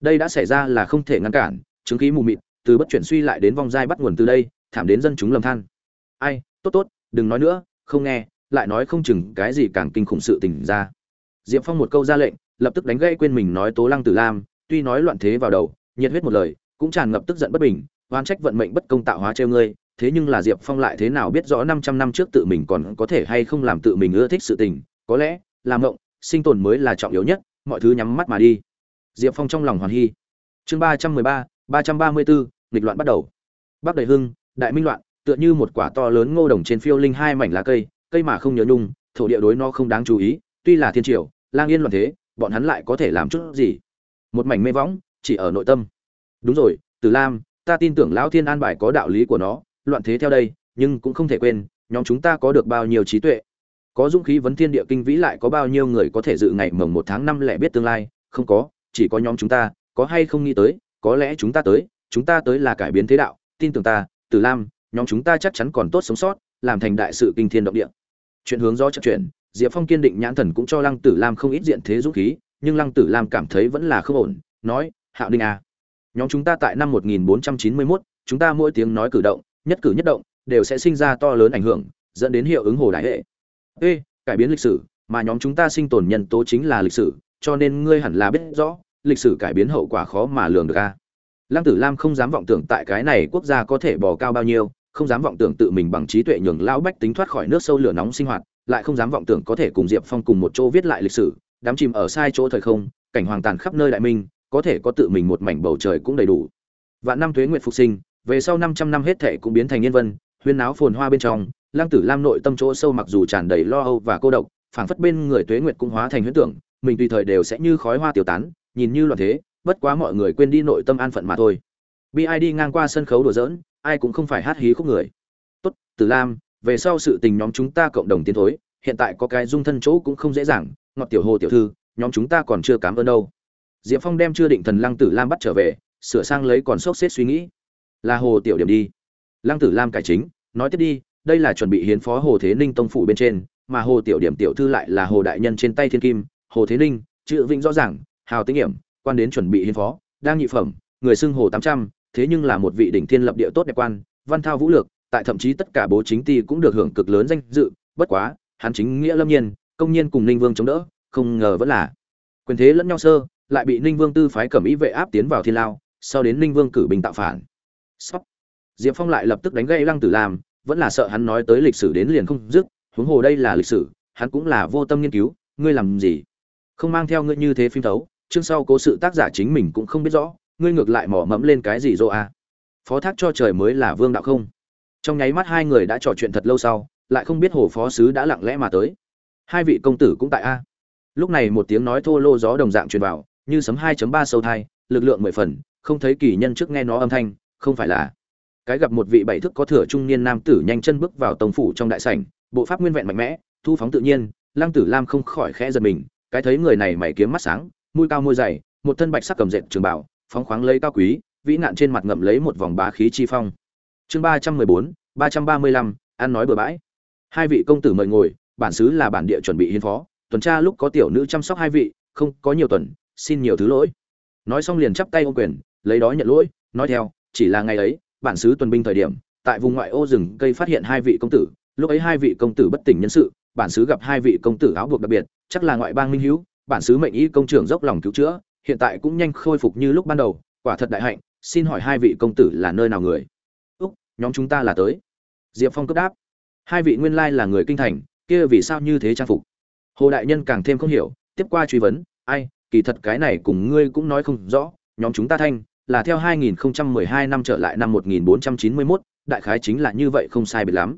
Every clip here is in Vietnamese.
đây đã xảy ra là không thể ngăn cản, chứng khí mù mịt, từ bất chuyển suy lại đến vong giai bắt nguồn từ đây, thảm đến dân chúng lầm than. Ai, tốt tốt, đừng nói nữa, không nghe, lại nói không chừng cái gì càng kinh khủng sự tình ra. Diệp phong một câu ra lệnh, lập tức đánh gãy quên mình nói tố lăng tử lam, tuy nói loạn thế vào đầu, nhiệt huyết một lời, cũng tràn ngập tức giận bất bình oan trách vận mệnh bất công tạo hóa treo ngươi, thế nhưng là diệp phong lại thế nào biết rõ năm trăm năm trước tự mình còn có thể hay không làm tự mình ưa thích sự tình, có lẽ làm ngộng sinh tồn mới là trọng yếu nhất, mọi thứ nhắm mắt mà đi diệp phong trong lòng hoàn hy. Chương ba trăm mười ba ba trăm ba mươi bốn, nghịch loạn bắt đầu. Bắc đầy hưng, đại minh loạn, tựa như một quả to lớn ngô đồng trên phiêu linh hai mảnh lá cây cây mà không nhớ nhung, thổ địa đối nó không đáng chú ý, tuy là thiên triều, lang yên loạn thế, bọn hắn lại có thể làm chút gì? Một mảnh mê võng, chỉ ở nội tâm. Đúng rồi, từ lam, ta tin tưởng lão thiên an bài có đạo lý của nó, loạn thế theo đây, nhưng cũng không thể quên, nhóm chúng ta có được bao nhiêu trí tuệ. Có dũng khí vấn thiên địa kinh vĩ lại có bao nhiêu người có thể dự ngày mồng một tháng năm lẻ biết tương lai? Không có chỉ có nhóm chúng ta có hay không nghĩ tới có lẽ chúng ta tới chúng ta tới là cải biến thế đạo tin tưởng ta từ lam nhóm chúng ta chắc chắn còn tốt sống sót làm thành đại sự kinh thiên động địa chuyện hướng do chất chuyện diệp phong kiên định nhãn thần cũng cho lăng tử lam không ít diện thế dũng khí nhưng lăng tử lam cảm thấy vẫn là không ổn nói hạo ninh à. nhóm chúng ta tại năm 1491, chúng ta mỗi tiếng nói cử động nhất cử nhất động đều sẽ sinh ra to lớn ảnh hưởng dẫn đến hiệu ứng hồ đại hệ ê cải biến lịch sử mà nhóm chúng ta sinh tồn nhân tố chính là lịch sử cho nên ngươi hẳn là biết rõ lịch sử cải biến hậu quả khó mà lường được a. Lăng tử lam không dám vọng tưởng tại cái này quốc gia có thể bò cao bao nhiêu không dám vọng tưởng tự mình bằng trí tuệ nhường lão bách tính thoát khỏi nước sâu lửa nóng sinh hoạt lại không dám vọng tưởng có thể cùng diệp phong cùng một chỗ viết lại lịch sử đám chìm ở sai chỗ thời không cảnh hoàng tàn khắp nơi đại minh có thể có tự mình một mảnh bầu trời cũng đầy đủ. Vạn năm thuế nguyện phục sinh về sau 500 năm hết thệ cũng biến thành nhân vân, huyên náo phồn hoa bên trong, Lăng Tử Lam nội tâm chỗ sâu mặc dù tràn đầy lo âu và cô độc, phảng phất bên người Tuế Nguyệt cũng hóa thành huyễn tưởng, mình tùy thời đều sẽ như khói hoa tiêu tán, nhìn như loạn thế, bất quá mọi người quên đi nội tâm an phận mà thôi. BID ngang qua sân khấu đùa giỡn, ai cũng không phải hát hí khúc người. Tốt, Tử Lam, về sau sự tình nhóm chúng ta cộng đồng tiến thối, hiện tại có cái dung thân chỗ cũng không dễ dàng, ngọt tiểu hồ tiểu thư, nhóm chúng ta còn chưa cảm ơn đâu. Diệp Phong đem chưa định thần Lăng Tử Lam bắt trở về, sửa sang lấy còn sốc xếp suy nghĩ là hồ tiểu điểm đi lăng tử lam cải chính nói tiếp đi đây là chuẩn bị hiến phó hồ thế ninh tông phủ bên trên mà hồ tiểu điểm tiểu thư lại là hồ đại nhân trên tay thiên kim hồ thế ninh chữ vĩnh rõ ràng hào tinh nghiệm quan đến chuẩn bị hiến phó đang nhị phẩm người xưng hồ tám trăm thế nhưng là một vị đỉnh thiên lập địa tốt đẹp quan văn thao vũ lược tại thậm chí tất cả bố chính ty cũng được hưởng cực lớn danh dự bất quá hắn chính nghĩa lâm nhiên công nhiên cùng ninh vương chống đỡ không ngờ vẫn là quyền thế lẫn nhau sơ lại bị ninh vương tư phái cẩm ý vệ áp tiến vào thiên lao sau đến ninh vương cử bình tạo phản Sóc. Diệp Phong lại lập tức đánh gây Lăng Tử làm, vẫn là sợ hắn nói tới lịch sử đến liền không dứt, huống hồ đây là lịch sử, hắn cũng là vô tâm nghiên cứu, ngươi làm gì? Không mang theo ngươi như thế phim thấu, chương sau cố sự tác giả chính mình cũng không biết rõ, ngươi ngược lại mỏ mẫm lên cái gì rồi à? Phó thác cho trời mới là vương đạo không? Trong nháy mắt hai người đã trò chuyện thật lâu sau, lại không biết hồ phó sứ đã lặng lẽ mà tới. Hai vị công tử cũng tại a. Lúc này một tiếng nói thô lô gió đồng dạng truyền vào, như sấm 2.3 sâu thai, lực lượng mười phần, không thấy kỳ nhân trước nghe nó âm thanh, không phải là cái gặp một vị bảy thức có thừa trung niên nam tử nhanh chân bước vào tổng phủ trong đại sảnh bộ pháp nguyên vẹn mạnh mẽ thu phóng tự nhiên lăng tử lam không khỏi khẽ giật mình cái thấy người này mày kiếm mắt sáng, mũi cao môi dày, một thân bạch sắc cầm dệt trường bảo phóng khoáng lấy cao quý, vĩ nạn trên mặt ngậm lấy một vòng bá khí chi phong. Chương ba trăm mười bốn, ba trăm ba mươi lăm, ăn nói bừa bãi. Hai vị công tử mời ngồi, bản xứ là bản địa chuẩn bị hiến phó, tuần tra lúc có tiểu nữ chăm sóc hai vị, không có nhiều tuần, xin nhiều thứ lỗi. Nói xong liền chắp tay ô quyền, lấy đó nhận lỗi, nói theo, chỉ là ngày ấy, bản xứ tuần binh thời điểm, tại vùng ngoại ô rừng cây phát hiện hai vị công tử, lúc ấy hai vị công tử bất tỉnh nhân sự, bản xứ gặp hai vị công tử áo buộc đặc biệt chắc là ngoại bang minh hữu bản sứ mệnh y công trưởng dốc lòng cứu chữa hiện tại cũng nhanh khôi phục như lúc ban đầu quả thật đại hạnh xin hỏi hai vị công tử là nơi nào người? Úc nhóm chúng ta là tới. Diệp phong cấp đáp. Hai vị nguyên lai là người kinh thành kia vì sao như thế trang phục? Hồ đại nhân càng thêm không hiểu tiếp qua truy vấn ai kỳ thật cái này cùng ngươi cũng nói không rõ nhóm chúng ta thanh là theo 2012 năm trở lại năm 1491, đại khái chính là như vậy không sai biệt lắm.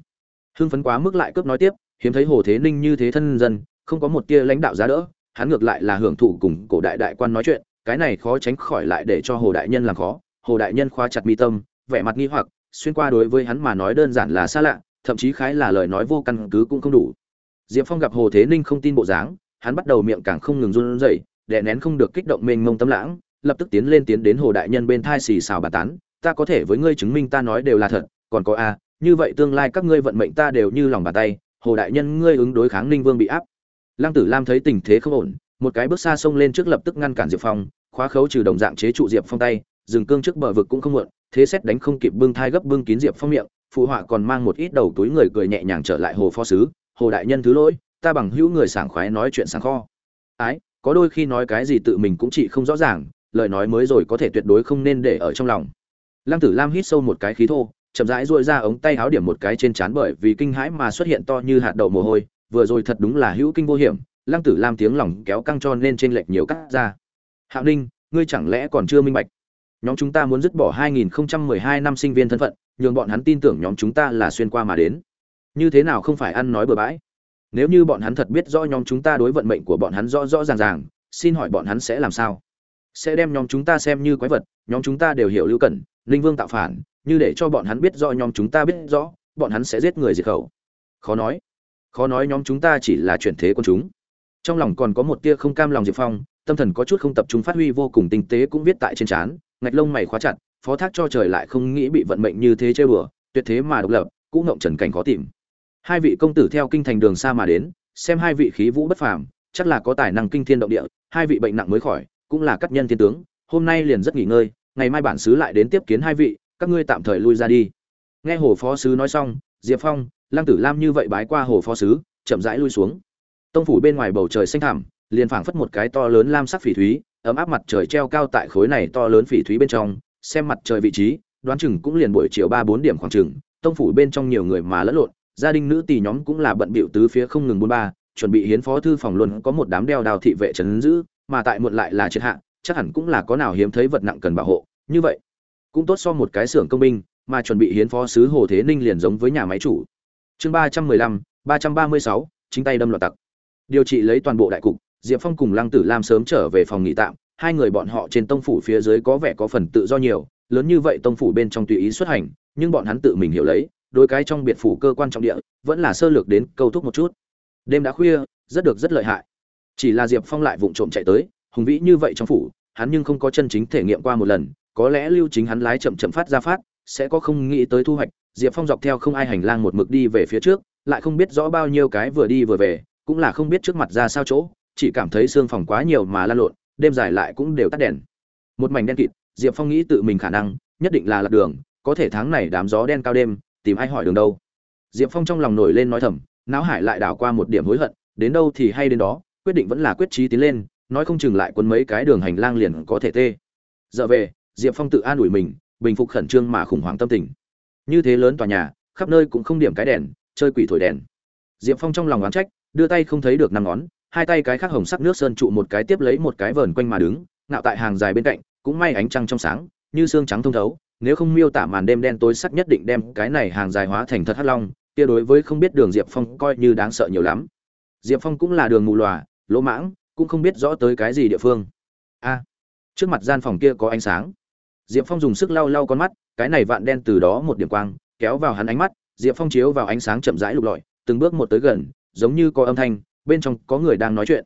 Hưng phấn quá mức lại cướp nói tiếp, hiếm thấy Hồ Thế Ninh như thế thân dân, không có một tia lãnh đạo giá đỡ, hắn ngược lại là hưởng thụ cùng cổ đại đại quan nói chuyện, cái này khó tránh khỏi lại để cho Hồ đại nhân làm khó. Hồ đại nhân khoa chặt mi tâm, vẻ mặt nghi hoặc, xuyên qua đối với hắn mà nói đơn giản là xa lạ, thậm chí khái là lời nói vô căn cứ cũng không đủ. Diệp Phong gặp Hồ Thế Ninh không tin bộ dáng, hắn bắt đầu miệng càng không ngừng run rẩy, đè nén không được kích động mênh mông tâm lãng, lập tức tiến lên tiến đến hồ đại nhân bên thai xì xào bà tán ta có thể với ngươi chứng minh ta nói đều là thật còn có a như vậy tương lai các ngươi vận mệnh ta đều như lòng bàn tay hồ đại nhân ngươi ứng đối kháng ninh vương bị áp lăng tử lam thấy tình thế không ổn, một cái bước xa xông lên trước lập tức ngăn cản diệp phong, khóa khấu trừ đồng dạng chế trụ diệp phong tay, dừng cương trước bờ vực cũng không muộn, thế xét đánh không kịp bưng thai gấp bưng kín diệp phong miệng, phụ họa còn mang một ít đầu túi người cười nhẹ nhàng trở lại hồ phó sứ, hồ đại nhân thứ lỗi, ta bằng hữu người sảng khoái nói chuyện sáng kho. Ái, có đôi khi nói cái gì tự mình cũng chỉ không rõ ràng, lời nói mới rồi có thể tuyệt đối không nên để ở trong lòng. Lăng tử lam hít sâu một cái khí thô, chậm rãi duỗi ra ống tay áo điểm một cái trên trán bởi vì kinh hãi mà xuất hiện to như hạt đậu mồ hôi vừa rồi thật đúng là hữu kinh vô hiểm, lăng tử lam tiếng lòng kéo căng cho nên trên lệch nhiều cắt ra. Hạo ninh, ngươi chẳng lẽ còn chưa minh bạch? Nhóm chúng ta muốn dứt bỏ 2012 năm sinh viên thân phận, nhường bọn hắn tin tưởng nhóm chúng ta là xuyên qua mà đến. Như thế nào không phải ăn nói bừa bãi? Nếu như bọn hắn thật biết rõ nhóm chúng ta đối vận mệnh của bọn hắn rõ rõ ràng ràng, xin hỏi bọn hắn sẽ làm sao? Sẽ đem nhóm chúng ta xem như quái vật, nhóm chúng ta đều hiểu lưu cẩn, linh vương tạo phản, như để cho bọn hắn biết rõ, nhóm chúng ta biết rõ, bọn hắn sẽ giết người diệt khẩu. Khó nói khó nói nhóm chúng ta chỉ là chuyển thế quân chúng. Trong lòng còn có một tia không cam lòng diệp phong, tâm thần có chút không tập trung phát huy vô cùng tinh tế cũng viết tại trên trán, ngạch lông mày khóa chặt, phó thác cho trời lại không nghĩ bị vận mệnh như thế chơi bừa, tuyệt thế mà độc lập cũng ngộng trần cảnh khó tìm. Hai vị công tử theo kinh thành đường xa mà đến, xem hai vị khí vũ bất phàm, chắc là có tài năng kinh thiên động địa, hai vị bệnh nặng mới khỏi, cũng là các nhân thiên tướng, hôm nay liền rất nghỉ ngơi, ngày mai bản sứ lại đến tiếp kiến hai vị, các ngươi tạm thời lui ra đi. Nghe hồ phó sứ nói xong, diệp phong lăng tử lam như vậy bái qua hồ phó sứ, chậm rãi lui xuống. Tông phủ bên ngoài bầu trời xanh thẳm, liền phảng phất một cái to lớn lam sắc phỉ thúy, ấm áp mặt trời treo cao tại khối này to lớn phỉ thúy bên trong, xem mặt trời vị trí, đoán chừng cũng liền buổi chiều ba bốn điểm khoảng chừng, tông phủ bên trong nhiều người mà lẫn lộn, gia đình nữ tỷ nhóm cũng là bận bịu tứ phía không ngừng bốn ba, chuẩn bị hiến phó thư phòng luôn có một đám đeo đào thị vệ trấn giữ, mà tại muộn lại là triệt hạ, chắc hẳn cũng là có nào hiếm thấy vật nặng cần bảo hộ, như vậy, cũng tốt so một cái xưởng công binh, mà chuẩn bị hiến phó sứ hồ thế ninh liền giống với nhà máy chủ chương ba trăm mười lăm, ba trăm ba mươi sáu, chính tay đâm loạt tặc. Điều trị lấy toàn bộ đại cục, diệp phong cùng lăng tử lam sớm trở về phòng nghỉ tạm, hai người bọn họ trên tông phủ phía dưới có vẻ có phần tự do nhiều, lớn như vậy tông phủ bên trong tùy ý xuất hành, nhưng bọn hắn tự mình hiểu lấy đôi cái trong biệt phủ cơ quan trọng địa, vẫn là sơ lược đến câu thúc một chút. Đêm đã khuya, rất được rất lợi hại. Chỉ là diệp phong lại vụng trộm chạy tới, hùng vĩ như vậy trong phủ, hắn nhưng không có chân chính thể nghiệm qua một lần, có lẽ lưu chính hắn lái chậm chậm phát ra phát, sẽ có không nghĩ tới thu hoạch diệp phong dọc theo không ai hành lang một mực đi về phía trước, lại không biết rõ bao nhiêu cái vừa đi vừa về, cũng là không biết trước mặt ra sao chỗ, chỉ cảm thấy xương phòng quá nhiều mà lan lộn, đêm dài lại cũng đều tắt đèn. Một mảnh đen kịt, diệp phong nghĩ tự mình khả năng, nhất định là lạc đường, có thể tháng này đám gió đen cao đêm, tìm ai hỏi đường đâu. Diệp phong trong lòng nổi lên nói thầm, não hải lại đảo qua một điểm hối hận, đến đâu thì hay đến đó, quyết định vẫn là quyết trí tiến lên, nói không chừng lại quân mấy cái đường hành lang liền có thể tê. Giờ về, diệp phong tự an ủi mình, bình phục khẩn trương mà khủng hoảng tâm tình như thế lớn tòa nhà, khắp nơi cũng không điểm cái đèn, chơi quỷ thổi đèn. Diệp phong trong lòng oán trách, đưa tay không thấy được năm ngón, hai tay cái khác hồng sắc nước sơn trụ một cái tiếp lấy một cái vờn quanh mà đứng, ngạo tại hàng dài bên cạnh, cũng may ánh trăng trong sáng, như xương trắng thông thấu, nếu không miêu tả màn đêm đen tối sắc nhất định đem cái này hàng dài hóa thành thật hắc long, kia đối với không biết đường diệp phong coi như đáng sợ nhiều lắm. Diệp phong cũng là đường mù lòa, lỗ mãng, cũng không biết rõ tới cái gì địa phương. A, trước mặt gian phòng kia có ánh sáng. Diệp phong dùng sức lau lau con mắt cái này vạn đen từ đó một điểm quang, kéo vào hắn ánh mắt, diệp phong chiếu vào ánh sáng chậm rãi lục lọi, từng bước một tới gần, giống như có âm thanh, bên trong có người đang nói chuyện.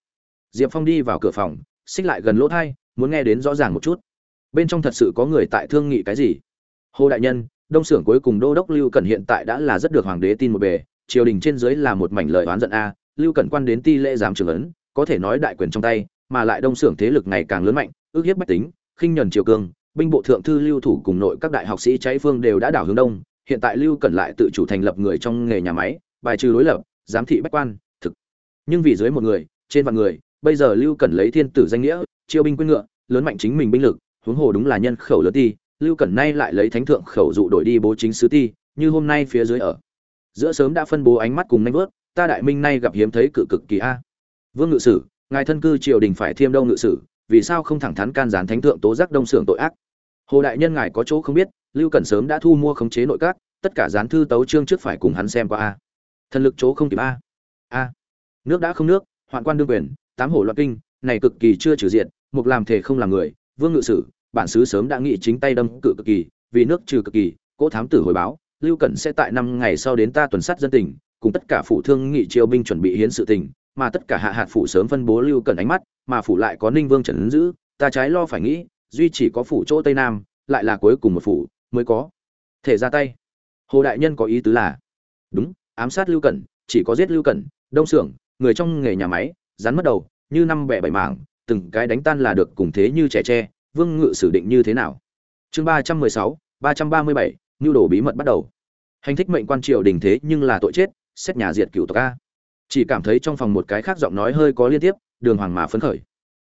Diệp phong đi vào cửa phòng, xích lại gần lỗ thai, muốn nghe đến rõ ràng một chút. Bên trong thật sự có người tại thương nghị cái gì? Hồ đại nhân, đông xưởng cuối cùng đô đốc lưu cẩn hiện tại đã là rất được hoàng đế tin một bề, triều đình trên dưới là một mảnh lời oán giận a, lưu cẩn quan đến ti lễ giám trường ấn, có thể nói đại quyền trong tay, mà lại đông xưởng thế lực ngày càng lớn mạnh, ước hiếp bách tính, khinh nhuần triều cương binh bộ thượng thư lưu thủ cùng nội các đại học sĩ cháy phương đều đã đảo hướng đông, hiện tại lưu cẩn lại tự chủ thành lập người trong nghề nhà máy, bài trừ đối lập, giám thị bách quan, thực. Nhưng vì dưới một người, trên vạn người, bây giờ lưu cẩn lấy thiên tử danh nghĩa, chiêu binh quyên ngựa, lớn mạnh chính mình binh lực, huống hồ đúng là nhân khẩu lớn ti, lưu cẩn nay lại lấy thánh thượng khẩu dụ đổi đi bố chính sứ ti, như hôm nay phía dưới ở. Giữa sớm đã phân bố ánh mắt cùng nanh vớt, ta đại minh nay gặp hiếm thấy cự cực kỳ a. Vương ngự sử, ngài thân cư triều đình phải thiêm đâu ngự sử, vì sao không thẳng thắn can gián thánh thượng tố giác đông xưởng tội ác? Hồ đại nhân ngài có chỗ không biết, lưu cẩn sớm đã thu mua khống chế nội các, tất cả gián thư tấu trương trước phải cùng hắn xem qua a. Thần lực chỗ không kịp a. A. Nước đã không nước, hoạn quan đương quyền, tám hổ loạn kinh, này cực kỳ chưa trừ diện, mục làm thể không làm người, vương ngự sử, bản xứ sớm đã nghị chính tay đâm cự cực kỳ, vì nước trừ cực kỳ cỗ thám tử hồi báo, lưu cẩn sẽ tại năm ngày sau đến ta tuần sát dân tình, cùng tất cả phụ thương nghị triều binh chuẩn bị hiến sự tình, mà tất cả hạ hạt phủ sớm phân bố lưu cẩn ánh mắt, mà phủ lại có ninh vương trần ứng giữ, ta trái lo phải nghĩ duy chỉ có phủ chỗ tây nam, lại là cuối cùng một phủ mới có. Thể ra tay. Hồ đại nhân có ý tứ là, đúng, ám sát lưu cẩn, chỉ có giết lưu cẩn, đông xưởng người trong nghề nhà máy, rắn mất đầu, như năm bẻ bảy mảng, từng cái đánh tan là được cùng thế như trẻ tre, vương ngự sử định như thế nào? Chương ba trăm mười sáu, ba trăm ba mươi bảy nhu đồ bí mật bắt đầu. Hành thích mệnh quan triều đình thế nhưng là tội chết, xét nhà diệt cửu tộc a. Chỉ cảm thấy trong phòng một cái khác giọng nói hơi có liên tiếp, đường hoàng mà phấn khởi.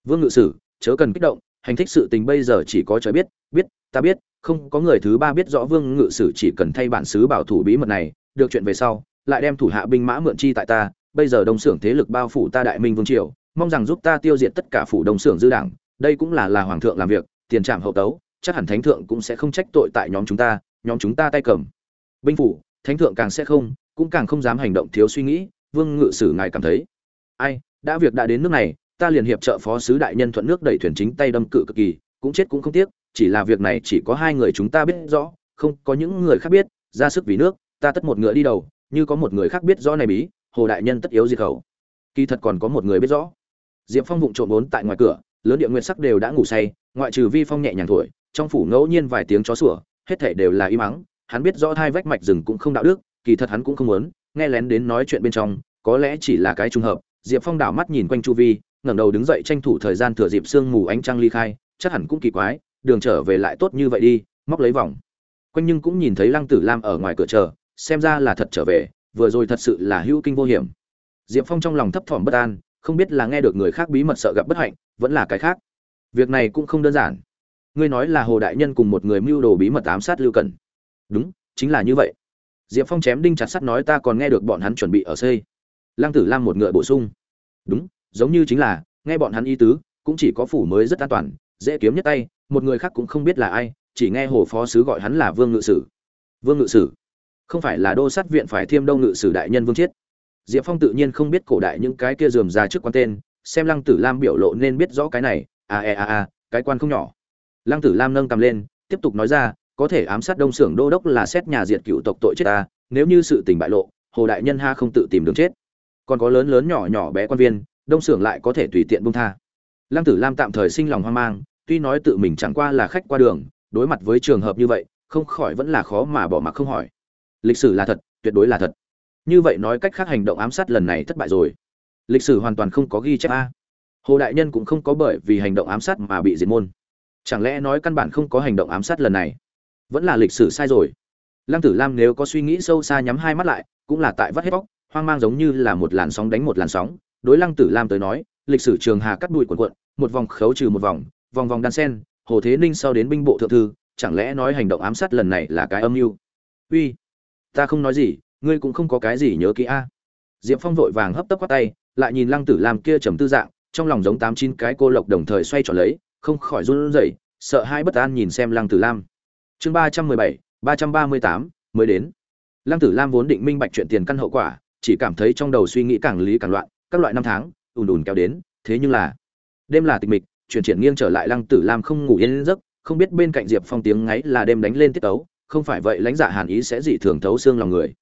Vương ngự sử, chớ cần kích động hành thích sự tình bây giờ chỉ có trời biết biết, ta biết, không có người thứ ba biết rõ vương ngự sử chỉ cần thay bản xứ bảo thủ bí mật này, được chuyện về sau, lại đem thủ hạ binh mã mượn chi tại ta, bây giờ đông xưởng thế lực bao phủ ta đại minh vương triều, mong rằng giúp ta tiêu diệt tất cả phủ đông xưởng dư đảng, đây cũng là là hoàng thượng làm việc, tiền trạm hậu tấu, chắc hẳn thánh thượng cũng sẽ không trách tội tại nhóm chúng ta, nhóm chúng ta tay cầm. Binh phủ, thánh thượng càng sẽ không, cũng càng không dám hành động thiếu suy nghĩ, vương ngự sử ngài cảm thấy. Ai, đã việc đã đến nước này ta liền hiệp trợ phó sứ đại nhân thuận nước đẩy thuyền chính tay đâm cự cực kỳ, cũng chết cũng không tiếc, chỉ là việc này chỉ có hai người chúng ta biết rõ, không có những người khác biết, ra sức vì nước, ta tất một ngựa đi đầu, như có một người khác biết rõ này bí, hồ đại nhân tất yếu diệt khẩu. Kỳ thật còn có một người biết rõ. Diệp phong vụng trộm bốn tại ngoài cửa, lớn địa nguyên sắc đều đã ngủ say, ngoại trừ vi phong nhẹ nhàng thổi, trong phủ ngẫu nhiên vài tiếng chó sủa, hết thảy đều là im ắng, hắn biết rõ hai vách mạch rừng cũng không đạo đức, kỳ thật hắn cũng không muốn, nghe lén đến nói chuyện bên trong, có lẽ chỉ là cái trùng hợp, diệp phong đảo mắt nhìn quanh chu vi ngẩng đầu đứng dậy tranh thủ thời gian thừa dịp sương mù ánh trăng ly khai, chắc hẳn cũng kỳ quái, đường trở về lại tốt như vậy đi, móc lấy vòng. Quanh nhưng cũng nhìn thấy lăng tử lam ở ngoài cửa chờ, xem ra là thật trở về, vừa rồi thật sự là hữu kinh vô hiểm. Diệp phong trong lòng thấp thỏm bất an, không biết là nghe được người khác bí mật sợ gặp bất hạnh, vẫn là cái khác. Việc này cũng không đơn giản. Ngươi nói là hồ đại nhân cùng một người mưu đồ bí mật ám sát lưu cẩn. Đúng, chính là như vậy. Diệp phong chém đinh chặt sắt nói ta còn nghe được bọn hắn chuẩn bị ở xây. Lăng tử lam một ngựa bổ sung. Đúng giống như chính là, nghe bọn hắn ý tứ, cũng chỉ có phủ mới rất an toàn, dễ kiếm nhất tay, một người khác cũng không biết là ai, chỉ nghe hồ phó sứ gọi hắn là vương ngự sử. Vương ngự sử? Không phải là đô sát viện phải thiêm đông ngự sử đại nhân vương chiết. Diệp phong tự nhiên không biết cổ đại những cái kia dườm ra trước quan tên, xem lăng tử lam biểu lộ nên biết rõ cái này, a e a a, cái quan không nhỏ. Lăng tử lam nâng cầm lên, tiếp tục nói ra, có thể ám sát đông xưởng đô đốc là xét nhà diệt cựu tộc tội chết ta, nếu như sự tình bại lộ, hồ đại nhân ha không tự tìm đường chết. Còn có lớn lớn nhỏ nhỏ bé quan viên đông xưởng lại có thể tùy tiện bung tha. Lăng tử lam tạm thời sinh lòng hoang mang, tuy nói tự mình chẳng qua là khách qua đường, đối mặt với trường hợp như vậy, không khỏi vẫn là khó mà bỏ mặc không hỏi. Lịch sử là thật, tuyệt đối là thật. Như vậy nói cách khác hành động ám sát lần này thất bại rồi. Lịch sử hoàn toàn không có ghi chép a. Hồ đại nhân cũng không có bởi vì hành động ám sát mà bị diệt môn. Chẳng lẽ nói căn bản không có hành động ám sát lần này? Vẫn là lịch sử sai rồi. Lăng tử lam nếu có suy nghĩ sâu xa nhắm hai mắt lại, cũng là tại vắt hết bóc hoang mang giống như là một làn sóng đánh một làn sóng đối lăng tử lam tới nói, lịch sử trường hà cắt đùi quần quận một vòng khấu trừ một vòng vòng vòng đan sen, hồ thế ninh sau đến binh bộ thượng thư, chẳng lẽ nói hành động ám sát lần này là cái âm mưu? Uy, ta không nói gì, ngươi cũng không có cái gì nhớ kỹ a. Diệp phong vội vàng hấp tấp qua tay, lại nhìn lăng tử lam kia trầm tư dạng, trong lòng giống tám chín cái cô lộc đồng thời xoay tròn lấy, không khỏi run rẩy, sợ hai bất an nhìn xem lăng tử lam. Chương ba trăm mười bảy, ba trăm ba mươi tám, mới đến. Lăng tử lam vốn định minh bạch chuyện tiền căn hậu quả, chỉ cảm thấy trong đầu suy nghĩ càng lý càng loạn các loại năm tháng, ùn ùn kéo đến, thế nhưng là, đêm là tịch mịch, chuyển triển nghiêng trở lại lăng tử lam không ngủ yên giấc, không biết bên cạnh diệp phong tiếng ngáy là đêm đánh lên tiết tấu, không phải vậy lãnh giả hàn ý sẽ dị thường thấu xương lòng người.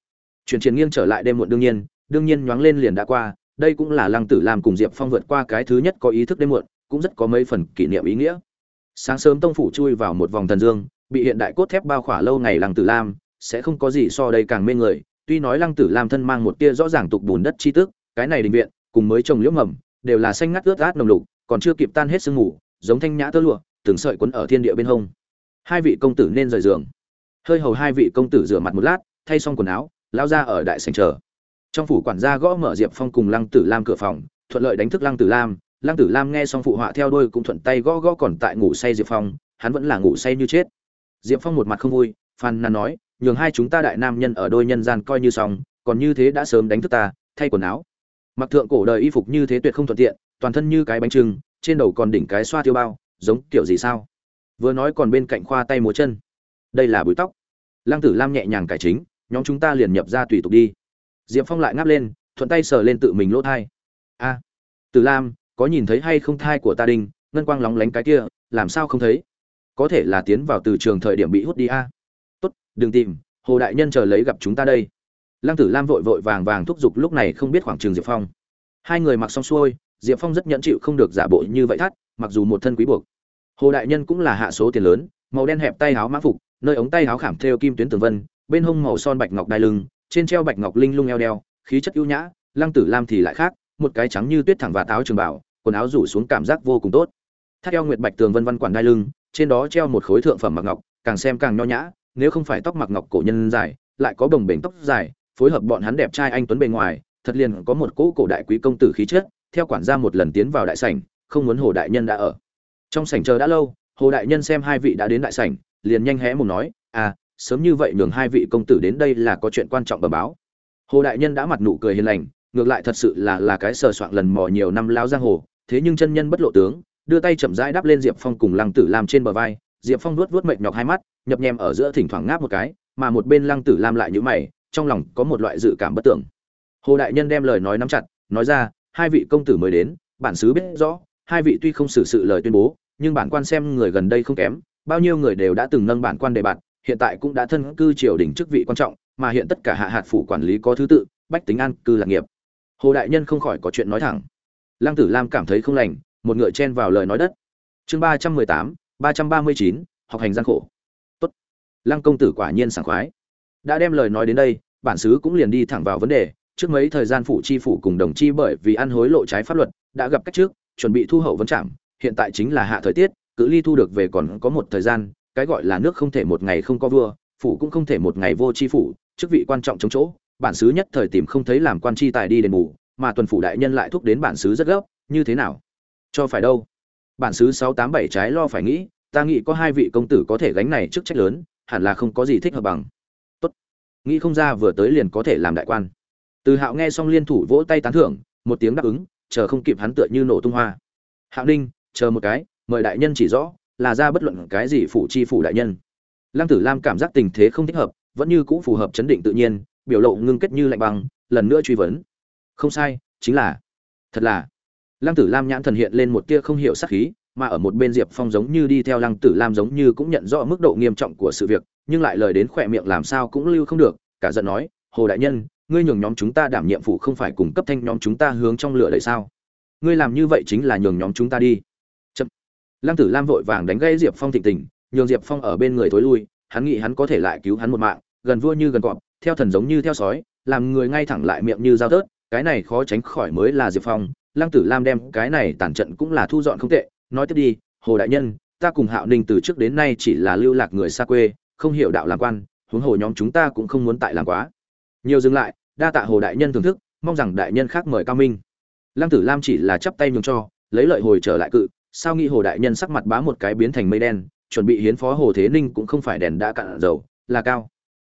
Chuyển triển nghiêng trở lại đêm muộn đương nhiên đương nhiên nhoáng lên liền đã qua, đây cũng là lăng tử lam cùng diệp phong vượt qua cái thứ nhất có ý thức đêm muộn, cũng rất có mấy phần kỷ niệm ý nghĩa. Sáng sớm tông phủ chui vào một vòng thần dương, bị hiện đại cốt thép bao khỏa lâu ngày lăng tử lam, sẽ không có gì so đây càng mê người, tuy nói lăng tử lam thân mang một tia rõ ràng tục bùn đất chi tức cái này đình viện cùng mới trồng liễu mầm, đều là xanh ngắt ướt át nồng lục, còn chưa kịp tan hết sương mù, giống thanh nhã tơ lụa, từng sợi quấn ở thiên địa bên hông. Hai vị công tử nên rời giường. Hơi hầu hai vị công tử rửa mặt một lát, thay xong quần áo lao ra ở đại sành chờ. Trong phủ quản gia gõ mở diệp phong cùng lăng tử lam cửa phòng, thuận lợi đánh thức lăng tử lam. Lăng tử lam nghe xong phụ họa theo đôi cũng thuận tay gõ gõ còn tại ngủ say diệp phong, hắn vẫn là ngủ say như chết. Diệp phong một mặt không vui phan nàn nói, nhường hai chúng ta đại nam nhân ở đôi nhân gian coi như xong, còn như thế đã sớm đánh thức ta, thay quần áo mặc thượng cổ đời y phục như thế tuyệt không thuận tiện, toàn thân như cái bánh trưng, trên đầu còn đỉnh cái xoa tiêu bao, giống kiểu gì sao? Vừa nói còn bên cạnh khoa tay múa chân. Đây là bụi tóc. Lăng tử lam nhẹ nhàng cải chính, nhóm chúng ta liền nhập ra tùy tục đi. Diệp phong lại ngáp lên, thuận tay sờ lên tự mình lỗ thai. A, tử lam, có nhìn thấy hay không thai của ta đinh? Ngân quang lóng lánh cái kia, làm sao không thấy? Có thể là tiến vào từ trường thời điểm bị hút đi a. Tốt, đừng tìm, hồ đại nhân chờ lấy gặp chúng ta đây lăng tử lam vội vội vàng vàng thúc giục lúc này không biết khoảng trường diệp phong. Hai người mặc xong xuôi, diệp phong rất nhẫn chịu không được giả bộ như vậy thắt, mặc dù một thân quý buộc. Hồ đại nhân cũng là hạ số tiền lớn, màu đen hẹp tay áo mã phục, nơi ống tay áo khảm theo kim tuyến tường vân, bên hông màu son bạch ngọc đai lưng, trên treo bạch ngọc linh lung eo đeo, khí chất ưu nhã, lăng tử lam thì lại khác, một cái trắng như tuyết thẳng và táo trường bảo, quần áo rủ xuống cảm giác vô cùng tốt. Thắt eo nguyệt bạch tường vân vân quản đai lưng, trên đó treo một khối thượng phẩm mặc ngọc, càng xem càng nho nhã, nếu không phải tóc mặc ngọc cổ nhân dài, lại có đồng bền tóc dài phối hợp bọn hắn đẹp trai anh tuấn bề ngoài, thật liền có một cỗ cổ đại quý công tử khí chất, theo quản gia một lần tiến vào đại sảnh, không muốn hồ đại nhân đã ở. Trong sảnh chờ đã lâu, hồ đại nhân xem hai vị đã đến đại sảnh, liền nhanh hé mồm nói à sớm như vậy nhường hai vị công tử đến đây là có chuyện quan trọng bẩm báo. Hồ đại nhân đã mặt nụ cười hiền lành, ngược lại thật sự là là cái sờ soạn lần mò nhiều năm lao giang hồ, thế nhưng chân nhân bất lộ tướng, đưa tay chậm rãi đắp lên diệp phong cùng lăng tử Lam trên bờ vai, diệp phong vuốt vuốt mệt nhọc hai mắt, nhập nhem ở giữa thỉnh thoảng ngáp một cái, mà một bên lăng tử lam lại nhữ mày trong lòng có một loại dự cảm bất tưởng. Hồ đại nhân đem lời nói nắm chặt, nói ra, hai vị công tử mới đến, bản xứ biết rõ, hai vị tuy không xử sự lời tuyên bố, nhưng bản quan xem người gần đây không kém, bao nhiêu người đều đã từng nâng bản quan đề bạt, hiện tại cũng đã thân cư triều đình chức vị quan trọng, mà hiện tất cả hạ hạt phủ quản lý có thứ tự, bách tính an, cư lạc nghiệp. Hồ đại nhân không khỏi có chuyện nói thẳng. Lăng tử lam cảm thấy không lành, một ngựa chen vào lời nói đất. Chương ba trăm mười tám, ba trăm ba mươi chín, học hành gian khổ. Tốt. Lăng công tử quả nhiên sảng khoái đã đem lời nói đến đây, bản xứ cũng liền đi thẳng vào vấn đề. Trước mấy thời gian phủ chi phủ cùng đồng chi bởi vì ăn hối lộ trái pháp luật, đã gặp cách trước, chuẩn bị thu hậu vấn trạm. Hiện tại chính là hạ thời tiết, cự ly thu được về còn có một thời gian, cái gọi là nước không thể một ngày không có vua, phủ cũng không thể một ngày vô chi phủ. Chức vị quan trọng chống chỗ, bản xứ nhất thời tìm không thấy làm quan chi tài đi đền bù, mà tuần phủ đại nhân lại thúc đến bản xứ rất gấp, như thế nào? Cho phải đâu? Bản xứ sáu tám bảy trái lo phải nghĩ, ta nghĩ có hai vị công tử có thể gánh này chức trách lớn, hẳn là không có gì thích hợp bằng nghĩ không ra vừa tới liền có thể làm đại quan. Từ hạo nghe xong liên thủ vỗ tay tán thưởng, một tiếng đáp ứng, chờ không kịp hắn tựa như nổ tung hoa. Hạo ninh, chờ một cái, mời đại nhân chỉ rõ, là ra bất luận cái gì phủ chi phủ đại nhân. Lăng tử lam cảm giác tình thế không thích hợp, vẫn như cũ phù hợp chấn định tự nhiên, biểu lộ ngưng kết như lạnh băng, lần nữa truy vấn. Không sai, chính là, thật là. Lăng tử lam nhãn thần hiện lên một tia không hiểu sắc khí, mà ở một bên diệp phong giống như đi theo lăng tử lam giống như cũng nhận rõ mức độ nghiêm trọng của sự việc nhưng lại lời đến khỏe miệng làm sao cũng lưu không được, cả giận nói, hồ đại nhân, ngươi nhường nhóm chúng ta đảm nhiệm phụ không phải cung cấp thanh nhóm chúng ta hướng trong lửa đẩy sao? Ngươi làm như vậy chính là nhường nhóm chúng ta đi. Chậm. lăng tử lam vội vàng đánh gây diệp phong thịnh tình, nhường diệp phong ở bên người thối lui, hắn nghĩ hắn có thể lại cứu hắn một mạng, gần vua như gần cọp, theo thần giống như theo sói, làm người ngay thẳng lại miệng như dao tớt, cái này khó tránh khỏi mới là diệp phong. Lăng tử lam đem cái này tản trận cũng là thu dọn không tệ, nói tiếp đi, hồ đại nhân, ta cùng hạo ninh từ trước đến nay chỉ là lưu lạc người xa quê không hiểu đạo làm quan, huống hồ nhóm chúng ta cũng không muốn tại làm quá. Nhiều dừng lại, đa tạ hồ đại nhân thưởng thức, mong rằng đại nhân khác mời cao minh. Lăng tử lam chỉ là chắp tay nhường cho, lấy lợi hồi trở lại cự, sao nghĩ hồ đại nhân sắc mặt bá một cái biến thành mây đen, chuẩn bị hiến phó hồ thế ninh cũng không phải đèn đã cạn dầu, là cao.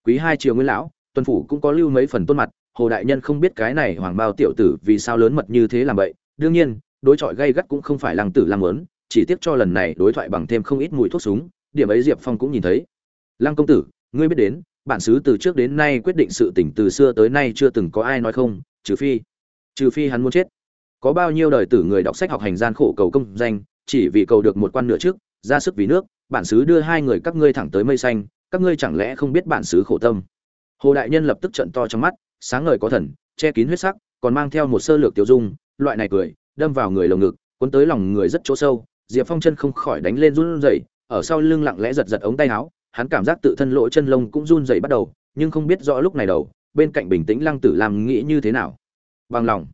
Quý hai triều nguyên lão tuân phủ cũng có lưu mấy phần tôn mặt, hồ đại nhân không biết cái này hoàng bao tiểu tử vì sao lớn mật như thế làm vậy. Đương nhiên, đối chọi gây gắt cũng không phải lăng tử lam lớn chỉ tiếc cho lần này đối thoại bằng thêm không ít mùi thuốc súng, điểm ấy diệp phong cũng nhìn thấy lăng công tử, ngươi biết đến, bản xứ từ trước đến nay quyết định sự tỉnh từ xưa tới nay chưa từng có ai nói không, trừ phi trừ phi hắn muốn chết. Có bao nhiêu đời tử người đọc sách học hành gian khổ cầu công danh, chỉ vì cầu được một quan nửa trước, ra sức vì nước, bản xứ đưa hai người các ngươi thẳng tới mây xanh, các ngươi chẳng lẽ không biết bản xứ khổ tâm. Hồ đại nhân lập tức trận to trong mắt, sáng ngời có thần, che kín huyết sắc, còn mang theo một sơ lược tiêu dung, loại này cười, đâm vào người lồng ngực, cuốn tới lòng người rất chỗ sâu, diệp phong chân không khỏi đánh lên run rẩy, ở sau lưng lặng lẽ giật giật ống tay áo hắn cảm giác tự thân lỗ chân lông cũng run rẩy bắt đầu, nhưng không biết rõ lúc này đầu, bên cạnh bình tĩnh lăng tử làm nghĩ như thế nào. Bằng lòng.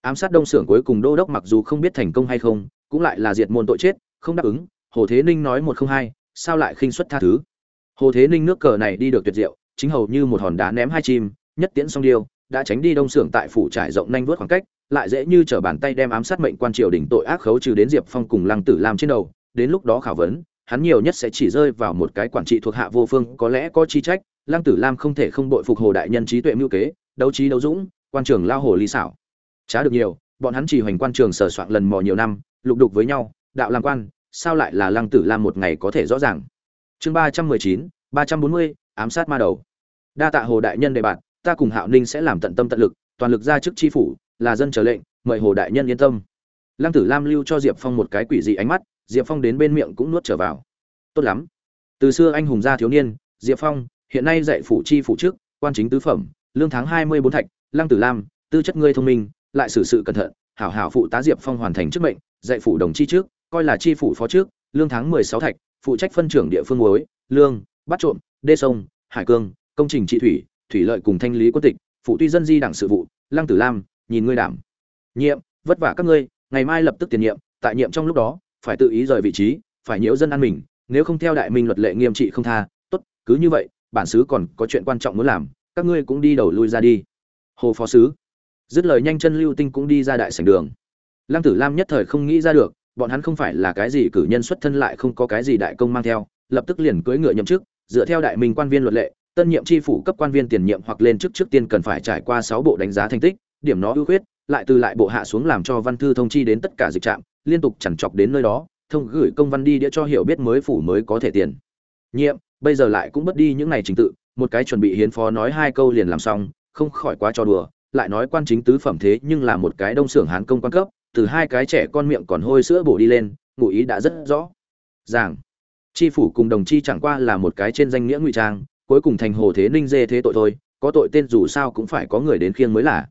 Ám sát đông xưởng cuối cùng đô đốc mặc dù không biết thành công hay không, cũng lại là diệt môn tội chết, không đáp ứng. Hồ thế ninh nói một không hai, sao lại khinh suất tha thứ? Hồ thế ninh nước cờ này đi được tuyệt diệu, chính hầu như một hòn đá ném hai chim, nhất tiễn song điêu, đã tránh đi đông xưởng tại phủ trải rộng nhanh vút khoảng cách, lại dễ như trở bàn tay đem ám sát mệnh quan triều đỉnh tội ác khấu trừ đến diệp phong cùng lăng tử làm trên đầu, đến lúc đó khảo vấn hắn nhiều nhất sẽ chỉ rơi vào một cái quản trị thuộc hạ vô phương, có lẽ có chi trách, lăng tử lam không thể không bội phục hồ đại nhân trí tuệ mưu kế, đấu trí đấu dũng, quan trường lao hồ ly xảo. Trá được nhiều, bọn hắn chỉ hoành quan trường sở soạn lần mò nhiều năm, lục đục với nhau, đạo làm quan, sao lại là lăng tử lam một ngày có thể rõ ràng? Chương ba trăm mười chín, ba trăm bốn mươi, ám sát ma đầu. Đa tạ hồ đại nhân đề bạt, ta cùng hạo ninh sẽ làm tận tâm tận lực, toàn lực ra chức tri phủ, là dân chờ lệnh, mời hồ đại nhân yên tâm. Lăng tử lam lưu cho diệp phong một cái quỷ dị ánh mắt diệp phong đến bên miệng cũng nuốt trở vào. Tốt lắm. Từ xưa anh hùng gia thiếu niên, diệp phong, hiện nay dạy phủ chi phủ trước quan chính tứ phẩm, lương tháng hai mươi bốn thạch, lăng tử lam, tư chất ngươi thông minh, lại xử sự cẩn thận, hảo hảo phụ tá diệp phong hoàn thành chức mệnh, dạy phủ đồng chi trước, coi là chi phủ phó trước, lương tháng mười sáu thạch, phụ trách phân trưởng địa phương muối, lương, bắt trộm, đê sông, hải cương, công trình trị thủy thủy lợi cùng thanh lý quân tịch, phụ tuy dân di đảng sự vụ, lăng tử lam, nhìn ngươi đảm, nhiệm, vất vả các ngươi, ngày mai lập tức tiền nhiệm, tại nhiệm trong lúc đó phải tự ý rời vị trí, phải nhiễu dân an mình, nếu không theo đại minh luật lệ nghiêm trị không tha, tốt, cứ như vậy, bản xứ còn có chuyện quan trọng muốn làm, các ngươi cũng đi đầu lui ra đi. Hồ phó sứ dứt lời nhanh chân lưu tinh cũng đi ra đại sảnh đường. Lăng tử lam nhất thời không nghĩ ra được, bọn hắn không phải là cái gì cử nhân xuất thân lại không có cái gì đại công mang theo, lập tức liền cưỡi ngựa nhậm chức, dựa theo đại minh quan viên luật lệ, tân nhiệm tri phủ cấp quan viên tiền nhiệm hoặc lên chức trước tiên cần phải trải qua sáu bộ đánh giá thành tích, điểm nó ưu khuyết, lại từ lại bộ hạ xuống làm cho văn thư thông chi đến tất cả dịch trạm liên tục chằn chọc đến nơi đó, thông gửi công văn đi đĩa cho hiểu biết mới phủ mới có thể tiền. Nhiệm, bây giờ lại cũng bất đi những ngày trình tự, một cái chuẩn bị hiến phó nói hai câu liền làm xong, không khỏi quá cho đùa, lại nói quan chính tứ phẩm thế nhưng là một cái đông xưởng hán công quan cấp, từ hai cái trẻ con miệng còn hôi sữa bổ đi lên, ngụ ý đã rất rõ. Ràng tri phủ cùng đồng chi chẳng qua là một cái trên danh nghĩa ngụy trang, cuối cùng thành hồ thế ninh dê thế tội thôi, có tội tên dù sao cũng phải có người đến khiêng mới là.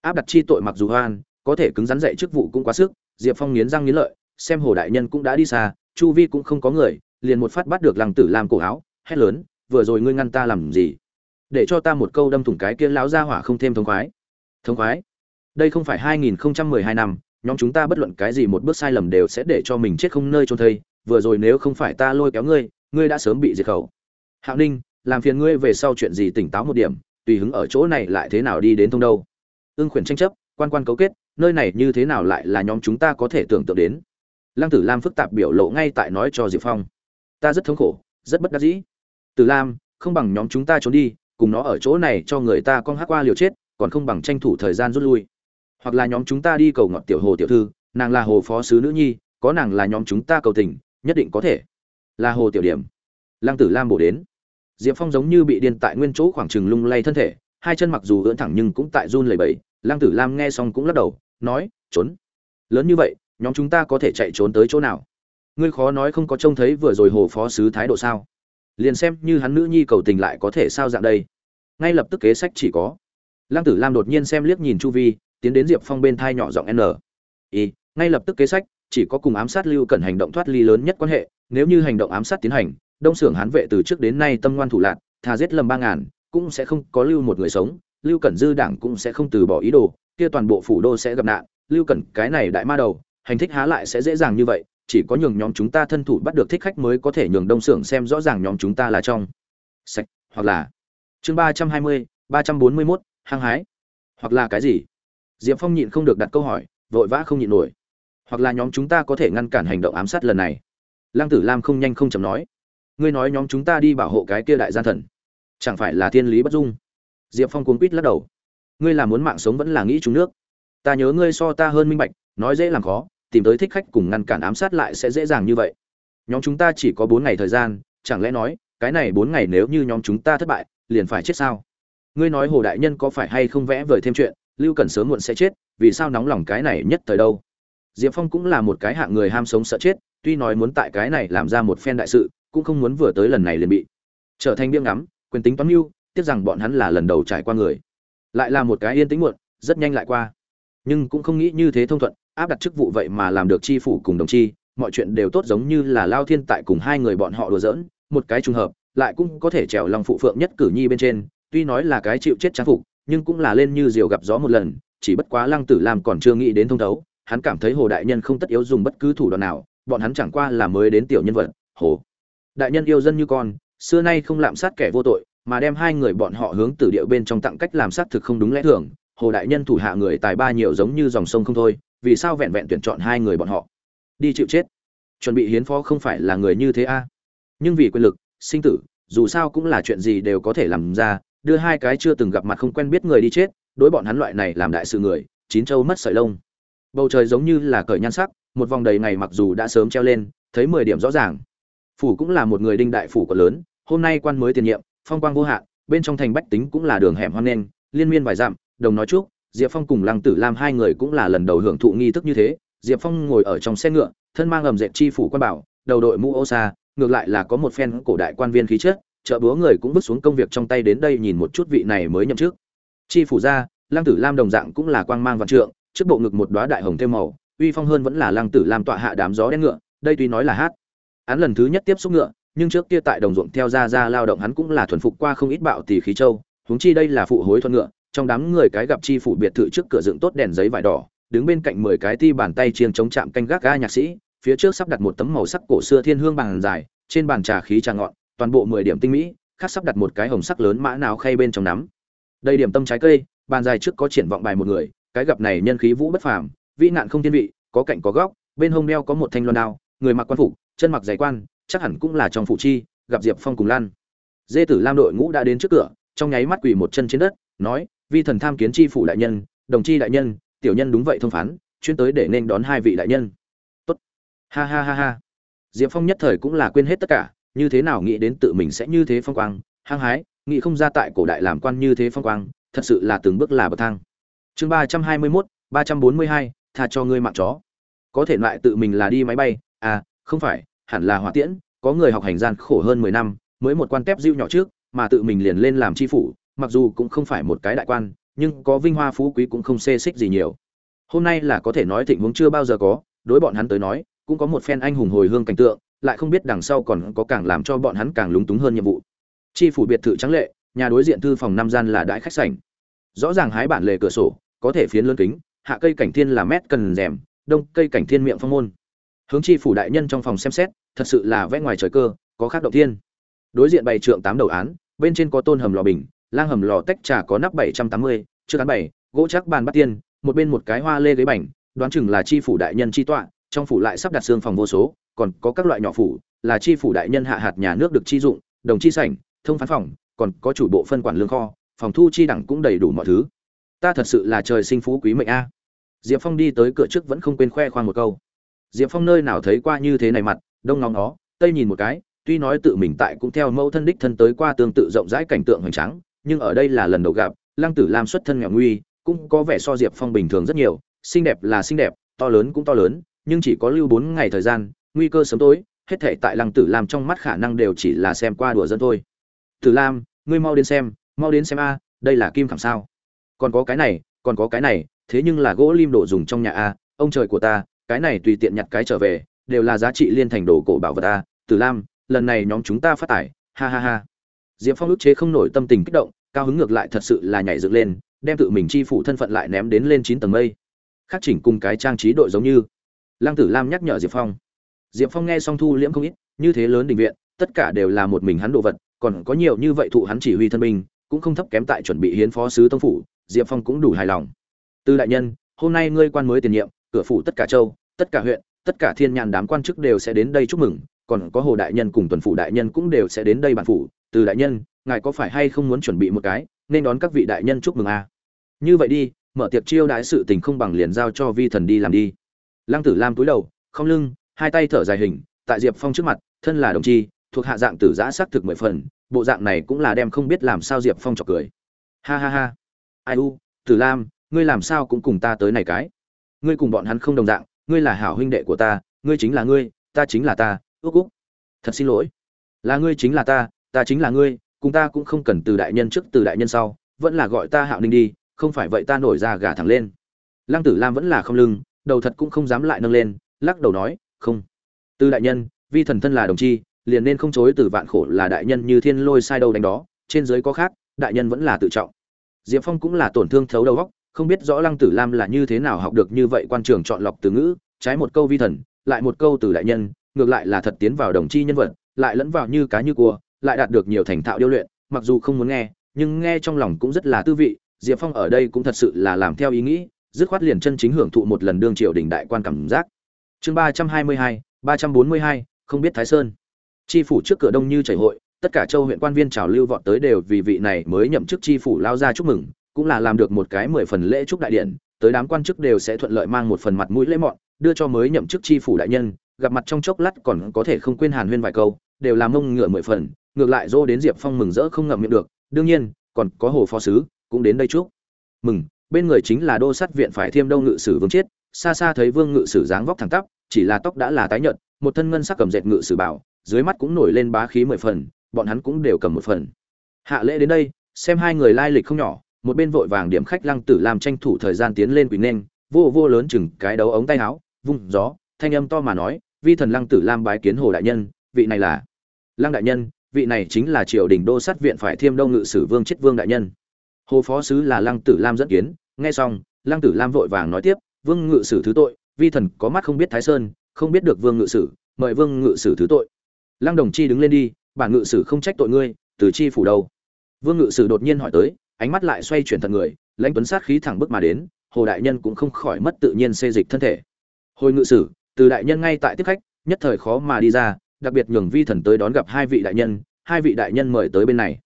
Áp đặt chi tội mặc dù hoan, có thể cứng rắn dạy chức vụ cũng quá sức diệp phong nghiến răng nghiến lợi, xem hồ đại nhân cũng đã đi xa, chu vi cũng không có người, liền một phát bắt được lăng tử làm cổ áo, hét lớn, vừa rồi ngươi ngăn ta làm gì? Để cho ta một câu đâm thủng cái kia lão ra hỏa không thêm thống khoái. Thống khoái? Đây không phải 2012 năm, nhóm chúng ta bất luận cái gì một bước sai lầm đều sẽ để cho mình chết không nơi trôn thây, vừa rồi nếu không phải ta lôi kéo ngươi ngươi đã sớm bị diệt khẩu. Hạo ninh, làm phiền ngươi về sau chuyện gì tỉnh táo một điểm, tùy hứng ở chỗ này lại thế nào đi đến thông đâu? Ương khuyển tranh chấp, quan quan cấu kết nơi này như thế nào lại là nhóm chúng ta có thể tưởng tượng đến? Lăng tử lam phức tạp biểu lộ ngay tại nói cho diệp phong. Ta rất thống khổ, rất bất đắc dĩ. Tử lam, không bằng nhóm chúng ta trốn đi, cùng nó ở chỗ này cho người ta con hát qua liều chết, còn không bằng tranh thủ thời gian rút lui. Hoặc là nhóm chúng ta đi cầu ngọt tiểu hồ tiểu thư, nàng là hồ phó sứ nữ nhi, có nàng là nhóm chúng ta cầu tình, nhất định có thể. Là hồ tiểu điểm. Lăng tử lam bổ đến. Diệp phong giống như bị điên tại nguyên chỗ khoảng trừng lung lay thân thể, hai chân mặc dù ưỡn thẳng nhưng cũng tại run lẩy bẩy. Lăng tử lam nghe xong cũng lắc đầu nói, trốn. Lớn như vậy, nhóm chúng ta có thể chạy trốn tới chỗ nào? Ngươi khó nói không có trông thấy vừa rồi hồ phó sứ thái độ sao? Liền xem như hắn nữ nhi cầu tình lại có thể sao dạng đây? Ngay lập tức kế sách chỉ có. Lăng tử lam đột nhiên xem liếc nhìn chu vi, tiến đến diệp phong bên thai nhỏ giọng n. Y ngay lập tức kế sách, chỉ có cùng ám sát lưu cần hành động thoát ly lớn nhất quan hệ, nếu như hành động ám sát tiến hành, đông xưởng hán vệ từ trước đến nay tâm ngoan thủ lạc thà giết lầm ba ngàn, cũng sẽ không có lưu một người sống, lưu cẩn dư đảng cũng sẽ không từ bỏ ý đồ kia toàn bộ phủ đô sẽ gặp nạn, lưu cẩn, cái này đại ma đầu, hành thích há lại sẽ dễ dàng như vậy, chỉ có nhường nhóm chúng ta thân thủ bắt được thích khách mới có thể nhường đông xưởng xem rõ ràng nhóm chúng ta là trong sạch, hoặc là chương ba trăm hai mươi, ba trăm bốn mươi mốt, hăng hái. Hoặc là cái gì? Diệp phong nhịn không được đặt câu hỏi, vội vã không nhịn nổi. Hoặc là nhóm chúng ta có thể ngăn cản hành động ám sát lần này. Lăng tử lam không nhanh không chậm nói. Ngươi nói nhóm chúng ta đi bảo hộ cái kia đại gian thần. Chẳng phải là thiên lý bất dung? Diệp phong cuốn quýt lắc đầu ngươi là muốn mạng sống vẫn là nghĩ trúng nước. Ta nhớ ngươi so ta hơn minh bạch, nói dễ làm khó, tìm tới thích khách cùng ngăn cản ám sát lại sẽ dễ dàng như vậy. Nhóm chúng ta chỉ có bốn ngày thời gian, chẳng lẽ nói, cái này bốn ngày nếu như nhóm chúng ta thất bại, liền phải chết sao? Ngươi nói hồ đại nhân có phải hay không vẽ vời thêm chuyện, lưu cần sớm muộn sẽ chết, vì sao nóng lòng cái này nhất thời đâu? Diệp phong cũng là một cái hạng người ham sống sợ chết, tuy nói muốn tại cái này làm ra một phen đại sự, cũng không muốn vừa tới lần này liền bị trở thành biếng ngắm, quyền tính toán mưu, tiếc rằng bọn hắn là lần đầu trải qua người lại là một cái yên tĩnh muộn, rất nhanh lại qua. Nhưng cũng không nghĩ như thế thông thuận, áp đặt chức vụ vậy mà làm được chi phủ cùng đồng chi, mọi chuyện đều tốt giống như là lao thiên tại cùng hai người bọn họ đùa giỡn, một cái trùng hợp, lại cũng có thể trèo lòng phụ phượng nhất cử nhi bên trên, tuy nói là cái chịu chết trang phục, nhưng cũng là lên như diều gặp gió một lần, chỉ bất quá lăng tử làm còn chưa nghĩ đến thông thấu, hắn cảm thấy hồ đại nhân không tất yếu dùng bất cứ thủ đoạn nào, bọn hắn chẳng qua là mới đến tiểu nhân vật hồ đại nhân yêu dân như con, xưa nay không lạm sát kẻ vô tội mà đem hai người bọn họ hướng tử địa bên trong tặng cách làm xác thực không đúng lẽ thường, hồ đại nhân thủ hạ người tài ba nhiều giống như dòng sông không thôi, vì sao vẹn vẹn tuyển chọn hai người bọn họ? Đi chịu chết. Chuẩn bị hiến phó không phải là người như thế a? À? nhưng vì quyền lực, sinh tử, dù sao cũng là chuyện gì đều có thể làm ra, đưa hai cái chưa từng gặp mặt không quen biết người đi chết, đối bọn hắn loại này làm đại sự người, chín châu mất sợi lông. Bầu trời giống như là cởi nhan sắc, một vòng đầy ngày mặc dù đã sớm treo lên, thấy mười điểm rõ ràng. Phủ cũng là một người đinh đại phủ còn lớn, hôm nay quan mới tiền nhiệm phong quang vô hạn, bên trong thành bách tính cũng là đường hẻm hoang nen liên miên vài dặm, đồng nói chúc, diệp phong cùng lăng tử lam hai người cũng là lần đầu hưởng thụ nghi thức như thế. Diệp phong ngồi ở trong xe ngựa, thân mang ầm dẹp chi phủ quan bảo, đầu đội mũ ô xa ngược lại là có một phen cổ đại quan viên khí chất, chợ búa người cũng bước xuống công việc trong tay đến đây nhìn một chút vị này mới nhậm chức. Chi phủ ra, lăng tử lam đồng dạng cũng là quang mang văn trượng, trước bộ ngực một đóa đại hồng thêm màu, uy phong hơn vẫn là lăng tử lam tọa hạ đám gió đen ngựa, đây tuy nói là hát. Án lần thứ nhất tiếp xúc ngựa nhưng trước kia tại đồng ruộng theo ra ra lao động hắn cũng là thuần phục qua không ít bạo tỷ khí châu, huống chi đây là phụ hối thuận ngựa, trong đám người cái gặp chi phủ biệt thự trước cửa dựng tốt đèn giấy vải đỏ, đứng bên cạnh mười cái ti bàn tay chiêng chống chạm canh gác ga nhạc sĩ, phía trước sắp đặt một tấm màu sắc cổ xưa thiên hương bàn dài, trên bàn trà khí trà ngọn, toàn bộ mười điểm tinh mỹ, khác sắp đặt một cái hồng sắc lớn mã nào khay bên trong nắm. Đây điểm tâm trái cây, bàn dài trước có triển vọng bài một người, cái gặp này nhân khí vũ bất phàm, vĩ nạn không thiên vị, có cạnh có góc, bên hông đeo có một thanh loan đao, người mặc quan phục, chân mặc giày quan chắc hẳn cũng là trong phụ chi, gặp diệp phong cùng lan. Dê tử lam đội ngũ đã đến trước cửa, trong nháy mắt quỳ một chân trên đất, nói, vi thần tham kiến chi phủ đại nhân, đồng chi đại nhân, tiểu nhân đúng vậy thông phán, chuyên tới để nên đón hai vị đại nhân. Tốt. Ha ha ha ha. Diệp phong nhất thời cũng là quên hết tất cả, như thế nào nghĩ đến tự mình sẽ như thế phong quang, hăng hái, nghĩ không ra tại cổ đại làm quan như thế phong quang, thật sự là từng bước là bậc thang. Chương ba trăm hai mươi mốt, ba trăm bốn mươi hai, tha cho ngươi mạng chó. Có thể lại tự mình là đi máy bay à không phải hẳn là hỏa tiễn, có người học hành gian khổ hơn mười năm, mới một quan tép dịu nhỏ trước, mà tự mình liền lên làm tri phủ, mặc dù cũng không phải một cái đại quan, nhưng có vinh hoa phú quý cũng không xê xích gì nhiều. Hôm nay là có thể nói thịnh vốn chưa bao giờ có, đối bọn hắn tới nói, cũng có một phen anh hùng hồi hương cảnh tượng, lại không biết đằng sau còn có càng làm cho bọn hắn càng lúng túng hơn nhiệm vụ. Tri phủ biệt thự trắng lệ, nhà đối diện thư phòng năm gian là đại khách sảnh. Rõ ràng hái bản lề cửa sổ, có thể phiến lớn kính, hạ cây cảnh thiên là mét cần rèm, đông cây cảnh thiên miệng phong môn hướng chi phủ đại nhân trong phòng xem xét, thật sự là vẽ ngoài trời cơ, có khác động thiên. Đối diện bày trượng tám đầu án, bên trên có tôn hầm lò bình, lang hầm lò tách trà có nắp bảy trăm tám mươi chưa án bảy, gỗ chắc bàn bắt tiên, một bên một cái hoa lê ghế bành, đoán chừng là chi phủ đại nhân chi tọa, trong phủ lại sắp đặt xương phòng vô số, còn có các loại nhỏ phủ, là chi phủ đại nhân hạ hạt nhà nước được chi dụng, đồng chi sảnh, thông phán phòng, còn có chủ bộ phân quản lương kho, phòng thu chi đẳng cũng đầy đủ mọi thứ. Ta thật sự là trời sinh phú quý mệnh a. Diệp phong đi tới cửa trước vẫn không quên khoe khoang một câu diệp phong nơi nào thấy qua như thế này mặt, đông ngóng nó, tây nhìn một cái, tuy nói tự mình tại cũng theo mẫu thân đích thân tới qua tương tự rộng rãi cảnh tượng hoành tráng, nhưng ở đây là lần đầu gặp, lăng tử lam xuất thân nghèo nguy, cũng có vẻ so diệp phong bình thường rất nhiều, xinh đẹp là xinh đẹp, to lớn cũng to lớn, nhưng chỉ có lưu bốn ngày thời gian, nguy cơ sớm tối, hết thể tại lăng tử lam trong mắt khả năng đều chỉ là xem qua đùa dân thôi. Tử lam, ngươi mau đến xem, mau đến xem a, đây là kim khảm sao? Còn có cái này, còn có cái này, thế nhưng là gỗ lim đồ dùng trong nhà a, ông trời của ta cái này tùy tiện nhặt cái trở về, đều là giá trị liên thành đồ cổ bảo vật a từ lam, lần này nhóm chúng ta phát tải. Ha ha ha. Diệp phong ức chế không nổi tâm tình kích động, cao hứng ngược lại thật sự là nhảy dựng lên, đem tự mình chi phủ thân phận lại ném đến lên chín tầng mây. Khắc chỉnh cùng cái trang trí đội giống như. Lăng tử lam nhắc nhở diệp phong. Diệp phong nghe xong thu liễm không ít, như thế lớn đình viện, tất cả đều là một mình hắn đồ vật, còn có nhiều như vậy thụ hắn chỉ huy thân binh, cũng không thấp kém tại chuẩn bị hiến phó sứ tông phủ, diệp phong cũng đủ hài lòng. Tư đại nhân, hôm nay ngươi quan mới tiền nhiệm cửa phủ tất cả châu, tất cả huyện, tất cả thiên nhàn đám quan chức đều sẽ đến đây chúc mừng, còn có hồ đại nhân cùng tuần phủ đại nhân cũng đều sẽ đến đây bản phủ, từ đại nhân, ngài có phải hay không muốn chuẩn bị một cái, nên đón các vị đại nhân chúc mừng a à? như vậy đi, mở tiệc chiêu đãi sự tình không bằng liền giao cho vi thần đi làm đi. Lăng tử lam túi đầu, không lưng, hai tay thở dài hình, tại diệp phong trước mặt, thân là đồng chi, thuộc hạ dạng tử giã xác thực mười phần, bộ dạng này cũng là đem không biết làm sao diệp phong chọc cười. Ha ha ha. Ai u, tử lam, ngươi làm sao cũng cùng ta tới này cái ngươi cùng bọn hắn không đồng dạng, ngươi là hảo huynh đệ của ta, ngươi chính là ngươi, ta chính là ta, ước úc thật xin lỗi. Là ngươi chính là ta ta chính là ngươi, cùng ta cũng không cần từ đại nhân trước từ đại nhân sau, vẫn là gọi ta hạo ninh đi, không phải vậy ta nổi ra gà thẳng lên. Lăng tử lam vẫn là không lưng, đầu thật cũng không dám lại nâng lên, lắc đầu nói, không. Từ đại nhân, vi thần thân là đồng chi, liền nên không chối từ vạn khổ là đại nhân như thiên lôi sai đâu đánh đó, trên dưới có khác, đại nhân vẫn là tự trọng. Diệp phong cũng là tổn thương thấu đầu góc không biết rõ lăng tử lam là như thế nào học được như vậy quan trường chọn lọc từ ngữ, trái một câu vi thần, lại một câu từ đại nhân, ngược lại là thật tiến vào đồng chi nhân vật, lại lẫn vào như cá như cua, lại đạt được nhiều thành thạo điêu luyện, mặc dù không muốn nghe, nhưng nghe trong lòng cũng rất là tư vị, diệp phong ở đây cũng thật sự là làm theo ý nghĩ, dứt khoát liền chân chính hưởng thụ một lần đương triều đình đại quan cảm giác. Chương ba trăm hai mươi hai, ba trăm bốn mươi hai, không biết thái sơn. Tri phủ trước cửa đông như chảy hội, tất cả châu huyện quan viên trào lưu vọt tới đều vì vị này mới nhậm chức tri phủ lao ra chúc mừng cũng là làm được một cái mười phần lễ chúc đại điện tới đám quan chức đều sẽ thuận lợi mang một phần mặt mũi lễ mọn, đưa cho mới nhậm chức tri phủ đại nhân, gặp mặt trong chốc lát còn có thể không quên hàn huyên vài câu, đều làm mông ngựa mười phần, ngược lại dô đến diệp phong mừng rỡ không ngậm miệng được, đương nhiên, còn có hồ phó sứ, cũng đến đây chúc. Mừng, bên người chính là đô sát viện phải thiêm đông ngự sử vương chiết, xa xa thấy vương ngự sử dáng vóc thẳng tắp, chỉ là tóc đã là tái nhợt, một thân ngân sắc cầm dệt ngự sử bảo, dưới mắt cũng nổi lên bá khí mười phần, bọn hắn cũng đều cầm một phần. Hạ lễ đến đây, xem hai người lai lịch không nhỏ một bên vội vàng điểm khách lăng tử làm tranh thủ thời gian tiến lên quỳ nên, vô vô lớn chừng cái đấu ống tay áo, vung gió, thanh âm to mà nói, vi thần lăng tử lam bái kiến hồ đại nhân, vị này là lăng đại nhân, vị này chính là triều đình đô sát viện phải thiêm đông ngự sử vương chết vương đại nhân. Hồ phó sứ là lăng tử lam dẫn kiến, nghe xong, lăng tử lam vội vàng nói tiếp, vương ngự sử thứ tội, vi thần có mắt không biết thái sơn, không biết được vương ngự sử, mời vương ngự sử thứ tội. Lăng đồng chi đứng lên đi bản ngự sử không trách tội ngươi, từ chi phủ đầu vương ngự sử đột nhiên hỏi tới ánh mắt lại xoay chuyển thật người, lãnh tuấn sát khí thẳng bước mà đến, hồ đại nhân cũng không khỏi mất tự nhiên xê dịch thân thể. Hồi ngự sử, từ đại nhân ngay tại tiếp khách, nhất thời khó mà đi ra, đặc biệt nhường vi thần tới đón gặp hai vị đại nhân, hai vị đại nhân mời tới bên này.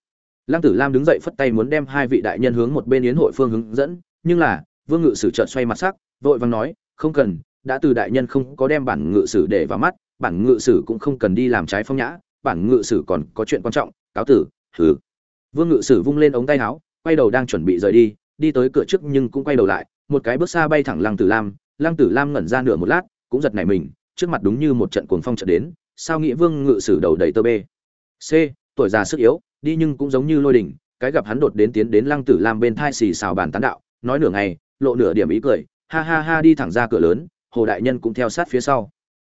Lăng tử lam đứng dậy phất tay muốn đem hai vị đại nhân hướng một bên yến hội phương hướng dẫn, nhưng là, vương ngự sử chợt xoay mặt sắc, vội vàng nói, không cần, đã từ đại nhân không có đem bản ngự sử để vào mắt, bản ngự sử cũng không cần đi làm trái phong nhã, bản ngự sử còn có chuyện quan trọng, cáo tử, hừ. Vương ngự sử vung lên ống tay áo quay đầu đang chuẩn bị rời đi đi tới cửa trước nhưng cũng quay đầu lại, một cái bước xa bay thẳng lăng tử lam. Lăng tử lam ngẩn ra nửa một lát, cũng giật nảy mình, trước mặt đúng như một trận cuồng phong trận đến, sao nghĩ vương ngự sử đầu đầy tơ bê. C, tuổi già sức yếu, đi nhưng cũng giống như lôi đỉnh, cái gặp hắn đột đến tiến đến lăng tử lam bên thai xì xào bàn tán đạo, nói nửa ngày, lộ nửa điểm ý cười, ha ha ha đi thẳng ra cửa lớn, hồ đại nhân cũng theo sát phía sau.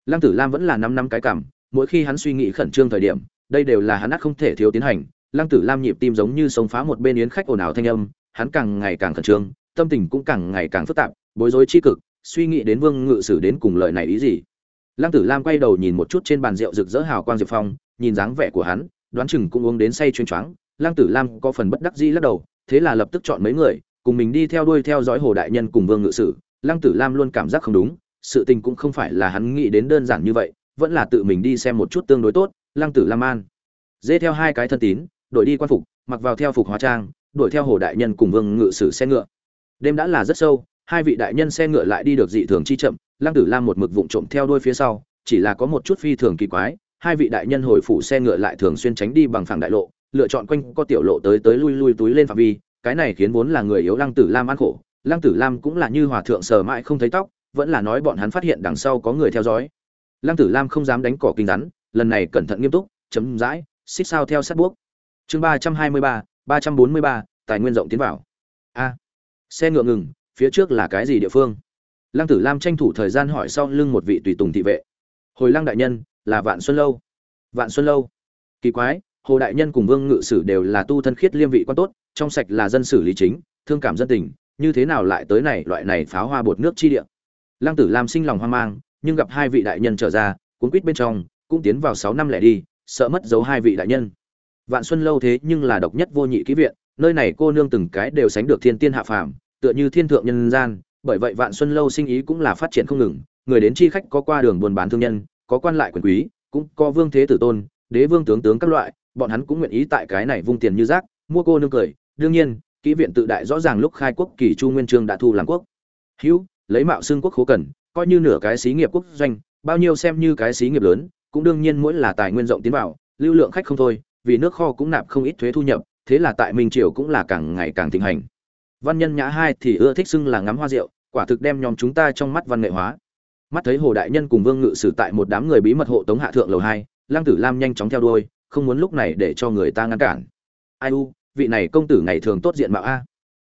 Lăng tử lam vẫn là năm năm cái cảm, mỗi khi hắn suy nghĩ khẩn trương thời điểm, đây đều là hắn ắt không thể thiếu tiến hành lăng tử lam nhịp tim giống như sống phá một bên yến khách ồn ào thanh âm, hắn càng ngày càng khẩn trương, tâm tình cũng càng ngày càng phức tạp, bối rối chi cực, suy nghĩ đến vương ngự sử đến cùng lời này ý gì. Lăng tử lam quay đầu nhìn một chút trên bàn rượu rực rỡ hào quang diệp phong, nhìn dáng vẻ của hắn, đoán chừng cũng uống đến say chuyên choáng. Lăng tử lam có phần bất đắc dĩ lắc đầu, thế là lập tức chọn mấy người, cùng mình đi theo đuôi theo dõi hồ đại nhân cùng vương ngự sử. Lăng tử lam luôn cảm giác không đúng, sự tình cũng không phải là hắn nghĩ đến đơn giản như vậy, vẫn là tự mình đi xem một chút tương đối tốt. Lăng tử lam an. Dê theo hai cái thân tín đổi đi quan phục, mặc vào theo phục hóa trang, đuổi theo hồ đại nhân cùng vương ngự sử xe ngựa. Đêm đã là rất sâu, hai vị đại nhân xe ngựa lại đi được dị thường chi chậm, lăng tử lam một mực vụng trộm theo đuôi phía sau, chỉ là có một chút phi thường kỳ quái, hai vị đại nhân hồi phủ xe ngựa lại thường xuyên tránh đi bằng phẳng đại lộ, lựa chọn quanh có tiểu lộ tới tới lui lui túi lên phạm vi, cái này khiến vốn là người yếu lăng tử lam ăn khổ, lăng tử lam cũng là như hòa thượng sờ mãi không thấy tóc, vẫn là nói bọn hắn phát hiện đằng sau có người theo dõi. Lăng tử lam không dám đánh cỏ kinh rắn, lần này cẩn thận nghiêm túc, chấm dãi, xích sao theo sát buốc chương ba trăm hai mươi ba ba trăm bốn mươi ba, tài nguyên rộng tiến vào. A. Xe ngựa ngừng, phía trước là cái gì địa phương? Lăng tử lam tranh thủ thời gian hỏi sau lưng một vị tùy tùng thị vệ. Hồi lăng đại nhân, là vạn xuân lâu. Vạn xuân lâu. Kỳ quái, hồ đại nhân cùng vương ngự sử đều là tu thân khiết liêm vị quan tốt, trong sạch là dân sử lý chính, thương cảm dân tình, như thế nào lại tới này, loại này pháo hoa bột nước chi địa? Lăng tử lam sinh lòng hoang mang, nhưng gặp hai vị đại nhân trở ra, cuốn quýt bên trong, cũng tiến vào sáu năm lẻ đi, sợ mất dấu hai vị đại nhân vạn xuân lâu thế nhưng là độc nhất vô nhị ký viện, nơi này cô nương từng cái đều sánh được thiên tiên hạ phàm, tựa như thiên thượng nhân gian, bởi vậy vạn xuân lâu sinh ý cũng là phát triển không ngừng, người đến chi khách có qua đường buôn bán thương nhân, có quan lại quyền quý, cũng có vương thế tử tôn, đế vương tướng tướng các loại, bọn hắn cũng nguyện ý tại cái này vung tiền như rác, mua cô nương cười. Đương nhiên kỹ viện tự đại rõ ràng lúc khai quốc kỳ chu nguyên trương đã thu làm quốc. Hữu, lấy mạo xương quốc khố cần, coi như nửa cái xí nghiệp quốc doanh, bao nhiêu xem như cái xí nghiệp lớn, cũng đương nhiên mỗi là tài nguyên rộng tiến vào, lưu lượng khách không thôi vì nước kho cũng nạp không ít thuế thu nhập, thế là tại minh triều cũng là càng ngày càng thịnh hành. Văn nhân nhã hai thì ưa thích xưng là ngắm hoa rượu, quả thực đem nhóm chúng ta trong mắt văn nghệ hóa. Mắt thấy hồ đại nhân cùng vương ngự sử tại một đám người bí mật hộ tống hạ thượng lầu hai lang tử lam nhanh chóng theo đuôi, không muốn lúc này để cho người ta ngăn cản. Ai u, vị này công tử ngày thường tốt diện mạo a.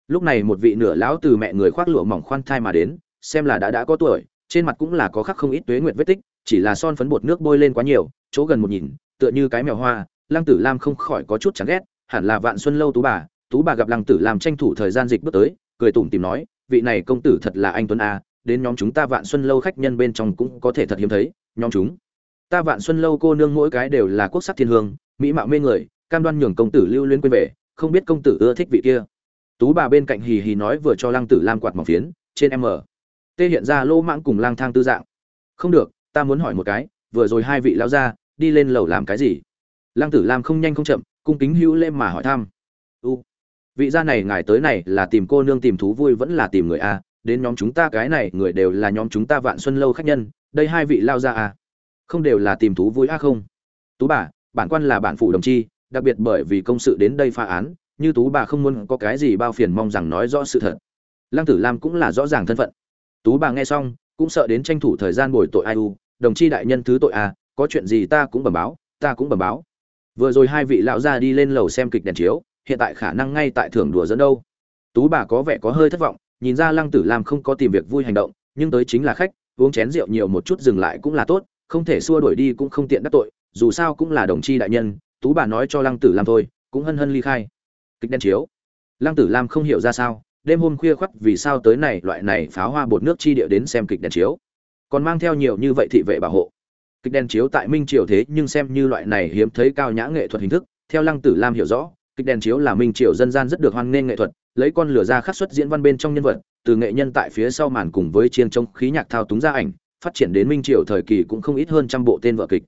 Lúc này một vị nửa lão từ mẹ người khoác lụa mỏng khoan thai mà đến, xem là đã đã có tuổi, trên mặt cũng là có khắc không ít tuế nguyệt vết tích, chỉ là son phấn bột nước bôi lên quá nhiều, chỗ gần một nhìn, tựa như cái mèo hoa lăng tử lam không khỏi có chút chán ghét, hẳn là vạn xuân lâu tú bà tú bà gặp lăng tử lam tranh thủ thời gian dịch bước tới, cười tủm tìm nói, vị này công tử thật là anh tuấn a, đến nhóm chúng ta vạn xuân lâu khách nhân bên trong cũng có thể thật hiếm thấy, nhóm chúng. Ta vạn xuân lâu cô nương mỗi cái đều là quốc sắc thiên hương, mỹ mạo mê người, cam đoan nhường công tử lưu luyến quên về, không biết công tử ưa thích vị kia. Tú bà bên cạnh hì hì nói vừa cho lăng tử lam quạt mỏng phiến, trên m. Tê hiện ra lô mãng cùng lang thang tư dạng. Không được, ta muốn hỏi một cái, vừa rồi hai vị lão gia, đi lên lầu làm cái gì? Lăng tử lam không nhanh không chậm, cung kính hữu lễ mà hỏi thăm. U, vị gia này ngài tới này là tìm cô nương tìm thú vui vẫn là tìm người a, đến nhóm chúng ta cái này người đều là nhóm chúng ta vạn xuân lâu khách nhân, đây hai vị lao ra a. Không đều là tìm thú vui a không? Tú bà, bản quan là bản phủ đồng chi, đặc biệt bởi vì công sự đến đây phá án, như tú bà không muốn có cái gì bao phiền mong rằng nói rõ sự thật. Lăng tử lam cũng là rõ ràng thân phận. Tú bà nghe xong, cũng sợ đến tranh thủ thời gian bồi tội ai u, đồng chi đại nhân thứ tội a, có chuyện gì ta cũng bẩm báo, ta cũng bẩm báo vừa rồi hai vị lão gia đi lên lầu xem kịch đèn chiếu, hiện tại khả năng ngay tại thưởng đùa dẫn đâu. Tú bà có vẻ có hơi thất vọng, nhìn ra lăng tử lam không có tìm việc vui hành động, nhưng tới chính là khách, uống chén rượu nhiều một chút dừng lại cũng là tốt, không thể xua đuổi đi cũng không tiện đắc tội, dù sao cũng là đồng chi đại nhân, tú bà nói cho lăng tử lam thôi, cũng hân hân ly khai. Kịch đen chiếu. Lăng tử lam không hiểu ra sao, đêm hôm khuya khoắt vì sao tới này, loại này pháo hoa bột nước chi địa đến xem kịch đèn chiếu. Còn mang theo nhiều như vậy thị vệ bảo hộ kịch đèn chiếu tại minh triều thế nhưng xem như loại này hiếm thấy cao nhã nghệ thuật hình thức, theo lăng tử lam hiểu rõ, kịch đèn chiếu là minh triều dân gian rất được hoan nghênh nghệ thuật, lấy con lửa ra khắc xuất diễn văn bên trong nhân vật, từ nghệ nhân tại phía sau màn cùng với chiên trông khí nhạc thao túng ra ảnh, phát triển đến minh triều thời kỳ cũng không ít hơn trăm bộ tên vợ kịch.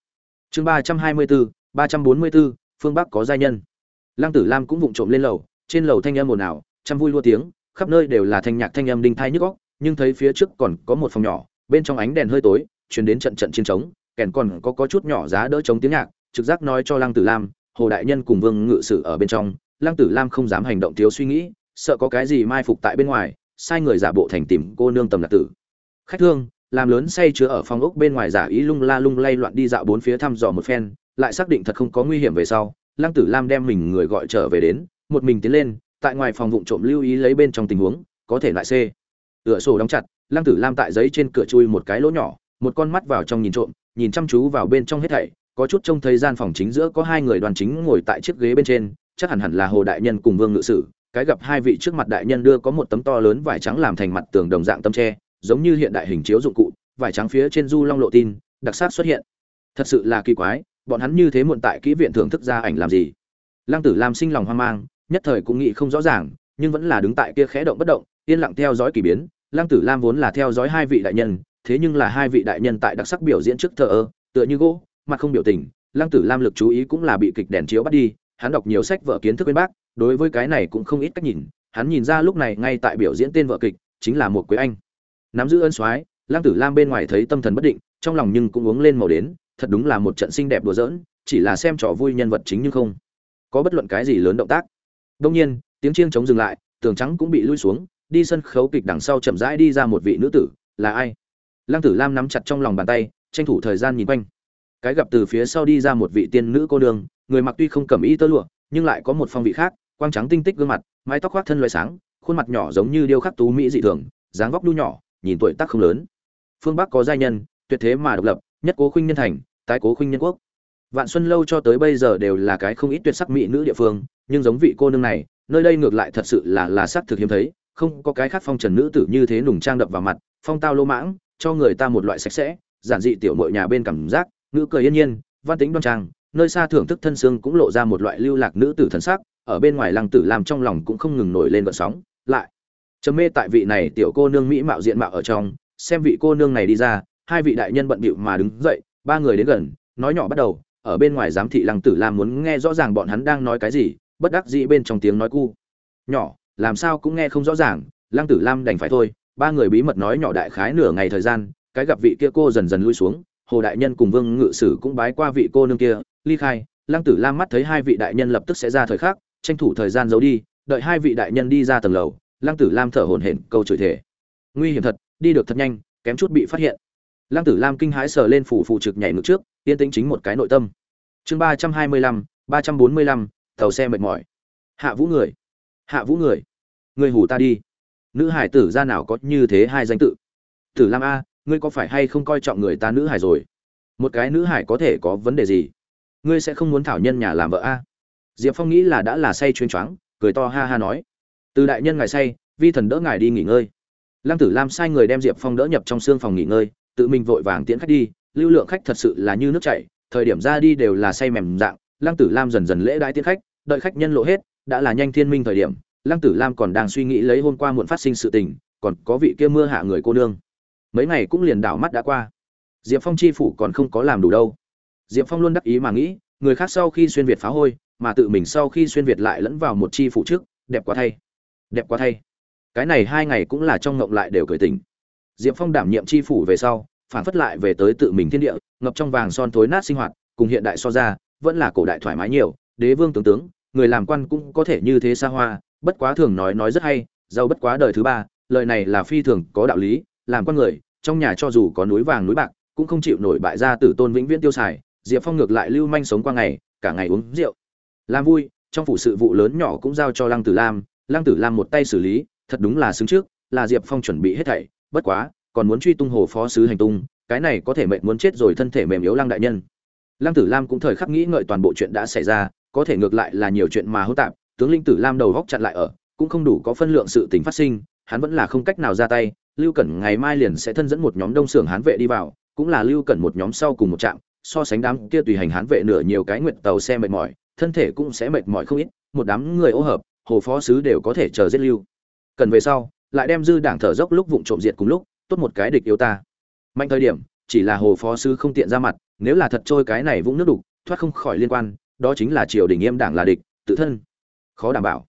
Chương ba trăm hai mươi bốn ba trăm bốn mươi bốn phương bắc có gia nhân. Lăng tử lam cũng vụng trộm lên lầu, trên lầu thanh âm ồn ào chăm vui lua tiếng, khắp nơi đều là thanh nhạc thanh âm đinh thai nhức góc nhưng thấy phía trước còn có một phòng nhỏ, bên trong ánh đèn hơi tối chuyển đến trận trận chiến trống kèn còn có có chút nhỏ giá đỡ chống tiếng nhạc, trực giác nói cho lăng tử lam, hồ đại nhân cùng vương ngự sử ở bên trong, lăng tử lam không dám hành động thiếu suy nghĩ, sợ có cái gì mai phục tại bên ngoài, sai người giả bộ thành tìm cô nương tầm lạc tử. Khách thương, làm lớn say chứa ở phòng ốc bên ngoài giả ý lung la lung lay loạn đi dạo bốn phía thăm dò một phen, lại xác định thật không có nguy hiểm về sau, lăng tử lam đem mình người gọi trở về đến, một mình tiến lên, tại ngoài phòng vụng trộm lưu ý lấy bên trong tình huống, có thể lại c. Cửa sổ đóng chặt, lăng tử lam tại giấy trên cửa chui một cái lỗ nhỏ, một con mắt vào trong nhìn trộm nhìn chăm chú vào bên trong hết thảy, có chút trông thấy gian phòng chính giữa có hai người đoàn chính ngồi tại chiếc ghế bên trên, chắc hẳn hẳn là hồ đại nhân cùng vương ngự sử, cái gặp hai vị trước mặt đại nhân đưa có một tấm to lớn vải trắng làm thành mặt tường đồng dạng tấm tre, giống như hiện đại hình chiếu dụng cụ, vải trắng phía trên du long lộ tin, đặc sắc xuất hiện. Thật sự là kỳ quái, bọn hắn như thế muộn tại kỹ viện thưởng thức ra ảnh làm gì? Lăng tử lam sinh lòng hoang mang, nhất thời cũng nghĩ không rõ ràng, nhưng vẫn là đứng tại kia khẽ động bất động, yên lặng theo dõi kỳ biến. Lăng tử lam vốn là theo dõi hai vị đại nhân thế nhưng là hai vị đại nhân tại đặc sắc biểu diễn trước thờ ơ, tựa như gỗ, mặt không biểu tình, lăng tử lam lực chú ý cũng là bị kịch đèn chiếu bắt đi, hắn đọc nhiều sách vở kiến thức bên bác, đối với cái này cũng không ít cách nhìn, hắn nhìn ra lúc này ngay tại biểu diễn tên vợ kịch, chính là một quế anh. Nắm giữ ân soái, lăng tử lam bên ngoài thấy tâm thần bất định, trong lòng nhưng cũng uống lên màu đến, thật đúng là một trận xinh đẹp đùa giỡn, chỉ là xem trò vui nhân vật chính nhưng không có bất luận cái gì lớn động tác. Đông nhiên, tiếng chiêng chống dừng lại, tường trắng cũng bị lui xuống, đi sân khấu kịch đằng sau chậm rãi đi ra một vị nữ tử, là ai? Lăng tử lam nắm chặt trong lòng bàn tay tranh thủ thời gian nhìn quanh. Cái gặp từ phía sau đi ra một vị tiên nữ cô đường, người mặc tuy không cầm y tơ lụa nhưng lại có một phong vị khác quang trắng tinh tích gương mặt mái tóc khoác thân loại sáng khuôn mặt nhỏ giống như điêu khắc tú mỹ dị thường dáng vóc đu nhỏ nhìn tuổi tác không lớn. Phương bắc có giai nhân tuyệt thế mà độc lập nhất cố khuynh nhân thành tái cố khuynh nhân quốc. Vạn xuân lâu cho tới bây giờ đều là cái không ít tuyệt sắc mỹ nữ địa phương nhưng giống vị cô nương này nơi đây ngược lại thật sự là là sắc thực hiếm thấy không có cái khác phong trần nữ tử như thế nùng trang đập vào mặt phong tao lô mãng cho người ta một loại sạch sẽ, giản dị tiểu mội nhà bên cảm giác, ngữ cười yên nhiên, văn tính đoan trang, nơi xa thưởng thức thân xương cũng lộ ra một loại lưu lạc nữ tử thần sắc, ở bên ngoài lăng tử làm trong lòng cũng không ngừng nổi lên vận sóng, lại chấm mê tại vị này tiểu cô nương mỹ mạo diện mạo ở trong, xem vị cô nương này đi ra, hai vị đại nhân bận bịu mà đứng dậy, ba người đến gần, nói nhỏ bắt đầu, ở bên ngoài giám thị lăng tử lam muốn nghe rõ ràng bọn hắn đang nói cái gì, bất đắc dĩ bên trong tiếng nói cu. Nhỏ, làm sao cũng nghe không rõ ràng, lăng tử lam đành phải thôi ba người bí mật nói nhỏ đại khái nửa ngày thời gian, cái gặp vị kia cô dần dần lui xuống, hồ đại nhân cùng vương ngự sử cũng bái qua vị cô nương kia, ly khai, lăng tử lam mắt thấy hai vị đại nhân lập tức sẽ ra thời khắc, tranh thủ thời gian giấu đi, đợi hai vị đại nhân đi ra tầng lầu, lăng tử lam thở hổn hển, câu chửi thể nguy hiểm thật, đi được thật nhanh, kém chút bị phát hiện. Lăng tử lam kinh hãi sờ lên phủ phụ trực nhảy ngược trước, yên tĩnh chính một cái nội tâm. Chương ba trăm hai mươi lăm, ba trăm bốn mươi lăm, tàu xe mệt mỏi. Hạ vũ người. Hạ vũ người. Người hủ ta đi nữ hải tử ra nào có như thế hai danh tự? Tử lam a, ngươi có phải hay không coi trọng người ta nữ hải rồi? Một cái nữ hải có thể có vấn đề gì? Ngươi sẽ không muốn thảo nhân nhà làm vợ a? Diệp phong nghĩ là đã là say chuyên choáng, cười to ha ha nói. Từ đại nhân ngài say, vi thần đỡ ngài đi nghỉ ngơi. Lăng tử lam sai người đem diệp phong đỡ nhập trong xương phòng nghỉ ngơi, tự mình vội vàng tiễn khách đi, lưu lượng khách thật sự là như nước chảy, thời điểm ra đi đều là say mềm dạng. Lăng tử lam dần dần lễ đãi tiễn khách, đợi khách nhân lộ hết, đã là nhanh thiên minh thời điểm lăng tử lam còn đang suy nghĩ lấy hôm qua muộn phát sinh sự tình, còn có vị kia mưa hạ người cô nương. Mấy ngày cũng liền đảo mắt đã qua. Diệp phong chi phủ còn không có làm đủ đâu. Diệp phong luôn đắc ý mà nghĩ, người khác sau khi xuyên việt phá hôi, mà tự mình sau khi xuyên việt lại lẫn vào một chi phủ trước, đẹp quá thay. Đẹp quá thay. Cái này hai ngày cũng là trong ngộng lại đều cười tỉnh. Diệp phong đảm nhiệm chi phủ về sau, phản phất lại về tới tự mình thiên địa, ngập trong vàng son thối nát sinh hoạt, cùng hiện đại so ra, vẫn là cổ đại thoải mái nhiều, đế vương tướng tướng, người làm quan cũng có thể như thế xa hoa bất quá thường nói nói rất hay, giàu bất quá đời thứ ba, lời này là phi thường có đạo lý, làm con người, trong nhà cho dù có núi vàng núi bạc, cũng không chịu nổi bại gia tử tôn vĩnh viễn tiêu xài, diệp phong ngược lại lưu manh sống qua ngày, cả ngày uống rượu. Làm vui, trong phủ sự vụ lớn nhỏ cũng giao cho lăng tử lam, lăng tử lam một tay xử lý, thật đúng là xứng trước, là diệp phong chuẩn bị hết thảy, bất quá, còn muốn truy tung hồ phó sứ hành tung, cái này có thể mệnh muốn chết rồi thân thể mềm yếu lăng đại nhân. Lăng tử lam cũng thời khắc nghĩ ngợi toàn bộ chuyện đã xảy ra, có thể ngược lại là nhiều chuyện mà hỗn tạp tướng linh tử lam đầu góc chặn lại ở, cũng không đủ có phân lượng sự tình phát sinh, hắn vẫn là không cách nào ra tay, lưu cẩn ngày mai liền sẽ thân dẫn một nhóm đông xưởng hán vệ đi vào, cũng là lưu cẩn một nhóm sau cùng một trạm, so sánh đám kia tùy hành hán vệ nửa nhiều cái nguyện tàu xe mệt mỏi, thân thể cũng sẽ mệt mỏi không ít, một đám người ô hợp, hồ phó sứ đều có thể chờ giết lưu. Cần về sau, lại đem dư đảng thở dốc lúc vụng trộm diệt cùng lúc, tốt một cái địch yêu ta. Mạnh thời điểm, chỉ là hồ phó sứ không tiện ra mặt, nếu là thật trôi cái này vũng nước đục, thoát không khỏi liên quan, đó chính là triều đình nghiêm đảng là địch, tự thân khó đảm bảo.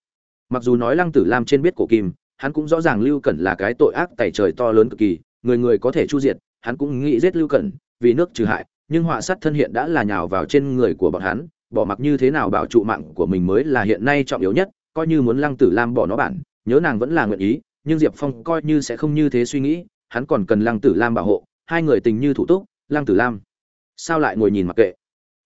Mặc dù nói lăng tử lam trên biết cổ kim, hắn cũng rõ ràng lưu cẩn là cái tội ác tày trời to lớn cực kỳ, người người có thể chu diệt, hắn cũng nghĩ giết lưu cẩn, vì nước trừ hại, nhưng họa sát thân hiện đã là nhào vào trên người của bọn hắn, bỏ mặc như thế nào bảo trụ mạng của mình mới là hiện nay trọng yếu nhất, coi như muốn lăng tử lam bỏ nó bản, nhớ nàng vẫn là nguyện ý, nhưng diệp phong coi như sẽ không như thế suy nghĩ, hắn còn cần lăng tử lam bảo hộ, hai người tình như thủ túc, lăng tử lam. Sao lại ngồi nhìn mặc kệ?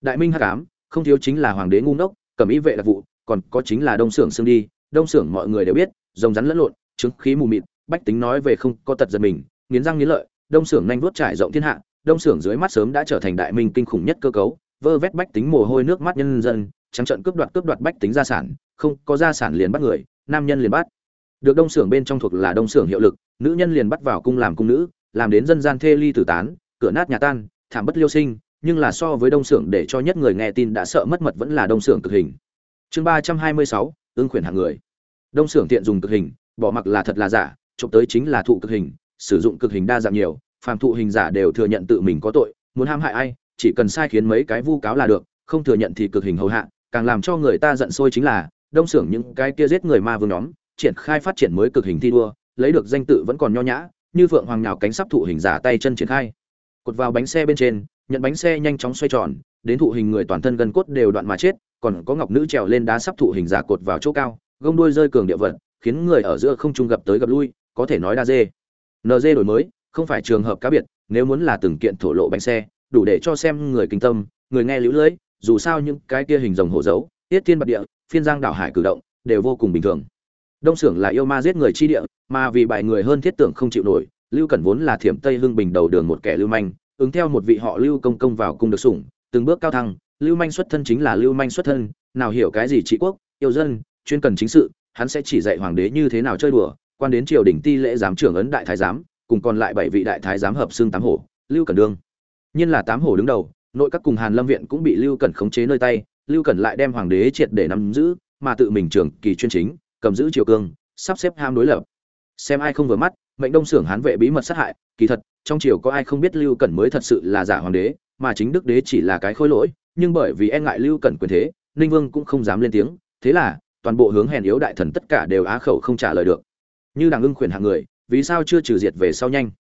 Đại minh hắc ám, không thiếu chính là hoàng đế ngu ngốc, cầm ý vệ đặc vụ còn có chính là đông xưởng xương đi, đông xưởng mọi người đều biết, rồng rắn lẫn lộn chứng khí mù mịt, bách tính nói về không có tật giật mình, nghiến răng nghiến lợi, đông xưởng nhanh vuốt trải rộng thiên hạ, đông xưởng dưới mắt sớm đã trở thành đại minh kinh khủng nhất cơ cấu, vơ vét bách tính mồ hôi nước mắt nhân dân, trắng trận cướp đoạt cướp đoạt bách tính gia sản, không có gia sản liền bắt người, nam nhân liền bắt. Được đông xưởng bên trong thuộc là đông xưởng hiệu lực, nữ nhân liền bắt vào cung làm cung nữ, làm đến dân gian thê ly tử tán, cửa nát nhà tan, thảm bất liêu sinh, nhưng là so với đông xưởng để cho nhất người nghe tin đã sợ mất mật vẫn là đông xưởng cực hình chương ba trăm hai mươi sáu ương khuyển hạng người. Đông xưởng tiện dùng cực hình, bỏ mặc là thật là giả, trộm tới chính là thụ cực hình, sử dụng cực hình đa dạng nhiều, phàm thụ hình giả đều thừa nhận tự mình có tội, muốn ham hại ai, chỉ cần sai khiến mấy cái vu cáo là được, không thừa nhận thì cực hình hầu hạ, càng làm cho người ta giận sôi chính là, đông xưởng những cái kia giết người ma vương nhóm, triển khai phát triển mới cực hình thi đua, lấy được danh tự vẫn còn nho nhã, như phượng hoàng nhào cánh sắp thụ hình giả tay chân triển khai. Cột vào bánh xe bên trên, nhận bánh xe nhanh chóng xoay tròn, đến thụ hình người toàn thân gần cốt đều đoạn mà chết còn có ngọc nữ trèo lên đá sắp thụ hình giả cột vào chỗ cao, gông đuôi rơi cường địa vật khiến người ở giữa không trung gặp tới gặp lui, có thể nói đa dê. Nd đổi mới, không phải trường hợp cá biệt, nếu muốn là từng kiện thổ lộ bánh xe, đủ để cho xem người kinh tâm, người nghe lũ lưỡi, dù sao những cái kia hình rồng hổ dấu, tiết thiên bạc địa, phiên giang đảo hải cử động, đều vô cùng bình thường. Đông xưởng là yêu ma giết người chi địa, mà vì bài người hơn thiết tưởng không chịu nổi, lưu cẩn vốn là thiểm tây hưng bình đầu đường một kẻ lưu manh, ứng theo một vị họ lưu công công vào cung được sủng, từng bước cao thăng lưu manh xuất thân chính là lưu manh xuất thân, nào hiểu cái gì trị quốc, yêu dân, chuyên cần chính sự, hắn sẽ chỉ dạy hoàng đế như thế nào chơi đùa, quan đến triều đình ti lễ giám trưởng ấn đại thái giám, cùng còn lại bảy vị đại thái giám hợp xương tám hổ, lưu cẩn đương. Nhiên là tám hổ đứng đầu, nội các cùng hàn lâm viện cũng bị lưu cẩn khống chế nơi tay, lưu cẩn lại đem hoàng đế triệt để nắm giữ, mà tự mình trưởng kỳ chuyên chính, cầm giữ triều cương, sắp xếp ham đối lập. Xem ai không vừa mắt, mệnh đông xưởng hán vệ bí mật sát hại, kỳ thật, trong triều có ai không biết lưu cẩn mới thật sự là giả hoàng đế, mà chính đức đế chỉ là cái khôi lỗi nhưng bởi vì e ngại lưu cẩn quyền thế, ninh vương cũng không dám lên tiếng. Thế là, toàn bộ hướng hèn yếu đại thần tất cả đều á khẩu không trả lời được. Như đảng ưng khuyển hạng người, vì sao chưa trừ diệt về sau nhanh?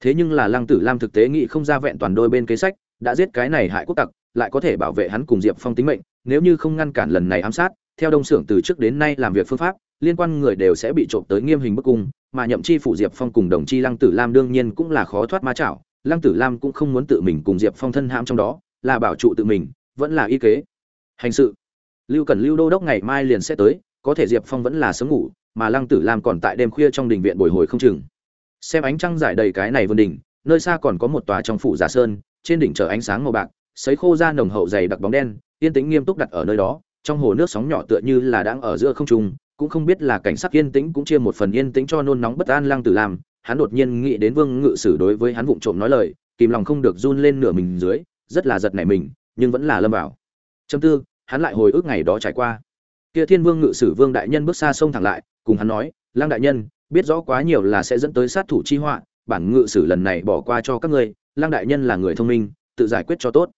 Thế nhưng là lăng tử lam thực tế nghị không ra vẹn toàn đôi bên kế sách, đã giết cái này hại quốc tặc, lại có thể bảo vệ hắn cùng diệp phong tính mệnh, nếu như không ngăn cản lần này ám sát, theo đông xưởng từ trước đến nay làm việc phương pháp, liên quan người đều sẽ bị trộm tới nghiêm hình bức cung, mà nhậm chi phủ diệp phong cùng đồng chi lăng tử lam đương nhiên cũng là khó thoát ma chảo. Lăng tử lam cũng không muốn tự mình cùng diệp phong thân hãm trong đó là bảo trụ tự mình, vẫn là y kế. Hành sự. Lưu cần lưu đô đốc ngày mai liền sẽ tới, có thể diệp phong vẫn là sớm ngủ, mà lăng tử lam còn tại đêm khuya trong đình viện bồi hồi không chừng. Xem ánh trăng giải đầy cái này vườn đỉnh, nơi xa còn có một tòa trong phủ giả sơn, trên đỉnh chở ánh sáng màu bạc, sấy khô ra nồng hậu dày đặc bóng đen, yên tĩnh nghiêm túc đặt ở nơi đó, trong hồ nước sóng nhỏ tựa như là đang ở giữa không trung, cũng không biết là cảnh sắc yên tĩnh cũng chia một phần yên tĩnh cho nôn nóng bất an lăng tử lam, hắn đột nhiên nghĩ đến vương ngự sử đối với hắn vụng trộm nói lời, kìm lòng không được run lên nửa mình dưới rất là giật nảy mình, nhưng vẫn là lâm vào. Châm tư, hắn lại hồi ức ngày đó trải qua. Kia thiên vương ngự sử vương đại nhân bước xa sông thẳng lại, cùng hắn nói, lăng đại nhân, biết rõ quá nhiều là sẽ dẫn tới sát thủ chi họa, bản ngự sử lần này bỏ qua cho các ngươi, lăng đại nhân là người thông minh, tự giải quyết cho tốt.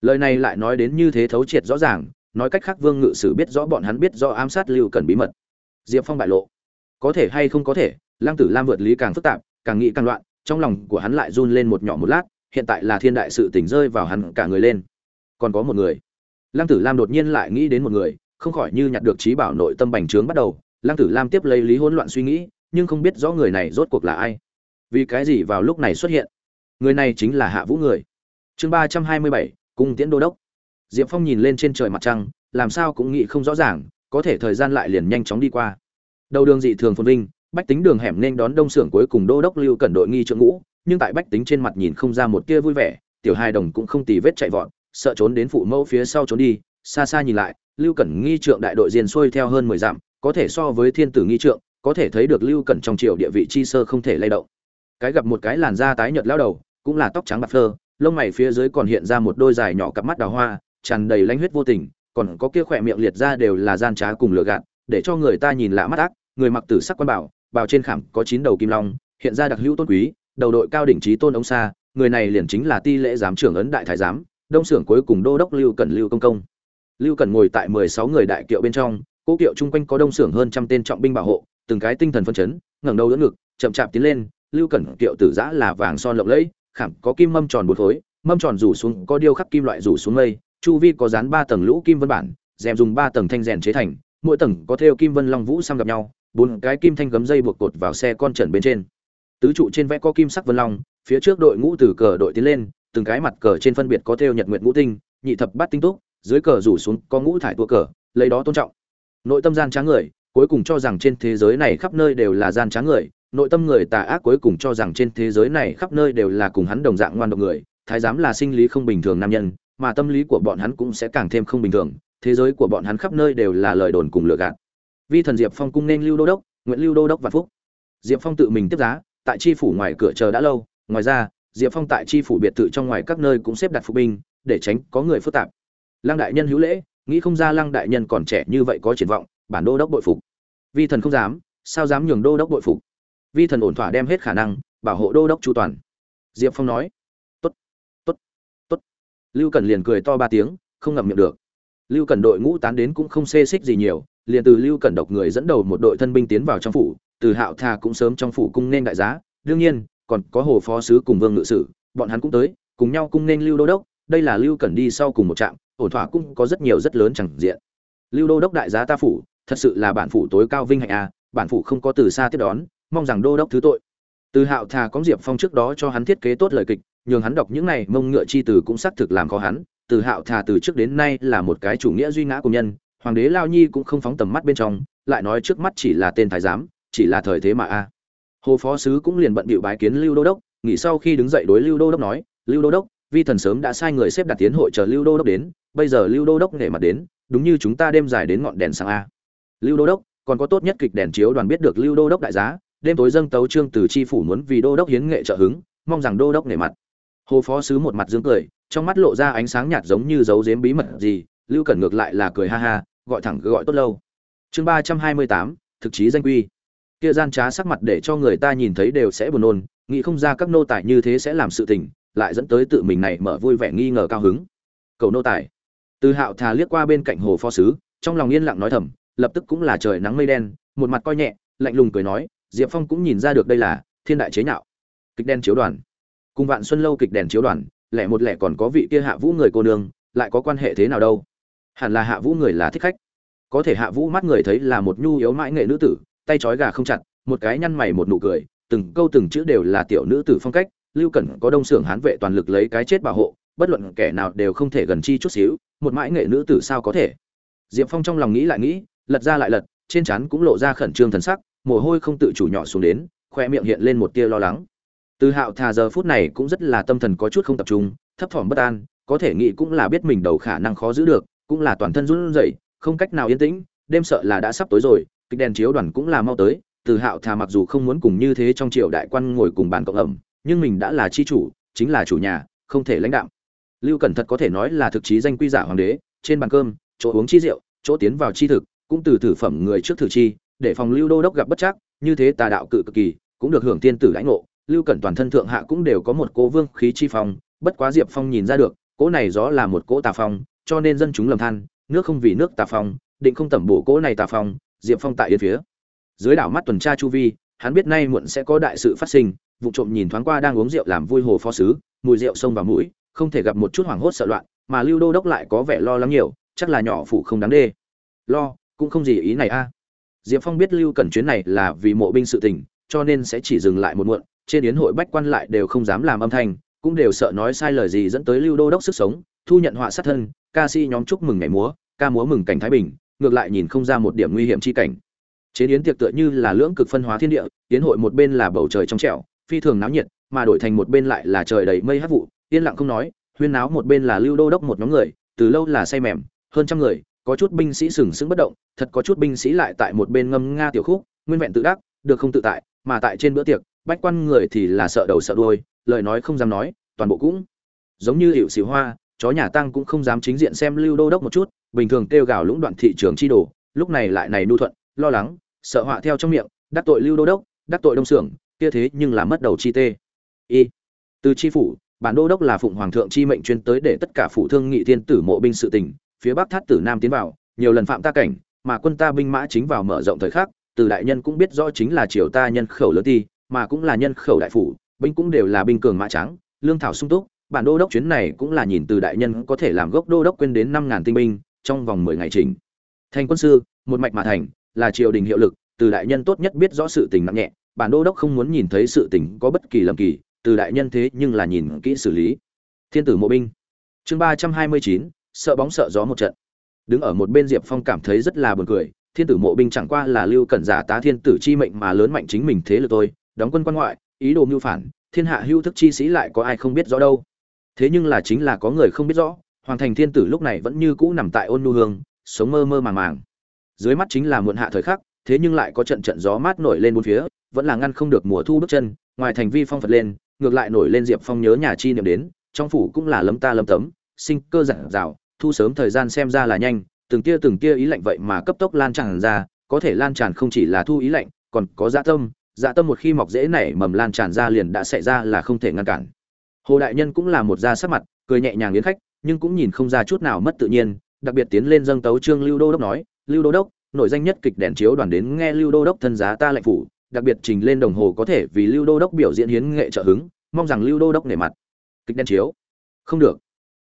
Lời này lại nói đến như thế thấu triệt rõ ràng, nói cách khác vương ngự sử biết rõ bọn hắn biết rõ ám sát lưu cần bí mật. Diệp phong bại lộ. Có thể hay không có thể, lăng tử lam vượt lý càng phức tạp, càng nghĩ càng loạn, trong lòng của hắn lại run lên một nhỏ một lát hiện tại là thiên đại sự tỉnh rơi vào hắn cả người lên. Còn có một người. Lăng tử lam đột nhiên lại nghĩ đến một người, không khỏi như nhặt được trí bảo nội tâm bành trướng bắt đầu. Lăng tử lam tiếp lấy lý hỗn loạn suy nghĩ, nhưng không biết rõ người này rốt cuộc là ai. Vì cái gì vào lúc này xuất hiện? Người này chính là hạ vũ người. Chương ba trăm hai mươi bảy, cung tiễn đô đốc. Diệp phong nhìn lên trên trời mặt trăng, làm sao cũng nghĩ không rõ ràng, có thể thời gian lại liền nhanh chóng đi qua. Đầu đường dị thường phồn vinh, bách tính đường hẻm nên đón đông xưởng cuối cùng đô đốc lưu cẩn đội nghi trượng ngũ nhưng tại bách tính trên mặt nhìn không ra một tia vui vẻ, tiểu hai đồng cũng không tì vết chạy vọt, sợ trốn đến phụ mẫu phía sau trốn đi, xa xa nhìn lại, lưu cẩn nghi trượng đại đội diền xuôi theo hơn mười dặm, có thể so với thiên tử nghi trượng, có thể thấy được lưu cẩn trong triều địa vị chi sơ không thể lay động. Cái gặp một cái làn da tái nhợt lao đầu, cũng là tóc trắng bạc phơ, lông mày phía dưới còn hiện ra một đôi dài nhỏ cặp mắt đào hoa, tràn đầy lanh huyết vô tình, còn có kia khỏe miệng liệt ra đều là gian trá cùng lừa gạt, để cho người ta nhìn lạ mắt ác, người mặc tử sắc quan bảo, bào trên khảm có chín đầu kim long, hiện ra đặc hữu tôn quý đầu đội cao đỉnh trí tôn ông xa người này liền chính là ti lễ giám trưởng ấn đại thái giám, đông xưởng cuối cùng đô đốc lưu cẩn lưu công công. Lưu cẩn ngồi tại mười sáu người đại kiệu bên trong, cố kiệu chung quanh có đông xưởng hơn trăm tên trọng binh bảo hộ, từng cái tinh thần phân chấn, ngẩng đầu đỡ ngực, chậm chạp tiến lên, lưu cẩn kiệu tử giã là vàng son lộng lẫy, khảm có kim mâm tròn bột khối mâm tròn rủ xuống, có điêu khắc kim loại rủ xuống mây, chu vi có dán ba tầng lũ kim vân bản, rèm dùng ba tầng thanh rèn chế thành, mỗi tầng có thêu kim vân long vũ sang gặp nhau, bốn cái kim thanh gấm dây buộc cột vào xe con trần bên trên tứ trụ trên vẽ có kim sắc vân long, phía trước đội ngũ từ cờ đội tiến lên, từng cái mặt cờ trên phân biệt có thêu nhật nguyện ngũ tinh, nhị thập bát tinh túc, dưới cờ rủ xuống có ngũ thải tua cờ, lấy đó tôn trọng. Nội tâm gian trá người, cuối cùng cho rằng trên thế giới này khắp nơi đều là gian trá người, nội tâm người tà ác cuối cùng cho rằng trên thế giới này khắp nơi đều là cùng hắn đồng dạng ngoan độc người, thái giám là sinh lý không bình thường nam nhân, mà tâm lý của bọn hắn cũng sẽ càng thêm không bình thường, thế giới của bọn hắn khắp nơi đều là lời đồn cùng lừa gạt. Vi thần diệp phong cung nên lưu đô đốc nguyễn lưu đô đốc và phúc. Diệp phong tự mình tiếp giá tại tri phủ ngoài cửa chờ đã lâu, ngoài ra, diệp phong tại tri phủ biệt thự trong ngoài các nơi cũng xếp đặt phục binh, để tránh có người phức tạp. Lăng đại nhân hữu lễ, nghĩ không ra lăng đại nhân còn trẻ như vậy có triển vọng, bản đô đốc bội phục. Vi thần không dám, sao dám nhường đô đốc bội phục? Vi thần ổn thỏa đem hết khả năng, bảo hộ đô đốc chu toàn. Diệp phong nói, tốt tốt tốt. Lưu cần liền cười to ba tiếng, không ngậm miệng được. Lưu cần đội ngũ tán đến cũng không xê xích gì nhiều, liền từ lưu cần độc người dẫn đầu một đội thân binh tiến vào trong phủ từ hạo thà cũng sớm trong phủ cung nên đại giá, đương nhiên, còn có hồ phó sứ cùng vương ngự sử, bọn hắn cũng tới, cùng nhau cung nên lưu đô đốc, đây là lưu cần đi sau cùng một trạm, ổn thỏa cũng có rất nhiều rất lớn chẳng diện. Lưu đô đốc đại giá ta phủ, thật sự là bản phủ tối cao vinh hạnh a bản phủ không có từ xa tiếp đón, mong rằng đô đốc thứ tội. Từ hạo thà có diệp phong trước đó cho hắn thiết kế tốt lời kịch, nhường hắn đọc những này, mông ngựa chi từ cũng xác thực làm khó hắn, từ hạo thà từ trước đến nay là một cái chủ nghĩa duy ngã của nhân, hoàng đế lao nhi cũng không phóng tầm mắt bên trong, lại nói trước mắt chỉ là tên thái giám chỉ là thời thế mà a. Hồ phó sứ cũng liền bận bịu bái kiến lưu đô đốc, nghỉ sau khi đứng dậy đối lưu đô đốc nói, lưu đô đốc, vi thần sớm đã sai người xếp đặt tiến hội chờ lưu đô đốc đến, bây giờ lưu đô đốc nể mặt đến, đúng như chúng ta đêm dài đến ngọn đèn sáng a. Lưu đô đốc, còn có tốt nhất kịch đèn chiếu đoàn biết được lưu đô đốc đại giá, đêm tối dâng tấu trương từ chi phủ muốn vì đô đốc hiến nghệ trợ hứng, mong rằng đô đốc nể mặt. Hồ phó sứ một mặt dương cười, trong mắt lộ ra ánh sáng nhạt giống như giấu giếm bí mật gì, lưu cẩn ngược lại là cười ha ha, gọi thẳng, gọi tốt lâu. Chương ba trăm hai mươi tám, thực chí danh quy kia gian trá sắc mặt để cho người ta nhìn thấy đều sẽ buồn nôn, nghĩ không ra các nô tài như thế sẽ làm sự tình, lại dẫn tới tự mình này mở vui vẻ nghi ngờ cao hứng. Cầu nô tài. Từ hạo thà liếc qua bên cạnh hồ phó sứ, trong lòng yên lặng nói thầm, lập tức cũng là trời nắng mây đen, một mặt coi nhẹ, lạnh lùng cười nói, diệp phong cũng nhìn ra được đây là thiên đại chế nhạo. Kịch đen chiếu đoàn. Cùng vạn xuân lâu kịch đèn chiếu đoàn, lẻ một lẻ còn có vị kia hạ vũ người cô nương, lại có quan hệ thế nào đâu? Hẳn là hạ vũ người là thích khách. Có thể hạ vũ mắt người thấy là một nhu yếu mãi nghệ nữ tử tay trói gà không chặt, một cái nhăn mày một nụ cười, từng câu từng chữ đều là tiểu nữ tử phong cách, lưu cẩn có đông sưởng hán vệ toàn lực lấy cái chết bảo hộ, bất luận kẻ nào đều không thể gần chi chút xíu, một mãi nghệ nữ tử sao có thể. Diệp phong trong lòng nghĩ lại nghĩ, lật ra lại lật, trên trán cũng lộ ra khẩn trương thần sắc, mồ hôi không tự chủ nhỏ xuống đến, khoe miệng hiện lên một tia lo lắng. Từ hạo thà giờ phút này cũng rất là tâm thần có chút không tập trung, thấp thỏm bất an, có thể nghĩ cũng là biết mình đầu khả năng khó giữ được, cũng là toàn thân run rẩy, không cách nào yên tĩnh, đêm sợ là đã sắp tối rồi kịch đèn chiếu đoàn cũng là mau tới, từ hạo thà mặc dù không muốn cùng như thế trong triều đại quan ngồi cùng bàn cộng ẩm, nhưng mình đã là chi chủ, chính là chủ nhà, không thể lãnh đạo lưu cẩn thật có thể nói là thực chí danh quy giả hoàng đế, trên bàn cơm, chỗ uống chi rượu, chỗ tiến vào chi thực, cũng từ thử phẩm người trước thử chi, để phòng lưu đô đốc gặp bất chắc, như thế tà đạo cự cực kỳ, cũng được hưởng tiên tử lãnh ngộ. Lưu cẩn toàn thân thượng hạ cũng đều có một cố vương khí chi phong, bất quá diệp phong nhìn ra được, cỗ này gió là một cỗ tà phong, cho nên dân chúng lầm than, nước không vì nước tà phong, định không tẩm bổ cỗ này tà phong diệp phong tại yên phía. Dưới đảo mắt tuần tra chu vi, hắn biết nay muộn sẽ có đại sự phát sinh, vụ trộm nhìn thoáng qua đang uống rượu làm vui hồ phó sứ, mùi rượu xông vào mũi, không thể gặp một chút hoảng hốt sợ loạn, mà lưu đô đốc lại có vẻ lo lắng nhiều, chắc là nhỏ phụ không đáng đê. Lo, cũng không gì ý này a. Diệp phong biết lưu cần chuyến này là vì mộ binh sự tình, cho nên sẽ chỉ dừng lại một muộn, trên yến hội bách quan lại đều không dám làm âm thanh, cũng đều sợ nói sai lời gì dẫn tới lưu đô đốc sức sống, thu nhận họa sát thân, ca sĩ nhóm chúc mừng ngày múa, ca múa mừng cảnh thái bình ngược lại nhìn không ra một điểm nguy hiểm chi cảnh. Chế yến tiệc tựa như là lưỡng cực phân hóa thiên địa yến hội một bên là bầu trời trong trẻo, phi thường náo nhiệt, mà đổi thành một bên lại là trời đầy mây hát vụ, yên lặng không nói, huyên náo một bên là lưu đô đốc một nhóm người, từ lâu là say mềm, hơn trăm người, có chút binh sĩ sừng sững bất động, thật có chút binh sĩ lại tại một bên ngâm nga tiểu khúc, nguyên vẹn tự đắc, được không tự tại, mà tại trên bữa tiệc, bách quan người thì là sợ đầu sợ đuôi, lời nói không dám nói, toàn bộ cũng giống như hiệu xì hoa, chó nhà tăng cũng không dám chính diện xem lưu đô đốc một chút bình thường kêu gào lũng đoạn thị trường chi đồ lúc này lại này nu thuận lo lắng sợ họa theo trong miệng đắc tội lưu đô đốc đắc tội đông sưởng, kia thế nhưng là mất đầu chi tê. Y từ chi phủ bản đô đốc là phụng hoàng thượng chi mệnh chuyên tới để tất cả phủ thương nghị thiên tử mộ binh sự tình phía bắc thát tử nam tiến vào nhiều lần phạm ta cảnh mà quân ta binh mã chính vào mở rộng thời khắc từ đại nhân cũng biết rõ chính là triều ta nhân khẩu lớn ti mà cũng là nhân khẩu đại phủ binh cũng đều là binh cường mã trắng lương thảo sung túc bản đô đốc chuyến này cũng là nhìn từ đại nhân có thể làm gốc đô đốc quên đến năm ngàn tinh binh trong vòng mười ngày trình thành quân sư, một mạch mà thành, là triều đình hiệu lực, từ đại nhân tốt nhất biết rõ sự tình nặng nhẹ, bản đô đốc không muốn nhìn thấy sự tình có bất kỳ lầm kỳ, từ đại nhân thế nhưng là nhìn kỹ xử lý. Thiên tử mộ binh. Chương ba trăm hai mươi chín, sợ bóng sợ gió một trận. Đứng ở một bên diệp phong cảm thấy rất là buồn cười, thiên tử mộ binh chẳng qua là lưu cẩn giả tá thiên tử chi mệnh mà lớn mạnh chính mình thế lực tôi đóng quân quan ngoại, ý đồ mưu phản, thiên hạ hưu thức chi sĩ lại có ai không biết rõ đâu. Thế nhưng là chính là có người không biết rõ hoàng thành thiên tử lúc này vẫn như cũ nằm tại ôn nu hương, sống mơ mơ màng màng. Dưới mắt chính là muộn hạ thời khắc, thế nhưng lại có trận trận gió mát nổi lên bốn phía, vẫn là ngăn không được mùa thu bước chân, ngoài thành vi phong phật lên, ngược lại nổi lên diệp phong nhớ nhà chi niệm đến, trong phủ cũng là lấm ta lấm tấm, sinh cơ giản rào thu sớm thời gian xem ra là nhanh, từng tia từng tia ý lạnh vậy mà cấp tốc lan tràn ra, có thể lan tràn không chỉ là thu ý lạnh, còn có dạ tâm dạ tâm một khi mọc dễ nảy mầm lan tràn ra liền đã xảy ra là không thể ngăn cản. Hồ đại nhân cũng là một da sắc mặt, cười nhẹ nhàng yến khách nhưng cũng nhìn không ra chút nào mất tự nhiên, đặc biệt tiến lên dâng tấu trương lưu đô đốc nói, lưu đô đốc nội danh nhất kịch đèn chiếu đoàn đến nghe lưu đô đốc thân giá ta lệnh phủ, đặc biệt trình lên đồng hồ có thể vì lưu đô đốc biểu diễn hiến nghệ trợ hứng, mong rằng lưu đô đốc nể mặt. Kịch đèn chiếu? Không được.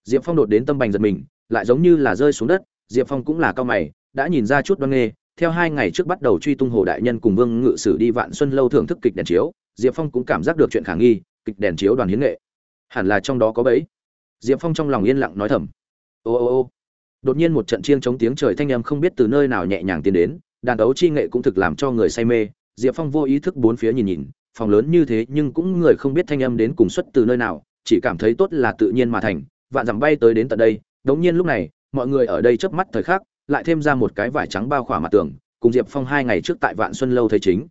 Diệp phong đột đến tâm bành giật mình, lại giống như là rơi xuống đất, diệp phong cũng là cao mày, đã nhìn ra chút đoan nghê, theo hai ngày trước bắt đầu truy tung hồ đại nhân cùng vương ngự sử đi vạn xuân lâu thưởng thức kịch đèn chiếu, diệp phong cũng cảm giác được chuyện khả nghi, kịch đèn chiếu đoàn hiến nghệ. Hẳn là trong đó có bẫy diệp phong trong lòng yên lặng nói thầm. Ô ô ô. Đột nhiên một trận chiêng chống tiếng trời thanh âm không biết từ nơi nào nhẹ nhàng tiến đến, đàn đấu chi nghệ cũng thực làm cho người say mê. Diệp phong vô ý thức bốn phía nhìn nhìn, phòng lớn như thế nhưng cũng người không biết thanh âm đến cùng xuất từ nơi nào, chỉ cảm thấy tốt là tự nhiên mà thành, vạn dặm bay tới đến tận đây. Đống nhiên lúc này, mọi người ở đây chớp mắt thời khắc, lại thêm ra một cái vải trắng bao khỏa mặt tường, cùng diệp phong hai ngày trước tại vạn xuân lâu thấy chính.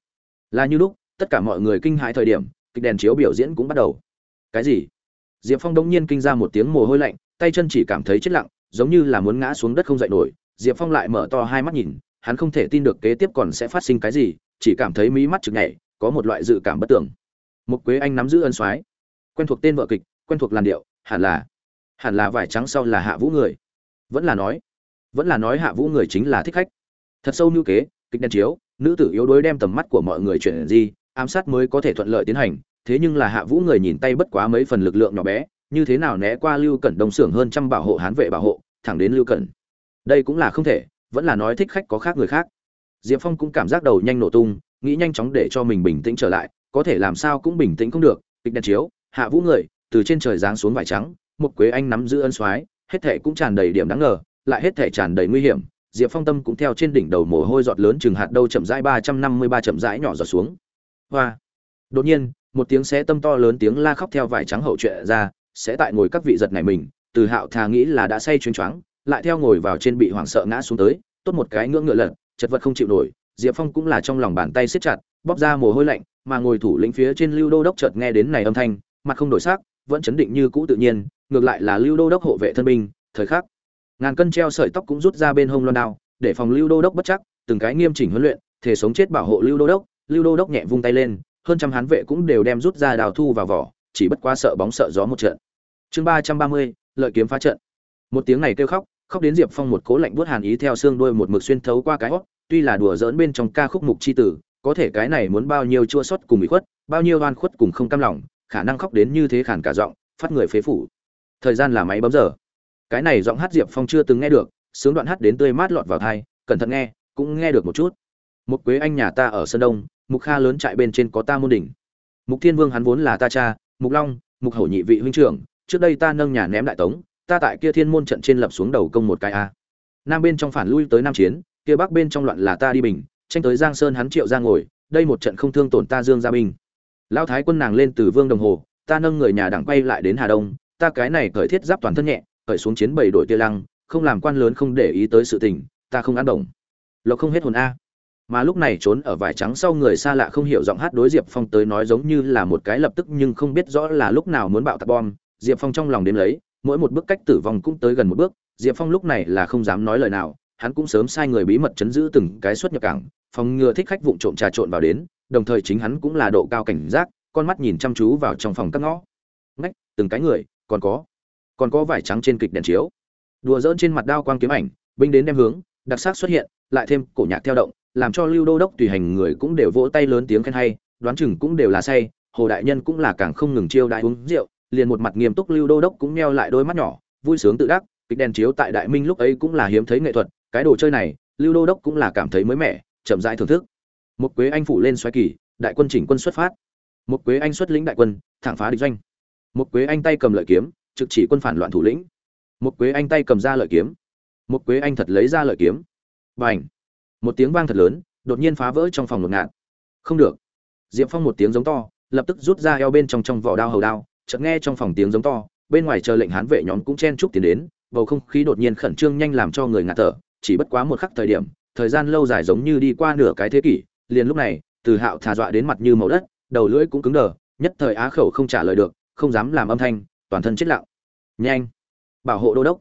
Là như lúc, tất cả mọi người kinh hãi thời điểm, kịch đèn chiếu biểu diễn cũng bắt đầu. Cái gì? Diệp phong đống nhiên kinh ra một tiếng mồ hôi lạnh, tay chân chỉ cảm thấy chết lặng, giống như là muốn ngã xuống đất không dậy nổi. Diệp phong lại mở to hai mắt nhìn, hắn không thể tin được kế tiếp còn sẽ phát sinh cái gì, chỉ cảm thấy mí mắt chực nhảy, có một loại dự cảm bất tường. Mục quế anh nắm giữ ân soái, quen thuộc tên vợ kịch, quen thuộc làn điệu, hẳn là hẳn là vải trắng sau là hạ vũ người. Vẫn là nói, vẫn là nói hạ vũ người chính là thích khách. Thật sâu như kế, kịch đen chiếu, nữ tử yếu đuối đem tầm mắt của mọi người chuyển gì ám sát mới có thể thuận lợi tiến hành thế nhưng là hạ vũ người nhìn tay bất quá mấy phần lực lượng nhỏ bé, như thế nào né qua lưu cẩn đông xưởng hơn trăm bảo hộ hán vệ bảo hộ, thẳng đến lưu cẩn. Đây cũng là không thể, vẫn là nói thích khách có khác người khác. Diệp phong cũng cảm giác đầu nhanh nổ tung, nghĩ nhanh chóng để cho mình bình tĩnh trở lại, có thể làm sao cũng bình tĩnh không được, kịch đèn chiếu, hạ vũ người, từ trên trời giáng xuống vải trắng, một quế anh nắm giữ ân soái, hết thể cũng tràn đầy điểm đáng ngờ, lại hết thể tràn đầy nguy hiểm, diệp phong tâm cũng theo trên đỉnh đầu mồ hôi giọt lớn chừng hạt đâu chậm rãi ba trăm năm mươi ba chậm rãi nhỏ giọt xuống. Hoa! Đột nhiên một tiếng xé tâm to lớn tiếng la khóc theo vải trắng hậu truyện ra, sẽ tại ngồi các vị giật này mình, từ hạo thà nghĩ là đã say chuyến choáng, lại theo ngồi vào trên bị hoảng sợ ngã xuống tới, tốt một cái ngưỡng ngựa lật, chật vật không chịu nổi, diệp phong cũng là trong lòng bàn tay siết chặt, bóp ra mồ hôi lạnh, mà ngồi thủ lĩnh phía trên lưu đô đốc chợt nghe đến này âm thanh, mặt không đổi sắc, vẫn chấn định như cũ tự nhiên, ngược lại là lưu đô đốc hộ vệ thân binh, thời khắc, ngàn cân treo sợi tóc cũng rút ra bên hông loan đao, để phòng lưu đô đốc bất chắc, từng cái nghiêm chỉnh huấn luyện, thể sống chết bảo hộ lưu đô đốc, lưu đô đốc nhẹ vung tay lên hơn trăm hán vệ cũng đều đem rút ra đào thu vào vỏ, chỉ bất quá sợ bóng sợ gió một trận. Chương ba trăm ba mươi, lợi kiếm phá trận. Một tiếng này kêu khóc khóc đến diệp phong một cố lạnh buốt hàn ý theo xương đuôi một mực xuyên thấu qua cái hót, tuy là đùa giỡn bên trong ca khúc mục chi tử, có thể cái này muốn bao nhiêu chua xót cùng bị khuất, bao nhiêu oan khuất cùng không cam lòng, khả năng khóc đến như thế khản cả giọng, phát người phế phủ. Thời gian là máy bấm giờ. Cái này giọng hát diệp phong chưa từng nghe được, sướng đoạn hát đến tươi mát lọt vào thai cẩn thận nghe, cũng nghe được một chút. Một quế anh nhà ta ở sơn đông mục kha lớn trại bên trên có ta môn đỉnh. Mục thiên vương hắn vốn là ta cha, mục long, mục hổ nhị vị huynh trưởng, trước đây ta nâng nhà ném đại tống, ta tại kia thiên môn trận trên lập xuống đầu công một cái a. Nam bên trong phản lui tới nam chiến, kia bắc bên trong loạn là ta đi bình, tranh tới giang sơn hắn triệu ra ngồi, đây một trận không thương tổn ta dương gia binh lao thái quân nàng lên từ vương đồng hồ, ta nâng người nhà đảng quay lại đến hà đông, ta cái này cởi thiết giáp toàn thân nhẹ, cởi xuống chiến bầy đổi tia lăng, không làm quan lớn không để ý tới sự tình, ta không ăn đồng lộc không hết hồn a mà lúc này trốn ở vải trắng sau người xa lạ không hiểu giọng hát đối diệp phong tới nói giống như là một cái lập tức nhưng không biết rõ là lúc nào muốn bạo tạc bom. Diệp phong trong lòng đếm lấy, mỗi một bước cách tử vong cũng tới gần một bước. Diệp phong lúc này là không dám nói lời nào, hắn cũng sớm sai người bí mật chấn giữ từng cái xuất nhập cảng, phòng ngừa thích khách vụng trộm trà trộn vào đến, đồng thời chính hắn cũng là độ cao cảnh giác, con mắt nhìn chăm chú vào trong phòng các ngõ. Ngách, từng cái người, còn có còn có vải trắng trên kịch đèn chiếu. Đùa dỡn trên mặt đao quang kiếm ảnh, binh đến đem hướng, đặc sắc xuất hiện, lại thêm cổ nhạc theo động làm cho lưu đô đốc tùy hành người cũng đều vỗ tay lớn tiếng khen hay, đoán chừng cũng đều là say, hồ đại nhân cũng là càng không ngừng chiêu đại uống rượu, liền một mặt nghiêm túc lưu đô đốc cũng neo lại đôi mắt nhỏ, vui sướng tự đắc, kịch đèn chiếu tại đại minh lúc ấy cũng là hiếm thấy nghệ thuật, cái đồ chơi này, lưu đô đốc cũng là cảm thấy mới mẻ, chậm rãi thưởng thức. Một quế anh phủ lên xoáy kỳ, đại quân chỉnh quân xuất phát. Một quế anh xuất lĩnh đại quân, thẳng phá địch doanh. Một quế anh tay cầm lợi kiếm, trực chỉ quân phản loạn thủ lĩnh. Một quế anh tay cầm ra lợi kiếm. Một quế anh thật lấy ra lợi kiếm. Và ảnh một tiếng vang thật lớn, đột nhiên phá vỡ trong phòng ngột ngạt. Không được. Diệp phong một tiếng giống to, lập tức rút ra eo bên trong trong vỏ đao hầu đao, chợt nghe trong phòng tiếng giống to, bên ngoài chờ lệnh hán vệ nhóm cũng chen chúc tiến đến, bầu không khí đột nhiên khẩn trương nhanh làm cho người ngạt thở, chỉ bất quá một khắc thời điểm, thời gian lâu dài giống như đi qua nửa cái thế kỷ, liền lúc này, từ hạo thà dọa đến mặt như màu đất, đầu lưỡi cũng cứng đờ, nhất thời á khẩu không trả lời được, không dám làm âm thanh, toàn thân chết lặng. Nhanh. Bảo hộ đô đốc.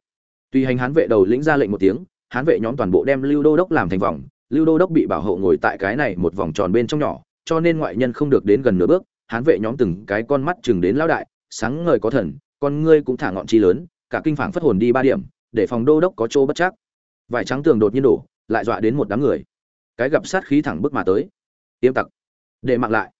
Tuy hành hán vệ đầu lĩnh ra lệnh một tiếng, hán vệ nhóm toàn bộ đem lưu đô đốc làm thành vòng lưu đô đốc bị bảo hộ ngồi tại cái này một vòng tròn bên trong nhỏ, cho nên ngoại nhân không được đến gần nửa bước, hán vệ nhóm từng cái con mắt chừng đến lão đại, sáng ngời có thần, con ngươi cũng thả ngọn chi lớn, cả kinh phảng phất hồn đi ba điểm, để phòng đô đốc có chỗ bất chắc. Vải trắng tường đột nhiên đổ, lại dọa đến một đám người. Cái gặp sát khí thẳng bước mà tới. Tiêm tặc. Để mặc lại.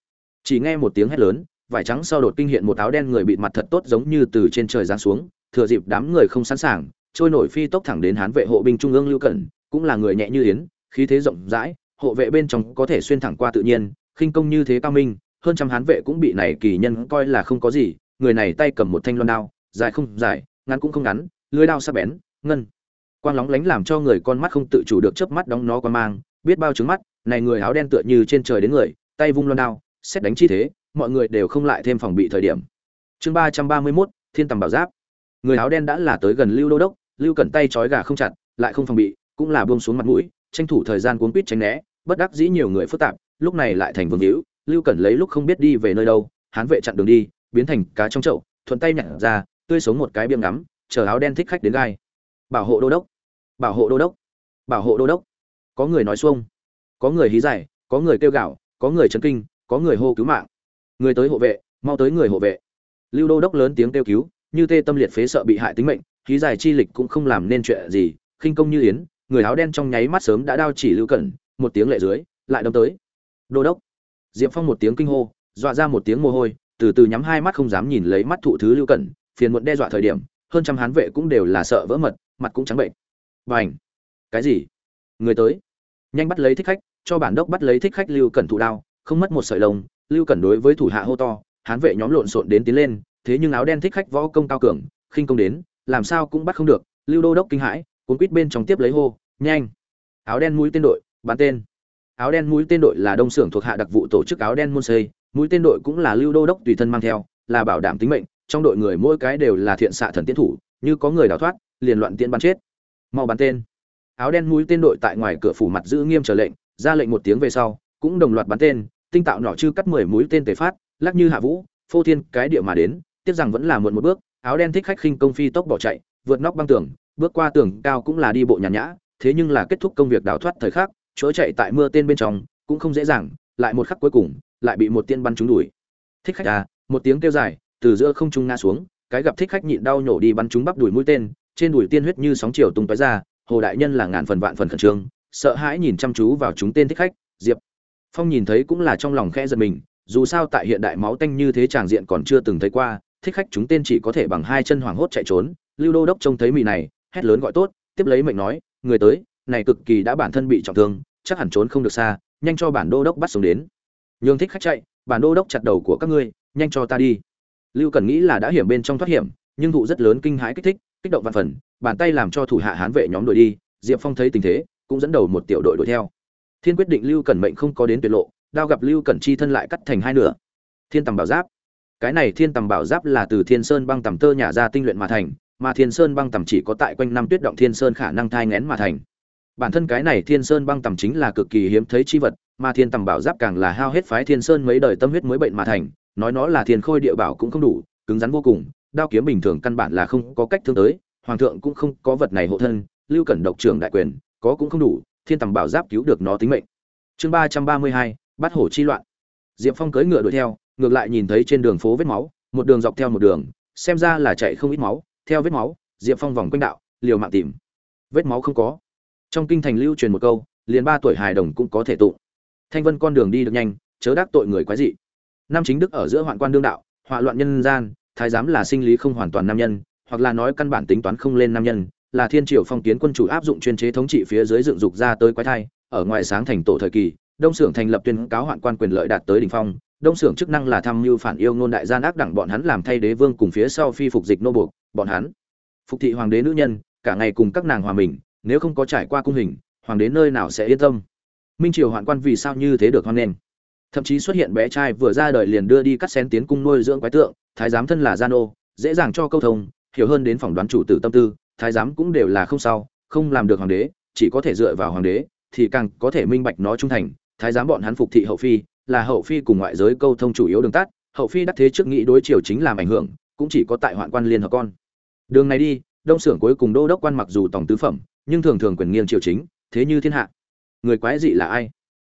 Chỉ nghe một tiếng hét lớn, vải trắng sau đột kinh hiện một áo đen người bịt mặt thật tốt giống như từ trên trời giáng xuống, thừa dịp đám người không sẵn sàng, trôi nổi phi tốc thẳng đến hán vệ hộ binh trung ương lưu cẩn, cũng là người nhẹ như yến khí thế rộng rãi, hộ vệ bên trong có thể xuyên thẳng qua tự nhiên, khinh công như thế cao minh, hơn trăm hán vệ cũng bị này kỳ nhân coi là không có gì, người này tay cầm một thanh loan đao, dài không dài, ngắn cũng không ngắn lưỡi đao sắc bén, ngân. Quang lóng lánh làm cho người con mắt không tự chủ được chớp mắt đóng nó qua mang, biết bao trứng mắt, này người áo đen tựa như trên trời đến người, tay vung loan đao, xét đánh chi thế, mọi người đều không lại thêm phòng bị thời điểm. Chương ba trăm ba mươi mốt, thiên tầm bảo giáp. Người áo đen đã là tới gần lưu đô đốc, lưu cẩn tay trói gà không chặt, lại không phòng bị, cũng là buông xuống mặt mũi tranh thủ thời gian cuốn quýt tránh né, bất đắc dĩ nhiều người phức tạp, lúc này lại thành vương hữu, lưu cẩn lấy lúc không biết đi về nơi đâu, hán vệ chặn đường đi, biến thành cá trong chậu, thuận tay nhặt ra, tươi sống một cái biêm ngắm, chờ áo đen thích khách đến gai. Bảo hộ đô đốc, bảo hộ đô đốc, bảo hộ đô đốc. Có người nói xuông, có người hí giải có người kêu gạo có người chấn kinh, có người hô cứu mạng. Người tới hộ vệ, mau tới người hộ vệ. Lưu đô đốc lớn tiếng kêu cứu, như tê tâm liệt phế sợ bị hại tính mệnh khí dài chi lịch cũng không làm nên chuyện gì, khinh công như yến người áo đen trong nháy mắt sớm đã đao chỉ lưu cẩn, một tiếng lệ dưới, lại đâm tới. Đô đốc. Diệp phong một tiếng kinh hô, dọa ra một tiếng mồ hôi, từ từ nhắm hai mắt không dám nhìn lấy mắt thụ thứ lưu cẩn, phiền muộn đe dọa thời điểm, hơn trăm hán vệ cũng đều là sợ vỡ mật, mặt cũng trắng bệnh. Và ảnh cái gì? Người tới. Nhanh bắt lấy thích khách, cho bản đốc bắt lấy thích khách lưu cẩn thủ đao, không mất một sợi lông, lưu cẩn đối với thủ hạ hô to, hán vệ nhóm lộn xộn đến tiến lên, thế nhưng áo đen thích khách võ công cao cường, khinh công đến, làm sao cũng bắt không được, lưu đô đốc kinh hãi cuốn quýt bên trong tiếp lấy hô, nhanh! Áo đen mũi tên đội bán tên. Áo đen mũi tên đội là đông xưởng thuộc hạ đặc vụ tổ chức áo đen môn xây, mũi tên đội cũng là lưu đô đốc tùy thân mang theo, là bảo đảm tính mệnh, trong đội người mỗi cái đều là thiện xạ thần tiến thủ, như có người đào thoát, liền loạn tiện bắn chết. Mau bắn tên. Áo đen mũi tên đội tại ngoài cửa phủ mặt giữ nghiêm trở lệnh, ra lệnh một tiếng về sau, cũng đồng loạt bắn tên, tinh tạo nỏ chư cắt mười mũi tên tề phát, lắc như hạ vũ, phô thiên cái địa mà đến, tiếc rằng vẫn là muộn một bước, áo đen thích khách khinh công phi tốc bỏ chạy, vượt nóc băng tường bước qua tường cao cũng là đi bộ nhàn nhã, thế nhưng là kết thúc công việc đào thoát thời khắc chữa chạy tại mưa tên bên trong cũng không dễ dàng, lại một khắc cuối cùng, lại bị một tiên bắn trúng đuổi thích khách à một tiếng kêu dài, từ giữa không trung ngã xuống, cái gặp thích khách nhịn đau nhổ đi bắn trúng bắp đuổi mũi tên, trên đuổi tiên huyết như sóng chiều tung tóe ra, hồ đại nhân là ngàn phần vạn phần khẩn trương, sợ hãi nhìn chăm chú vào chúng tên thích khách, diệp phong nhìn thấy cũng là trong lòng khẽ giật mình, dù sao tại hiện đại máu tanh như thế tràng diện còn chưa từng thấy qua, thích khách chúng tên chỉ có thể bằng hai chân hoảng hốt chạy trốn, lưu đô đốc trông thấy mì này hét lớn gọi tốt, tiếp lấy mệnh nói, người tới, này cực kỳ đã bản thân bị trọng thương, chắc hẳn trốn không được xa, nhanh cho bản đô đốc bắt sống đến. Nhường thích khách chạy, bản đô đốc chặt đầu của các ngươi, nhanh cho ta đi. Lưu cần nghĩ là đã hiểm bên trong thoát hiểm, nhưng thụ rất lớn kinh hãi kích thích, kích động văn phần, bàn tay làm cho thủ hạ hán vệ nhóm đuổi đi, diệp phong thấy tình thế, cũng dẫn đầu một tiểu đội đuổi theo. Thiên quyết định lưu cẩn mệnh không có đến tuyệt lộ, đao gặp lưu cẩn chi thân lại cắt thành hai nửa. Thiên tầm bảo giáp. Cái này thiên tầm bảo giáp là từ thiên sơn băng tầm tơ nhả ra tinh luyện mà thành mà thiên sơn băng tầm chỉ có tại quanh năm tuyết động thiên sơn khả năng thai ngén mà thành. Bản thân cái này thiên sơn băng tầm chính là cực kỳ hiếm thấy chi vật, mà thiên tầm bảo giáp càng là hao hết phái thiên sơn mấy đời tâm huyết mới bệnh mà thành, nói nó là thiên khôi địa bảo cũng không đủ, cứng rắn vô cùng, đao kiếm bình thường căn bản là không có cách thương tới, hoàng thượng cũng không có vật này hộ thân, lưu cẩn độc trưởng đại quyền, có cũng không đủ, thiên tầm bảo giáp cứu được nó tính mệnh. Chương ba trăm ba mươi hai, bắt hổ chi loạn. Diệp phong cưỡi ngựa đuổi theo, ngược lại nhìn thấy trên đường phố vết máu, một đường dọc theo một đường, xem ra là chạy không ít máu theo vết máu, diệp phong vòng quanh đạo, liều mạng tìm. Vết máu không có. Trong kinh thành lưu truyền một câu, liền ba tuổi hài đồng cũng có thể tụ thanh vân con đường đi được nhanh, chớ đắc tội người quái dị. Nam chính đức ở giữa hoạn quan đương đạo, họa loạn nhân gian, thái giám là sinh lý không hoàn toàn nam nhân, hoặc là nói căn bản tính toán không lên nam nhân, là thiên triều phong kiến quân chủ áp dụng chuyên chế thống trị phía dưới dựng dục ra tới quái thai, ở ngoài sáng thành tổ thời kỳ, đông xưởng thành lập tuyên cáo hoạn quan quyền lợi đạt tới đỉnh phong đông xưởng chức năng là tham mưu phản yêu ngôn đại gian ác đẳng bọn hắn làm thay đế vương cùng phía sau phi phục dịch nô buộc, bọn hắn. Phục thị hoàng đế nữ nhân, cả ngày cùng các nàng hòa mình, nếu không có trải qua cung hình, hoàng đế nơi nào sẽ yên tâm. Minh triều hoạn quan vì sao như thế được hoan nghênh? Thậm chí xuất hiện bé trai vừa ra đời liền đưa đi cắt xén tiến cung nuôi dưỡng quái tượng, thái giám thân là gian ô dễ dàng cho câu thông, hiểu hơn đến phỏng đoán chủ tử tâm tư, thái giám cũng đều là không sao, không làm được hoàng đế, chỉ có thể dựa vào hoàng đế, thì càng có thể minh bạch nó trung thành, thái giám bọn hắn phục thị hậu phi là hậu phi cùng ngoại giới câu thông chủ yếu đường tắt, hậu phi đắc thế trước nghĩ đối triều chính làm ảnh hưởng, cũng chỉ có tại hoạn quan liên hợp con. Đường này đi, đông xưởng cuối cùng đô đốc quan mặc dù tổng tứ phẩm, nhưng thường thường quyền nghiêng triều chính, thế như thiên hạ. Người quái dị là ai?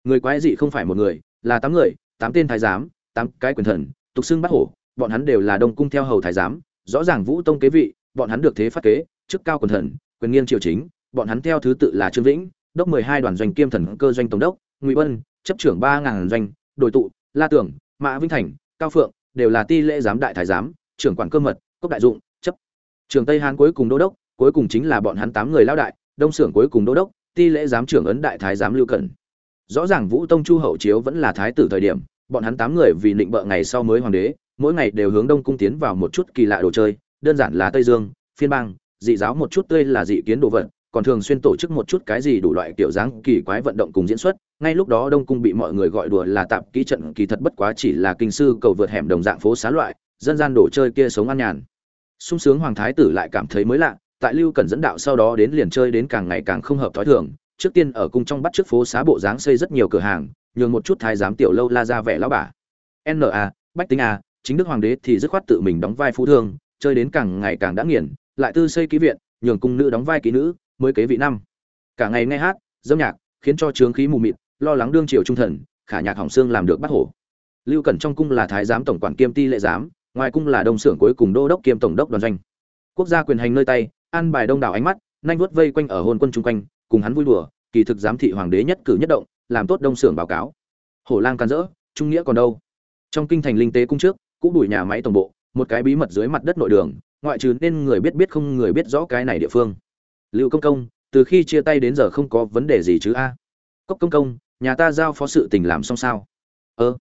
Người quái dị không phải một người, là tám người, tám tên thái giám, tám cái quyền thần, tục xưng bắt hổ, bọn hắn đều là đông cung theo hầu thái giám, rõ ràng vũ tông kế vị, bọn hắn được thế phát kế, chức cao quần thần, quyền nghiêng triều chính, bọn hắn theo thứ tự là trương vĩnh, đốc mười hai đoàn doanh kiêm thần cơ doanh tổng đốc ngụy bân chấp trưởng ba ngàn doanh, đội tụ, la tưởng, mã vĩnh thành, cao phượng, đều là ti lễ giám đại thái giám, trưởng quản cơ mật, cốc đại dụng, chấp. Trường tây hán cuối cùng đô đốc, cuối cùng chính là bọn hắn tám người lao đại, đông xưởng cuối cùng đô đốc, ti lễ giám trưởng ấn đại thái giám lưu cẩn. Rõ ràng vũ tông chu hậu chiếu vẫn là thái tử thời điểm, bọn hắn tám người vì định bợ ngày sau mới hoàng đế, mỗi ngày đều hướng đông cung tiến vào một chút kỳ lạ đồ chơi, đơn giản là tây dương, phiên bang, dị giáo một chút tươi là dị kiến đồ vật còn thường xuyên tổ chức một chút cái gì đủ loại kiểu dáng kỳ quái vận động cùng diễn xuất, ngay lúc đó đông cung bị mọi người gọi đùa là tạp kỹ trận kỳ thật bất quá chỉ là kinh sư cầu vượt hẻm đồng dạng phố xá loại, dân gian đồ chơi kia sống an nhàn. Sung sướng hoàng thái tử lại cảm thấy mới lạ, tại lưu cần dẫn đạo sau đó đến liền chơi đến càng ngày càng không hợp thói thường, trước tiên ở cung trong bắt trước phố xá bộ dáng xây rất nhiều cửa hàng, nhường một chút thái giám tiểu lâu la ra vẻ lão bà. Na bách tính a, chính đức hoàng đế thì dứt khoát tự mình đóng vai phú thương, chơi đến càng ngày càng đã nghiền, lại tư xây ký viện, nhường cung nữ đóng vai ký nữ mới kế vị năm. Cả ngày nghe hát, dâm nhạc, khiến cho trướng khí mù mịt, lo lắng đương triều trung thần, khả nhạc hỏng xương làm được bắt hổ. Lưu cẩn trong cung là thái giám tổng quản kiêm ti lệ giám, ngoài cung là đông xưởng cuối cùng đô đốc kiêm tổng đốc đoàn doanh. Quốc gia quyền hành nơi tay, an bài đông đảo ánh mắt, nhanh vuốt vây quanh ở hôn quân chung quanh, cùng hắn vui đùa, kỳ thực giám thị hoàng đế nhất cử nhất động, làm tốt đông xưởng báo cáo. Hổ lang can dỡ, trung nghĩa còn đâu? Trong kinh thành linh tế cung trước cũng đuổi nhà máy tổng bộ, một cái bí mật dưới mặt đất nội đường, ngoại trừ nên người biết biết không người biết rõ cái này địa phương lưu công công, từ khi chia tay đến giờ không có vấn đề gì chứ a? Cốc công công, nhà ta giao phó sự tình làm xong sao? Ơ,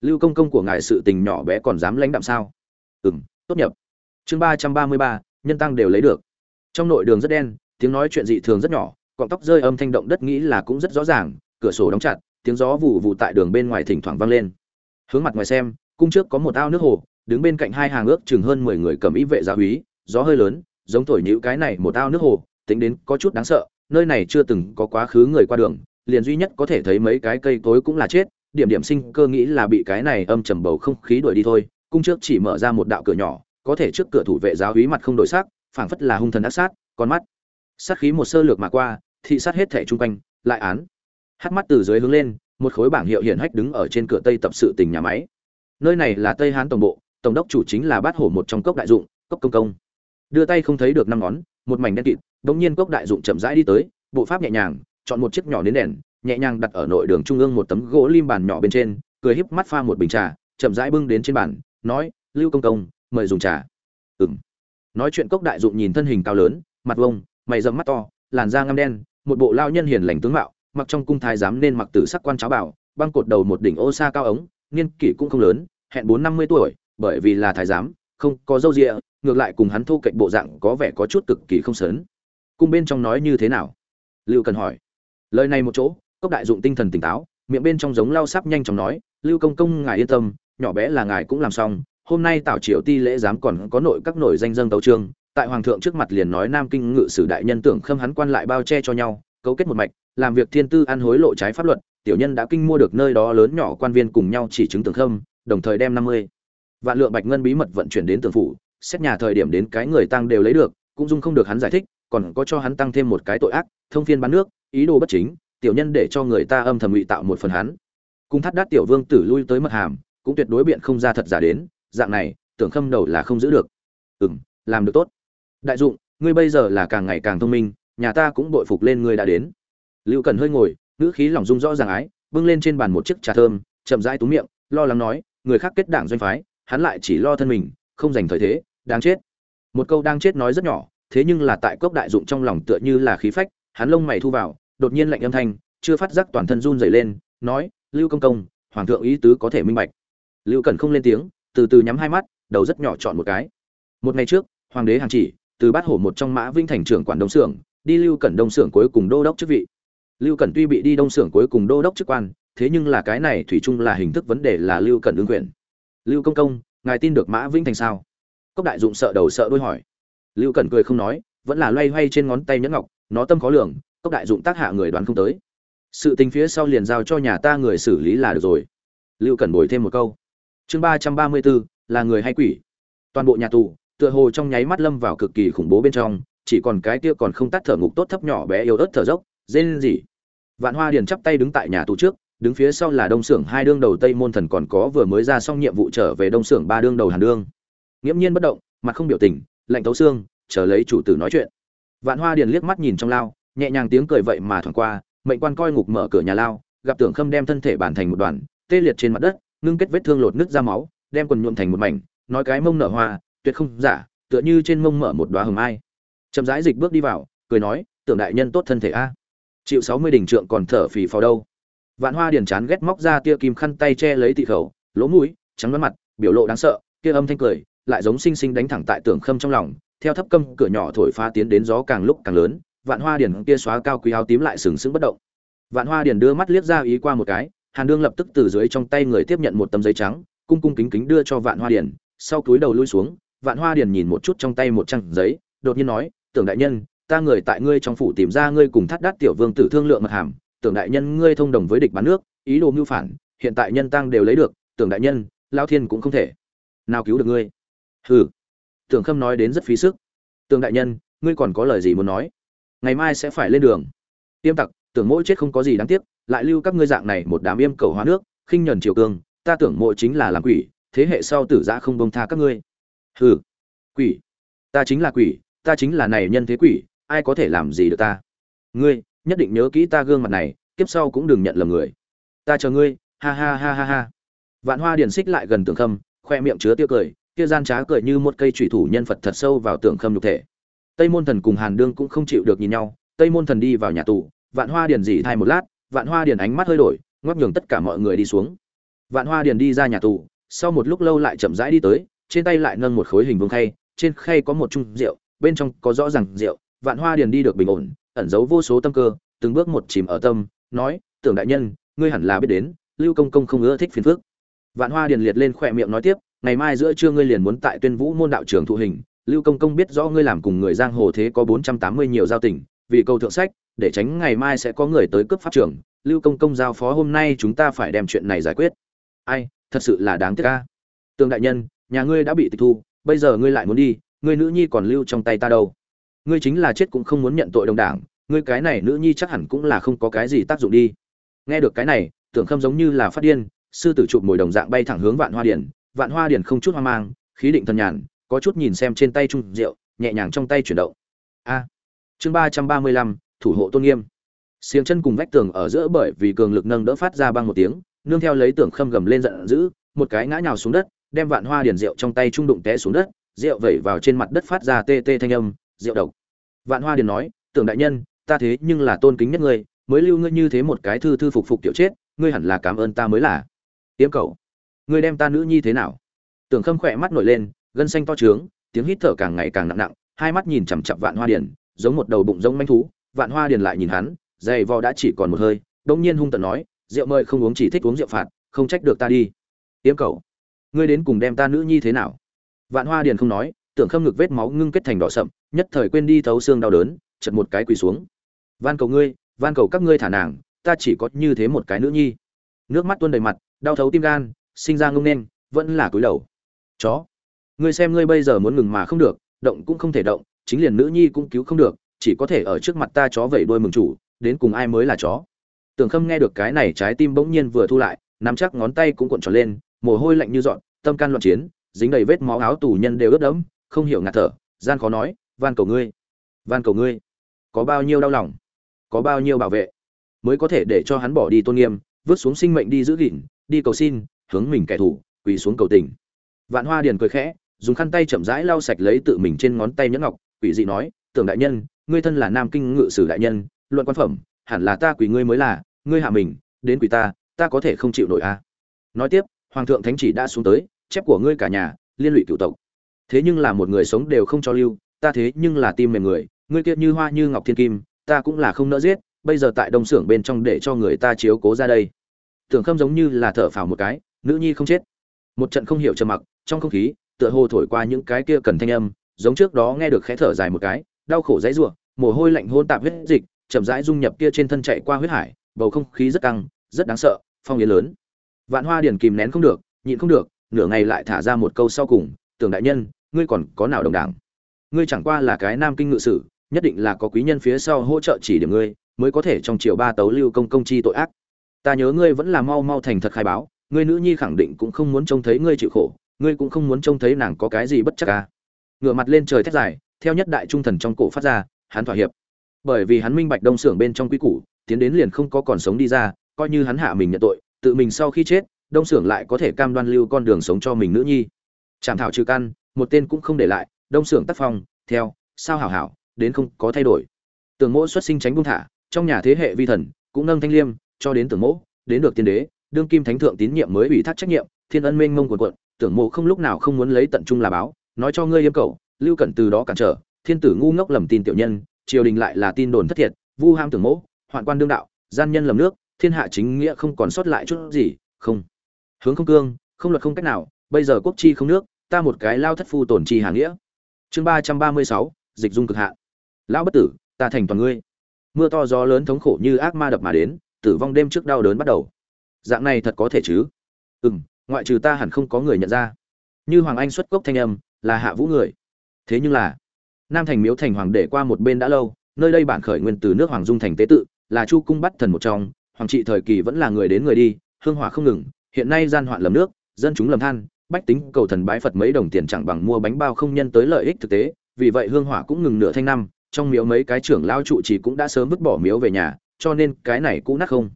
lưu công công của ngài sự tình nhỏ bé còn dám lãnh đạm sao? Ừ m tốt nhập. Chương ba trăm ba mươi ba, nhân tăng đều lấy được. Trong nội đường rất đen, tiếng nói chuyện dị thường rất nhỏ, cọng tóc rơi âm thanh động đất nghĩ là cũng rất rõ ràng, cửa sổ đóng chặt, tiếng gió vụ vụ tại đường bên ngoài thỉnh thoảng vang lên. Hướng mặt ngoài xem, cung trước có một ao nước hồ, đứng bên cạnh hai hàng ước chừng hơn mười người cầm ý vệ gia húy gió hơi lớn, giống thổi nhữ cái này một ao nước hồ tính đến có chút đáng sợ, nơi này chưa từng có quá khứ người qua đường, liền duy nhất có thể thấy mấy cái cây tối cũng là chết, điểm điểm sinh cơ nghĩ là bị cái này âm trầm bầu không khí đuổi đi thôi, cung trước chỉ mở ra một đạo cửa nhỏ, có thể trước cửa thủ vệ giáo úy mặt không đổi sắc, phảng phất là hung thần ác sát, con mắt, sát khí một sơ lược mà qua, thị sát hết thẻ chung quanh, lại án. Hắt mắt từ dưới hướng lên, một khối bảng hiệu hiển hách đứng ở trên cửa tây tập sự tỉnh nhà máy. Nơi này là tây hán tổng bộ, tổng đốc chủ chính là bát hổ một trong cốc đại dụng, cốc công công. Đưa tay không thấy được năm ngón một mảnh đen kịt, đống nhiên cốc đại dụng chậm rãi đi tới, bộ pháp nhẹ nhàng, chọn một chiếc nhỏ đến đèn, nhẹ nhàng đặt ở nội đường trung ương một tấm gỗ lim bàn nhỏ bên trên, cười híp mắt pha một bình trà, chậm rãi bưng đến trên bàn, nói, lưu công công, mời dùng trà. Ừng nói chuyện cốc đại dụng nhìn thân hình cao lớn, mặt vông, mày rậm mắt to, làn da ngăm đen, một bộ lao nhân hiền lành tướng mạo, mặc trong cung thái giám nên mặc tử sắc quan cháo bảo băng cột đầu một đỉnh ô sa cao ống, niên kỷ cũng không lớn, hẹn bốn năm mươi tuổi, bởi vì là thái giám, không có dâu rịa ngược lại cùng hắn thu cạnh bộ dạng có vẻ có chút cực kỳ không sớn. Cung bên trong nói như thế nào? Lưu cần hỏi. Lời này một chỗ, cốc đại dụng tinh thần tỉnh táo, miệng bên trong giống lao sắp nhanh chóng nói, lưu công công, ngài yên tâm, nhỏ bé là ngài cũng làm xong, hôm nay tảo triều ti lễ giám còn có nội các nội danh dân tấu trương tại hoàng thượng trước mặt liền nói nam kinh ngự sử đại nhân tưởng khâm hắn quan lại bao che cho nhau, cấu kết một mạch, làm việc thiên tư ăn hối lộ trái pháp luật, tiểu nhân đã kinh mua được nơi đó lớn nhỏ quan viên cùng nhau chỉ chứng tưởng khâm, đồng thời đem năm mươi vạn lượng bạch ngân bí mật vận chuyển đến tường phủ xét nhà thời điểm đến cái người tăng đều lấy được, cũng dung không được hắn giải thích, còn có cho hắn tăng thêm một cái tội ác, thông phiên bán nước, ý đồ bất chính, tiểu nhân để cho người ta âm thầm ngụy tạo một phần hắn. Cung thắt đát tiểu vương tử lui tới mật hàm, cũng tuyệt đối biện không ra thật giả đến, dạng này, tưởng khâm đầu là không giữ được. Ừ m làm được tốt. Đại dụng, ngươi bây giờ là càng ngày càng thông minh, nhà ta cũng bội phục lên ngươi đã đến. Lưu cần hơi ngồi, ngữ khí lòng dung rõ ràng ái, bưng lên trên bàn một chiếc trà thơm, chậm rãi túm miệng, lo lắng nói, người khác kết đảng doanh phái, hắn lại chỉ lo thân mình, không dành thời thế đáng chết. Một câu đang chết nói rất nhỏ, thế nhưng là tại cốc đại dụng trong lòng tựa như là khí phách, hắn lông mày thu vào, đột nhiên lạnh âm thanh, chưa phát giác toàn thân run rẩy lên, nói, lưu công công, hoàng thượng ý tứ có thể minh bạch. Lưu cần không lên tiếng, từ từ nhắm hai mắt, đầu rất nhỏ chọn một cái. Một ngày trước, hoàng đế hàng chỉ, từ bát hổ một trong mã vinh thành trưởng quản đông xưởng, đi lưu cẩn đông xưởng cuối cùng đô đốc chức vị. Lưu cẩn tuy bị đi đông xưởng cuối cùng đô đốc chức quan, thế nhưng là cái này thủy chung là hình thức vấn đề là lưu cẩn ứng quyền. Lưu công công, ngài tin được mã vinh thành sao? Cốc đại dụng sợ đầu sợ đuôi hỏi. Lưu cẩn cười không nói, vẫn là loay hoay trên ngón tay nhẫn ngọc, nó tâm khó lường, cốc đại dụng tác hạ người đoán không tới. Sự tình phía sau liền giao cho nhà ta người xử lý là được rồi. Lưu cẩn bồi thêm một câu. Chương ba trăm ba mươi bốn, là người hay quỷ? Toàn bộ nhà tù, tựa hồ trong nháy mắt lâm vào cực kỳ khủng bố bên trong, chỉ còn cái kia còn không tắt thở ngục tốt thấp nhỏ bé yếu ớt thở dốc dên gì vạn hoa điền chắp tay đứng tại nhà tù trước, đứng phía sau là đông xưởng hai đương đầu tây môn thần còn có vừa mới ra xong nhiệm vụ trở về đông xưởng ba đương đầu hàn đương nghiễm nhiên bất động, mặt không biểu tình, lạnh tấu xương, chờ lấy chủ tử nói chuyện. Vạn hoa điền liếc mắt nhìn trong lao, nhẹ nhàng tiếng cười vậy mà thoảng qua, mệnh quan coi ngục mở cửa nhà lao, gặp tưởng khâm đem thân thể bản thành một đoàn, tê liệt trên mặt đất, ngưng kết vết thương lột nứt ra máu, đem quần nhuộm thành một mảnh, nói cái mông nở hoa, tuyệt không giả, tựa như trên mông mở một đoá hồng ai chậm rãi dịch bước đi vào, cười nói, tưởng đại nhân tốt thân thể a. Chịu sáu mươi đỉnh trượng còn thở phì phò đâu. Vạn hoa điền chán ghét móc ra tia kim khăn tay che lấy tị khẩu, lỗ mũi, trắng đoán mặt, biểu lộ đáng sợ, kia âm thanh cười lại giống sinh sinh đánh thẳng tại tưởng khâm trong lòng, theo thấp câm cửa nhỏ thổi phá tiến đến gió càng lúc càng lớn, vạn hoa điền kia xóa cao quý áo tím lại sừng sững bất động. Vạn hoa điền đưa mắt liếc ra ý qua một cái, hàn đương lập tức từ dưới trong tay người tiếp nhận một tấm giấy trắng, cung cung kính kính đưa cho vạn hoa điền sau túi đầu lui xuống, vạn hoa điền nhìn một chút trong tay một trang giấy, đột nhiên nói, tưởng đại nhân, ta người tại ngươi trong phủ tìm ra ngươi cùng thắt đát tiểu vương tử thương lượng mật hàm, tưởng đại nhân ngươi thông đồng với địch bán nước, ý đồ mưu phản, hiện tại nhân tăng đều lấy được, tưởng đại nhân lao thiên cũng không thể. Nào cứu được ngươi hừ. Tưởng khâm nói đến rất phí sức. Tường đại nhân, ngươi còn có lời gì muốn nói? Ngày mai sẽ phải lên đường. Tiêm tặc, tưởng mỗi chết không có gì đáng tiếc, lại lưu các ngươi dạng này một đám yêm cầu hóa nước, khinh nhẫn triều cương, ta tưởng mỗi chính là làm quỷ, thế hệ sau tử giã không bông tha các ngươi. Hừ. Quỷ. Ta chính là quỷ, ta chính là này nhân thế quỷ, ai có thể làm gì được ta? Ngươi, nhất định nhớ kỹ ta gương mặt này, kiếp sau cũng đừng nhận lầm người. Ta chờ ngươi, ha ha ha ha ha. Vạn hoa điển xích lại gần tường khâm, khoe miệng chứa tiêu cười kia gian trá cười như một cây thủy thủ nhân phật thật sâu vào tưởng khâm nhục thể. Tây môn thần cùng hàn đương cũng không chịu được nhìn nhau, tây môn thần đi vào nhà tù, vạn hoa điền dỉ thay một lát, vạn hoa điền ánh mắt hơi đổi, ngoắc nhường tất cả mọi người đi xuống. Vạn hoa điền đi ra nhà tù, sau một lúc lâu lại chậm rãi đi tới, trên tay lại nâng một khối hình vương khay, trên khay có một chung rượu, bên trong có rõ ràng rượu, vạn hoa điền đi được bình ổn, ẩn giấu vô số tâm cơ, từng bước một chìm ở tâm, nói, tưởng đại nhân, ngươi hẳn là biết đến, lưu công công không ưa thích phiền phước vạn hoa điền liệt lên khỏe miệng nói tiếp ngày mai giữa trưa ngươi liền muốn tại tuyên vũ môn đạo trưởng thụ hình lưu công công biết rõ ngươi làm cùng người giang hồ thế có bốn trăm tám mươi nhiều giao tình vì câu thượng sách để tránh ngày mai sẽ có người tới cướp pháp trưởng, lưu công công giao phó hôm nay chúng ta phải đem chuyện này giải quyết. Ai thật sự là đáng tiếc a, tương đại nhân nhà ngươi đã bị tịch thu bây giờ ngươi lại muốn đi ngươi nữ nhi còn lưu trong tay ta đâu. Ngươi chính là chết cũng không muốn nhận tội đồng đảng ngươi cái này nữ nhi chắc hẳn cũng là không có cái gì tác dụng đi. Nghe được cái này tưởng khâm giống như là phát điên sư tử chụp mồi đồng dạng bay thẳng hướng vạn hoa điển vạn hoa điển không chút hoang mang, khí định thần nhàn, có chút nhìn xem trên tay trung rượu, nhẹ nhàng trong tay chuyển động. A. Chương ba trăm ba mươi lăm, thủ hộ tôn nghiêm. Xiềng chân cùng vách tường ở giữa bởi vì cường lực nâng đỡ phát ra băng một tiếng, nương theo lấy tưởng khâm gầm lên giận dữ, một cái ngã nhào xuống đất, đem vạn hoa điển rượu trong tay trung đụng té xuống đất, rượu vẩy vào trên mặt đất phát ra tê tê thanh âm, rượu độc. Vạn hoa điển nói, tưởng đại nhân, ta thế nhưng là tôn kính nhất ngươi, mới lưu ngươi như thế một cái thư thư phục phục tiểu chết, ngươi hẳn là cảm ơn ta mới là. Tiêm cầu ngươi đem ta nữ nhi thế nào? Tưởng khâm khỏe mắt nổi lên gân xanh to trướng tiếng hít thở càng ngày càng nặng nặng hai mắt nhìn chằm chặp vạn hoa điền, giống một đầu bụng giống manh thú. Vạn hoa điền lại nhìn hắn dày vò đã chỉ còn một hơi đông nhiên hung tận nói rượu mời không uống chỉ thích uống rượu phạt không trách được ta đi. Tiếm cầu ngươi đến cùng đem ta nữ nhi thế nào? Vạn hoa điền không nói tưởng khâm ngực vết máu ngưng kết thành đỏ sậm nhất thời quên đi thấu xương đau đớn chật một cái quỳ xuống. Van cầu ngươi van cầu các ngươi thả nàng ta chỉ có như thế một cái nữ nhi. Nước mắt tuôn đầy mặt đau thấu tim gan sinh ra ngông nên, vẫn là cúi đầu. Chó, ngươi xem ngươi bây giờ muốn ngừng mà không được, động cũng không thể động, chính liền nữ nhi cũng cứu không được, chỉ có thể ở trước mặt ta chó vẩy đuôi mừng chủ, đến cùng ai mới là chó? Tưởng khâm nghe được cái này, trái tim bỗng nhiên vừa thu lại, nắm chắc ngón tay cũng cuộn tròn lên, mồ hôi lạnh như dọn, tâm can loạn chiến, dính đầy vết máu áo tù nhân đều ướt đẫm, không hiểu ngạt thở, gian khó nói, van cầu ngươi, van cầu ngươi, có bao nhiêu đau lòng, có bao nhiêu bảo vệ, mới có thể để cho hắn bỏ đi tôn nghiêm, vứt xuống sinh mệnh đi giữ gìn, đi cầu xin hướng mình kẻ thù, quỳ xuống cầu tình. Vạn hoa điền cười khẽ, dùng khăn tay chậm rãi lau sạch lấy tự mình trên ngón tay nhẫn ngọc, quỷ dị nói, tưởng đại nhân, ngươi thân là nam kinh ngự sử đại nhân, luận quan phẩm, hẳn là ta quỷ ngươi mới là, ngươi hạ mình, đến quỷ ta ta có thể không chịu nổi a à. nói tiếp, hoàng thượng thánh chỉ đã xuống tới, chép của ngươi cả nhà, liên lụy cựu tộc. Thế nhưng là một người sống đều không cho lưu, ta thế nhưng là tim mềm người, ngươi kiệt như hoa như ngọc thiên kim, ta cũng là không nỡ giết, bây giờ tại đông xưởng bên trong để cho người ta chiếu cố ra đây. Tưởng khâm giống như là thở phào một cái nữ nhi không chết. Một trận không hiểu trầm mặc, trong không khí, tựa hồ thổi qua những cái kia cần thanh âm, giống trước đó nghe được khẽ thở dài một cái, đau khổ dãy rủa, mồ hôi lạnh hôn tạp huyết dịch, chậm rãi dung nhập kia trên thân chạy qua huyết hải, bầu không khí rất căng, rất đáng sợ, phong yến lớn. Vạn hoa điền kìm nén không được, nhịn không được, nửa ngày lại thả ra một câu sau cùng, tưởng đại nhân, ngươi còn có nào đồng đảng? Ngươi chẳng qua là cái nam kinh ngự sử, nhất định là có quý nhân phía sau hỗ trợ chỉ điểm ngươi, mới có thể trong chiều ba tấu lưu công công chi tội ác. Ta nhớ ngươi vẫn là mau mau thành thật khai báo ngươi nữ nhi khẳng định cũng không muốn trông thấy ngươi chịu khổ, ngươi cũng không muốn trông thấy nàng có cái gì bất chắc à. ngửa mặt lên trời thét dài, theo nhất đại trung thần trong cổ phát ra, hắn thỏa hiệp. Bởi vì hắn minh bạch đông xưởng bên trong quy củ, tiến đến liền không có còn sống đi ra, coi như hắn hạ mình nhận tội, tự mình sau khi chết, đông xưởng lại có thể cam đoan lưu con đường sống cho mình nữ nhi. Chảm thảo trừ căn, một tên cũng không để lại, đông xưởng tác phong, theo, sao hảo hảo, đến không có thay đổi. Tưởng mỗ xuất sinh tránh buông thả, trong nhà thế hệ vi thần, cũng nâng thanh liêm, cho đến tưởng mỗ, đến được tiên đế đương kim thánh thượng tín nhiệm mới ủy thác trách nhiệm thiên ân minh mông quần quận tưởng mộ không lúc nào không muốn lấy tận trung là báo nói cho ngươi yêu cầu lưu cẩn từ đó cản trở thiên tử ngu ngốc lầm tin tiểu nhân triều đình lại là tin đồn thất thiệt vu ham tưởng mộ, hoạn quan đương đạo gian nhân lầm nước thiên hạ chính nghĩa không còn sót lại chút gì không. Hướng không cương không luật không cách nào bây giờ quốc chi không nước ta một cái lao thất phu tổn chi hàng nghĩa. Chương ba trăm ba mươi sáu dịch dung cực hạ lão bất tử ta thành toàn ngươi. Mưa to gió lớn thống khổ như ác ma đập mà đến tử vong đêm trước đau đớn bắt đầu dạng này thật có thể chứ? Ừ m ngoại trừ ta hẳn không có người nhận ra. Như hoàng anh xuất cốc thanh âm, là hạ vũ người. Thế nhưng là, nam thành miếu thành hoàng để qua một bên đã lâu, nơi đây bản khởi nguyên từ nước hoàng dung thành tế tự, là chu cung bắt thần một trong, hoàng trị thời kỳ vẫn là người đến người đi, hương hỏa không ngừng, hiện nay gian hoạn lầm nước, dân chúng lầm than, bách tính cầu thần bái phật mấy đồng tiền chẳng bằng mua bánh bao không nhân tới lợi ích thực tế, vì vậy hương hỏa cũng ngừng nửa thanh năm, trong miếu mấy cái trưởng lao trụ trì cũng đã sớm vứt bỏ miếu về nhà, cho nên cái này cũng nát không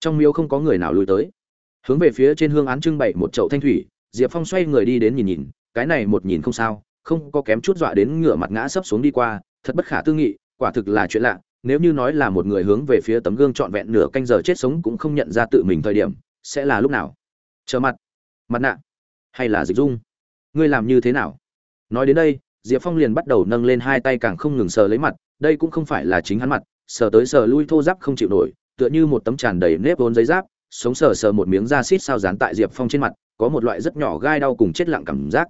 trong miếu không có người nào lui tới. Hướng về phía trên hương án trưng bày một chậu thanh thủy, diệp phong xoay người đi đến nhìn nhìn, cái này một nhìn không sao, không có kém chút dọa đến ngửa mặt ngã sấp xuống đi qua, thật bất khả tư nghị, quả thực là chuyện lạ, nếu như nói là một người hướng về phía tấm gương trọn vẹn nửa canh giờ chết sống cũng không nhận ra tự mình thời điểm, sẽ là lúc nào? Chờ mặt. Mặt nạ. Hay là dịch dung? Ngươi làm như thế nào? Nói đến đây, diệp phong liền bắt đầu nâng lên hai tay càng không ngừng sờ lấy mặt, đây cũng không phải là chính hắn mặt, sờ tới sờ lui thô giáp không chịu nổi tựa như một tấm tràn đầy nếp vốn giấy giáp, sống sờ sờ một miếng da xít sao dán tại diệp phong trên mặt, có một loại rất nhỏ gai đau cùng chết lặng cảm giác.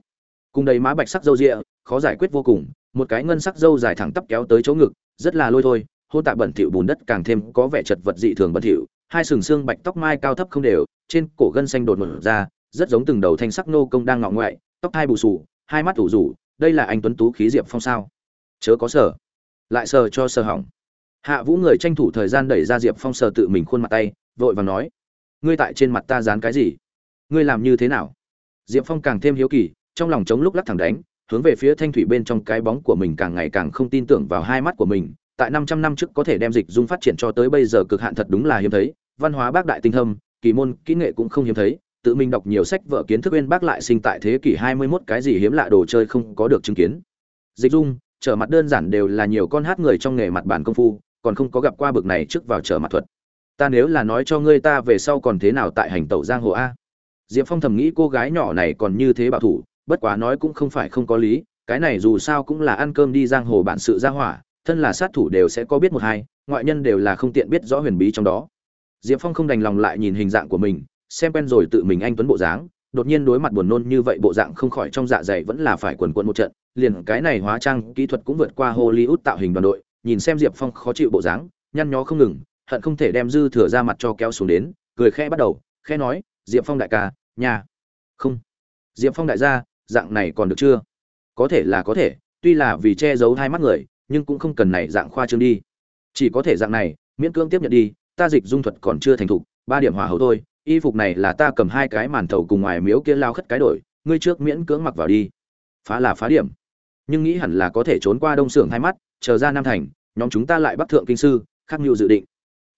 Cùng đầy má bạch sắc râu rịa, khó giải quyết vô cùng, một cái ngân sắc râu dài thẳng tắp kéo tới chỗ ngực, rất là lôi thôi hôn tạ bẩn thỉu bùn đất càng thêm có vẻ chật vật dị thường bẩn thỉu, hai sừng xương bạch tóc mai cao thấp không đều, trên cổ gân xanh đột ngột ra, rất giống từng đầu thanh sắc nô công đang ngọ ngoại, tóc hai bù sù hai mắt ủ rủ, đây là anh tuấn tú khí diệp phong sao? Chớ có sở lại sờ cho sờ hỏng hạ vũ người tranh thủ thời gian đẩy ra diệp phong sờ tự mình khuôn mặt tay, vội vàng nói, ngươi tại trên mặt ta dán cái gì? Ngươi làm như thế nào? Diệp phong càng thêm hiếu kỳ, trong lòng chống lúc lắc thẳng đánh, hướng về phía thanh thủy bên trong cái bóng của mình càng ngày càng không tin tưởng vào hai mắt của mình. Tại năm trăm năm trước có thể đem dịch dung phát triển cho tới bây giờ cực hạn thật đúng là hiếm thấy, văn hóa bác đại tinh thâm kỳ môn, kỹ nghệ cũng không hiếm thấy, tự mình đọc nhiều sách vở kiến thức bên bác lại sinh tại thế kỷ hai mươi 21 cái gì hiếm lạ đồ chơi không có được chứng kiến. Dịch dung, trở mặt đơn giản đều là nhiều con hát người trong nghề mặt bản công phu còn không có gặp qua bực này trước vào trở mặt thuật. Ta nếu là nói cho ngươi ta về sau còn thế nào tại hành tẩu giang hồ a? Diệp phong thầm nghĩ cô gái nhỏ này còn như thế bảo thủ, bất quá nói cũng không phải không có lý, cái này dù sao cũng là ăn cơm đi giang hồ bản sự ra hỏa, thân là sát thủ đều sẽ có biết một hai, ngoại nhân đều là không tiện biết rõ huyền bí trong đó. Diệp phong không đành lòng lại nhìn hình dạng của mình, xem quen rồi tự mình anh tuấn bộ dáng, đột nhiên đối mặt buồn nôn như vậy bộ dạng không khỏi trong dạ dày vẫn là phải quần quận một trận, liền cái này hóa trang kỹ thuật cũng vượt qua hollywood tạo hình đoàn đội nhìn xem diệp phong khó chịu bộ dáng, nhăn nhó không ngừng, hận không thể đem dư thừa ra mặt cho kéo xuống đến, cười khẽ bắt đầu, khẽ nói, diệp phong đại ca nhà không. Diệp phong đại gia, dạng này còn được chưa? Có thể là có thể, tuy là vì che giấu hai mắt người, nhưng cũng không cần này dạng khoa trương đi. Chỉ có thể dạng này, miễn cưỡng tiếp nhận đi, ta dịch dung thuật còn chưa thành thục, ba điểm hòa hậu thôi, y phục này là ta cầm hai cái màn thầu cùng ngoài miếu kia lao khất cái đổi, ngươi trước miễn cưỡng mặc vào đi. Phá là phá điểm nhưng nghĩ hẳn là có thể trốn qua đông xưởng hai mắt, chờ ra nam thành, nhóm chúng ta lại bắt thượng kinh sư, khắc nhu dự định.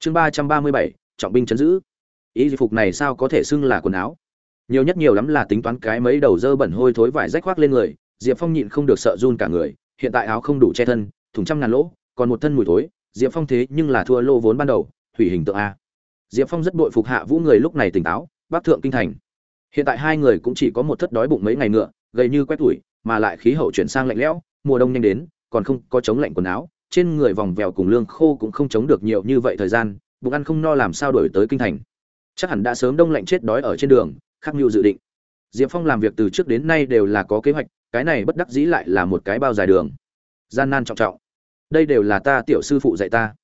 Chương ba trăm ba mươi bảy, trọng binh chấn giữ. Y phục này sao có thể xưng là quần áo? Nhiều nhất nhiều lắm là tính toán cái mấy đầu dơ bẩn hôi thối vải rách khoác lên người, diệp phong nhịn không được sợ run cả người, hiện tại áo không đủ che thân thùng trăm ngàn lỗ, còn một thân mùi thối, diệp phong thế nhưng là thua lô vốn ban đầu, hủy hình tượng a. Diệp phong rất bội phục hạ vũ người lúc này tỉnh táo bắc thượng kinh thành. Hiện tại hai người cũng chỉ có một thất đói bụng mấy ngày nữa gầy như quét tủi mà lại khí hậu chuyển sang lạnh lẽo, mùa đông nhanh đến, còn không có chống lạnh quần áo, trên người vòng vèo cùng lương khô cũng không chống được nhiều như vậy thời gian, bụng ăn không no làm sao đổi tới kinh thành. Chắc hẳn đã sớm đông lạnh chết đói ở trên đường, khắc mưu dự định. Diệp phong làm việc từ trước đến nay đều là có kế hoạch, cái này bất đắc dĩ lại là một cái bao dài đường. Gian nan trọng trọng. Đây đều là ta tiểu sư phụ dạy ta.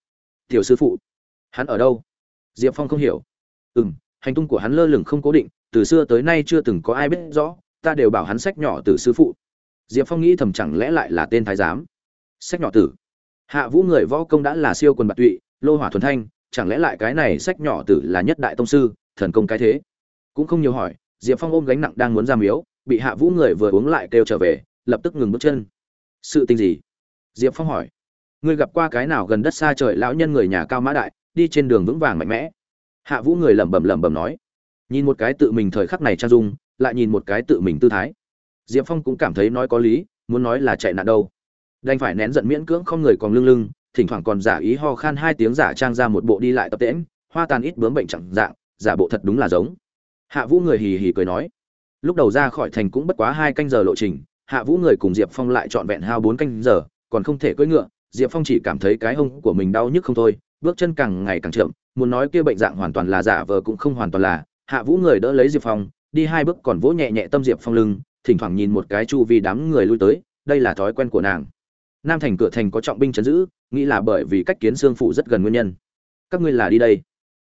Tiểu sư phụ? Hắn ở đâu? Diệp phong không hiểu. Ừ m hành tung của hắn lơ lửng không cố định, từ xưa tới nay chưa từng có ai biết rõ, ta đều bảo hắn sách nhỏ từ sư phụ diệp phong nghĩ thầm chẳng lẽ lại là tên thái giám? Sách nhỏ tử. Hạ vũ người võ công đã là siêu quần bạc tụy, lô hỏa thuần thanh, chẳng lẽ lại cái này sách nhỏ tử là nhất đại tông sư, thần công cái thế? Cũng không nhiều hỏi, diệp phong ôm gánh nặng đang muốn ra miếu bị hạ vũ người vừa uống lại kêu trở về, lập tức ngừng bước chân. Sự tình gì? Diệp phong hỏi. Ngươi gặp qua cái nào gần đất xa trời lão nhân người nhà cao mã đại, đi trên đường vững vàng mạnh mẽ? Hạ vũ người lẩm bẩm lẩm bẩm nói. Nhìn một cái tự mình thời khắc này trang dung, lại nhìn một cái tự mình tư thái diệp phong cũng cảm thấy nói có lý, muốn nói là chạy nạn đâu. Đành phải nén giận miễn cưỡng không người còn lưng lưng, thỉnh thoảng còn giả ý ho khan hai tiếng giả trang ra một bộ đi lại tập tễm hoa tàn ít bướm bệnh chẳng dạng, giả bộ thật đúng là giống. Hạ vũ người hì hì cười nói. Lúc đầu ra khỏi thành cũng bất quá hai canh giờ lộ trình, hạ vũ người cùng diệp phong lại trọn vẹn hao bốn canh giờ, còn không thể cưỡi ngựa, diệp phong chỉ cảm thấy cái hông của mình đau nhức không thôi, bước chân càng ngày càng chậm, muốn nói kia bệnh dạng hoàn toàn là giả vờ cũng không hoàn toàn là. Hạ vũ người đỡ lấy diệp phong, đi hai bước còn vỗ nhẹ nhẹ tâm diệp phong lưng thỉnh thoảng nhìn một cái chu vi đám người lui tới, đây là thói quen của nàng. Nam thành cửa thành có trọng binh chấn giữ, nghĩ là bởi vì cách kiến xương phụ rất gần nguyên nhân. Các ngươi là đi đây.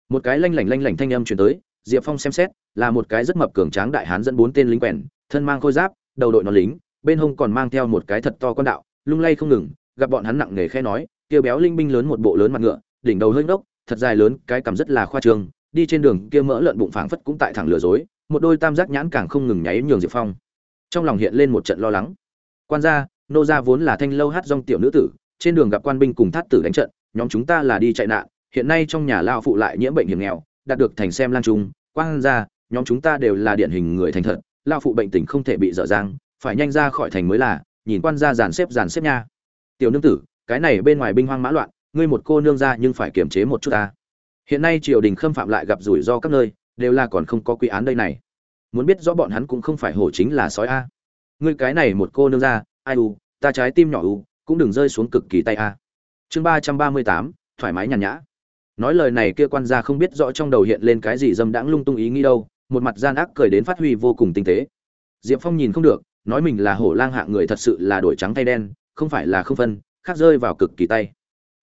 Một cái lanh lảnh lanh lảnh thanh âm truyền tới, diệp phong xem xét, là một cái rất mập cường tráng đại hán dẫn bốn tên lính quèn, thân mang khôi giáp, đầu đội nó lính, bên hông còn mang theo một cái thật to con đạo, lung lay không ngừng, gặp bọn hắn nặng nề khe nói kia béo linh binh lớn một bộ lớn mặt ngựa, đỉnh đầu hơi ngốc, thật dài lớn, cái cảm rất là khoa trương, đi trên đường kia mỡ lợn bụng phảng phất cũng tại thẳng lừa dối một đôi tam giác nhãn càng không ngừng nháy nhường diệp phong trong lòng hiện lên một trận lo lắng. Quan gia, nô gia vốn là thanh lâu hát dong tiểu nữ tử, trên đường gặp quan binh cùng thát tử đánh trận, nhóm chúng ta là đi chạy nạn, hiện nay trong nhà lao phụ lại nhiễm bệnh hiểm nghèo, đạt được thành xem lan trung. Quan gia, nhóm chúng ta đều là điển hình người thành thật lao phụ bệnh tình không thể bị dở dang, phải nhanh ra khỏi thành mới là, nhìn quan gia dàn xếp dàn xếp nha. Tiểu nương tử, cái này bên ngoài binh hoang mã loạn, ngươi một cô nương ra nhưng phải kiềm chế một chút ta. Hiện nay triều đình khâm phạm lại gặp rủi ro các nơi, đều là còn không có quy án đây này muốn biết rõ bọn hắn cũng không phải hổ chính là sói a. Ngươi cái này một cô nương ra, ai u, ta trái tim nhỏ u, cũng đừng rơi xuống cực kỳ tay a. Chương ba trăm ba mươi tám, thoải mái nhàn nhã. Nói lời này kia quan gia không biết rõ trong đầu hiện lên cái gì dâm đãng lung tung ý nghĩ đâu, một mặt gian ác cười đến phát huy vô cùng tinh tế. Diệp phong nhìn không được, nói mình là hổ lang hạng người thật sự là đổi trắng tay đen, không phải là không phân, khác rơi vào cực kỳ tay.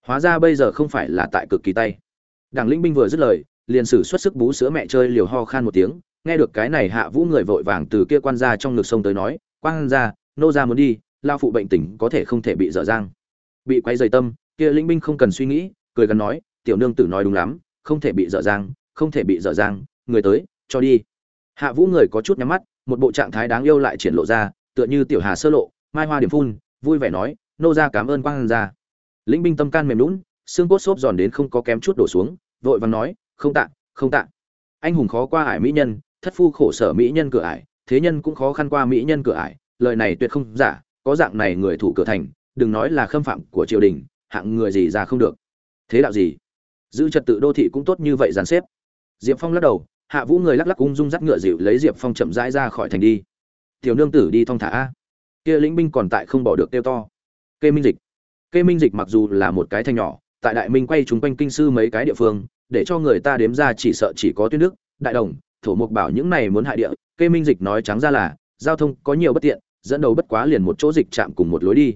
Hóa ra bây giờ không phải là tại cực kỳ tay. Đảng linh binh vừa dứt lời, liền sử xuất sức bú sữa mẹ chơi liều ho khan một tiếng nghe được cái này hạ vũ người vội vàng từ kia quan ra trong ngực sông tới nói quan gia, nô gia muốn đi, lao phụ bệnh tình có thể không thể bị dở dang. Bị quay dày tâm, kia lĩnh binh không cần suy nghĩ, cười gắn nói, tiểu nương tử nói đúng lắm, không thể bị dở dang, không thể bị dở dang, người tới, cho đi. Hạ vũ người có chút nhắm mắt, một bộ trạng thái đáng yêu lại triển lộ ra, tựa như tiểu hà sơ lộ, mai hoa điểm phun, vui vẻ nói, nô ra cảm ơn quang gia. Lĩnh binh tâm can mềm lún xương cốt xốp giòn đến không có kém chút đổ xuống, vội vàng nói, không tạ không tạ. Anh hùng khó qua ải mỹ nhân thất phu khổ sở mỹ nhân cửa ải, thế nhân cũng khó khăn qua mỹ nhân cửa ải, lời này tuyệt không giả, có dạng này người thủ cửa thành, đừng nói là khâm phạm của triều đình, hạng người gì ra không được. Thế đạo gì? Giữ trật tự đô thị cũng tốt như vậy dàn xếp. Diệp phong lắc đầu, hạ vũ người lắc lắc ung dung dắt ngựa dịu lấy diệp phong chậm rãi ra khỏi thành đi. Tiểu nương tử đi thong thả. A kia lĩnh binh còn tại không bỏ được tiêu to. Kê minh dịch. Kê minh dịch mặc dù là một cái thanh nhỏ, tại đại minh quay chúng quanh kinh sư mấy cái địa phương, để cho người ta đếm ra chỉ sợ chỉ có tuyết nước đại đồng thổ mục bảo những này muốn hại địa, kê minh dịch nói trắng ra là, giao thông có nhiều bất tiện, dẫn đầu bất quá liền một chỗ dịch chạm cùng một lối đi.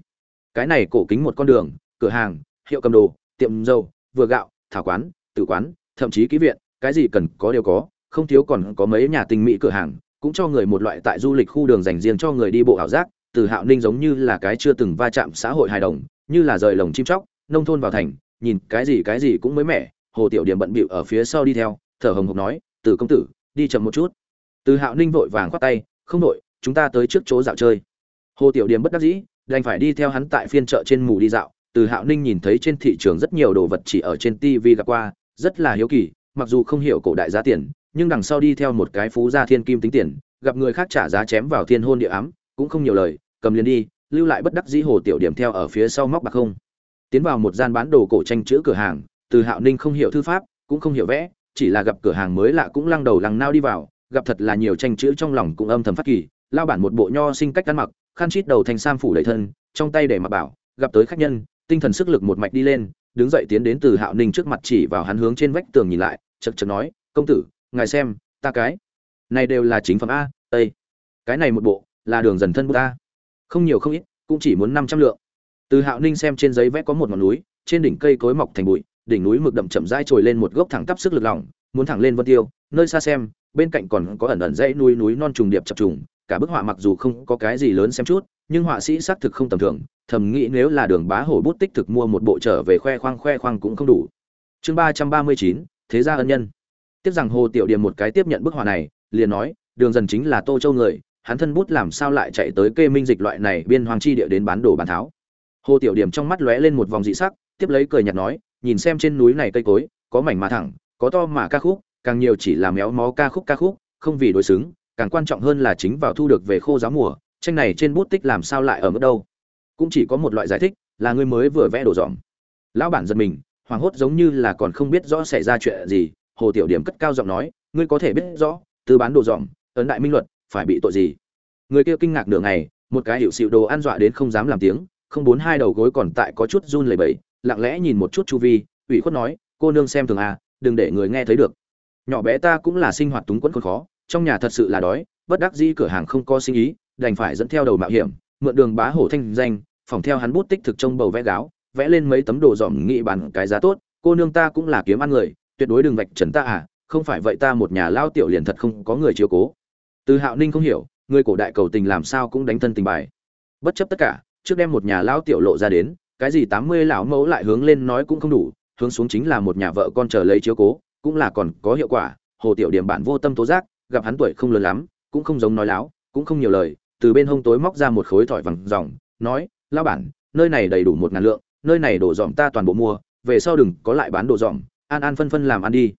Cái này cổ kính một con đường, cửa hàng, hiệu cầm đồ, tiệm dầu, vừa gạo, thảo quán, tử quán, thậm chí ký viện, cái gì cần có đều có, không thiếu còn có mấy nhà tinh mỹ cửa hàng, cũng cho người một loại tại du lịch khu đường dành riêng cho người đi bộ ảo giác, từ hạo ninh giống như là cái chưa từng va chạm xã hội hài đồng, như là rời lồng chim chóc, nông thôn vào thành, nhìn cái gì cái gì cũng mới mẻ, hồ tiểu điểm bận bịu ở phía sau đi theo, thở hồng hộc nói, từ công tử đi chậm một chút. Từ hạo ninh vội vàng khoát tay, không đội, chúng ta tới trước chỗ dạo chơi. Hồ tiểu điểm bất đắc dĩ, đành phải đi theo hắn tại phiên chợ trên mù đi dạo. Từ hạo ninh nhìn thấy trên thị trường rất nhiều đồ vật chỉ ở trên tv gặp qua, rất là hiếu kỳ, mặc dù không hiểu cổ đại giá tiền, nhưng đằng sau đi theo một cái phú gia thiên kim tính tiền, gặp người khác trả giá chém vào thiên hôn địa ám, cũng không nhiều lời, cầm liền đi, lưu lại bất đắc dĩ hồ tiểu điểm theo ở phía sau móc bạc không. Tiến vào một gian bán đồ cổ tranh chữ cửa hàng, từ hạo ninh không hiểu thư pháp, cũng không hiểu vẽ chỉ là gặp cửa hàng mới lạ cũng lăng đầu lăng nao đi vào, gặp thật là nhiều tranh chữ trong lòng cũng âm thầm phát kỳ. Lao bản một bộ nho sinh cách ăn mặc, khăn chít đầu thành sam phủ đầy thân, trong tay để mà bảo, gặp tới khách nhân, tinh thần sức lực một mạch đi lên, đứng dậy tiến đến từ hạo ninh trước mặt chỉ vào hắn hướng trên vách tường nhìn lại chật chật nói, công tử, ngài xem, ta cái này đều là chính phẩm a, tây. Cái này một bộ là đường dần thân bút ta không nhiều không ít, cũng chỉ muốn năm trăm lượng. Từ hạo ninh xem trên giấy vẽ có một ngọn núi, trên đỉnh cây cối mọc thành bụi đỉnh núi mực đậm chậm rãi trồi lên một gốc thẳng tắp sức lực lỏng, muốn thẳng lên vân tiêu, nơi xa xem, bên cạnh còn có ẩn ẩn dãy núi núi non trùng điệp chập trùng, cả bức họa mặc dù không có cái gì lớn xem chút, nhưng họa sĩ xác thực không tầm thường, thầm nghĩ nếu là đường bá hổ bút tích thực mua một bộ trở về khoe khoang khoe khoang cũng không đủ. Chương ba trăm ba mươi chín, thế gia ân nhân. Tiếp rằng hồ tiểu điềm một cái tiếp nhận bức họa này, liền nói, đường dần chính là tô châu người, hắn thân bút làm sao lại chạy tới kê minh dịch loại này biên hoàng chi địa đến bán đồ bán tháo. Hồ tiểu điểm trong mắt lóe lên một vòng dị sắc, tiếp lấy cười nhạt nói nhìn xem trên núi này cây cối, có mảnh mà thẳng, có to mà ca khúc, càng nhiều chỉ là méo mó ca khúc ca khúc, không vì đối xứng, càng quan trọng hơn là chính vào thu được về khô giáo mùa, tranh này trên bút tích làm sao lại ở mức đâu. Cũng chỉ có một loại giải thích, là người mới vừa vẽ đổ dòm. Lão bản giật mình, hoảng hốt giống như là còn không biết rõ xảy ra chuyện gì, hồ tiểu điểm cất cao giọng nói, ngươi có thể biết rõ từ bán đồ dòm, ấn đại minh luật, phải bị tội gì? Người kia kinh ngạc nửa ngày, một cái hiệu xịu đồ ăn dọa đến không dám làm tiếng, không bốn hai đầu gối còn tại có chút run lẩy bẩy lặng lẽ nhìn một chút chu vi, ủy khuất nói, cô nương xem thường à đừng để người nghe thấy được. Nhỏ bé ta cũng là sinh hoạt túng quẫn khốn khó, trong nhà thật sự là đói, bất đắc dĩ cửa hàng không có sinh ý, đành phải dẫn theo đầu mạo hiểm, mượn đường bá hổ thanh danh, phòng theo hắn bút tích thực trông bầu vẽ gáo, vẽ lên mấy tấm đồ dòm nghị bàn cái giá tốt, cô nương ta cũng là kiếm ăn người, tuyệt đối đừng vạch trần ta à không phải vậy ta một nhà lao tiểu liền thật không có người chiếu cố. Từ hạo ninh không hiểu, người cổ đại cầu tình làm sao cũng đánh thân tình bài. Bất chấp tất cả, trước đem một nhà lao tiểu lộ ra đến cái gì tám mươi lão mẫu lại hướng lên nói cũng không đủ, hướng xuống chính là một nhà vợ con chờ lấy chiếu cố, cũng là còn có hiệu quả, hồ tiểu điểm bản vô tâm tố giác, gặp hắn tuổi không lớn lắm, cũng không giống nói láo, cũng không nhiều lời, từ bên hông tối móc ra một khối thỏi vàng dòng, nói lao bản, nơi này đầy đủ một ngàn lượng, nơi này đổ dòm ta toàn bộ mua, về sau đừng có lại bán đồ dòm, an an phân phân làm ăn đi.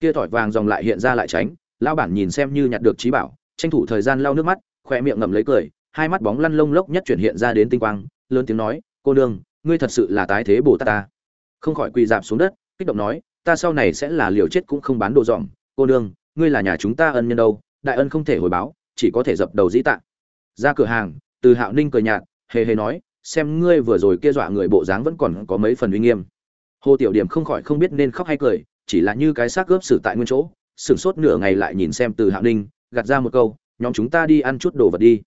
Kia thỏi vàng dòng lại hiện ra lại tránh lao bản nhìn xem như nhặt được trí bảo, tranh thủ thời gian lau nước mắt khoe miệng ngậm lấy cười, hai mắt bóng lăn lông lốc nhất chuyển hiện ra đến tinh quang, lớn tiếng nói, cô nương ngươi thật sự là tái thế bồ tát ta. Không khỏi quỳ dạp xuống đất, kích động nói, ta sau này sẽ là liều chết cũng không bán đồ dòm cô nương, ngươi là nhà chúng ta ân nhân đâu, đại ân không thể hồi báo, chỉ có thể dập đầu dĩ tạ ra cửa hàng, từ hạo ninh cười nhạt, hề hề nói, xem ngươi vừa rồi kia dọa người bộ dáng vẫn còn có mấy phần uy nghiêm. Hồ tiểu điểm không khỏi không biết nên khóc hay cười, chỉ là như cái xác gớp xử tại nguyên chỗ, sửng sốt nửa ngày lại nhìn xem từ hạo ninh, gạt ra một câu, nhóm chúng ta đi ăn chút đồ vật đi.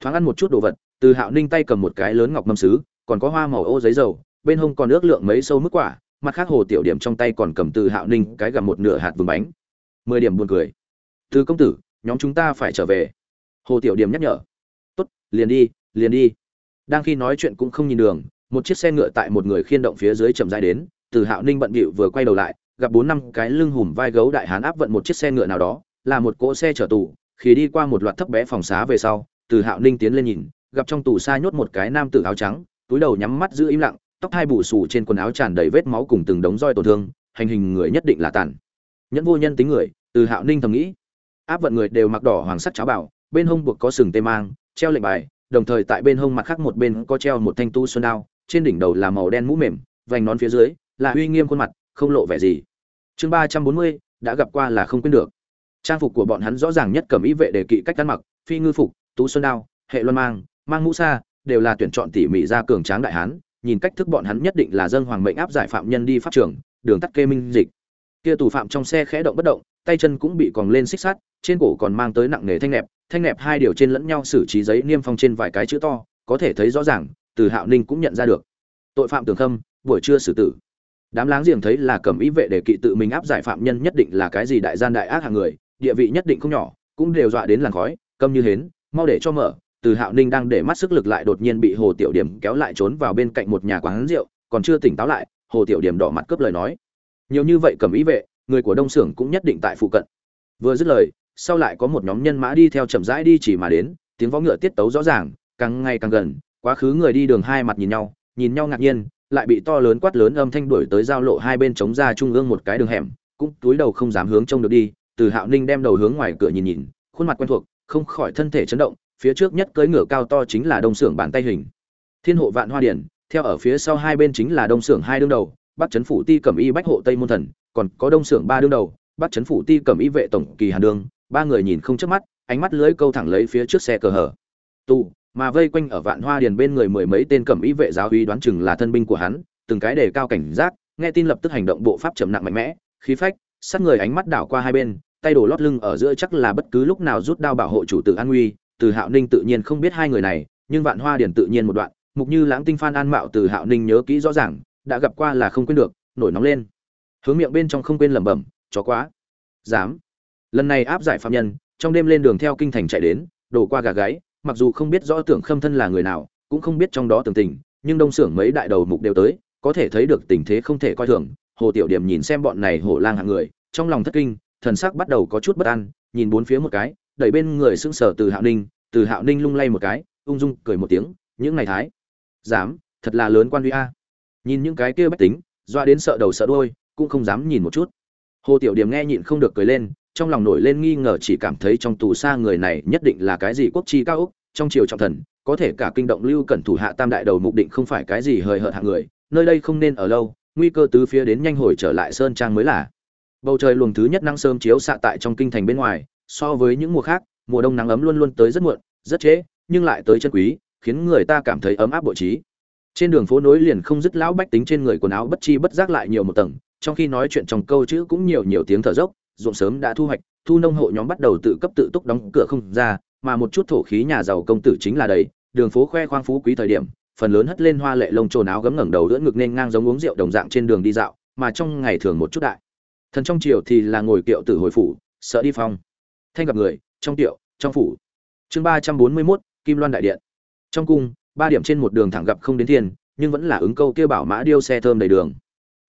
Thoáng ăn một chút đồ vật, từ hạo ninh tay cầm một cái lớn ngọc mâm sứ còn có hoa màu ô giấy dầu, bên hông còn ước lượng mấy sâu mức quả, mặt khác hồ tiểu điểm trong tay còn cầm từ hạo ninh cái gặm một nửa hạt vừng bánh. Mười điểm buồn cười. Từ công tử, nhóm chúng ta phải trở về. Hồ tiểu điểm nhắc nhở. Tốt, liền đi liền đi. Đang khi nói chuyện cũng không nhìn đường, một chiếc xe ngựa tại một người khiên động phía dưới chậm dài đến, từ hạo ninh bận bịu vừa quay đầu lại, gặp bốn năm cái lưng hùm vai gấu đại hán áp vận một chiếc xe ngựa nào đó, là một cỗ xe chở tù, khi đi qua một loạt thấp bé phòng xá về sau, từ hạo ninh tiến lên nhìn, gặp trong tù xa nhốt một cái nam tử áo trắng túi đầu nhắm mắt giữ im lặng, tóc hai bù xù trên quần áo tràn đầy vết máu cùng từng đống roi tổn thương, hành hình người nhất định là tàn. Nhẫn vô nhân tính người, từ hạo ninh thầm nghĩ. Áp vận người đều mặc đỏ hoàng sắt cháo bảo bên hông buộc có sừng tê mang, treo lệnh bài, đồng thời tại bên hông mặt khác một bên có treo một thanh tu xuân đao, trên đỉnh đầu là màu đen mũ mềm, vành nón phía dưới là uy nghiêm khuôn mặt, không lộ vẻ gì. Chương ba trăm bốn mươi, đã gặp qua là không quên được. Trang phục của bọn hắn rõ ràng nhất cầm ý vệ đề kỵ cách ăn mặc, phi ngư phục, tú xuân đao, hệ luân mang mang mũ xa đều là tuyển chọn tỉ mỉ ra cường tráng đại hán, nhìn cách thức bọn hắn nhất định là dân hoàng mệnh áp giải phạm nhân đi pháp trường, đường tắt kê minh dịch. Kia tù phạm trong xe khẽ động bất động, tay chân cũng bị còng lên xích sắt, trên cổ còn mang tới nặng nề thanh nẹp thanh nẹp hai điều trên lẫn nhau xử trí giấy niêm phong trên vài cái chữ to, có thể thấy rõ ràng, từ hạo ninh cũng nhận ra được. Tội phạm tường khâm, buổi trưa xử tử. Đám láng giềng thấy là cầm ý vệ để kỵ tự mình áp giải phạm nhân nhất định là cái gì đại gian đại ác hàng người, địa vị nhất định không nhỏ, cũng đều dọa đến làn khói, câm như hến, mau để cho mở từ hạo ninh đang để mắt sức lực lại đột nhiên bị hồ tiểu điểm kéo lại trốn vào bên cạnh một nhà quán rượu, còn chưa tỉnh táo lại, hồ tiểu điểm đỏ mặt cướp lời nói. Nhiều như vậy cầm ý vệ, người của đông xưởng cũng nhất định tại phụ cận. Vừa dứt lời, sau lại có một nhóm nhân mã đi theo chậm rãi đi chỉ mà đến, tiếng võ ngựa tiết tấu rõ ràng, càng ngày càng gần, quá khứ người đi đường hai mặt nhìn nhau nhìn nhau ngạc nhiên, lại bị to lớn quát lớn âm thanh đuổi tới giao lộ hai bên chống ra trung ương một cái đường hẻm, cũng túi đầu không dám hướng trông được đi, từ hạo ninh đem đầu hướng ngoài cửa nhìn nhìn, khuôn mặt quen thuộc, không khỏi thân thể chấn động phía trước nhất cưỡi ngựa cao to chính là đông xưởng bàn tay hình. Thiên hộ vạn hoa điển, theo ở phía sau hai bên chính là đông xưởng hai đương đầu, bắc trấn phủ ti cẩm y bách hộ tây môn thần, còn có đông xưởng ba đương đầu, bắc trấn phủ ti cẩm y vệ tổng kỳ hàn đương ba người nhìn không chớp mắt, ánh mắt lưới câu thẳng lấy phía trước xe cờ hở. Tù, mà vây quanh ở vạn hoa điền bên người mười mấy tên cẩm y vệ giáo uy đoán chừng là thân binh của hắn, từng cái đề cao cảnh giác, nghe tin lập tức hành động bộ pháp chậm nặng mạnh mẽ, khí phách, sát người ánh mắt đảo qua hai bên, tay đổ lót lưng ở giữa chắc là bất cứ lúc nào rút đao bảo hộ chủ tử an nguy từ hạo ninh tự nhiên không biết hai người này, nhưng vạn hoa điền tự nhiên một đoạn, mục như lãng tinh phan an mạo từ hạo ninh nhớ kỹ rõ ràng, đã gặp qua là không quên được, nổi nóng lên. Hướng miệng bên trong không quên lẩm bẩm, chó quá, dám. Lần này áp giải phạm nhân, trong đêm lên đường theo kinh thành chạy đến, đổ qua gà gáy, mặc dù không biết rõ tưởng khâm thân là người nào, cũng không biết trong đó tường tình, nhưng đông xưởng mấy đại đầu mục đều tới, có thể thấy được tình thế không thể coi thường. Hồ tiểu điểm nhìn xem bọn này hổ lang hạng người, trong lòng thất kinh, thần sắc bắt đầu có chút bất an, nhìn bốn phía một cái đẩy bên người sững sờ từ hạo ninh, từ hạo ninh lung lay một cái, ung dung cười một tiếng, những này thái, dám, thật là lớn quan huy a. Nhìn những cái kia bách tính, doa đến sợ đầu sợ đuôi, cũng không dám nhìn một chút. Hồ tiểu điểm nghe nhịn không được cười lên, trong lòng nổi lên nghi ngờ chỉ cảm thấy trong tù xa người này nhất định là cái gì quốc chi cao úc trong triều trọng thần, có thể cả kinh động lưu cẩn thủ hạ tam đại đầu mục định không phải cái gì hời hợt hạng người, nơi đây không nên ở lâu, nguy cơ tứ phía đến nhanh hồi trở lại sơn trang mới là. Bầu trời luồng thứ nhất nắng sớm chiếu xạ tại trong kinh thành bên ngoài so với những mùa khác, mùa đông nắng ấm luôn luôn tới rất muộn, rất trễ, nhưng lại tới chân quý, khiến người ta cảm thấy ấm áp bội trí. Trên đường phố nối liền không dứt lão bách tính trên người quần áo bất chi bất giác lại nhiều một tầng, trong khi nói chuyện trong câu chữ cũng nhiều nhiều tiếng thở dốc, ruộng sớm đã thu hoạch, thu nông hộ nhóm bắt đầu tự cấp tự túc đóng cửa không ra, mà một chút thổ khí nhà giàu công tử chính là đầy, đường phố khoe khoang phú quý thời điểm, phần lớn hất lên hoa lệ lông trồn áo gấm ngẩng đầu đỡ ngực nên ngang giống uống rượu đồng dạng trên đường đi dạo, mà trong ngày thường một chút đại. Thần trong triều thì là ngồi kiệu tử hồi phủ, sợ đi phong thanh gặp người, trong tiệu, trong phủ. Chương ba trăm bốn mươi mốt, kim loan đại điện. Trong cung, ba điểm trên một đường thẳng gặp không đến thiên nhưng vẫn là ứng câu kêu bảo mã điêu xe thơm đầy đường.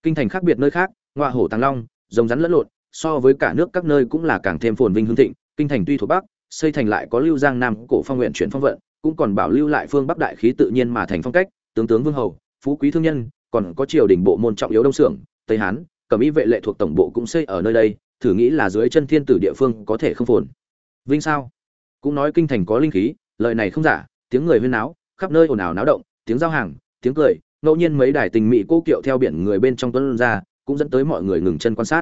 Kinh thành khác biệt nơi khác ngoa hổ tàng long, rồng rắn lẫn lộn, so với cả nước các nơi cũng là càng thêm phồn vinh hương thịnh. Kinh thành tuy thuộc bắc, xây thành lại có lưu giang nam cổ phong nguyện chuyển phong vận, cũng còn bảo lưu lại phương bắc đại khí tự nhiên mà thành phong cách, tướng tướng vương hầu, phú quý thương nhân, còn có triều đình bộ môn trọng yếu đông xưởng, tây hán cẩm y vệ lệ thuộc tổng bộ cũng xây ở nơi đây thử nghĩ là dưới chân thiên tử địa phương có thể không phồn. Vinh sao? Cũng nói kinh thành có linh khí, lời này không giả, tiếng người huyên náo, khắp nơi ồn ào náo động, tiếng giao hàng, tiếng cười, ngẫu nhiên mấy đài tình mỹ cô kiệu theo biển người bên trong tuấn ra, cũng dẫn tới mọi người ngừng chân quan sát.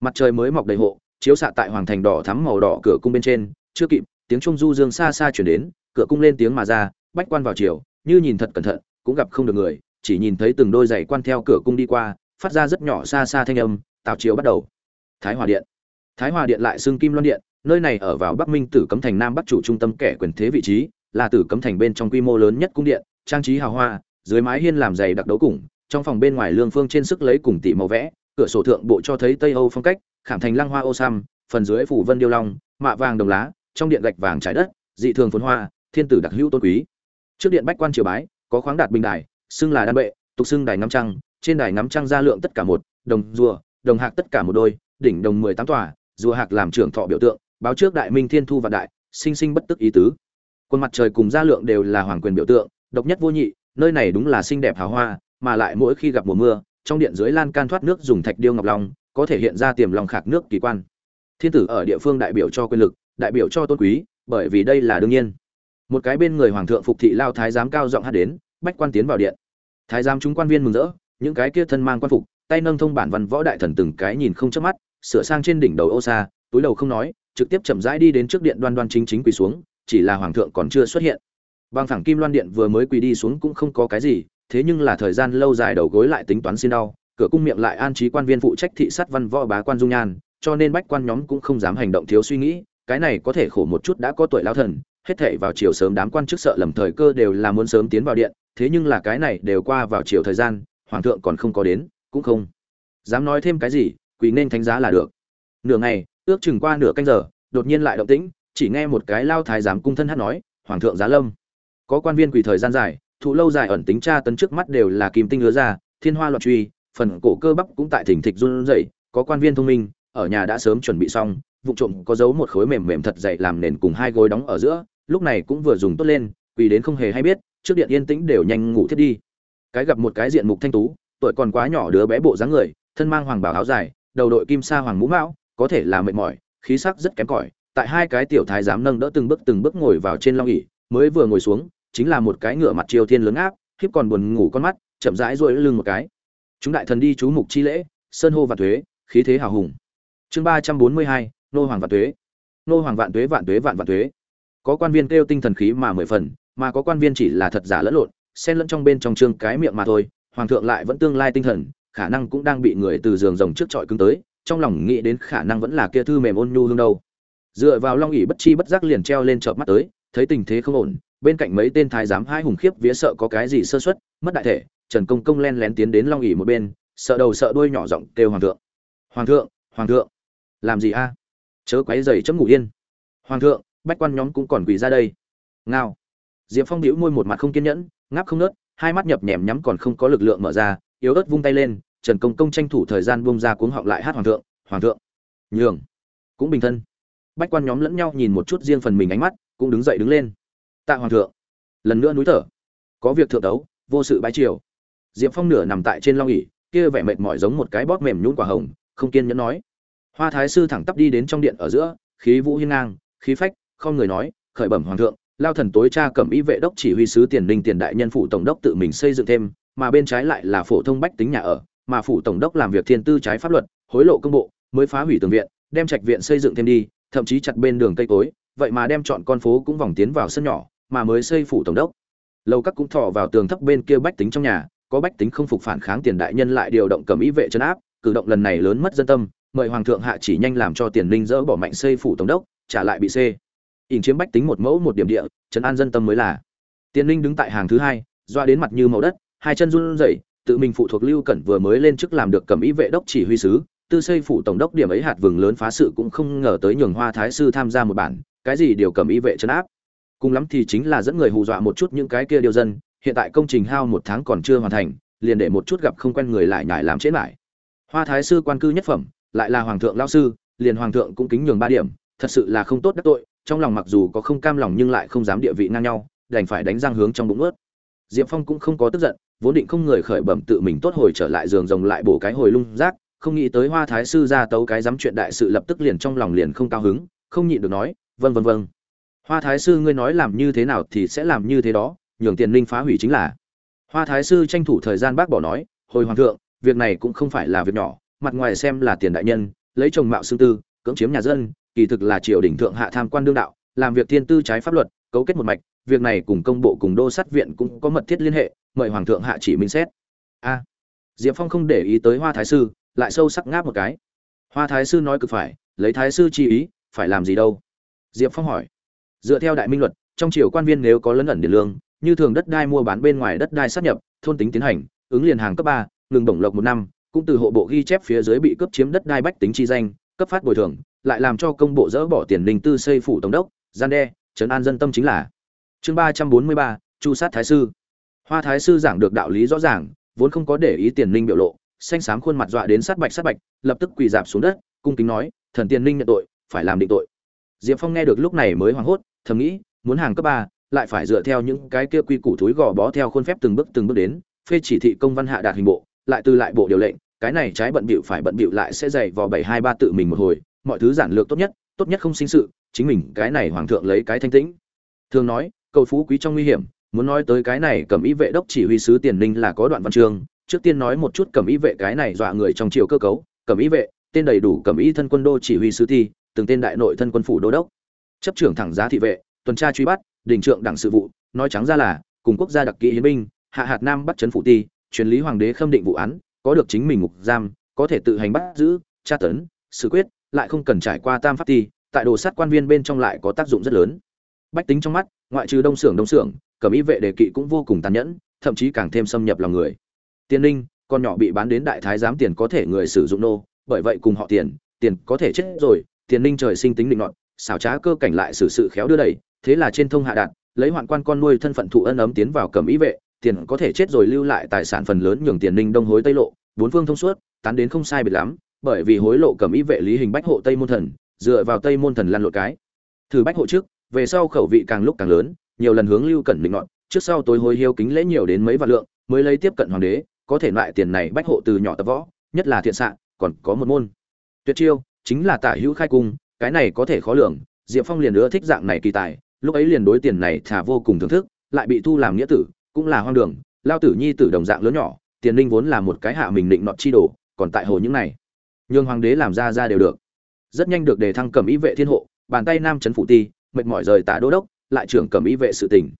Mặt trời mới mọc đầy hộ, chiếu xạ tại hoàng thành đỏ thắm màu đỏ cửa cung bên trên, chưa kịp, tiếng trung du dương xa xa chuyển đến, cửa cung lên tiếng mà ra, bách quan vào chiều như nhìn thật cẩn thận, cũng gặp không được người, chỉ nhìn thấy từng đôi giày quan theo cửa cung đi qua, phát ra rất nhỏ xa xa thanh âm tạo chiều bắt đầu thái hòa điện. Thái hòa điện lại xưng kim loan điện, nơi này ở vào bắc minh tử cấm thành nam bắc chủ trung tâm kẻ quyền thế vị trí, là tử cấm thành bên trong quy mô lớn nhất cung điện, trang trí hào hoa, dưới mái hiên làm dày đặc đấu củng trong phòng bên ngoài lương phương trên sức lấy cùng tỷ màu vẽ, cửa sổ thượng bộ cho thấy tây âu phong cách, khảm thành lăng hoa ô sam phần dưới phủ vân điêu long, mạ vàng đồng lá, trong điện gạch vàng trái đất, dị thường phồn hoa, thiên tử đặc hữu tôn quý. Trước điện bách quan triều bái, có khoáng đạt bình đài, xưng là đan bệ, tục xưng đài ngắm trăng, trên đài ngắm trăng gia lượng tất cả một, đồng rùa, đồng hạc tất cả một đôi đỉnh đồng mười tám tòa rùa hạc làm trưởng thọ biểu tượng, báo trước đại minh thiên thu và đại, sinh sinh bất tức ý tứ. Quân mặt trời cùng gia lượng đều là hoàng quyền biểu tượng, độc nhất vô nhị, nơi này đúng là xinh đẹp hào hoa, mà lại mỗi khi gặp mùa mưa, trong điện dưới lan can thoát nước dùng thạch điêu ngọc long, có thể hiện ra tiềm lòng khạc nước kỳ quan. Thiên tử ở địa phương đại biểu cho quyền lực, đại biểu cho tôn quý, bởi vì đây là đương nhiên. Một cái bên người hoàng thượng phục thị lao thái giám cao giọng hát đến, bách quan tiến vào điện. Thái giám chúng quan viên mừng rỡ, những cái kia thân mang quan phục, tay nâng thông bản văn võ đại thần từng cái nhìn không chớp mắt sửa sang trên đỉnh đầu ô xa, túi đầu không nói, trực tiếp chậm rãi đi đến trước điện đoan đoan chính chính quỳ xuống, chỉ là hoàng thượng còn chưa xuất hiện. Băng thẳng kim loan điện vừa mới quỳ đi xuống cũng không có cái gì, thế nhưng là thời gian lâu dài đầu gối lại tính toán xin đau, cửa cung miệng lại an trí quan viên phụ trách thị sát văn võ bá quan dung nhan, cho nên bách quan nhóm cũng không dám hành động thiếu suy nghĩ, cái này có thể khổ một chút đã có tuổi lao thần, hết thể vào chiều sớm đám quan chức sợ lầm thời cơ đều là muốn sớm tiến vào điện, thế nhưng là cái này đều qua vào chiều thời gian, hoàng thượng còn không có đến, cũng không dám nói thêm cái gì quỳ nên thánh giá là được. Nửa ngày, ước chừng qua nửa canh giờ, đột nhiên lại động tĩnh, chỉ nghe một cái lao thái giám cung thân hát nói, hoàng thượng giá lâm. Có quan viên quỳ thời gian dài, thụ lâu dài ẩn tính tra tấn trước mắt đều là kim tinh hứa ra, thiên hoa loạn truy, phần cổ cơ bắp cũng tại thỉnh thịch run rẩy, có quan viên thông minh, ở nhà đã sớm chuẩn bị xong, vụ trộm có giấu một khối mềm mềm thật dày làm nền cùng hai gối đóng ở giữa, lúc này cũng vừa dùng tốt lên, quỳ đến không hề hay biết, trước điện yên tĩnh đều nhanh ngủ thiết đi. Cái gặp một cái diện mục thanh tú, tuổi còn quá nhỏ đứa bé bộ dáng người, thân mang hoàng bảo áo dài đầu đội kim sa hoàng mũ mão, có thể là mệt mỏi, khí sắc rất kém cỏi, tại hai cái tiểu thái giám nâng đỡ từng bước từng bước ngồi vào trên long ỉ mới vừa ngồi xuống, chính là một cái ngựa mặt triều thiên lớn áp khiếp còn buồn ngủ con mắt, chậm rãi duỗi lưng một cái. Chúng đại thần đi chú mục chi lễ, sơn hô và thuế, khí thế hào hùng. Chương ba trăm bốn mươi hai, nô hoàng vạn tuế nô hoàng vạn tuế vạn tuế vạn vạn tuế có quan viên kêu tinh thần khí mà mười phần, mà có quan viên chỉ là thật giả lẫn lộn, xen lẫn trong bên trong chương cái miệng mà thôi, hoàng thượng lại vẫn tương lai tinh thần khả năng cũng đang bị người từ giường rồng trước trọi cứng tới, trong lòng nghĩ đến khả năng vẫn là kia thư mềm ôn nhu hương đâu. Dựa vào long ỉ bất chi bất giác liền treo lên chợp mắt tới, thấy tình thế không ổn, bên cạnh mấy tên thái giám hai hùng khiếp vía sợ có cái gì sơ suất, mất đại thể, trần công công len lén tiến đến long ỉ một bên, sợ đầu sợ đuôi nhỏ giọng kêu hoàng thượng. Hoàng thượng hoàng thượng, làm gì a? Chớ quấy dày chấm ngủ yên. Hoàng thượng, bách quan nhóm cũng còn quỳ ra đây. Ngao. Diệp phong đĩu môi một mặt không kiên nhẫn, ngáp không nớt, hai mắt nhập nhèm nhắm còn không có lực lượng mở ra yếu ớt vung tay lên, trần công công tranh thủ thời gian bung ra cuống họng lại hát hoàng thượng hoàng thượng, nhường. Cũng bình thân. Bách quan nhóm lẫn nhau nhìn một chút riêng phần mình ánh mắt, cũng đứng dậy đứng lên. Tạ hoàng thượng. Lần nữa núi thở. Có việc thượng đấu, vô sự bái triều. Diệp phong nửa nằm tại trên long ỉ kia vẻ mệt mỏi giống một cái bóp mềm nhún quả hồng, không kiên nhẫn nói. Hoa thái sư thẳng tắp đi đến trong điện ở giữa, khí vũ hiên ngang, khí phách, không người nói, khởi bẩm hoàng thượng, lao thần tối cha cầm ý vệ đốc chỉ huy sứ tiền Đình tiền đại nhân phủ tổng đốc tự mình xây dựng thêm mà bên trái lại là phổ thông bách tính nhà ở, mà phủ tổng đốc làm việc thiên tư trái pháp luật, hối lộ công bộ, mới phá hủy tường viện, đem trạch viện xây dựng thêm đi, thậm chí chặt bên đường cây cối, vậy mà đem chọn con phố cũng vòng tiến vào sân nhỏ, mà mới xây phủ tổng đốc lầu các cũng thò vào tường thấp bên kia bách tính trong nhà, có bách tính không phục phản kháng tiền đại nhân lại điều động cầm ý vệ trấn áp, cử động lần này lớn mất dân tâm, mời hoàng thượng hạ chỉ nhanh làm cho tiền linh dỡ bỏ mạnh xây phủ tổng đốc, trả lại bị xê. ỉn chiếm bách tính một mẫu một điểm địa, trấn an dân tâm mới là tiền linh đứng tại hàng thứ hai, doa đến mặt như màu đất hai chân run rẩy, tự mình phụ thuộc lưu cẩn vừa mới lên chức làm được cầm ý vệ đốc chỉ huy sứ, tư xây phủ tổng đốc điểm ấy hạt vừng lớn phá sự cũng không ngờ tới nhường hoa thái sư tham gia một bản, cái gì điều cầm ý vệ trấn áp. Cùng lắm thì chính là dẫn người hù dọa một chút những cái kia điều dân, hiện tại công trình hao một tháng còn chưa hoàn thành, liền để một chút gặp không quen người lại nhải làm chết lại. Hoa thái sư quan cư nhất phẩm, lại là hoàng thượng lão sư, liền hoàng thượng cũng kính nhường ba điểm, thật sự là không tốt đắc tội, trong lòng mặc dù có không cam lòng nhưng lại không dám địa vị ngang nhau, đành phải đánh răng hướng trong bụng ướt diệp phong cũng không có tức giận vốn định không người khởi bẩm tự mình tốt hồi trở lại giường rồng lại bổ cái hồi lung rác, không nghĩ tới hoa thái sư ra tấu cái dám chuyện đại sự lập tức liền trong lòng liền không cao hứng, không nhịn được nói vân vân vân hoa thái sư ngươi nói làm như thế nào thì sẽ làm như thế đó, nhường tiền linh phá hủy chính là. Hoa thái sư tranh thủ thời gian bác bỏ nói, hồi hoàng thượng, việc này cũng không phải là việc nhỏ, mặt ngoài xem là tiền đại nhân, lấy chồng mạo xương tư, cưỡng chiếm nhà dân, kỳ thực là triều đình thượng hạ tham quan đương đạo, làm việc thiên tư trái pháp luật, cấu kết một mạch, việc này cùng công bộ cùng đô sát viện cũng có mật thiết liên hệ mời hoàng thượng hạ chỉ minh xét. A. Diệp phong không để ý tới hoa thái sư, lại sâu sắc ngáp một cái. Hoa thái sư nói cực phải, lấy thái sư chi ý, phải làm gì đâu? Diệp phong hỏi. Dựa theo đại minh luật, trong triều quan viên nếu có lấn ẩn điện lương, như thường đất đai mua bán bên ngoài đất đai sát nhập, thôn tính tiến hành, ứng liền hàng cấp ba, ngừng bổng lộc một năm, cũng từ hộ bộ ghi chép phía dưới bị cướp chiếm đất đai bách tính chi danh, cấp phát bồi thường, lại làm cho công bộ dỡ bỏ tiền đình tư xây phủ tổng đốc, gian đe, trấn an dân tâm chính là. Chương ba trăm bốn mươi ba, chu sát thái sư hoa thái sư giảng được đạo lý rõ ràng, vốn không có để ý tiền linh biểu lộ, xanh xám khuôn mặt dọa đến sát bạch sát bạch, lập tức quỳ dạp xuống đất, cung kính nói, thần tiền linh nhận tội, phải làm định tội. Diệp phong nghe được lúc này mới hoảng hốt, thầm nghĩ, muốn hàng cấp ba, lại phải dựa theo những cái kia quy củ thúi gò bó theo khuôn phép từng bước từng bước đến, phê chỉ thị công văn hạ đạt hình bộ, lại từ lại bộ điều lệnh, cái này trái bận bịu phải bận bịu lại sẽ dày vào bảy hai ba tự mình một hồi, mọi thứ giản lược tốt nhất tốt nhất không sinh sự, chính mình cái này hoàng thượng lấy cái thanh tĩnh. Thường nói, cầu phú quý trong nguy hiểm muốn nói tới cái này cầm ý vệ đốc chỉ huy sứ tiền ninh là có đoạn văn chương, trước tiên nói một chút cầm ý vệ cái này dọa người trong triều cơ cấu, cầm ý vệ, tên đầy đủ cầm ý thân quân đô chỉ huy sứ thi từng tên đại nội thân quân phủ đô đốc. Chấp trưởng thẳng giá thị vệ, tuần tra truy bắt, đình trượng đảng sự vụ, nói trắng ra là, cùng quốc gia đặc kỹ hiến binh, hạ hạt nam bắt trấn phủ ti, truyền lý hoàng đế khâm định vụ án, có được chính mình ngục giam, có thể tự hành bắt giữ, tra tấn, xử quyết, lại không cần trải qua tam pháp ti, tại đồ sát quan viên bên trong lại có tác dụng rất lớn bách tính trong mắt ngoại trừ đông xưởng đông xưởng cẩm y vệ đề kỵ cũng vô cùng tàn nhẫn thậm chí càng thêm xâm nhập lòng người. Tiên Ninh, con nhỏ bị bán đến đại thái giám tiền có thể người sử dụng nô bởi vậy cùng họ tiền tiền có thể chết rồi tiền Ninh trời sinh tính định nọt xảo trá cơ cảnh lại xử sự khéo đưa đẩy thế là trên thông hạ đạt lấy hoạn quan con nuôi thân phận thụ ân ấm tiến vào cẩm y vệ tiền có thể chết rồi lưu lại tài sản phần lớn nhường tiền Ninh đông hối tây lộ bốn phương thông suốt tán đến không sai biệt lắm bởi vì hối lộ cẩm y vệ lý hình bách hộ tây môn thần dựa vào tây môn thần lăn lộn cái. Thử bách hộ trước về sau khẩu vị càng lúc càng lớn, nhiều lần hướng lưu cẩn định ngọn, trước sau tối hối hiếu kính lễ nhiều đến mấy vạn lượng, mới lấy tiếp cận hoàng đế, có thể loại tiền này bách hộ từ nhỏ tập võ, nhất là thiện xạ, còn có một môn. Tuyệt chiêu, chính là tả hữu khai cung, cái này có thể khó lường, diệp phong liền nữa thích dạng này kỳ tài, lúc ấy liền đối tiền này thả vô cùng thưởng thức, lại bị thu làm nghĩa tử, cũng là hoang đường, lao tử nhi tử đồng dạng lớn nhỏ, tiền linh vốn là một cái hạ mình định nọt chi đồ, còn tại hồ những này. Nhường hoàng đế làm ra ra đều được. Rất nhanh được đề thăng cầm ý vệ thiên hộ, bàn tay nam trấn phụ ti mệt mỏi rời tả đô đốc, lại trưởng cầm y vệ sự tỉnh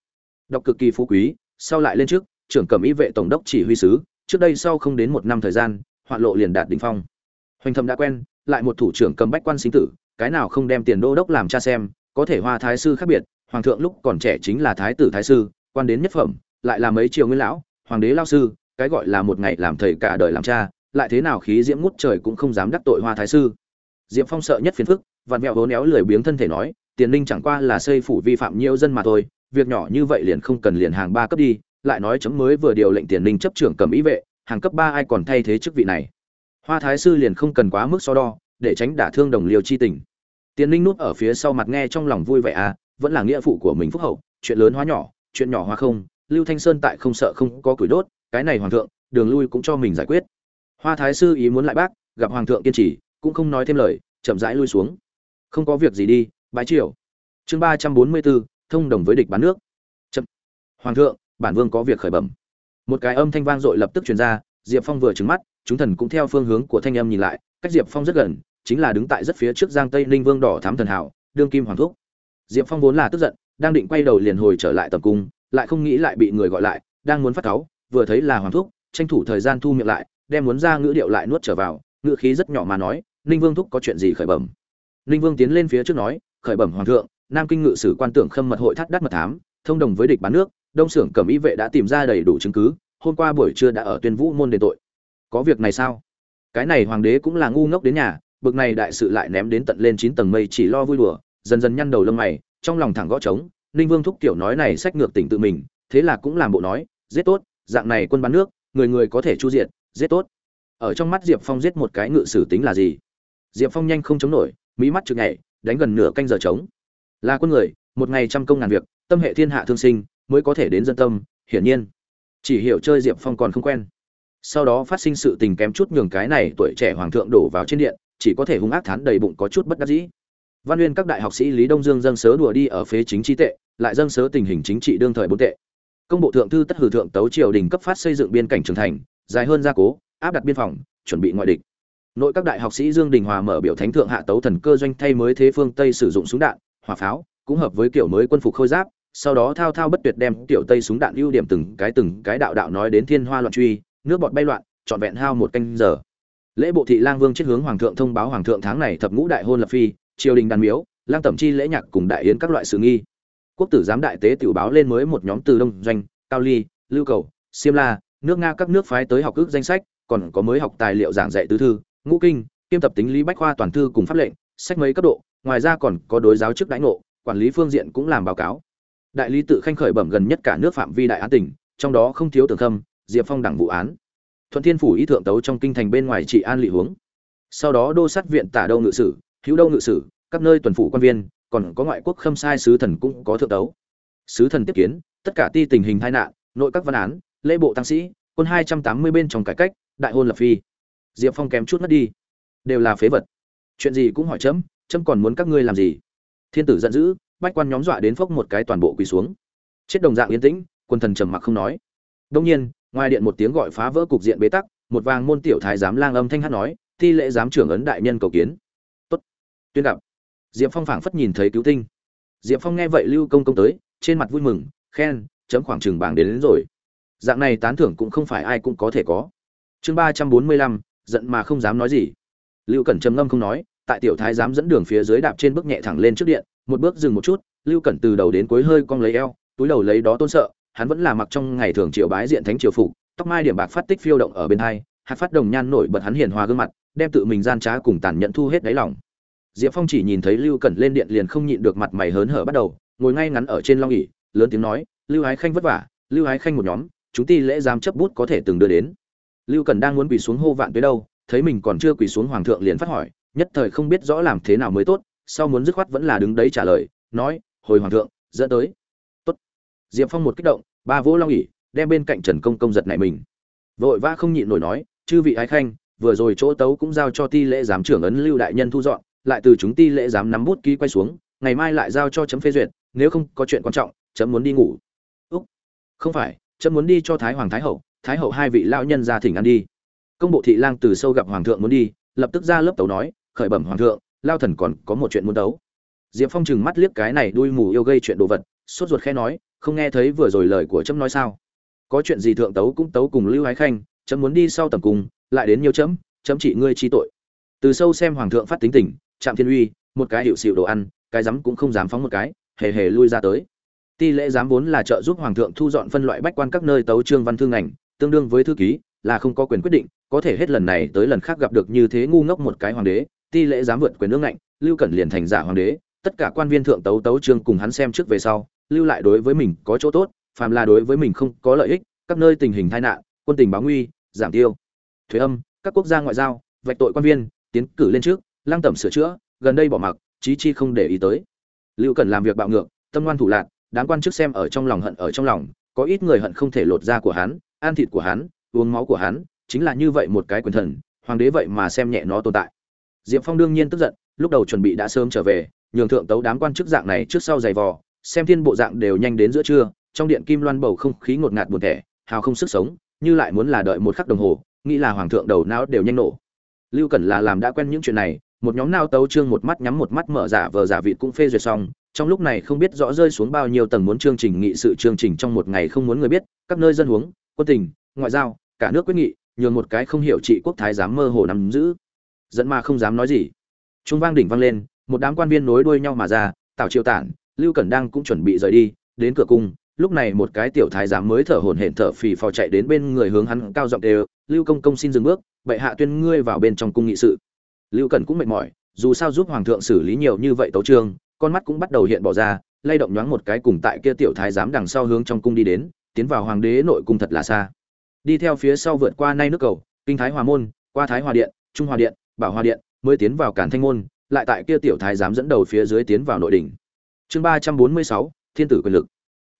đọc cực kỳ phú quý, sau lại lên trước, trưởng cầm y vệ tổng đốc chỉ huy sứ, trước đây sau không đến một năm thời gian, hoạn lộ liền đạt đỉnh phong. Hoành thầm đã quen, lại một thủ trưởng cầm bách quan sinh tử, cái nào không đem tiền đô đốc làm cha xem, có thể hoa thái sư khác biệt, hoàng thượng lúc còn trẻ chính là thái tử thái sư, quan đến nhất phẩm, lại là mấy triều nguyên lão, hoàng đế lao sư, cái gọi là một ngày làm thầy cả đời làm cha, lại thế nào khí diễm ngút trời cũng không dám đắc tội hoa thái sư. Diệm phong sợ nhất phiền phức, vặn mẹo hố néo lười biếng thân thể nói tiền linh chẳng qua là xây phủ vi phạm nhiều dân mà thôi, việc nhỏ như vậy liền không cần liền hàng ba cấp đi, lại nói chấm mới vừa điều lệnh tiền linh chấp trưởng cầm ý vệ, hàng cấp ba ai còn thay thế chức vị này. Hoa thái sư liền không cần quá mức so đo, để tránh đả thương đồng liêu chi tình. Tiền linh núp ở phía sau mặt nghe trong lòng vui vẻ à vẫn là nghĩa phụ của mình phúc hậu, chuyện lớn hóa nhỏ, chuyện nhỏ hóa không, lưu thanh sơn tại không sợ không có củi đốt, cái này hoàng thượng, đường lui cũng cho mình giải quyết. Hoa thái sư ý muốn lại bác, gặp hoàng thượng kiên trì, cũng không nói thêm lời, chậm rãi lui xuống. Không có việc gì đi bái triều. Chương ba trăm bốn mươi bốn, thông đồng với địch bán nước. Chậm. Hoàng thượng, bản vương có việc khởi bẩm. Một cái âm thanh vang dội lập tức truyền ra, diệp phong vừa trứng mắt, chúng thần cũng theo phương hướng của thanh âm nhìn lại, cách diệp phong rất gần, chính là đứng tại rất phía trước giang tây ninh vương đỏ thám thần hảo, đương kim hoàng thúc. Diệp phong vốn là tức giận, đang định quay đầu liền hồi trở lại tập cung, lại không nghĩ lại bị người gọi lại, đang muốn phát cáu, vừa thấy là hoàng thúc, tranh thủ thời gian thu miệng lại, đem muốn ra ngữ điệu lại nuốt trở vào, ngữ khí rất nhỏ mà nói, ninh vương thúc có chuyện gì khởi bẩm? Ninh vương tiến lên phía trước nói khởi bẩm hoàng thượng, nam kinh ngự sử quan tưởng khâm mật hội thắt đắt mật thám, thông đồng với địch bán nước, đông xưởng cẩm y vệ đã tìm ra đầy đủ chứng cứ, hôm qua buổi trưa đã ở tuyên vũ môn đền tội. Có việc này sao? Cái này hoàng đế cũng là ngu ngốc đến nhà, bực này đại sự lại ném đến tận lên chín tầng mây chỉ lo vui đùa, dần dần nhăn đầu lông mày, trong lòng thẳng gõ trống, ninh vương thúc tiểu nói này sách ngược tỉnh tự mình, thế là cũng làm bộ nói, giết tốt, dạng này quân bán nước, người người có thể chu diện giết tốt. Ở trong mắt diệp phong giết một cái ngự sử tính là gì? Diệp phong nhanh không chống nổi mỹ mắt chực nhảy đánh gần nửa canh giờ trống. Là quân người, một ngày trăm công ngàn việc, tâm hệ thiên hạ thương sinh, mới có thể đến dân tâm, hiển nhiên. Chỉ hiểu chơi diệp phong còn không quen. Sau đó phát sinh sự tình kém chút nhường cái này tuổi trẻ hoàng thượng đổ vào trên điện, chỉ có thể hung ác thán đầy bụng có chút bất đắc dĩ. Văn nguyên các đại học sĩ lý đông dương dâng sớ đùa đi ở phế chính trị tệ, lại dâng sớ tình hình chính trị đương thời bốn tệ. Công bộ thượng thư tất hử thượng tấu triều đình cấp phát xây dựng biên cảnh trưởng thành, dài hơn gia cố, áp đặt biên phòng, chuẩn bị ngoại địch nội các đại học sĩ dương đình hòa mở biểu thánh thượng hạ tấu thần cơ doanh thay mới thế phương tây sử dụng súng đạn, hỏa pháo, cũng hợp với kiểu mới quân phục khôi giáp, sau đó thao thao bất tuyệt đem tiểu tây súng đạn ưu điểm từng cái từng cái đạo đạo nói đến thiên hoa loạn truy, nước bọt bay loạn, trọn vẹn hao một canh giờ. Lễ bộ thị lang vương chết hướng hoàng thượng thông báo hoàng thượng tháng này thập ngũ đại hôn lập phi, triều đình đàn miếu, lang tẩm chi lễ nhạc cùng đại yến các loại sự nghi. Quốc tử giám đại tế tiểu báo lên mới một nhóm từ đông doanh, cao ly, lưu cầu siêm la, nước nga các nước phái tới học ước danh sách, còn có mới học tài liệu giảng dạy tứ thư ngũ kinh, kiêm tập tính lý bách khoa toàn thư cùng pháp lệnh, sách mấy cấp độ, ngoài ra còn có đối giáo chức đãi ngộ, quản lý phương diện cũng làm báo cáo. Đại lý tự khanh khởi bẩm gần nhất cả nước phạm vi đại án tỉnh trong đó không thiếu tường khâm, diệp phong đẳng vụ án. Thuận thiên phủ ý thượng tấu trong kinh thành bên ngoài trị an lị huống sau đó đô sát viện tả đâu ngự sử, hữu đâu ngự sử, các nơi tuần phủ quan viên, còn có ngoại quốc khâm sai sứ thần cũng có thượng tấu. Sứ thần tiếp kiến, tất cả ti tình hình tai nạn, nội các văn án, lễ bộ tăng sĩ, quân hai trăm tám mươi bên trong cải cách, đại hôn lập phi diệp phong kém chút mất đi. Đều là phế vật. Chuyện gì cũng hỏi chấm chấm còn muốn các ngươi làm gì? Thiên tử giận dữ bách quan nhóm dọa đến phốc một cái toàn bộ quỳ xuống. Chết đồng dạng yên tĩnh quân thần trầm mặc không nói. Đông nhiên ngoài điện một tiếng gọi phá vỡ cục diện bế tắc một vàng môn tiểu thái giám lang âm thanh hát nói thi lễ giám trưởng ấn đại nhân cầu kiến. Tốt tuyên gặp. Diệp phong phảng phất nhìn thấy cứu tinh. Diệp phong nghe vậy lưu công công tới trên mặt vui mừng khen chấm khoảng trường bảng đến, đến rồi. Dạng này tán thưởng cũng không phải ai cũng có thể có. Chương ba trăm bốn mươi lăm giận mà không dám nói gì. Lưu cẩn trầm ngâm không nói, tại tiểu thái giám dẫn đường phía dưới đạp trên bước nhẹ thẳng lên trước điện, một bước dừng một chút, lưu cẩn từ đầu đến cuối hơi cong lấy eo, túi đầu lấy đó tôn sợ, hắn vẫn là mặc trong ngày thường triều bái diện thánh triều phục, tóc mai điểm bạc phát tích phiêu động ở bên hai, hạt phát đồng nhan nổi bật hắn hiền hòa gương mặt, đem tự mình gian trá cùng tàn nhẫn thu hết đáy lòng. Diệp phong chỉ nhìn thấy lưu cẩn lên điện liền không nhịn được mặt mày hớn hở bắt đầu, ngồi ngay ngắn ở trên long ỉ lớn tiếng nói, lưu ái khanh vất vả, lưu ái khanh một nhóm, chúng ti lễ giám chấp bút có thể từng đưa đến lưu cẩn đang muốn quỳ xuống hô vạn tới đâu, thấy mình còn chưa quỳ xuống hoàng thượng liền phát hỏi, nhất thời không biết rõ làm thế nào mới tốt, sau muốn dứt khoát vẫn là đứng đấy trả lời, nói, hồi hoàng thượng, dẫn tới. Tốt. Diệp phong một kích động, ba vỗ long ỉ đem bên cạnh trần công công giật này mình. Vội vã không nhịn nổi nói, chư vị ái khanh, vừa rồi chỗ tấu cũng giao cho ti lễ giám trưởng ấn lưu đại nhân thu dọn, lại từ chúng ti lễ giám nắm bút ký quay xuống, ngày mai lại giao cho chấm phê duyệt, nếu không có chuyện quan trọng, chấm muốn đi ngủ. Úc. Không phải, chấm muốn đi cho thái hoàng thái hậu thái hậu hai vị lão nhân ra thỉnh ăn đi. Công bộ thị lang từ sâu gặp hoàng thượng muốn đi, lập tức ra lớp tấu nói, khởi bẩm hoàng thượng, lao thần còn có một chuyện muốn tấu. Diệp phong chừng mắt liếc cái này đuôi mù yêu gây chuyện đồ vật, sốt ruột khẽ nói, không nghe thấy vừa rồi lời của chấm nói sao? Có chuyện gì thượng tấu cũng tấu cùng lưu ái khanh, chấm muốn đi sau tầm cung lại đến nhiều chấm chấm trị ngươi chi tội. Từ sâu xem hoàng thượng phát tính tình, trạm thiên uy, một cái hiệu xịu đồ ăn, cái dám cũng không dám phóng một cái, hề hề lui ra tới. Ti lễ giám vốn là trợ giúp hoàng thượng thu dọn phân loại bách quan các nơi tấu trương văn thư ngành tương đương với thư ký, là không có quyền quyết định, có thể hết lần này tới lần khác gặp được như thế ngu ngốc một cái hoàng đế, ti lễ dám vượt quyền nước ngạnh, lưu cẩn liền thành giả hoàng đế, tất cả quan viên thượng tấu tấu trương cùng hắn xem trước về sau, lưu lại đối với mình có chỗ tốt, phàm là đối với mình không có lợi ích, các nơi tình hình tai nạn, quân tình báo nguy, giảm tiêu. Thuế âm, các quốc gia ngoại giao, vạch tội quan viên, tiến cử lên trước, lăng tẩm sửa chữa, gần đây bỏ mặc, chí chi không để ý tới. Lưu cần làm việc bạo ngược, tâm ngoan thủ lạc đáng quan chức xem ở trong lòng hận ở trong lòng, có ít người hận không thể lột da của hắn ăn thịt của hắn uống máu của hắn chính là như vậy một cái quyền thần hoàng đế vậy mà xem nhẹ nó tồn tại. Diệp phong đương nhiên tức giận lúc đầu chuẩn bị đã sớm trở về nhường thượng tấu đám quan chức dạng này trước sau giày vò xem thiên bộ dạng đều nhanh đến giữa trưa trong điện kim loan bầu không khí ngột ngạt buồn tẻ, hào không sức sống như lại muốn là đợi một khắc đồng hồ nghĩ là hoàng thượng đầu não đều nhanh nổ. Lưu cẩn là làm đã quen những chuyện này một nhóm nào tấu trương một mắt nhắm một mắt mở giả vờ giả vịt cũng phê duyệt xong trong lúc này không biết rõ rơi xuống bao nhiêu tầng muốn chương trình nghị sự chương trình trong một ngày không muốn người biết các nơi dân huống quân tình ngoại giao cả nước quyết nghị nhường một cái không hiểu trị quốc thái giám mơ hồ nắm giữ. Dẫn mà không dám nói gì. Trung vang đỉnh vang lên một đám quan viên nối đuôi nhau mà ra tào triều tản lưu cẩn đang cũng chuẩn bị rời đi đến cửa cung lúc này một cái tiểu thái giám mới thở hổn hển thở phì phò chạy đến bên người hướng hắn cao giọng đều lưu công công xin dừng bước bệ hạ tuyên ngươi vào bên trong cung nghị sự. Lưu cẩn cũng mệt mỏi dù sao giúp hoàng thượng xử lý nhiều như vậy tấu chương, con mắt cũng bắt đầu hiện bỏ ra lay động nhoáng một cái cùng tại kia tiểu thái giám đằng sau hướng trong cung đi đến tiến vào hoàng đế nội cung thật là xa. Đi theo phía sau vượt qua nay nước cầu, kinh thái hòa môn, qua thái hòa điện, trung hòa điện, bảo hòa điện, mới tiến vào cản thanh môn, lại tại kia tiểu thái giám dẫn đầu phía dưới tiến vào nội đỉnh. Chương ba trăm bốn mươi sáu, thiên tử quyền lực.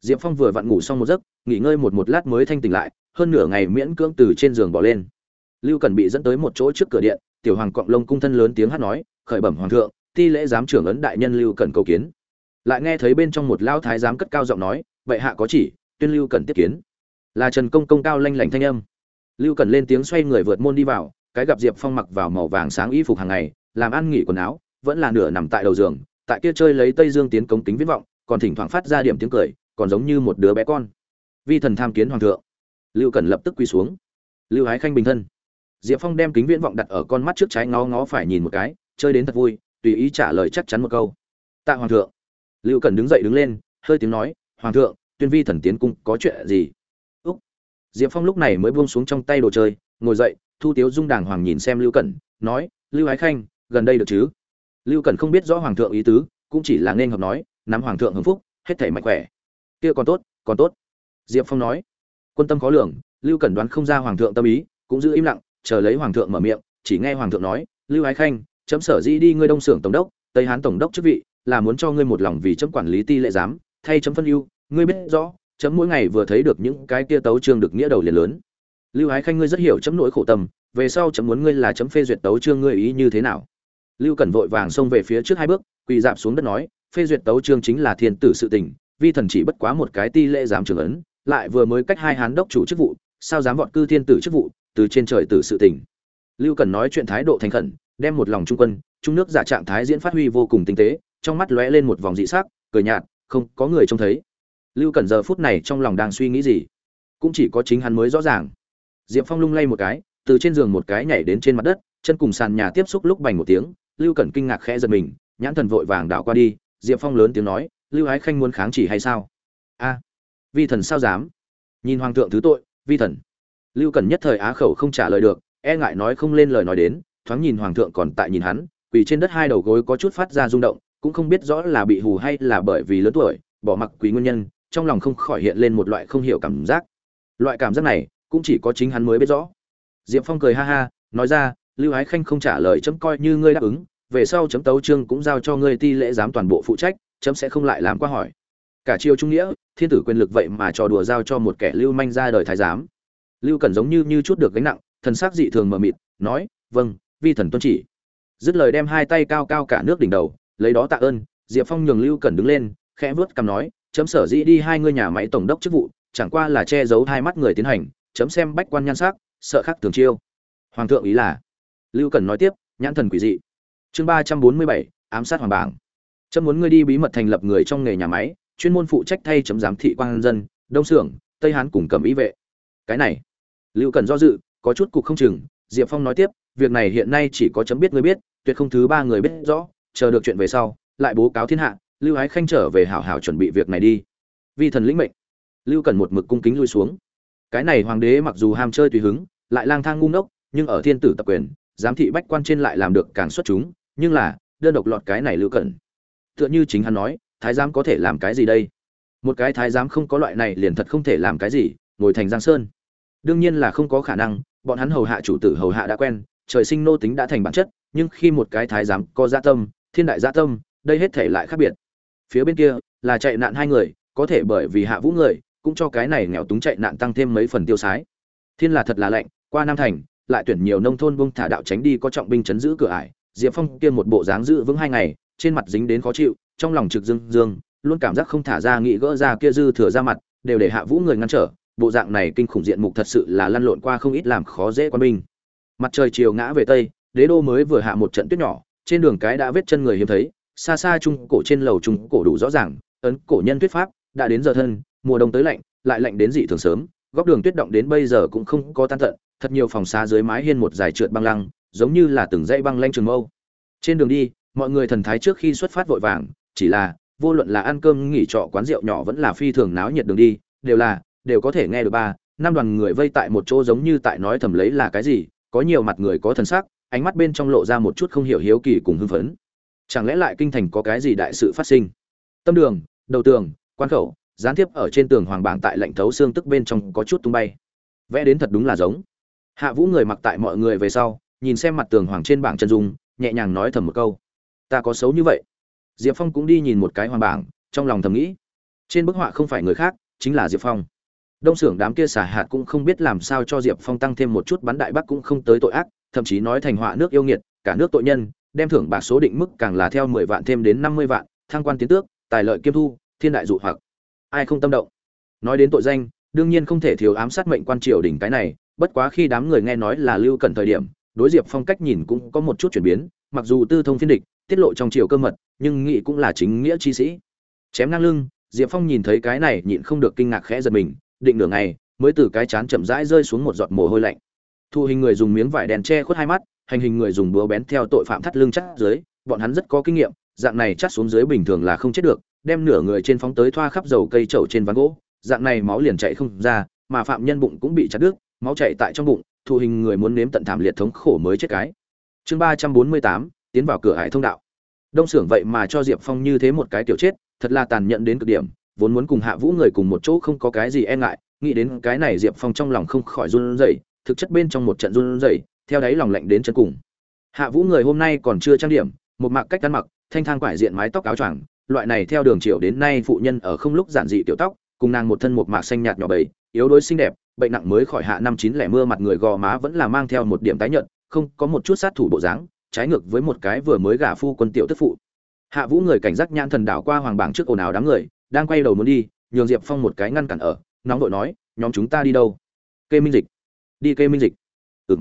Diệp phong vừa vặn ngủ xong một giấc, nghỉ ngơi một một lát mới thanh tỉnh lại, hơn nửa ngày miễn cưỡng từ trên giường bỏ lên. Lưu cần bị dẫn tới một chỗ trước cửa điện, tiểu hoàng cọng lông cung thân lớn tiếng hát nói, khởi bẩm hoàng thượng, ti lễ giám trưởng ấn đại nhân lưu cần cầu kiến. Lại nghe thấy bên trong một lao thái giám cất cao giọng nói vậy hạ có chỉ tuyên lưu cần tiếp kiến. Là trần công công cao lanh lảnh thanh âm. Lưu cần lên tiếng xoay người vượt môn đi vào, cái gặp diệp phong mặc vào màu vàng sáng y phục hàng ngày, làm ăn nghỉ quần áo, vẫn là nửa nằm tại đầu giường, tại kia chơi lấy tây dương tiến cống kính viết vọng, còn thỉnh thoảng phát ra điểm tiếng cười, còn giống như một đứa bé con. Vi thần tham kiến hoàng thượng. Lưu cần lập tức quỳ xuống. Lưu ái khanh bình thân. Diệp phong đem kính viễn vọng đặt ở con mắt trước trái ngó ngó phải nhìn một cái, chơi đến thật vui, tùy ý trả lời chắc chắn một câu. Tạ hoàng thượng. Lưu cần đứng dậy đứng lên, hơi tiếng nói, hoàng thượng tuyên vi thần tiến cung có chuyện gì? Úc. Diệp phong lúc này mới buông xuống trong tay đồ chơi, ngồi dậy, thu tiếu dung đàng hoàng nhìn xem lưu cẩn, nói, lưu ái khanh, gần đây được chứ? Lưu cẩn không biết rõ hoàng thượng ý tứ, cũng chỉ là nên hợp nói, nắm hoàng thượng hưng phúc, hết thể mạnh khỏe. Kia còn tốt còn tốt. Diệp phong nói. Quân tâm khó lường, lưu cẩn đoán không ra hoàng thượng tâm ý, cũng giữ im lặng, chờ lấy hoàng thượng mở miệng, chỉ nghe hoàng thượng nói, lưu ái khanh, chấm sở di đi ngươi đông xưởng tổng đốc, tây hán tổng đốc chức vị, là muốn cho ngươi một lòng vì chấm quản lý ti lệ giám, thay chấm phân ưu ngươi biết rõ, chấm mỗi ngày vừa thấy được những cái kia tấu trương được nghĩa đầu liền lớn. Lưu ái khanh ngươi rất hiểu chấm nỗi khổ tâm, về sau chấm muốn ngươi là chấm phê duyệt tấu trương ngươi ý như thế nào? Lưu cẩn vội vàng xông về phía trước hai bước, quỳ dạp xuống đất nói, phê duyệt tấu trương chính là thiên tử sự tình, vi thần chỉ bất quá một cái ti lễ giám trưởng ấn, lại vừa mới cách hai hán đốc chủ chức vụ, sao dám vọt cư thiên tử chức vụ, từ trên trời tử sự tình. Lưu cần nói chuyện thái độ thành khẩn, đem một lòng trung quân, trung nước giả trạng thái diễn phát huy vô cùng tinh tế, trong mắt lóe lên một vòng dị sắc, cười nhạt, không, có người trông thấy lưu cần giờ phút này trong lòng đang suy nghĩ gì? Cũng chỉ có chính hắn mới rõ ràng. Diệp phong lung lay một cái, từ trên giường một cái nhảy đến trên mặt đất, chân cùng sàn nhà tiếp xúc lúc bành một tiếng, lưu cẩn kinh ngạc khẽ giật mình, nhãn thần vội vàng đảo qua đi, diệp phong lớn tiếng nói, lưu ái khanh muốn kháng chỉ hay sao? A, vi thần sao dám? Nhìn hoàng thượng thứ tội, vi thần. Lưu cẩn nhất thời á khẩu không trả lời được e ngại nói không lên lời nói đến, thoáng nhìn hoàng thượng còn tại nhìn hắn, quỳ trên đất hai đầu gối có chút phát ra rung động, cũng không biết rõ là bị hù hay là bởi vì lớn tuổi, bỏ mặc quý nguyên nhân trong lòng không khỏi hiện lên một loại không hiểu cảm giác. Loại cảm giác này cũng chỉ có chính hắn mới biết rõ. Diệp phong cười ha ha, nói ra, lưu ái khanh không trả lời chấm coi như ngươi đáp ứng, về sau chấm tấu trương cũng giao cho ngươi ti lễ giám toàn bộ phụ trách, chấm sẽ không lại làm qua hỏi. Cả chiêu trung nghĩa, thiên tử quyền lực vậy mà trò đùa giao cho một kẻ lưu manh ra đời thái giám. Lưu cẩn giống như như chút được gánh nặng, thần sắc dị thường mờ mịt, nói vâng vi thần tuân chỉ. Dứt lời đem hai tay cao cao cả nước đỉnh đầu, lấy đó tạ ơn, diệp phong nhường lưu cẩn đứng lên, khẽ vớt cằm nói chấm sở dĩ đi hai ngươi nhà máy tổng đốc chức vụ, chẳng qua là che giấu hai mắt người tiến hành, chấm xem bách quan nhan sắc, sợ khắc thường chiêu. Hoàng thượng ý là, lưu cần nói tiếp, nhãn thần quỷ dị. Chương ba trăm bốn mươi bảy, ám sát hoàng bảng. Chấm muốn ngươi đi bí mật thành lập người trong nghề nhà máy, chuyên môn phụ trách thay chấm giám thị quan dân, đông xưởng tây hán cùng cầm ý vệ. Cái này, lưu cần do dự, có chút cục không chừng, diệp phong nói tiếp, việc này hiện nay chỉ có chấm biết ngươi biết, tuyệt không thứ ba người biết rõ, chờ được chuyện về sau, lại bố cáo thiên hạ lưu ái khanh trở về hảo hảo chuẩn bị việc này đi. Vi thần lĩnh mệnh. Lưu cần một mực cung kính lui xuống. Cái này hoàng đế mặc dù ham chơi tùy hứng lại lang thang ngu ngốc nhưng ở thiên tử tập quyền giám thị bách quan trên lại làm được càng xuất chúng nhưng là đơn độc lọt cái này lưu cần, tựa như chính hắn nói thái giám có thể làm cái gì đây? Một cái thái giám không có loại này liền thật không thể làm cái gì ngồi thành giang sơn. Đương nhiên là không có khả năng bọn hắn hầu hạ chủ tử hầu hạ đã quen trời sinh nô tính đã thành bản chất nhưng khi một cái thái giám có gia tâm thiên đại gia tâm đây hết thể lại khác biệt phía bên kia, là chạy nạn hai người, có thể bởi vì hạ vũ người, cũng cho cái này nghèo túng chạy nạn tăng thêm mấy phần tiêu sái. Thiên là thật là lạnh, qua nam thành, lại tuyển nhiều nông thôn bông thả đạo tránh đi có trọng binh chấn giữ cửa ải. Diệp phong kia một bộ dáng giữ vững hai ngày, trên mặt dính đến khó chịu, trong lòng trực dương dương, luôn cảm giác không thả ra nghĩ gỡ ra kia dư thừa ra mặt, đều để hạ vũ người ngăn trở. Bộ dạng này kinh khủng diện mục thật sự là lăn lộn qua không ít làm khó dễ quan binh. Mặt trời chiều ngã về tây, đế đô mới vừa hạ một trận tuyết nhỏ, trên đường cái đã vết chân người hiếm thấy xa xa trung cổ trên lầu trung cổ đủ rõ ràng, ấn cổ nhân tuyết pháp, đã đến giờ thân, mùa đông tới lạnh, lại lạnh đến dị thường sớm, góc đường tuyết động đến bây giờ cũng không có tan tận, thật nhiều phòng xa dưới mái hiên một dài trượt băng lăng, giống như là từng dãy băng lanh trường mâu. Trên đường đi, mọi người thần thái trước khi xuất phát vội vàng, chỉ là, vô luận là ăn cơm, nghỉ trọ, quán rượu nhỏ vẫn là phi thường náo nhiệt đường đi, đều là, đều có thể nghe được ba, năm đoàn người vây tại một chỗ giống như tại nói thầm lấy là cái gì, có nhiều mặt người có thần sắc, ánh mắt bên trong lộ ra một chút không hiểu hiếu kỳ cùng hưng phấn chẳng lẽ lại kinh thành có cái gì đại sự phát sinh? Tâm đường, đầu tường, quan khẩu, gián tiếp ở trên tường hoàng bảng tại lạnh thấu xương tức bên trong có chút tung bay. Vẽ đến thật đúng là giống. Hạ vũ người mặc tại mọi người về sau, nhìn xem mặt tường hoàng trên bảng chân dung, nhẹ nhàng nói thầm một câu. Ta có xấu như vậy? Diệp phong cũng đi nhìn một cái hoàng bảng, trong lòng thầm nghĩ. Trên bức họa không phải người khác, chính là diệp phong. Đông xưởng đám kia xả hạt cũng không biết làm sao cho diệp phong tăng thêm một chút bắn đại bắc cũng không tới tội ác, thậm chí nói thành họa nước yêu nghiệt, cả nước tội nhân đem thưởng bạc số định mức càng là theo mười vạn thêm đến năm mươi vạn, thăng quan tiến tước, tài lợi kiêm thu, thiên đại dụ hoặc. Ai không tâm động? Nói đến tội danh, đương nhiên không thể thiếu ám sát mệnh quan triều đỉnh cái này, bất quá khi đám người nghe nói là lưu cẩn thời điểm, đối diệp phong cách nhìn cũng có một chút chuyển biến, mặc dù tư thông phiên địch, tiết lộ trong triều cơ mật, nhưng nghị cũng là chính nghĩa chi sĩ. Chém ngang lưng, diệp phong nhìn thấy cái này nhịn không được kinh ngạc khẽ giật mình, định nửa ngày, mới từ cái chán chậm rãi rơi xuống một giọt mồ hôi lạnh. Thu hình người dùng miếng vải đèn che khuất hai mắt hành hình người dùng búa bén theo tội phạm thắt lưng chắc dưới, bọn hắn rất có kinh nghiệm, dạng này chắc xuống dưới bình thường là không chết được, đem nửa người trên phóng tới thoa khắp dầu cây trầu trên ván gỗ, dạng này máu liền chạy không ra, mà phạm nhân bụng cũng bị chặt đứt, máu chạy tại trong bụng thủ hình người muốn nếm tận thảm liệt thống khổ mới chết cái. Chương ba trăm bốn mươi tám, tiến vào cửa hải thông đạo. Đông xưởng vậy mà cho diệp phong như thế một cái tiểu chết, thật là tàn nhẫn đến cực điểm, vốn muốn cùng hạ vũ người cùng một chỗ không có cái gì e ngại, nghĩ đến cái này diệp phong trong lòng không khỏi run rẩy, thực chất bên trong một trận run rẩy theo đáy lòng lạnh đến chân cùng. Hạ vũ người hôm nay còn chưa trang điểm, một mạc cách ăn mặc, thanh thang quải diện mái tóc áo choàng, loại này theo đường triều đến nay phụ nhân ở không lúc giản dị tiểu tóc, cùng nàng một thân một mạc xanh nhạt nhỏ bầy, yếu đuối xinh đẹp, bệnh nặng mới khỏi hạ năm chín lẻ mưa mặt người gò má vẫn là mang theo một điểm tái nhợt, không có một chút sát thủ bộ dáng, trái ngược với một cái vừa mới gả phu quân tiểu tức phụ. Hạ vũ người cảnh giác nhãn thần đảo qua hoàng bảng trước ồn ào đám người, đang quay đầu muốn đi, nhường diệp phong một cái ngăn cản ở, nóng vội nói, nhóm chúng ta đi đâu? Kê minh dịch. Đi kê minh dịch. Ừ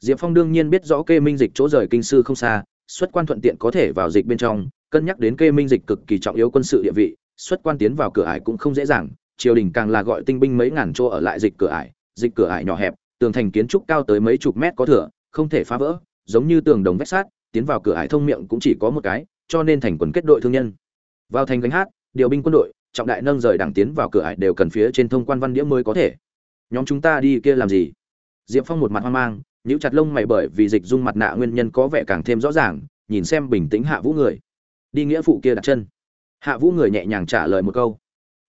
diệp phong đương nhiên biết rõ kê minh dịch chỗ rời kinh sư không xa, xuất quan thuận tiện có thể vào dịch bên trong, cân nhắc đến kê minh dịch cực kỳ trọng yếu quân sự địa vị, xuất quan tiến vào cửa ải cũng không dễ dàng, triều đình càng là gọi tinh binh mấy ngàn chỗ ở lại dịch cửa ải, dịch cửa ải nhỏ hẹp, tường thành kiến trúc cao tới mấy chục mét có thừa không thể phá vỡ, giống như tường đồng vách sát tiến vào cửa ải thông miệng cũng chỉ có một cái, cho nên thành quần kết đội thương nhân. Vào thành gánh hát, điều binh quân đội, trọng đại nâng rời đảng tiến vào cửa ải đều cần phía trên thông quan văn đĩa mới có thể. Nhóm chúng ta đi kia làm gì? Diệp phong một mặt hoang mang nhíu chặt lông mày bởi vì dịch dung mặt nạ nguyên nhân có vẻ càng thêm rõ ràng, nhìn xem bình tĩnh hạ vũ người. Đi nghĩa phụ kia đặt chân. Hạ vũ người nhẹ nhàng trả lời một câu.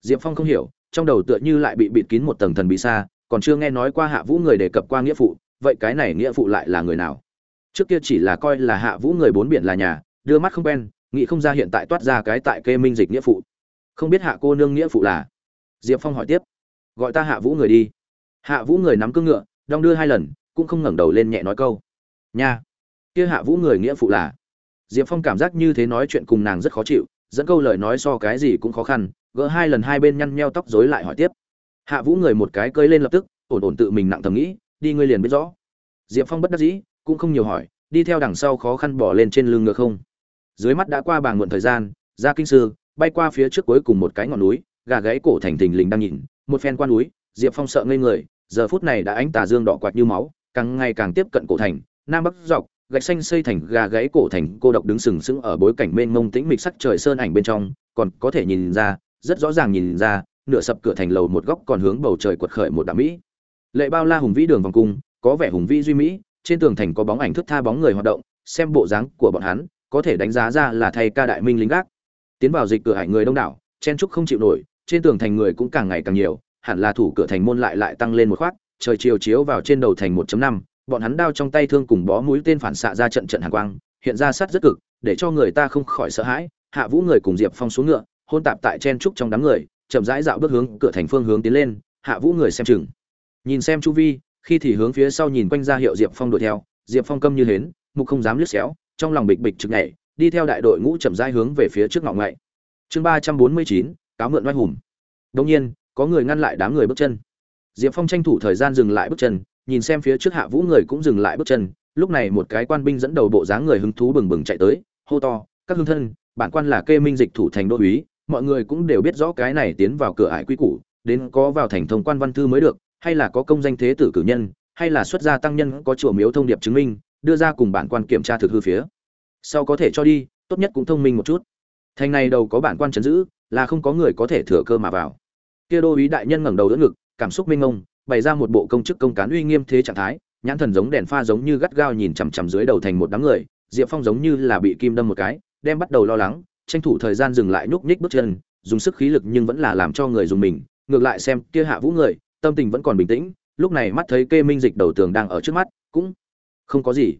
Diệp phong không hiểu, trong đầu tựa như lại bị bịt kín một tầng thần bí xa, còn chưa nghe nói qua hạ vũ người đề cập qua nghĩa phụ, vậy cái này nghĩa phụ lại là người nào? Trước kia chỉ là coi là hạ vũ người bốn biển là nhà, đưa mắt không quen, nghĩ không ra hiện tại toát ra cái tại kê minh dịch nghĩa phụ. Không biết hạ cô nương nghĩa phụ là? Diệp phong hỏi tiếp. Gọi ta hạ vũ người đi. Hạ vũ người nắm cương ngựa, đong đưa hai lần cũng không ngẩng đầu lên nhẹ nói câu. Nha. Kia hạ vũ người nghĩa phụ là. Diệp phong cảm giác như thế nói chuyện cùng nàng rất khó chịu, dẫn câu lời nói so cái gì cũng khó khăn, gỡ hai lần hai bên nhăn nheo tóc rối lại hỏi tiếp. Hạ vũ người một cái cơi lên lập tức, ổn ổn tự mình nặng thầm nghĩ, đi ngươi liền biết rõ. Diệp phong bất đắc dĩ, cũng không nhiều hỏi, đi theo đằng sau khó khăn bỏ lên trên lưng ngựa không. Dưới mắt đã qua bàng muộn thời gian, ra kinh sư, bay qua phía trước cuối cùng một cái ngọn núi, gà gáy cổ thành thình lình đang nhìn, một phen qua núi, diệp phong sợ ngây người, giờ phút này đã ánh tà dương đỏ quạt như máu càng ngày càng tiếp cận cổ thành, nam bắc dọc, gạch xanh xây thành gà gáy cổ thành, cô độc đứng sừng sững ở bối cảnh mênh mông tĩnh mịch sắc trời sơn ảnh bên trong, còn có thể nhìn ra, rất rõ ràng nhìn ra, nửa sập cửa thành lầu một góc còn hướng bầu trời quật khởi một đạo mỹ. Lệ bao la hùng vĩ đường vòng cung, có vẻ hùng vĩ duy mỹ, trên tường thành có bóng ảnh thức tha bóng người hoạt động, xem bộ dáng của bọn hắn, có thể đánh giá ra là thầy ca đại minh lính gác. Tiến vào dịch cửa hải người đông đảo, chen trúc không chịu nổi, trên tường thành người cũng càng ngày càng nhiều, hẳn là thủ cửa thành môn lại lại tăng lên một khoát trời chiều chiếu vào trên đầu thành 1.5, bọn hắn đao trong tay thương cùng bó mũi tên phản xạ ra trận trận hàn quang, hiện ra sát rất cực, để cho người ta không khỏi sợ hãi. Hạ Vũ người cùng Diệp Phong xuống ngựa, hôn tạp tại chen trúc trong đám người, chậm rãi dạo bước hướng cửa thành phương hướng tiến lên, Hạ Vũ người xem chừng. Nhìn xem chu vi, khi thì hướng phía sau nhìn quanh ra hiệu Diệp Phong đuổi theo, Diệp Phong câm như hến, mục không dám liếc xéo, trong lòng bịch bịch trực nhảy, đi theo đại đội ngũ chậm rãi hướng về phía trước ngọ ngậy. Chương 349, cáo mượn oai hùng. Đương nhiên, có người ngăn lại đám người bước chân. Diệp Phong tranh thủ thời gian dừng lại bước chân, nhìn xem phía trước Hạ Vũ người cũng dừng lại bước chân, lúc này một cái quan binh dẫn đầu bộ dáng người hứng thú bừng bừng chạy tới, hô to, "Các hương thân, bản quan là Kê Minh dịch thủ thành đô úy, mọi người cũng đều biết rõ cái này tiến vào cửa ải quy củ, đến có vào thành thông quan văn thư mới được, hay là có công danh thế tử cử nhân, hay là xuất gia tăng nhân có chùa miếu thông điệp chứng minh, đưa ra cùng bản quan kiểm tra thực hư phía. Sau có thể cho đi, tốt nhất cũng thông minh một chút. Thành này đầu có bản quan trấn giữ, là không có người có thể thừa cơ mà vào." Kia đô úy đại nhân ngẩng đầu đỡ ngực, cảm xúc mênh mông, bày ra một bộ công chức công cán uy nghiêm thế trạng thái, nhãn thần giống đèn pha giống như gắt gao nhìn chằm chằm dưới đầu thành một đám người, Diệp Phong giống như là bị kim đâm một cái, đem bắt đầu lo lắng, tranh thủ thời gian dừng lại nhúc nhích bước chân, dùng sức khí lực nhưng vẫn là làm cho người dùng mình, ngược lại xem kia hạ vũ người, tâm tình vẫn còn bình tĩnh, lúc này mắt thấy kê minh dịch đầu tường đang ở trước mắt, cũng không có gì.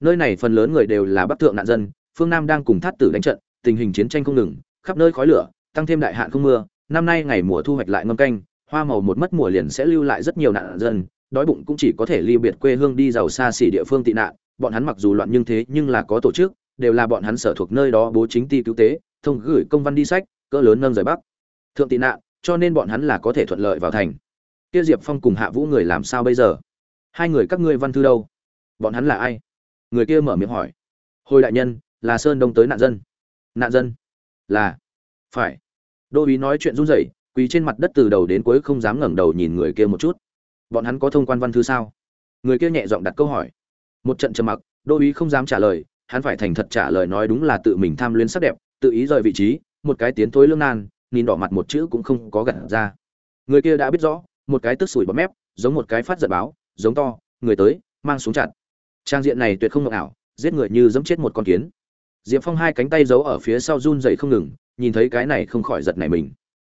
Nơi này phần lớn người đều là bắc thượng nạn dân, phương Nam đang cùng thát tử đánh trận, tình hình chiến tranh không ngừng, khắp nơi khói lửa, tăng thêm đại hạn không mưa, năm nay ngày mùa thu hoạch lại ngâm canh, hoa màu một mất mùa liền sẽ lưu lại rất nhiều nạn dân, đói bụng cũng chỉ có thể ly biệt quê hương đi giàu xa xỉ địa phương tị nạn. Bọn hắn mặc dù loạn nhưng thế, nhưng là có tổ chức, đều là bọn hắn sở thuộc nơi đó bố chính ti cứu tế, thông gửi công văn đi sách, cỡ lớn nâng rời bắc. Thượng tị nạn, cho nên bọn hắn là có thể thuận lợi vào thành. Kia diệp phong cùng hạ vũ người làm sao bây giờ? Hai người các ngươi văn thư đâu? Bọn hắn là ai? Người kia mở miệng hỏi. Hồi đại nhân, là sơn đông tới nạn dân. Nạn dân? Là. Phải. Đô uý nói chuyện run rẩy quỳ trên mặt đất từ đầu đến cuối không dám ngẩng đầu nhìn người kia một chút. Bọn hắn có thông quan văn thư sao? Người kia nhẹ giọng đặt câu hỏi. Một trận trầm mặc đô ý không dám trả lời, hắn phải thành thật trả lời nói đúng là tự mình tham luyến sắc đẹp, tự ý rời vị trí, một cái tiến thối lương nan, nhìn đỏ mặt một chữ cũng không có gặt ra. Người kia đã biết rõ, một cái tức sủi bọt mép, giống một cái phát giật báo, giống to, người tới, mang xuống chặt trang diện này tuyệt không ngọc ảo, giết người như dẫm chết một con kiến. Diệp phong hai cánh tay giấu ở phía sau run dậy không ngừng, nhìn thấy cái này không khỏi giật này mình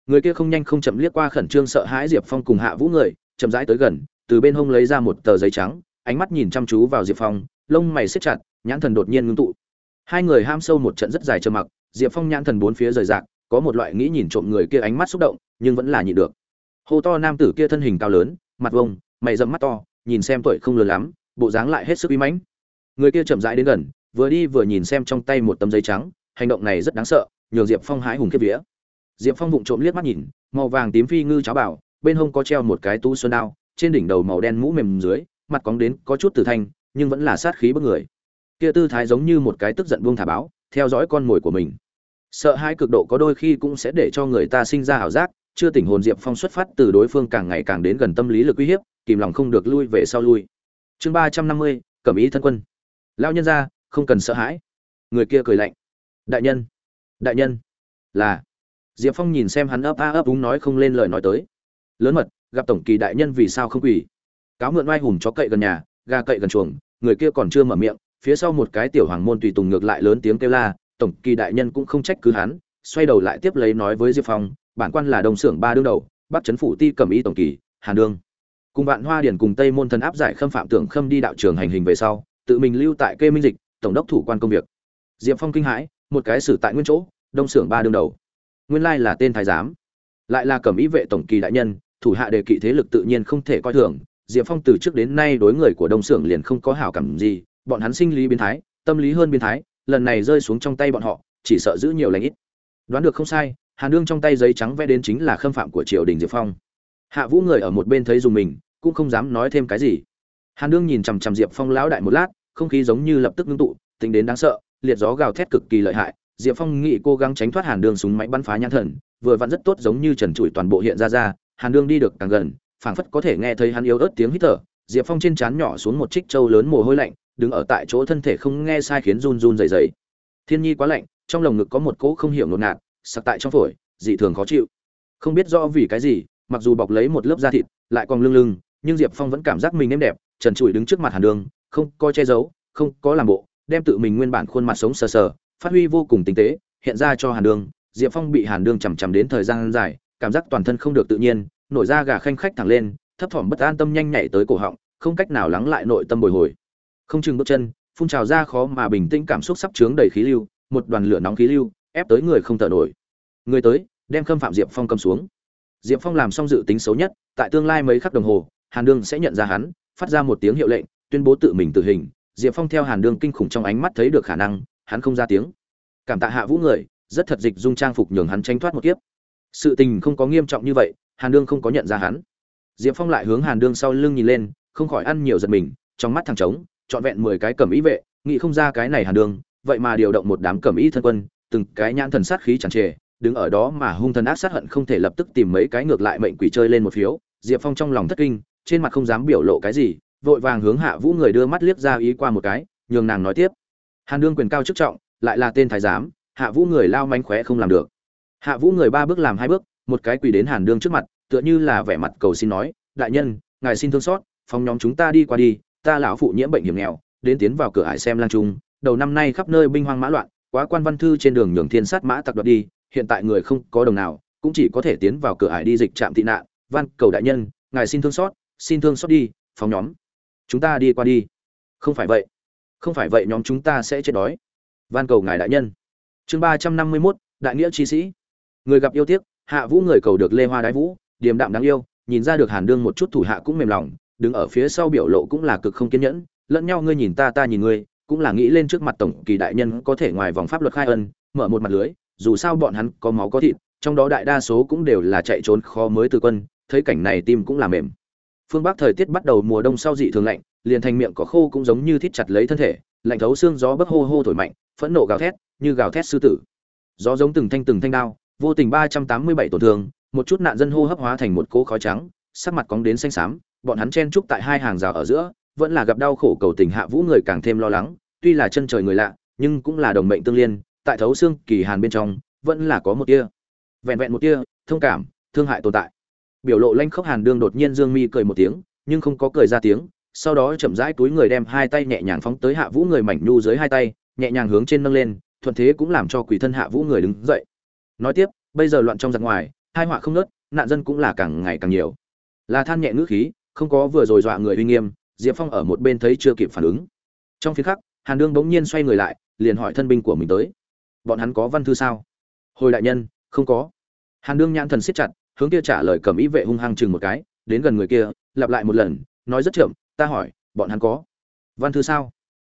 người kia không nhanh không chậm liếc qua khẩn trương sợ hãi diệp phong cùng hạ vũ người, chậm rãi tới gần, từ bên hông lấy ra một tờ giấy trắng, ánh mắt nhìn chăm chú vào diệp phong, lông mày xếp chặt, nhãn thần đột nhiên ngưng tụ. Hai người ham sâu một trận rất dài trơ mặc, diệp phong nhãn thần bốn phía rời rạc, có một loại nghĩ nhìn trộm người kia ánh mắt xúc động, nhưng vẫn là nhịn được. Hô to nam tử kia thân hình cao lớn, mặt vông, mày dẫm mắt to, nhìn xem tuổi không lớn lắm, bộ dáng lại hết sức uy mãnh. Người kia chậm rãi đến gần, vừa đi vừa nhìn xem trong tay một tấm giấy trắng, hành động này rất đáng sợ, nhường diệp phong hái hùng kiếp vía diệp phong vụng trộm liếc mắt nhìn màu vàng tím phi ngư cháo bảo bên hông có treo một cái tu xuân đao trên đỉnh đầu màu đen mũ mềm dưới mặt cóng đến có chút tử thanh nhưng vẫn là sát khí bức người. Kia tư thái giống như một cái tức giận buông thả báo theo dõi con mồi của mình. Sợ hãi cực độ có đôi khi cũng sẽ để cho người ta sinh ra ảo giác chưa tỉnh hồn diệp phong xuất phát từ đối phương càng ngày càng đến gần tâm lý lực uy hiếp kìm lòng không được lui về sau lui. Chương ba trăm năm mươi cẩm ý thân quân. Lão nhân gia, không cần sợ hãi. Người kia cười lạnh. Đại nhân. Đại nhân. Là diệp phong nhìn xem hắn ấp a ấp úng nói không lên lời nói tới. Lớn mật, gặp tổng kỳ đại nhân vì sao không quỳ? Cáo mượn oai hùng chó cậy gần nhà, gà cậy gần chuồng, người kia còn chưa mở miệng, phía sau một cái tiểu hoàng môn tùy tùng ngược lại lớn tiếng kêu la, tổng kỳ đại nhân cũng không trách cứ hắn, xoay đầu lại tiếp lấy nói với diệp phong, bản quan là đồng xưởng ba đương đầu, bắt chấn phủ ti cầm ý tổng kỳ, hàn đương. Cùng bạn hoa điển cùng tây môn thần áp giải khâm phạm tưởng khâm đi đạo trường hành hình về sau, tự mình lưu tại kê minh dịch, tổng đốc thủ quan công việc. Diệp phong kinh hãi, một cái xử tại nguyên chỗ đông xưởng ba đương đầu nguyên lai là tên thái giám. Lại là cẩm ý vệ tổng kỳ đại nhân, thủ hạ đề kỵ thế lực tự nhiên không thể coi thường. Diệp phong từ trước đến nay đối người của đông xưởng liền không có hảo cảm gì, bọn hắn sinh lý biến thái, tâm lý hơn biến thái, lần này rơi xuống trong tay bọn họ, chỉ sợ giữ nhiều lãnh ít. Đoán được không sai hàn đương trong tay giấy trắng vẽ đến chính là khâm phạm của triều đình diệp phong. Hạ vũ người ở một bên thấy dùng mình, cũng không dám nói thêm cái gì. Hàn đương nhìn chằm chằm diệp phong lão đại một lát, không khí giống như lập tức ngưng tụ, tính đến đáng sợ, liệt gió gào thét cực kỳ lợi hại diệp phong nghĩ cố gắng tránh thoát hàn Đường súng máy bắn phá nhãn thần, vừa vặn rất tốt giống như trần trụi toàn bộ hiện ra ra, hàn Đường đi được càng gần, phảng phất có thể nghe thấy hắn yếu ớt tiếng hít thở diệp phong trên trán nhỏ xuống một trích châu lớn mồ hôi lạnh, đứng ở tại chỗ thân thể không nghe sai khiến run run rẩy rẩy. thiên nhi quá lạnh, trong lồng ngực có một cỗ không hiểu ngột ngạt, sặc tại trong phổi, dị thường khó chịu không biết rõ vì cái gì, mặc dù bọc lấy một lớp da thịt, lại còn lưng lưng, nhưng diệp phong vẫn cảm giác mình êm đẹp, trần trụi đứng trước mặt hàn đường, không có che giấu, không có làm bộ, đem tự mình nguyên bản khuôn mặt sống sờ sờ phát huy vô cùng tinh tế, hiện ra cho hàn đường, diệp phong bị hàn đường chằm chằm đến thời gian dài, cảm giác toàn thân không được tự nhiên, nổi ra gà khanh khách thẳng lên, thấp thỏm bất an tâm nhanh nhảy tới cổ họng, không cách nào lắng lại nội tâm bồi hồi. Không chừng bước chân, phun trào ra khó mà bình tĩnh cảm xúc sắp chướng đầy khí lưu, một đoàn lửa nóng khí lưu ép tới người không thở nổi. Người tới, đem khâm phạm diệp phong cầm xuống. Diệp phong làm xong dự tính xấu nhất, tại tương lai mấy khắc đồng hồ, hàn đương sẽ nhận ra hắn, phát ra một tiếng hiệu lệnh, tuyên bố tự mình tử hình. Diệp phong theo hàn đương kinh khủng trong ánh mắt thấy được khả năng hắn không ra tiếng. Cảm tạ hạ vũ người, rất thật dịch dung trang phục nhường hắn tranh thoát một kiếp. Sự tình không có nghiêm trọng như vậy, hàn đương không có nhận ra hắn. Diệp phong lại hướng hàn đương sau lưng nhìn lên, không khỏi ăn nhiều giật mình, trong mắt thằng trống, trọn vẹn mười cái cẩm ý vệ, nghĩ không ra cái này hàn đương, vậy mà điều động một đám cẩm ý thân quân, từng cái nhãn thần sát khí chẳng trề, đứng ở đó mà hung thần ác sát hận không thể lập tức tìm mấy cái ngược lại mệnh quỷ chơi lên một phiếu. Diệp phong trong lòng thất kinh, trên mặt không dám biểu lộ cái gì, vội vàng hướng hạ vũ người đưa mắt liếc ra ý qua một cái, nhường nàng nói tiếp hàn đương quyền cao chức trọng, lại là tên thái giám, hạ vũ người lao manh khóe không làm được. Hạ vũ người ba bước làm hai bước, một cái quỳ đến hàn đương trước mặt, tựa như là vẻ mặt cầu xin nói, đại nhân, ngài xin thương xót phòng nhóm chúng ta đi qua đi, ta lão phụ nhiễm bệnh hiểm nghèo, đến tiến vào cửa hải xem lang trung, đầu năm nay khắp nơi binh hoang mã loạn, quá quan văn thư trên đường nhường thiên sát mã tặc đoạt đi, hiện tại người không có đồng nào, cũng chỉ có thể tiến vào cửa hải đi dịch trạm thị nạn Văn cầu đại nhân, ngài xin thương xót, xin thương xót đi phòng nhóm, chúng ta đi qua đi. Không phải vậy không phải vậy nhóm chúng ta sẽ chết đói. Van cầu ngài đại nhân. Chương ba trăm năm mươi mốt, đại nghĩa chi sĩ. Người gặp yêu tiếc, hạ vũ người cầu được lê hoa đái vũ, điềm đạm đáng yêu, nhìn ra được hàn đương một chút thủ hạ cũng mềm lòng, đứng ở phía sau biểu lộ cũng là cực không kiên nhẫn, lẫn nhau ngươi nhìn ta ta nhìn ngươi, cũng là nghĩ lên trước mặt tổng kỳ đại nhân có thể ngoài vòng pháp luật khai ân, mở một mặt lưới, dù sao bọn hắn có máu có thịt, trong đó đại đa số cũng đều là chạy trốn khó mới từ quân, thấy cảnh này tim cũng là mềm. Phương bắc thời tiết bắt đầu mùa đông sau dị thường lạnh liền thành miệng có khô cũng giống như thít chặt lấy thân thể, lạnh thấu xương gió bấc hô hô thổi mạnh, phẫn nộ gào thét, như gào thét sư tử. Gió giống từng thanh từng thanh đao, vô tình ba trăm tám mươi bảy tổn thương, một chút nạn dân hô hấp hóa thành một cỗ khói trắng, sắc mặt cóng đến xanh xám, bọn hắn chen trúc tại hai hàng rào ở giữa, vẫn là gặp đau khổ cầu tình hạ vũ người càng thêm lo lắng, tuy là chân trời người lạ, nhưng cũng là đồng mệnh tương liên, tại thấu xương kỳ hàn bên trong, vẫn là có một tia vẹn vẹn một tia thông cảm, thương hại tồn tại. Biểu lộ lanh khốc hàn đương đột nhiên dương mi cười một tiếng, nhưng không có cười ra tiếng sau đó chậm rãi túi người đem hai tay nhẹ nhàng phóng tới hạ vũ người mảnh nhu dưới hai tay, nhẹ nhàng hướng trên nâng lên, thuận thế cũng làm cho quỷ thân hạ vũ người đứng dậy. Nói tiếp, bây giờ loạn trong giặc ngoài, hai họa không nớt, nạn dân cũng là càng ngày càng nhiều. Là than nhẹ ngữ khí, không có vừa rồi dọa người uy nghiêm, diệp phong ở một bên thấy chưa kịp phản ứng. Trong phía khắc, hàn đương bỗng nhiên xoay người lại, liền hỏi thân binh của mình tới. Bọn hắn có văn thư sao? Hồi đại nhân, không có. Hàn đương nhãn thần siết chặt, hướng kia trả lời cầm ý vệ hung hăng chừng một cái, đến gần người kia, lặp lại một lần, nói rất chậm ta hỏi, bọn hắn có? Văn thư sao?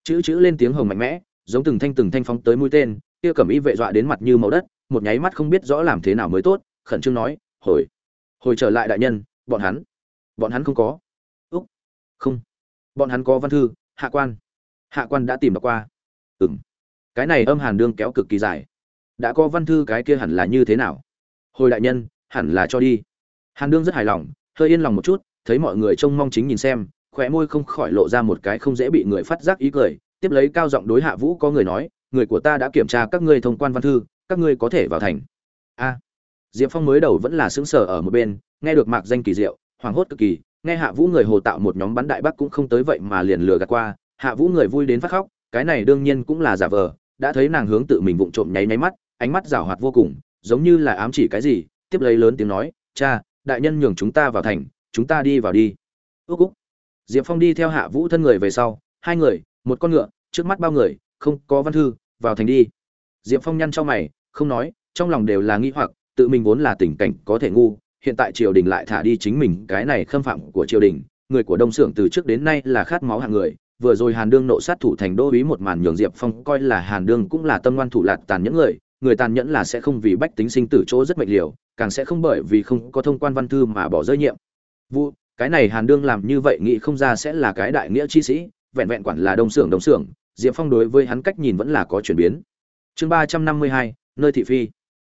Chữ chữ lên tiếng hồng mạnh mẽ, giống từng thanh từng thanh phóng tới mũi tên, kia cầm y vệ dọa đến mặt như màu đất, một nháy mắt không biết rõ làm thế nào mới tốt, khẩn trương nói, hồi hồi trở lại đại nhân, bọn hắn bọn hắn không có. Úc, không, bọn hắn có văn thư, hạ quan hạ quan đã tìm đọc qua. Ừng cái này âm hàn đương kéo cực kỳ dài. Đã có văn thư cái kia hẳn là như thế nào? Hồi đại nhân, hẳn là cho đi. Hàn đương rất hài lòng, hơi yên lòng một chút, thấy mọi người trông mong chính nhìn xem khóe môi không khỏi lộ ra một cái không dễ bị người phát giác ý cười, tiếp lấy cao giọng đối hạ vũ có người nói, người của ta đã kiểm tra các ngươi thông quan văn thư, các ngươi có thể vào thành. A. Diệp phong mới đầu vẫn là sững sở ở một bên, nghe được mạc danh kỳ diệu, hoảng hốt cực kỳ, nghe hạ vũ người hồ tạo một nhóm bắn đại bắc cũng không tới vậy mà liền lừa gạt qua, hạ vũ người vui đến phát khóc, cái này đương nhiên cũng là giả vờ, đã thấy nàng hướng tự mình vụng trộm nháy nháy mắt, ánh mắt rảo hoạt vô cùng, giống như là ám chỉ cái gì, tiếp lấy lớn tiếng nói, cha, đại nhân nhường chúng ta vào thành, chúng ta đi vào đi. Úc úc diệp phong đi theo hạ vũ thân người về sau, hai người, một con ngựa, trước mắt bao người, không có văn thư, vào thành đi. Diệp phong nhăn cho mày, không nói, trong lòng đều là nghi hoặc, tự mình vốn là tình cảnh có thể ngu, hiện tại triều đình lại thả đi chính mình, cái này khâm phạm của triều đình, người của đông xưởng từ trước đến nay là khát máu hạng người, vừa rồi hàn đương nộ sát thủ thành đô ý một màn nhường diệp phong coi là hàn đương cũng là tâm ngoan thủ lạt tàn nhẫn người người tàn nhẫn là sẽ không vì bách tính sinh tử chỗ rất mệnh liều, càng sẽ không bởi vì không có thông quan văn thư mà bỏ rơi nhiệm. Vụ cái này hàn đương làm như vậy nghĩ không ra sẽ là cái đại nghĩa chi sĩ, vẹn vẹn quản là đông xưởng đông xưởng, diệp phong đối với hắn cách nhìn vẫn là có chuyển biến. Chương ba trăm năm mươi hai, nơi thị phi.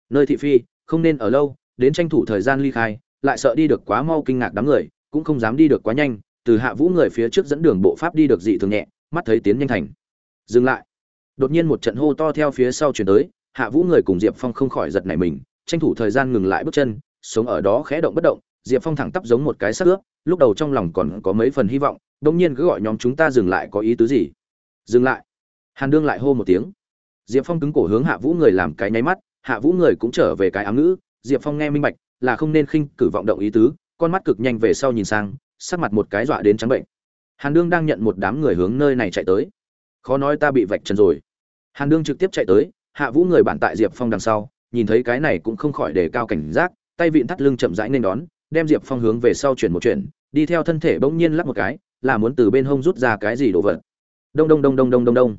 Nơi thị phi, không nên ở lâu, đến tranh thủ thời gian ly khai, lại sợ đi được quá mau kinh ngạc đám người, cũng không dám đi được quá nhanh, từ hạ vũ người phía trước dẫn đường bộ pháp đi được dị thường nhẹ, mắt thấy tiến nhanh thành. Dừng lại. Đột nhiên một trận hô to theo phía sau chuyển tới, hạ vũ người cùng diệp phong không khỏi giật nảy mình, tranh thủ thời gian ngừng lại bước chân, sống ở đó khẽ động bất động diệp phong thẳng tắp giống một cái sắc ướp, lúc đầu trong lòng còn có mấy phần hy vọng đông nhiên cứ gọi nhóm chúng ta dừng lại có ý tứ gì? Dừng lại. Hàn Dương lại hô một tiếng. Diệp phong cứng cổ hướng hạ vũ người làm cái nháy mắt, hạ vũ người cũng trở về cái ám ngữ, diệp phong nghe minh bạch, là không nên khinh cử vọng động ý tứ, con mắt cực nhanh về sau nhìn sang, sắc mặt một cái dọa đến trắng bệnh. Hàn Dương đang nhận một đám người hướng nơi này chạy tới. Khó nói ta bị vạch trần rồi. Hàn Dương trực tiếp chạy tới, hạ vũ người bạn tại diệp phong đằng sau, nhìn thấy cái này cũng không khỏi đề cao cảnh giác, tay vịn thắt lưng chậm rãi nên đón đem diệp phong hướng về sau chuyển một chuyển, đi theo thân thể bỗng nhiên lắp một cái, là muốn từ bên hông rút ra cái gì đồ vật. Đông đông đông đông đông đông đông.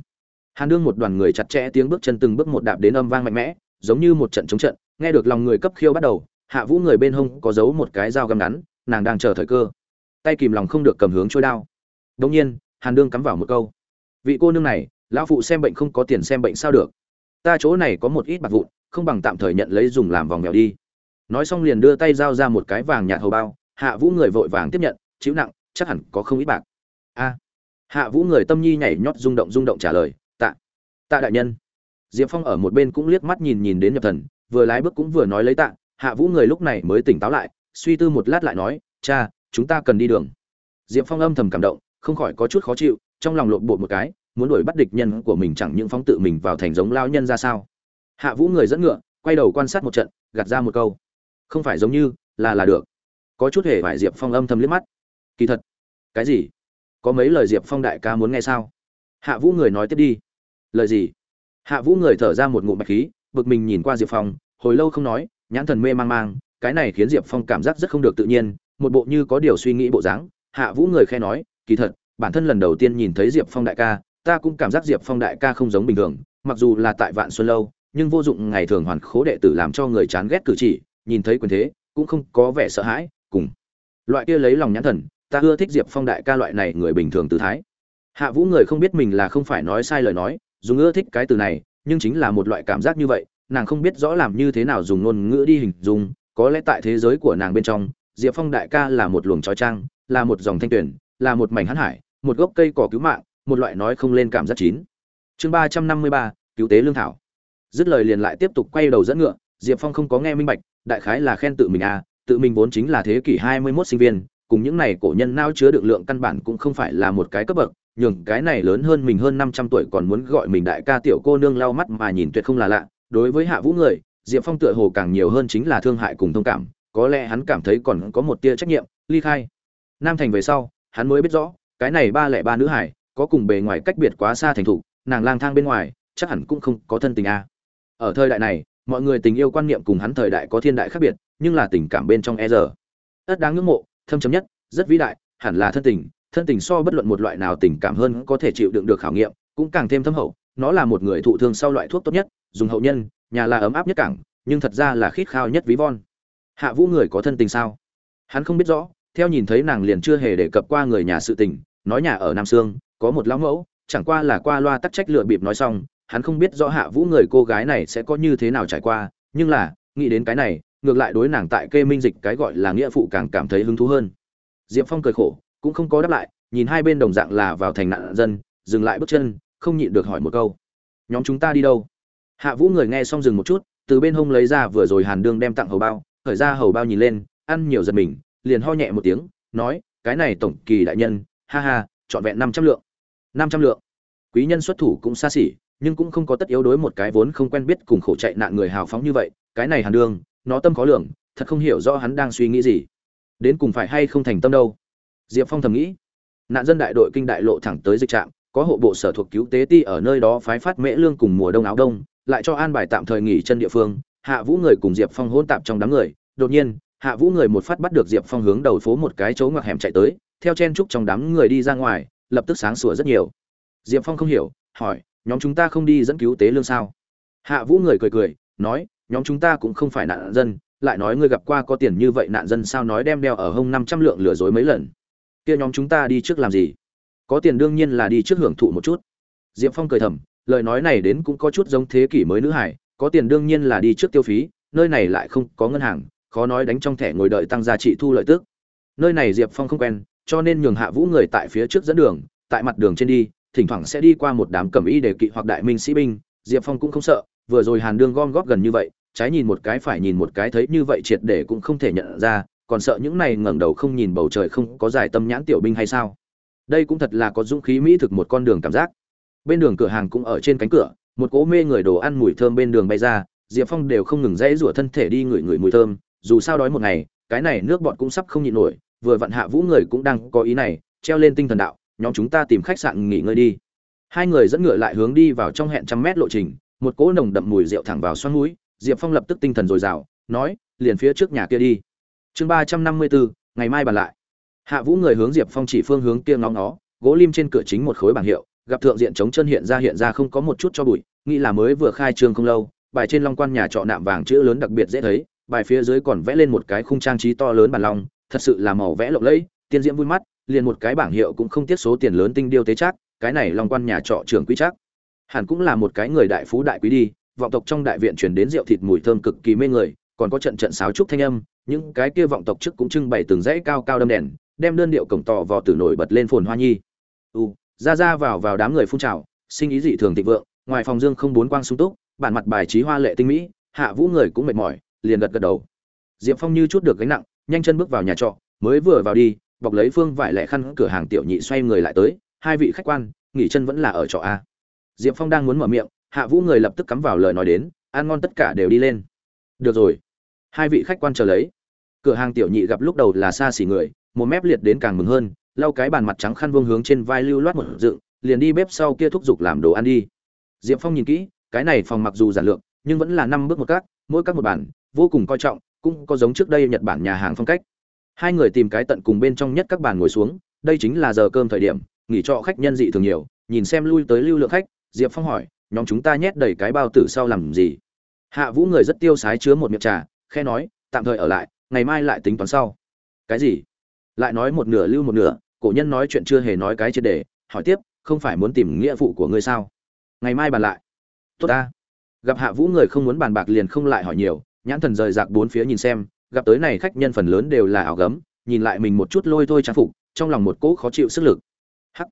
Hàn đương một đoàn người chặt chẽ tiếng bước chân từng bước một đạp đến âm vang mạnh mẽ, giống như một trận chống trận, nghe được lòng người cấp khiêu bắt đầu, hạ vũ người bên hông có giấu một cái dao găm ngắn, nàng đang chờ thời cơ. Tay kìm lòng không được cầm hướng trôi đao. Đông nhiên, hàn đương cắm vào một câu. Vị cô nương này, lão phụ xem bệnh không có tiền xem bệnh sao được? Ta chỗ này có một ít bạc vụn, không bằng tạm thời nhận lấy dùng làm vòng mèo đi nói xong liền đưa tay giao ra một cái vàng nhạt hầu bao, hạ vũ người vội vàng tiếp nhận, chịu nặng, chắc hẳn có không ít bạc. A. Hạ vũ người tâm nhi nhảy nhót rung động rung động trả lời, tạ tạ đại nhân. Diệp phong ở một bên cũng liếc mắt nhìn nhìn đến nhập thần, vừa lái bước cũng vừa nói lấy tạ, hạ vũ người lúc này mới tỉnh táo lại, suy tư một lát lại nói, cha, chúng ta cần đi đường. Diệp phong âm thầm cảm động, không khỏi có chút khó chịu, trong lòng lộn bột một cái, muốn đuổi bắt địch nhân của mình chẳng những phóng tự mình vào thành giống lao nhân ra sao. Hạ vũ người dẫn ngựa, quay đầu quan sát một trận, gạt ra một câu không phải giống như, là là được. Có chút hề vải diệp phong âm thầm liếc mắt. Kỳ thật, cái gì? Có mấy lời diệp phong đại ca muốn nghe sao? Hạ vũ người nói tiếp đi. Lời gì? Hạ vũ người thở ra một ngụm bạch khí, bực mình nhìn qua diệp phong, hồi lâu không nói, nhãn thần mê mang mang, cái này khiến diệp phong cảm giác rất không được tự nhiên, một bộ như có điều suy nghĩ bộ dáng. Hạ vũ người khe nói, kỳ thật, bản thân lần đầu tiên nhìn thấy diệp phong đại ca, ta cũng cảm giác diệp phong đại ca không giống bình thường, mặc dù là tại vạn xuân lâu, nhưng vô dụng ngày thường hoàn khố đệ tử làm cho người chán ghét cử chỉ nhìn thấy quyền thế, cũng không có vẻ sợ hãi, cùng loại kia lấy lòng nhãn thần, ta ưa thích diệp phong đại ca loại này người bình thường tự thái. Hạ vũ người không biết mình là không phải nói sai lời nói, dùng ưa thích cái từ này, nhưng chính là một loại cảm giác như vậy, nàng không biết rõ làm như thế nào dùng ngôn ngữ đi hình dung, có lẽ tại thế giới của nàng bên trong, diệp phong đại ca là một luồng trói trang là một dòng thanh tuyển là một mảnh hãn hải, một gốc cây cỏ cứu mạng, một loại nói không lên cảm giác chín. Chương ba trăm năm mươi ba, cứu tế lương thảo. Dứt lời liền lại tiếp tục quay đầu dẫn ngựa, diệp phong không có nghe minh bạch đại khái là khen tự mình à tự mình vốn chính là thế kỷ hai mươi 21 sinh viên, cùng những này cổ nhân nao chứa được lượng căn bản cũng không phải là một cái cấp bậc, nhường cái này lớn hơn mình hơn năm trăm tuổi còn muốn gọi mình đại ca tiểu cô nương lau mắt mà nhìn tuyệt không là lạ. Đối với hạ vũ người, diệp phong tựa hồ càng nhiều hơn chính là thương hại cùng thông cảm, có lẽ hắn cảm thấy còn có một tia trách nhiệm, ly khai. Nam thành về sau, hắn mới biết rõ, cái này ba lẻ ba nữ hải, có cùng bề ngoài cách biệt quá xa thành thủ nàng lang thang bên ngoài, chắc hẳn cũng không có thân tình a ở thời đại này mọi người tình yêu quan niệm cùng hắn thời đại có thiên đại khác biệt, nhưng là tình cảm bên trong e giờ ất đáng ngưỡng mộ, thâm chấm nhất, rất vĩ đại, hẳn là thân tình thân tình so bất luận một loại nào tình cảm hơn có thể chịu đựng được khảo nghiệm, cũng càng thêm thâm hậu, nó là một người thụ thương sau loại thuốc tốt nhất, dùng hậu nhân, nhà là ấm áp nhất cảng, nhưng thật ra là khít khao nhất ví von. Hạ vũ người có thân tình sao? Hắn không biết rõ, theo nhìn thấy nàng liền chưa hề đề cập qua người nhà sự tình, nói nhà ở nam sương, có một lão mẫu, chẳng qua là qua loa tắc trách lựa bịp nói xong hắn không biết rõ hạ vũ người cô gái này sẽ có như thế nào trải qua, nhưng là, nghĩ đến cái này, ngược lại đối nàng tại kê minh dịch cái gọi là nghĩa phụ càng cảm thấy hứng thú hơn. Diệp phong cười khổ, cũng không có đáp lại, nhìn hai bên đồng dạng là vào thành nạn dân, dừng lại bước chân, không nhịn được hỏi một câu. Nhóm chúng ta đi đâu? Hạ vũ người nghe xong dừng một chút, từ bên hông lấy ra vừa rồi hàn đương đem tặng hầu bao, khởi ra hầu bao nhìn lên, ăn nhiều giật mình, liền ho nhẹ một tiếng, nói, cái này tổng kỳ đại nhân, ha ha, trọn vẹn năm trăm lượng. Năm trăm lượng. Quý nhân xuất thủ cũng xa xỉ nhưng cũng không có tất yếu đối một cái vốn không quen biết cùng khổ chạy nạn người hào phóng như vậy, cái này hàn đương nó tâm khó lường, thật không hiểu rõ hắn đang suy nghĩ gì. Đến cùng phải hay không thành tâm đâu? Diệp phong thầm nghĩ. Nạn dân đại đội kinh đại lộ thẳng tới dịch trạm, có hộ bộ sở thuộc cứu tế ti ở nơi đó phái phát mễ lương cùng mùa đông áo đông, lại cho an bài tạm thời nghỉ chân địa phương. Hạ vũ người cùng diệp phong hôn tạp trong đám người, đột nhiên, hạ vũ người một phát bắt được diệp phong hướng đầu phố một cái chỗ ngoặc hẻm chạy tới, theo chen trúc trong đám người đi ra ngoài, lập tức sáng sủa rất nhiều. Diệp phong không hiểu, hỏi nhóm chúng ta không đi dẫn cứu tế lương sao? Hạ vũ người cười cười, nói, nhóm chúng ta cũng không phải nạn dân, lại nói ngươi gặp qua có tiền như vậy nạn dân sao nói đem đeo ở hông năm trăm lượng lừa dối mấy lần. Kia nhóm chúng ta đi trước làm gì? Có tiền đương nhiên là đi trước hưởng thụ một chút. Diệp phong cười thầm, lời nói này đến cũng có chút giống thế kỷ mới nữ hải, có tiền đương nhiên là đi trước tiêu phí, nơi này lại không có ngân hàng, khó nói đánh trong thẻ ngồi đợi tăng giá trị thu lợi tức. Nơi này diệp phong không quen, cho nên nhường hạ vũ người tại phía trước dẫn đường, tại mặt đường trên đi thỉnh thoảng sẽ đi qua một đám cẩm y đề kỵ hoặc đại minh sĩ binh, diệp phong cũng không sợ, vừa rồi hàn đương gom góp gần như vậy, trái nhìn một cái phải nhìn một cái thấy như vậy triệt để cũng không thể nhận ra, còn sợ những này ngẩng đầu không nhìn bầu trời không có giải tâm nhãn tiểu binh hay sao? Đây cũng thật là có dũng khí mỹ thực một con đường cảm giác. Bên đường cửa hàng cũng ở trên cánh cửa, một cỗ mê người đồ ăn mùi thơm bên đường bay ra, diệp phong đều không ngừng rẽ rủa thân thể đi ngửi ngửi mùi thơm, dù sao đói một ngày, cái này nước bọn cũng sắp không nhịn nổi, vừa vặn hạ vũ người cũng đang có ý này, treo lên tinh thần đạo nhóm chúng ta tìm khách sạn nghỉ ngơi đi. Hai người dẫn ngựa lại hướng đi vào trong hẹn trăm mét lộ trình, một cỗ nồng đậm mùi rượu thẳng vào xoắn mũi, diệp phong lập tức tinh thần dồi dào, nói, liền phía trước nhà kia đi. Chương ba trăm năm mươi bốn, ngày mai bàn lại. Hạ vũ người hướng diệp phong chỉ phương hướng kia ngóng nó gỗ lim trên cửa chính một khối bảng hiệu, gặp thượng diện chống chân hiện ra hiện ra không có một chút cho bụi, nghĩ là mới vừa khai trương không lâu, bài trên long quan nhà trọ nạm vàng chữ lớn đặc biệt dễ thấy, bài phía dưới còn vẽ lên một cái khung trang trí to lớn bàn long, thật sự là màu vẽ lộng lẫy, tiên diễm vui mắt liền một cái bảng hiệu cũng không tiết số tiền lớn tinh điêu tế chắc cái này long quan nhà trọ trưởng quý chắc hẳn cũng là một cái người đại phú đại quý đi, vọng tộc trong đại viện truyền đến rượu thịt mùi thơm cực kỳ mê người, còn có trận trận sáo trúc thanh âm, những cái kia vọng tộc trước cũng trưng bày từng dãy cao cao đâm đèn, đem đơn điệu cổng tỏ vò tử nổi bật lên phồn hoa nhi. U, ra ra vào vào đám người phun trào, sinh ý dị thường thịnh vượng, ngoài phòng dương không bốn quang sung túc, bản mặt bài trí hoa lệ tinh mỹ, hạ vũ người cũng mệt mỏi, liền gật gật đầu. Diệp phong như chút được gánh nặng, nhanh chân bước vào nhà trọ, mới vừa vào đi bọc lấy phương vải lẻ khăn cửa hàng tiểu nhị xoay người lại tới hai vị khách quan nghỉ chân vẫn là ở trọ a. Diệp phong đang muốn mở miệng hạ vũ người lập tức cắm vào lời nói đến ăn ngon tất cả đều đi lên. Được rồi. Hai vị khách quan chờ lấy. Cửa hàng tiểu nhị gặp lúc đầu là xa xỉ người một mép liệt đến càng mừng hơn lau cái bàn mặt trắng khăn vương hướng trên vai lưu loát một dựng liền đi bếp sau kia thúc giục làm đồ ăn đi. Diệp phong nhìn kỹ cái này phòng mặc dù giản lược nhưng vẫn là năm bước một cắt, mỗi cắt một bản vô cùng coi trọng cũng có giống trước đây nhật bản nhà hàng phong cách hai người tìm cái tận cùng bên trong nhất các bàn ngồi xuống, đây chính là giờ cơm thời điểm, nghỉ trọ khách nhân dị thường nhiều, nhìn xem lui tới lưu lượng khách, diệp phong hỏi, nhóm chúng ta nhét đầy cái bao tử sau làm gì? Hạ vũ người rất tiêu sái chứa một miệng trà khe nói, tạm thời ở lại, ngày mai lại tính toán sau. Cái gì? Lại nói một nửa lưu một nửa, cổ nhân nói chuyện chưa hề nói cái triệt đề hỏi tiếp, không phải muốn tìm nghĩa vụ của ngươi sao? Ngày mai bàn lại. Tốt ta. Gặp hạ vũ người không muốn bàn bạc liền không lại hỏi nhiều, nhãn thần rời rạc bốn phía nhìn xem gặp tới này khách nhân phần lớn đều là ảo gấm, nhìn lại mình một chút lôi thôi trang phục, trong lòng một cỗ khó chịu sức lực. Hắc.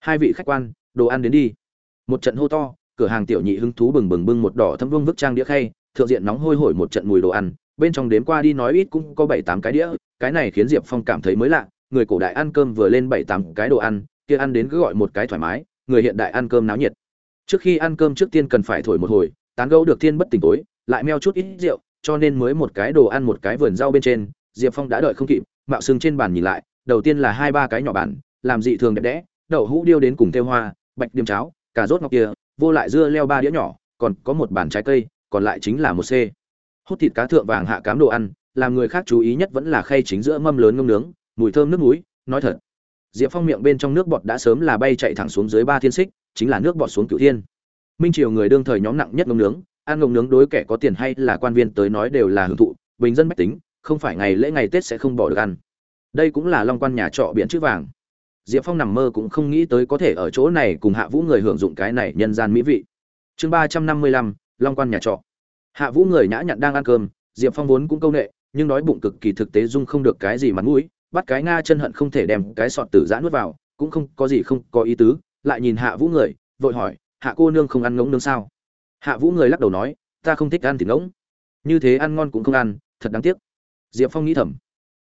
Hai vị khách quan, đồ ăn đến đi. Một trận hô to, cửa hàng tiểu nhị hứng thú bừng bừng bưng một đỏ thâm vương vức trang đĩa khay, thượng diện nóng hôi hổi một trận mùi đồ ăn, bên trong đếm qua đi nói ít cũng có bảy tám cái đĩa, cái này khiến diệp phong cảm thấy mới lạ, người cổ đại ăn cơm vừa lên bảy tám cái đồ ăn, kia ăn đến cứ gọi một cái thoải mái, người hiện đại ăn cơm náo nhiệt. Trước khi ăn cơm trước tiên cần phải thổi một hồi, tán gẫu được thiên bất tỉnh tối, lại meo chút ít rượu cho nên mới một cái đồ ăn một cái vườn rau bên trên, diệp phong đã đợi không kịp, mạo xương trên bàn nhìn lại, đầu tiên là hai ba cái nhỏ bản làm dị thường đẹp đẽ, đậu hũ điêu đến cùng theo hoa, bạch điềm cháo, cà rốt ngọc kia, vô lại dưa leo ba đĩa nhỏ, còn có một bàn trái cây, còn lại chính là một c hút thịt cá thượng vàng hạ cám đồ ăn, làm người khác chú ý nhất vẫn là khay chính giữa mâm lớn ngâm nướng, mùi thơm nước muối, nói thật. Diệp phong miệng bên trong nước bọt đã sớm là bay chạy thẳng xuống dưới ba thiên xích, chính là nước bọt xuống cửu thiên. Minh triều người đương thời nhóm nặng nhất ngâm nướng ăn ngồng nướng đối kẻ có tiền hay là quan viên tới nói đều là hưởng thụ, bình dân bách tính, không phải ngày lễ ngày tết sẽ không bỏ được ăn. Đây cũng là long quan nhà trọ biển chữ vàng. Diệp phong nằm mơ cũng không nghĩ tới có thể ở chỗ này cùng hạ vũ người hưởng dụng cái này nhân gian mỹ vị. Chương ba trăm năm mươi lăm, long quan nhà trọ. Hạ vũ người nhã nhặn đang ăn cơm, diệp phong vốn cũng c â u n ệ nhưng nói bụng cực kỳ thực tế dung không được cái gì mặt mũi, bắt cái nga chân hận không thể đem cái sọt tử giã nuốt vào, cũng không có gì không có ý tứ, lại nhìn hạ vũ người, vội hỏi, hạ cô nương không ăn ngỗng nương sao? Hạ vũ người lắc đầu nói, ta không thích ăn thịt ngỗng. Như thế ăn ngon cũng không ăn, thật đáng tiếc. Diệp phong nghĩ thầm,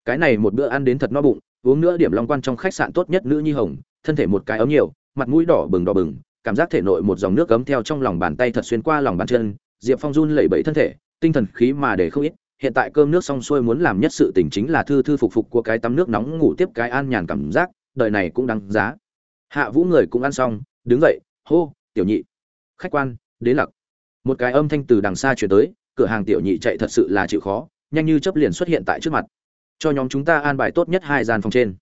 cái này một bữa ăn đến thật no bụng, uống nữa điểm long quan trong khách sạn tốt nhất nữ nhi hồng, thân thể một cái ấm nhiều, mặt mũi đỏ bừng đỏ bừng, cảm giác thể nội một dòng nước cấm theo trong lòng bàn tay thật xuyên qua lòng bàn chân. Diệp phong run lẩy bẩy thân thể, tinh thần khí mà để không ít, hiện tại cơm nước xong xuôi muốn làm nhất sự tình chính là thư thư phục phục của cái tắm nước nóng ngủ tiếp cái an nhàn cảm giác, đời này cũng đáng giá. Hạ vũ người cũng ăn xong, đứng dậy, hô, tiểu nhị. Khách quan, đến lặc một cái âm thanh từ đằng xa chuyển tới, cửa hàng tiểu nhị chạy thật sự là chịu khó, nhanh như chấp liền xuất hiện tại trước mặt. Cho nhóm chúng ta an bài tốt nhất hai gian phòng trên.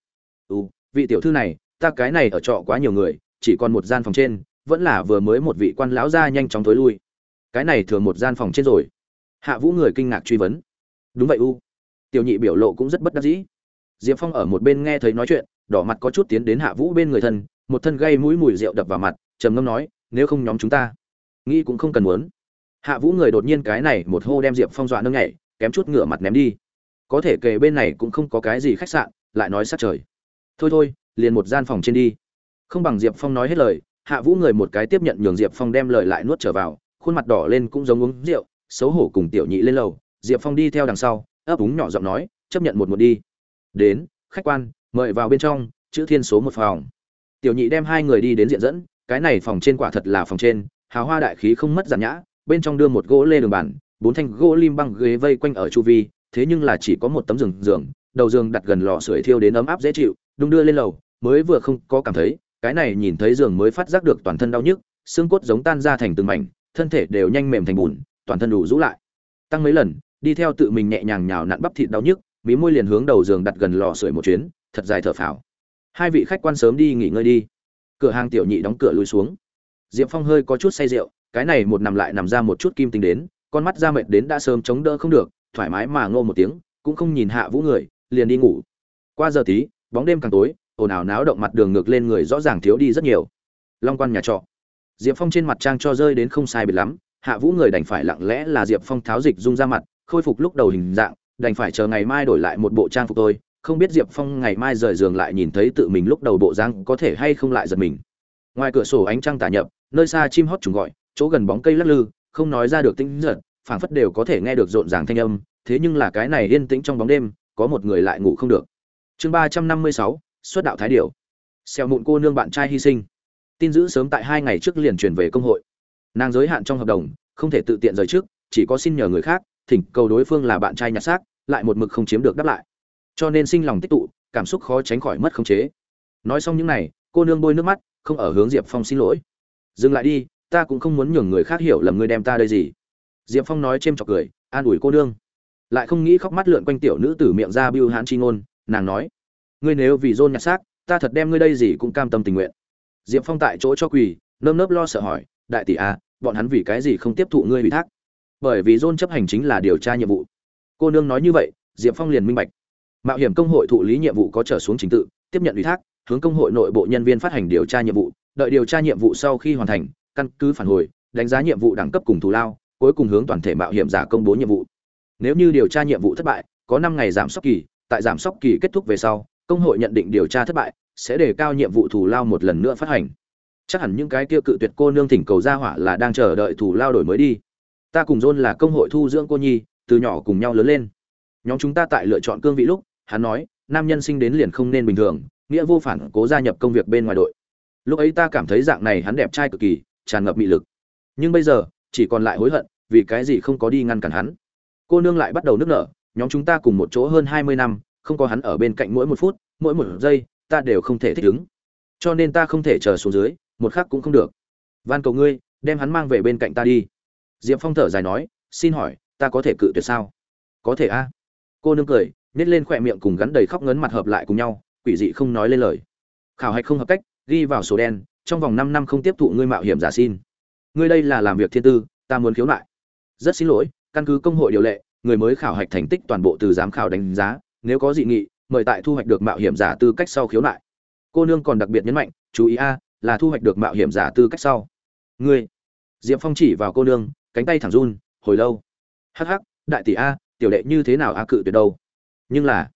Ừ vị tiểu thư này, ta cái này ở trọ quá nhiều người, chỉ còn một gian phòng trên, vẫn là vừa mới một vị quan lão gia nhanh chóng tối lui. Cái này thường một gian phòng trên rồi. Hạ vũ người kinh ngạc truy vấn. Đúng vậy u tiểu nhị biểu lộ cũng rất bất đắc dĩ. Diệp phong ở một bên nghe thấy nói chuyện, đỏ mặt có chút tiến đến hạ vũ bên người thân, một thân gây mũi mùi rượu đập vào mặt, trầm ngâm nói, nếu không nhóm chúng ta nghĩ cũng không cần muốn. Hạ vũ người đột nhiên cái này một hô đem diệp phong dọa nâng nhảy, kém chút ngửa mặt ném đi. Có thể kề bên này cũng không có cái gì khách sạn, lại nói sát trời. Thôi thôi, liền một gian phòng trên đi. Không bằng diệp phong nói hết lời, hạ vũ người một cái tiếp nhận nhường diệp phong đem lời lại nuốt trở vào, khuôn mặt đỏ lên cũng giống uống rượu, xấu hổ cùng tiểu nhị lên lầu. Diệp phong đi theo đằng sau, ấp úng nhỏ giọng nói, chấp nhận một một đi. Đến, khách quan, mời vào bên trong, chữ thiên số một phòng. Tiểu nhị đem hai người đi đến diện dẫn, cái này phòng trên quả thật là phòng trên hào hoa đại khí không mất giản nhã bên trong đưa một gỗ lê đường bàn, bốn thanh gỗ lim băng ghế vây quanh ở chu vi thế nhưng là chỉ có một tấm giường giường đầu giường đặt gần lò sưởi thiêu đến ấm áp dễ chịu đung đưa lên lầu mới vừa không có cảm thấy cái này nhìn thấy giường mới phát giác được toàn thân đau nhức xương cốt giống tan ra thành từng mảnh thân thể đều nhanh mềm thành bùn toàn thân đủ rũ lại. Tăng mấy lần đi theo tự mình nhẹ nhàng nhào nặn bắp thịt đau nhức mí môi liền hướng đầu giường đặt gần lò sưởi một chuyến thật dài thở phào. Hai vị khách quan sớm đi nghỉ ngơi đi. Cửa hàng tiểu nhị đóng cửa lùi xuống diệp phong hơi có chút say rượu, cái này một nằm lại nằm ra một chút kim tinh đến, con mắt ra mệt đến đã sớm chống đỡ không được, thoải mái mà ngô một tiếng, cũng không nhìn hạ vũ người, liền đi ngủ. Qua giờ tí, bóng đêm càng tối, ồn ào náo động mặt đường ngược lên người rõ ràng thiếu đi rất nhiều. Long quan nhà trọ. Diệp phong trên mặt trang cho rơi đến không sai biệt lắm, hạ vũ người đành phải lặng lẽ là diệp phong tháo dịch dung ra mặt, khôi phục lúc đầu hình dạng, đành phải chờ ngày mai đổi lại một bộ trang phục tôi không biết diệp phong ngày mai rời giường lại nhìn thấy tự mình lúc đầu bộ dáng có thể hay không lại giật mình. Ngoài cửa sổ ánh trăng tả nhập nơi xa chim hót trùng gọi, chỗ gần bóng cây lắc lư, không nói ra được tinh giật, phảng phất đều có thể nghe được rộn ràng thanh âm, thế nhưng là cái này yên tĩnh trong bóng đêm, có một người lại ngủ không được. Chương ba trăm năm mươi sáu, xuất đạo thái điểu. Xèo mụn cô nương bạn trai hy sinh. Tin giữ sớm tại hai ngày trước liền truyền về công hội. Nàng giới hạn trong hợp đồng, không thể tự tiện rời trước, chỉ có xin nhờ người khác, thỉnh cầu đối phương là bạn trai nhặt xác, lại một mực không chiếm được đáp lại. Cho nên sinh lòng tích tụ, cảm xúc khó tránh khỏi mất khống chế. Nói xong những này, cô nương bôi nước mắt, không ở hướng diệp phong xin lỗi dừng lại đi ta cũng không muốn nhường người khác hiểu lầm ngươi đem ta đây gì. Diệp phong nói c h chọc cười an ủi cô nương. Lại không nghĩ khóc mắt lượn quanh tiểu nữ tử miệng ra bưu hãn chi ngôn nàng nói ngươi nếu vì dôn nhặt xác ta thật đem ngươi đây gì cũng cam tâm tình nguyện. Diệp phong tại chỗ cho quỳ nơm nớp lo sợ hỏi đại tỷ à, bọn hắn vì cái gì không tiếp thụ ngươi ủy thác? Bởi vì dôn chấp hành chính là điều tra nhiệm vụ. Cô nương nói như vậy diệp phong liền minh bạch. Mạo hiểm công hội thụ lý nhiệm vụ có trở xuống trình tự tiếp nhận ủy thác hướng công hội nội bộ nhân viên phát hành điều tra nhiệm vụ đợi điều tra nhiệm vụ sau khi hoàn thành, căn cứ phản hồi, đánh giá nhiệm vụ đẳng cấp cùng thù lao, cuối cùng hướng toàn thể mạo hiểm giả công bố nhiệm vụ. Nếu như điều tra nhiệm vụ thất bại, có năm ngày giảm sốc kỳ, tại giảm sốc kỳ kết thúc về sau, công hội nhận định điều tra thất bại sẽ đề cao nhiệm vụ thù lao một lần nữa phát hành. Chắc hẳn những cái kia cự tuyệt cô nương thỉnh cầu ra hỏa là đang chờ đợi thù lao đổi mới đi. Ta cùng john là công hội thu dưỡng cô nhi, từ nhỏ cùng nhau lớn lên. Nhóm chúng ta tại lựa chọn cương vị lúc, hắn nói, nam nhân sinh đến liền không nên bình thường, nghĩa vô phản cố gia nhập công việc bên ngoài đội lúc ấy ta cảm thấy dạng này hắn đẹp trai cực kỳ, tràn ngập mị lực. Nhưng bây giờ, chỉ còn lại hối hận, vì cái gì không có đi ngăn cản hắn. Cô nương lại bắt đầu nức nở, nhóm chúng ta cùng một chỗ hơn hai mươi năm, không có hắn ở bên cạnh mỗi một phút, mỗi một giây, ta đều không thể thích ứng. Cho nên ta không thể chờ xuống dưới, một khắc cũng không được. Van cầu ngươi, đem hắn mang về bên cạnh ta đi. Diệp phong thở dài nói, xin hỏi, ta có thể cự tuyệt sao? Có thể a. Cô nương cười nhét lên khỏe miệng cùng gắn đầy khóc ngấn mặt hợp lại cùng nhau, quỷ dị không nói lên lời. Khảo hạch không hợp cách ghi vào số đen, trong vòng năm năm không tiếp thụ ngươi mạo hiểm giả xin. Ngươi đây là làm việc thiên tư, ta muốn khiếu nại. Rất xin lỗi, căn cứ công hội điều lệ, người mới khảo hạch thành tích toàn bộ từ giám khảo đánh giá, nếu có dị nghị, mời tại thu hoạch được mạo hiểm giả tư cách sau khiếu nại. Cô nương còn đặc biệt nhấn mạnh, chú ý a, là thu hoạch được mạo hiểm giả tư cách sau. Ngươi. Diệp phong chỉ vào cô nương, cánh tay thẳng run, hồi lâu. Hắc hắc, đại tỷ a, tiểu đệ như thế nào a cự tuyệt đâu? Nhưng là,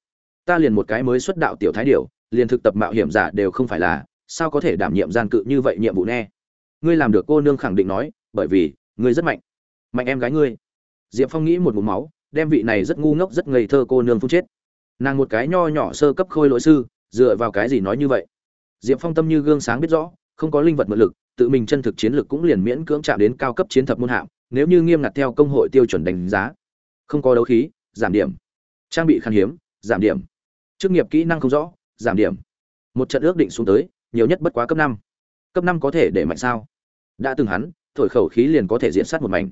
ta liền một cái mới xuất đạo tiểu thái điểu, liền thực tập mạo hiểm giả đều không phải là sao có thể đảm nhiệm gian cự như vậy nhiệm vụ ne? ngươi làm được cô nương khẳng định nói, bởi vì, ngươi rất mạnh. Mạnh em gái ngươi. Diệp phong nghĩ một mụ máu, đem vị này rất ngu ngốc, rất ngây thơ cô nương phun chết. Nàng một cái nho nhỏ sơ cấp khôi lỗi sư, dựa vào cái gì nói như vậy? Diệp phong tâm như gương sáng biết rõ, không có linh vật mượn lực, tự mình chân thực chiến lực cũng liền miễn cưỡng chạm đến cao cấp chiến thập môn hạng, nếu như nghiêm ngặt theo công hội tiêu chuẩn đánh giá. Không có đấu khí, giảm điểm. Trang bị khan hiếm, giảm điểm. Chức nghiệp kỹ năng không rõ, giảm điểm. Một trận ước định xuống tới nhiều nhất bất quá cấp năm. Cấp năm có thể để mạnh sao? Đã từng hắn, thổi khẩu khí liền có thể diện sát một mảnh.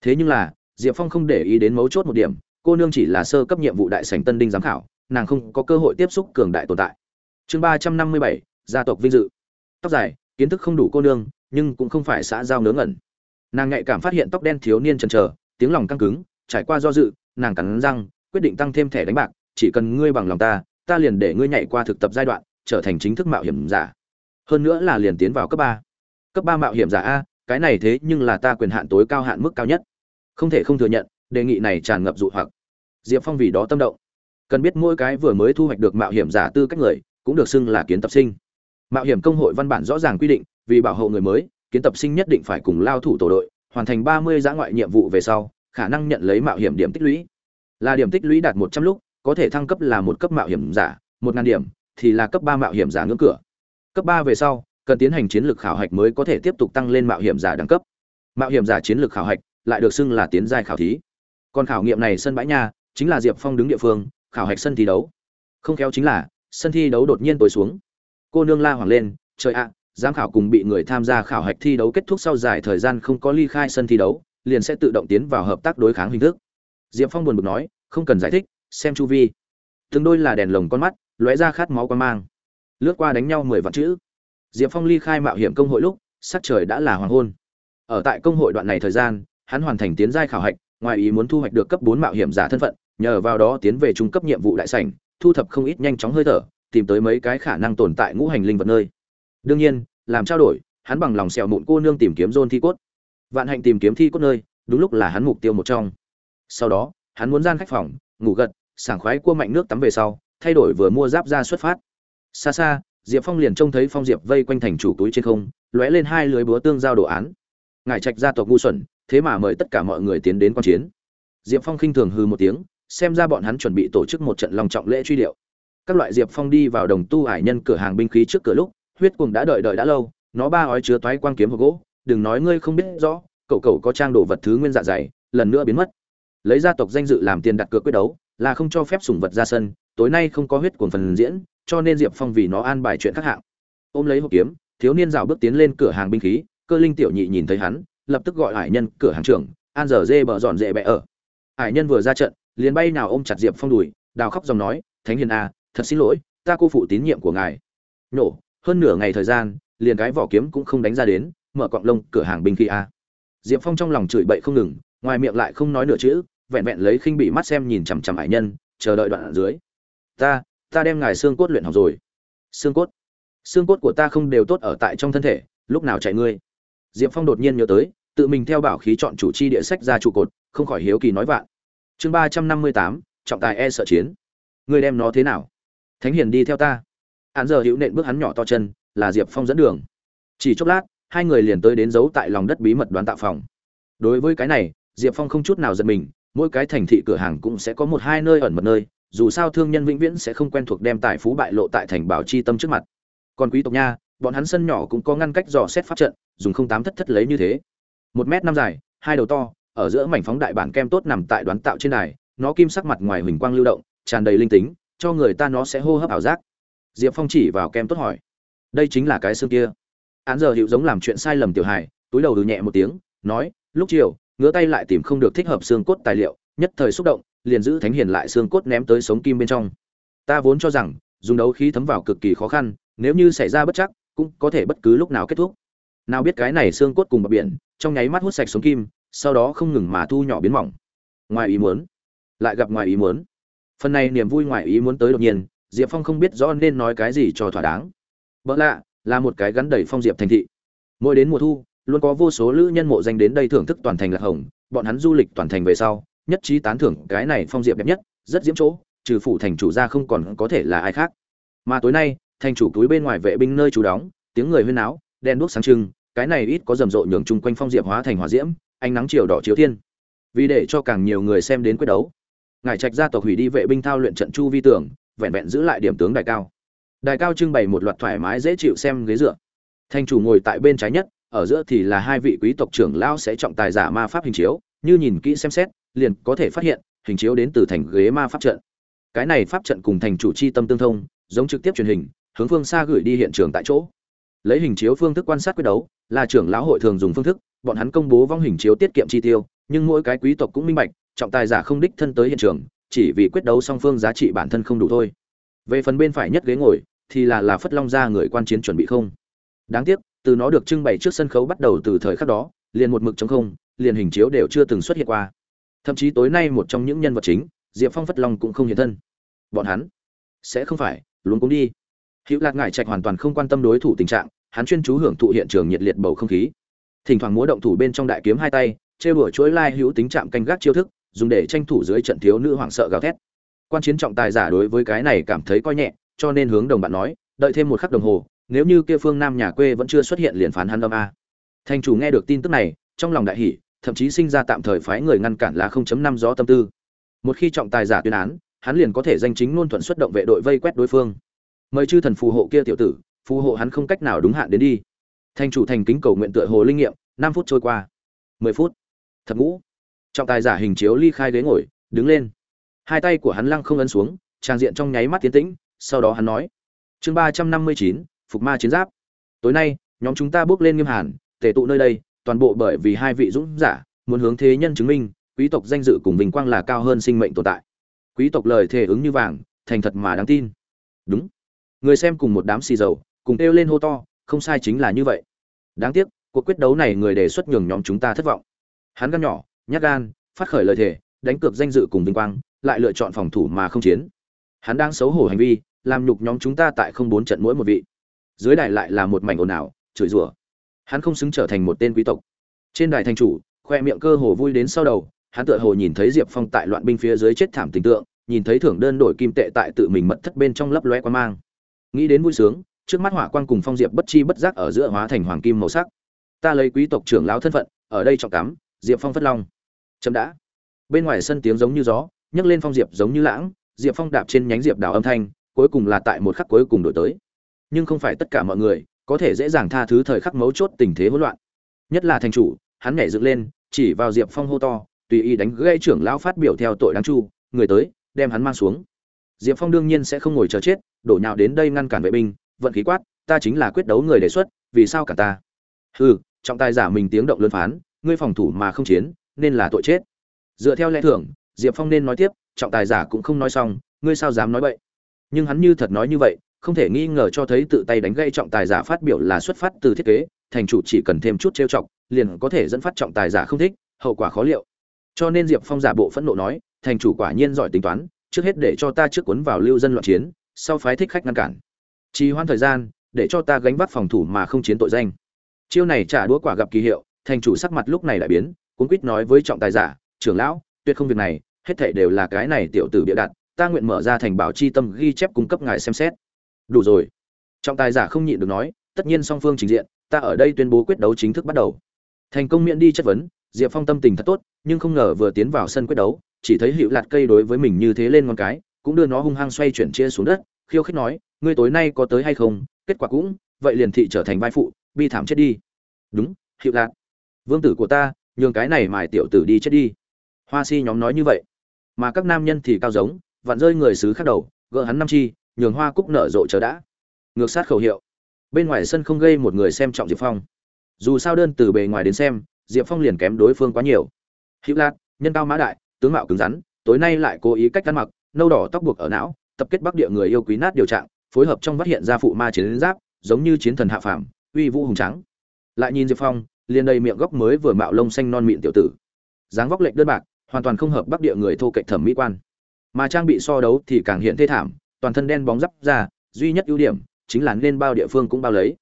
Thế nhưng là, diệp phong không để ý đến mấu chốt một điểm, cô nương chỉ là sơ cấp nhiệm vụ đại sảnh tân đinh giám khảo, nàng không có cơ hội tiếp xúc cường đại tồn tại. Chương ba trăm năm mươi bảy, gia tộc vinh dự. Tóc dài, kiến thức không đủ cô nương, nhưng cũng không phải xã giao ngớ ngẩn. Nàng nhạy cảm phát hiện tóc đen thiếu niên chần chờ, tiếng lòng căng cứng, trải qua do dự, nàng cắn răng, quyết định tăng thêm thẻ đánh bạc, chỉ cần ngươi bằng lòng ta ta liền để ngươi nhảy qua thực tập giai đoạn trở thành chính thức mạo hiểm giả. Hơn nữa là liền tiến vào cấp ba. Cấp ba mạo hiểm giả a, cái này thế nhưng là ta quyền hạn tối cao hạn mức cao nhất. Không thể không thừa nhận, đề nghị này tràn ngập dụ hoặc. Diệp phong vì đó tâm động. Cần biết mỗi cái vừa mới thu hoạch được mạo hiểm giả tư cách người, cũng được xưng là kiến tập sinh. Mạo hiểm công hội văn bản rõ ràng quy định, vì bảo hộ người mới, kiến tập sinh nhất định phải cùng lao thủ tổ đội, hoàn thành ba mươi giã ngoại nhiệm vụ về sau, khả năng nhận lấy mạo hiểm điểm tích lũy. Là điểm tích lũy đạt một trăm lúc, có thể thăng cấp là một cấp mạo hiểm giả, một ngàn điểm thì là cấp ba mạo hiểm giả ngưỡng cửa. Cấp ba về sau, cần tiến hành chiến lược khảo hạch mới có thể tiếp tục tăng lên mạo hiểm giả đẳng cấp. Mạo hiểm giả chiến lược khảo hạch lại được xưng là tiến giai khảo thí. Còn khảo nghiệm này sân bãi nha, chính là diệp phong đứng địa phương, khảo hạch sân thi đấu. Không khéo chính là, sân thi đấu đột nhiên tối xuống. Cô nương la hoảng lên, trời ạ, giám khảo cùng bị người tham gia khảo hạch thi đấu kết thúc sau dài thời gian không có ly khai sân thi đấu, liền sẽ tự động tiến vào hợp tác đối kháng hình thức. Diệp phong buồn bực nói, không cần giải thích, xem chu vi. Từng đôi là đèn lồng con mắt lóe ra khát máu quan mang. Lướt qua đánh nhau mười vạn chữ. Diệp phong ly khai mạo hiểm công hội lúc, sắc trời đã là hoàng hôn. Ở tại công hội đoạn này thời gian, hắn hoàn thành tiến giai khảo hạch, ngoài ý muốn thu hoạch được cấp bốn mạo hiểm giả thân phận, nhờ vào đó tiến về trung cấp nhiệm vụ đại sảnh, thu thập không ít nhanh chóng hơi thở, tìm tới mấy cái khả năng tồn tại ngũ hành linh vật nơi. Đương nhiên, làm trao đổi, hắn bằng lòng xèo mụn cô nương tìm kiếm rôn thi cốt. Vạn hạnh tìm kiếm thi cốt nơi, đúng lúc là hắn mục tiêu một trong. Sau đó, hắn muốn gian khách phòng, ngủ gật, sảng khoái cua mạnh nước tắm về sau thay đổi vừa mua giáp ra xuất phát. Xa xa, diệp phong liền trông thấy phong diệp vây quanh thành chủ túi trên không, lóe lên hai lưới búa tương giao đồ án. Ngài trạch gia tộc ngu xuẩn, thế mà mời tất cả mọi người tiến đến quan chiến. Diệp phong khinh thường hư một tiếng, xem ra bọn hắn chuẩn bị tổ chức một trận lòng trọng lễ truy điệu. Các loại diệp phong đi vào đồng tu hải nhân cửa hàng binh khí trước cửa lúc, huyết cuồng đã đợi đợi đã lâu, nó ba ói chứa toái quang kiếm hộp gỗ, đừng nói ngươi không biết rõ, cậu cậu có trang đồ vật thứ nguyên dạ dày, lần nữa biến mất. Lấy gia tộc danh dự làm tiền đặt cược quyết đấu, là không cho phép sủng vật ra sân tối nay không có huyết cuồng phần diễn cho nên diệp phong vì nó an bài chuyện khác hạng. Ôm lấy hộp kiếm thiếu niên rảo bước tiến lên cửa hàng binh khí cơ linh tiểu nhị nhìn thấy hắn lập tức gọi hải nhân cửa hàng trưởng an giờ dê bờ dọn dễ bẹ ở. Hải nhân vừa ra trận liền bay nào ôm chặt diệp phong đùi đào khóc dòng nói thánh hiền a à, thật xin lỗi ta cô phụ tín nhiệm của ngài. Nổ hơn nửa ngày thời gian liền cái vỏ kiếm cũng không đánh ra đến mở cọng lông cửa hàng binh khí a. Diệp phong trong lòng chửi bậy không ngừng ngoài miệng lại không nói nửa chữ vẹn vẹn lấy khinh bị mắt xem nhìn chằm chằm hải nhân chờ đợi đoạn ở dưới ta ta đem ngài xương cốt luyện học rồi. Xương cốt? Xương cốt của ta không đều tốt ở tại trong thân thể, lúc nào chạy ngươi? Diệp phong đột nhiên nhớ tới, tự mình theo bảo khí chọn chủ chi địa sách ra trụ cột, không khỏi hiếu kỳ nói vạn. Chương ba trăm năm mươi tám, trọng tài e sợ chiến. Ngươi đem nó thế nào? Thánh hiền đi theo ta. Hắn giờ hữu nện bước hắn nhỏ to chân, là diệp phong dẫn đường. Chỉ chốc lát, hai người liền tới đến giấu tại lòng đất bí mật đoán tạo phòng. Đối với cái này, diệp phong không chút nào giật mình, mỗi cái thành thị cửa hàng cũng sẽ có một hai nơi ẩn mật nơi dù sao thương nhân vĩnh viễn sẽ không quen thuộc đem tài phú bại lộ tại thành bảo chi tâm trước mặt. Còn quý tộc nha, bọn hắn sân nhỏ cũng có ngăn cách dò xét pháp trận, dùng không tám thất thất lấy như thế. Một m năm dài, hai đầu to, ở giữa mảnh phóng đại bản kem tốt nằm tại đoán tạo trên đài, nó kim sắc mặt ngoài huỳnh quang lưu động, tràn đầy linh tính, cho người ta nó sẽ hô hấp ảo giác. Diệp phong chỉ vào kem tốt hỏi, đây chính là cái xương kia. Án giờ hiệu giống làm chuyện sai lầm tiểu hài, túi đầu từ nhẹ một tiếng, nói, lúc chiều, ngứa tay lại tìm không được thích hợp xương cốt tài liệu, nhất thời xúc động liền giữ thánh hiền lại xương cốt ném tới sống kim bên trong. Ta vốn cho rằng, dùng đấu khí thấm vào cực kỳ khó khăn, nếu như xảy ra bất chắc, cũng có thể bất cứ lúc nào kết thúc. Nào biết cái này xương cốt cùng bờ biển, trong nháy mắt hút sạch sống kim, sau đó không ngừng mà thu nhỏ biến mỏng. Ngoài ý muốn, lại gặp ngoài ý muốn. Phần này niềm vui ngoài ý muốn tới đột nhiên, diệp phong không biết rõ nên nói cái gì cho thỏa đáng. Vợ lạ, là một cái gắn đầy phong diệp thành thị. Mỗi đến mùa thu, luôn có vô số lữ nhân mộ danh đến đây thưởng thức toàn thành lạc hồng, bọn hắn du lịch toàn thành về sau nhất trí tán thưởng cái này phong diệp đẹp nhất, rất diễm chỗ, trừ phủ thành chủ ra không còn có thể là ai khác. Mà tối nay, thành chủ túi bên ngoài vệ binh nơi chú đóng, tiếng người huyên náo, đèn đuốc sáng trưng, cái này ít có rầm rộ nhường chung quanh phong diệp hóa thành hỏa diễm, ánh nắng chiều đỏ chiếu thiên. Vì để cho càng nhiều người xem đến quyết đấu ngài trạch gia tộc hủy đi vệ binh thao luyện trận chu vi tưởng vẹn vẹn giữ lại điểm tướng đài cao. Đài cao trưng bày một loạt thoải mái dễ chịu xem ghế dựa. Thành chủ ngồi tại bên trái nhất, ở giữa thì là hai vị quý tộc trưởng lao sẽ trọng tài giả ma pháp hình chiếu, như nhìn kỹ xem xét liền có thể phát hiện, hình chiếu đến từ thành ghế ma pháp trận. Cái này pháp trận cùng thành chủ chi tâm tương thông, giống trực tiếp truyền hình, hướng phương xa gửi đi hiện trường tại chỗ. Lấy hình chiếu phương thức quan sát quyết đấu, là trưởng lão hội thường dùng phương thức, bọn hắn công bố vong hình chiếu tiết kiệm chi tiêu, nhưng mỗi cái quý tộc cũng minh bạch, trọng tài giả không đích thân tới hiện trường, chỉ vì quyết đấu song phương giá trị bản thân không đủ thôi. Về phần bên phải nhất ghế ngồi, thì là là phất long ra người quan chiến chuẩn bị không. Đáng tiếc, từ nó được trưng bày trước sân khấu bắt đầu từ thời khắc đó, liền một mực chống không, liền hình chiếu đều chưa từng xuất hiện qua thậm chí tối nay một trong những nhân vật chính, diệp phong phất long cũng không hiện thân. Bọn hắn sẽ không phải luôn cũng đi. Hữu lạc ngải trạch hoàn toàn không quan tâm đối thủ tình trạng, hắn chuyên chú hưởng thụ hiện trường nhiệt liệt bầu không khí. Thỉnh thoảng múa động thủ bên trong đại kiếm hai tay chê bửa chuỗi lai hữu tính chạm canh gác chiêu thức, dùng để tranh thủ dưới trận thiếu nữ hoảng sợ gào thét. Quan chiến trọng tài giả đối với cái này cảm thấy coi nhẹ, cho nên hướng đồng bạn nói, đợi thêm một khắc đồng hồ, nếu như kia phương nam nhà quê vẫn chưa xuất hiện liền phán hắn âm a. Thành chủ nghe được tin tức này, trong lòng đại hỷ thậm chí sinh ra tạm thời phái người ngăn cản là 0.5 gió tâm tư. Một khi trọng tài giả tuyên án, hắn liền có thể danh chính luôn thuận xuất động vệ đội vây quét đối phương. Mời chư thần phù hộ kia tiểu tử, phù hộ hắn không cách nào đúng hạn đến đi. Thành chủ thành kính cầu nguyện tựa hồ linh nghiệm, năm phút trôi qua. Mười phút. Thập ngũ. Trọng tài giả hình chiếu ly khai ghế ngồi, đứng lên. Hai tay của hắn lăng không ấn xuống, trang diện trong nháy mắt tiến tĩnh, sau đó hắn nói, chương ba trăm năm mươi chín, phục ma chiến giáp. Tối nay, nhóm chúng ta bước lên nghiêm hàn, tề tụ nơi đây toàn bộ bởi vì hai vị dũng giả, muốn hướng thế nhân chứng minh, quý tộc danh dự cùng vinh quang là cao hơn sinh mệnh tồn tại. Quý tộc lời thề ứng như vàng, thành thật mà đáng tin. Đúng. Người xem cùng một đám xì dầu, cùng kêu lên hô to, không sai chính là như vậy. Đáng tiếc, cuộc quyết đấu này người đề xuất nhường nhóm chúng ta thất vọng. Hắn gan nhỏ, nhát gan, phát khởi lời thề, đánh cược danh dự cùng vinh quang, lại lựa chọn phòng thủ mà không chiến. Hắn đang xấu hổ hành vi, làm nhục nhóm chúng ta tại không bốn trận mỗi một vị. Dưới đài lại là một mảnh ồn ào, chửi rủa hắn không xứng trở thành một tên quý tộc. Trên đài thành chủ, khoe miệng cơ hồ vui đến sau đầu, hắn tựa hồ nhìn thấy diệp phong tại loạn binh phía dưới chết thảm tình tượng, nhìn thấy thưởng đơn đổi kim tệ tại tự mình mật thất bên trong lấp loe quan mang. Nghĩ đến vui sướng, trước mắt hỏa quan cùng phong diệp bất chi bất giác ở giữa hóa thành hoàng kim màu sắc. Ta lấy quý tộc trưởng lão thân phận, ở đây trọng cắm, diệp phong phất long. Chậm đã. Bên ngoài sân tiếng giống như gió, nhấc lên phong diệp giống như lãng, diệp phong đạp trên nhánh diệp đào âm thanh, cuối cùng là tại một khắc cuối cùng đổi tới. Nhưng không phải tất cả mọi người có thể dễ dàng tha thứ thời khắc mấu chốt tình thế hỗn loạn. Nhất là thành chủ, hắn nhảy dựng lên, chỉ vào diệp phong hô to, tùy ý đánh gây trưởng lão phát biểu theo tội đáng chu, người tới, đem hắn mang xuống. Diệp phong đương nhiên sẽ không ngồi chờ chết, đổ nhào đến đây ngăn cản vệ binh, vận khí quát, ta chính là quyết đấu người đề xuất, vì sao cả ta? Hừ, trọng tài giả mình tiếng động lớn phán, ngươi phòng thủ mà không chiến, nên là tội chết. Dựa theo lẽ thường diệp phong nên nói tiếp, trọng tài giả cũng không nói xong, ngươi sao dám nói vậy nhưng hắn như thật nói như vậy không thể nghi ngờ cho thấy tự tay đánh gây trọng tài giả phát biểu là xuất phát từ thiết kế, thành chủ chỉ cần thêm chút trêu chọc, liền có thể dẫn phát trọng tài giả không thích, hậu quả khó liệu. Cho nên diệp phong giả bộ phẫn nộ nói, thành chủ quả nhiên giỏi tính toán, trước hết để cho ta trước cuốn vào lưu dân loạn chiến, sau phái thích khách ngăn cản. Trì hoãn thời gian, để cho ta gánh vác phòng thủ mà không chiến tội danh. Chiêu này trả đũa quả gặp kỳ hiệu, thành chủ sắc mặt lúc này lại biến cuốn quýt nói với trọng tài giả, trưởng lão, tuyệt không việc này, hết thảy đều là cái này tiểu tử bịa đặt, ta nguyện mở ra thành bảo chi tâm ghi chép cung cấp ngài xem xét đủ rồi. Trọng tài giả không nhịn được nói, tất nhiên song phương trình diện, ta ở đây tuyên bố quyết đấu chính thức bắt đầu. Thành công miễn đi chất vấn, diệp phong tâm tình thật tốt, nhưng không ngờ vừa tiến vào sân quyết đấu, chỉ thấy hiệu lạt cây đối với mình như thế lên ngón cái, cũng đưa nó hung hăng xoay chuyển chia xuống đất, khiêu khích nói, ngươi tối nay có tới hay không? Kết quả cũng, vậy liền thị trở thành vai phụ, bi thảm chết đi. Đúng hiệu lạt. Vương tử của ta, nhường cái này mài tiểu tử đi chết đi. Hoa si nhóm nói như vậy. Mà các nam nhân thì cao giống, vặn rơi người xứ khác đầu, gỡ hắn năm chi nhường hoa cúc nở rộ chờ đã. Ngược sát khẩu hiệu. Bên ngoài sân không gây một người xem trọng diệp phong. Dù sao đơn từ bề ngoài đến xem, diệp phong liền kém đối phương quá nhiều. Hữu lạt, nhân cao mã đại, tướng mạo cứng rắn, tối nay lại cố ý cách ăn mặc, nâu đỏ tóc buộc ở não, tập kết bắc địa người yêu quý nát điều trạng, phối hợp trong vắt hiện ra phụ ma chiến giáp, giống như chiến thần hạ phàm, uy vũ hùng trắng lại nhìn diệp phong, liền đầy miệng góc mới vừa mạo lông xanh non mịn tiểu tử. Dáng vóc lệch đơn bạc, hoàn toàn không hợp bắc địa người thô cạnh thẩm mỹ quan. Mà trang bị so đấu thì càng hiện thế thảm toàn thân đen bóng giáp ra, duy nhất ưu điểm chính là nên bao địa phương cũng bao lấy.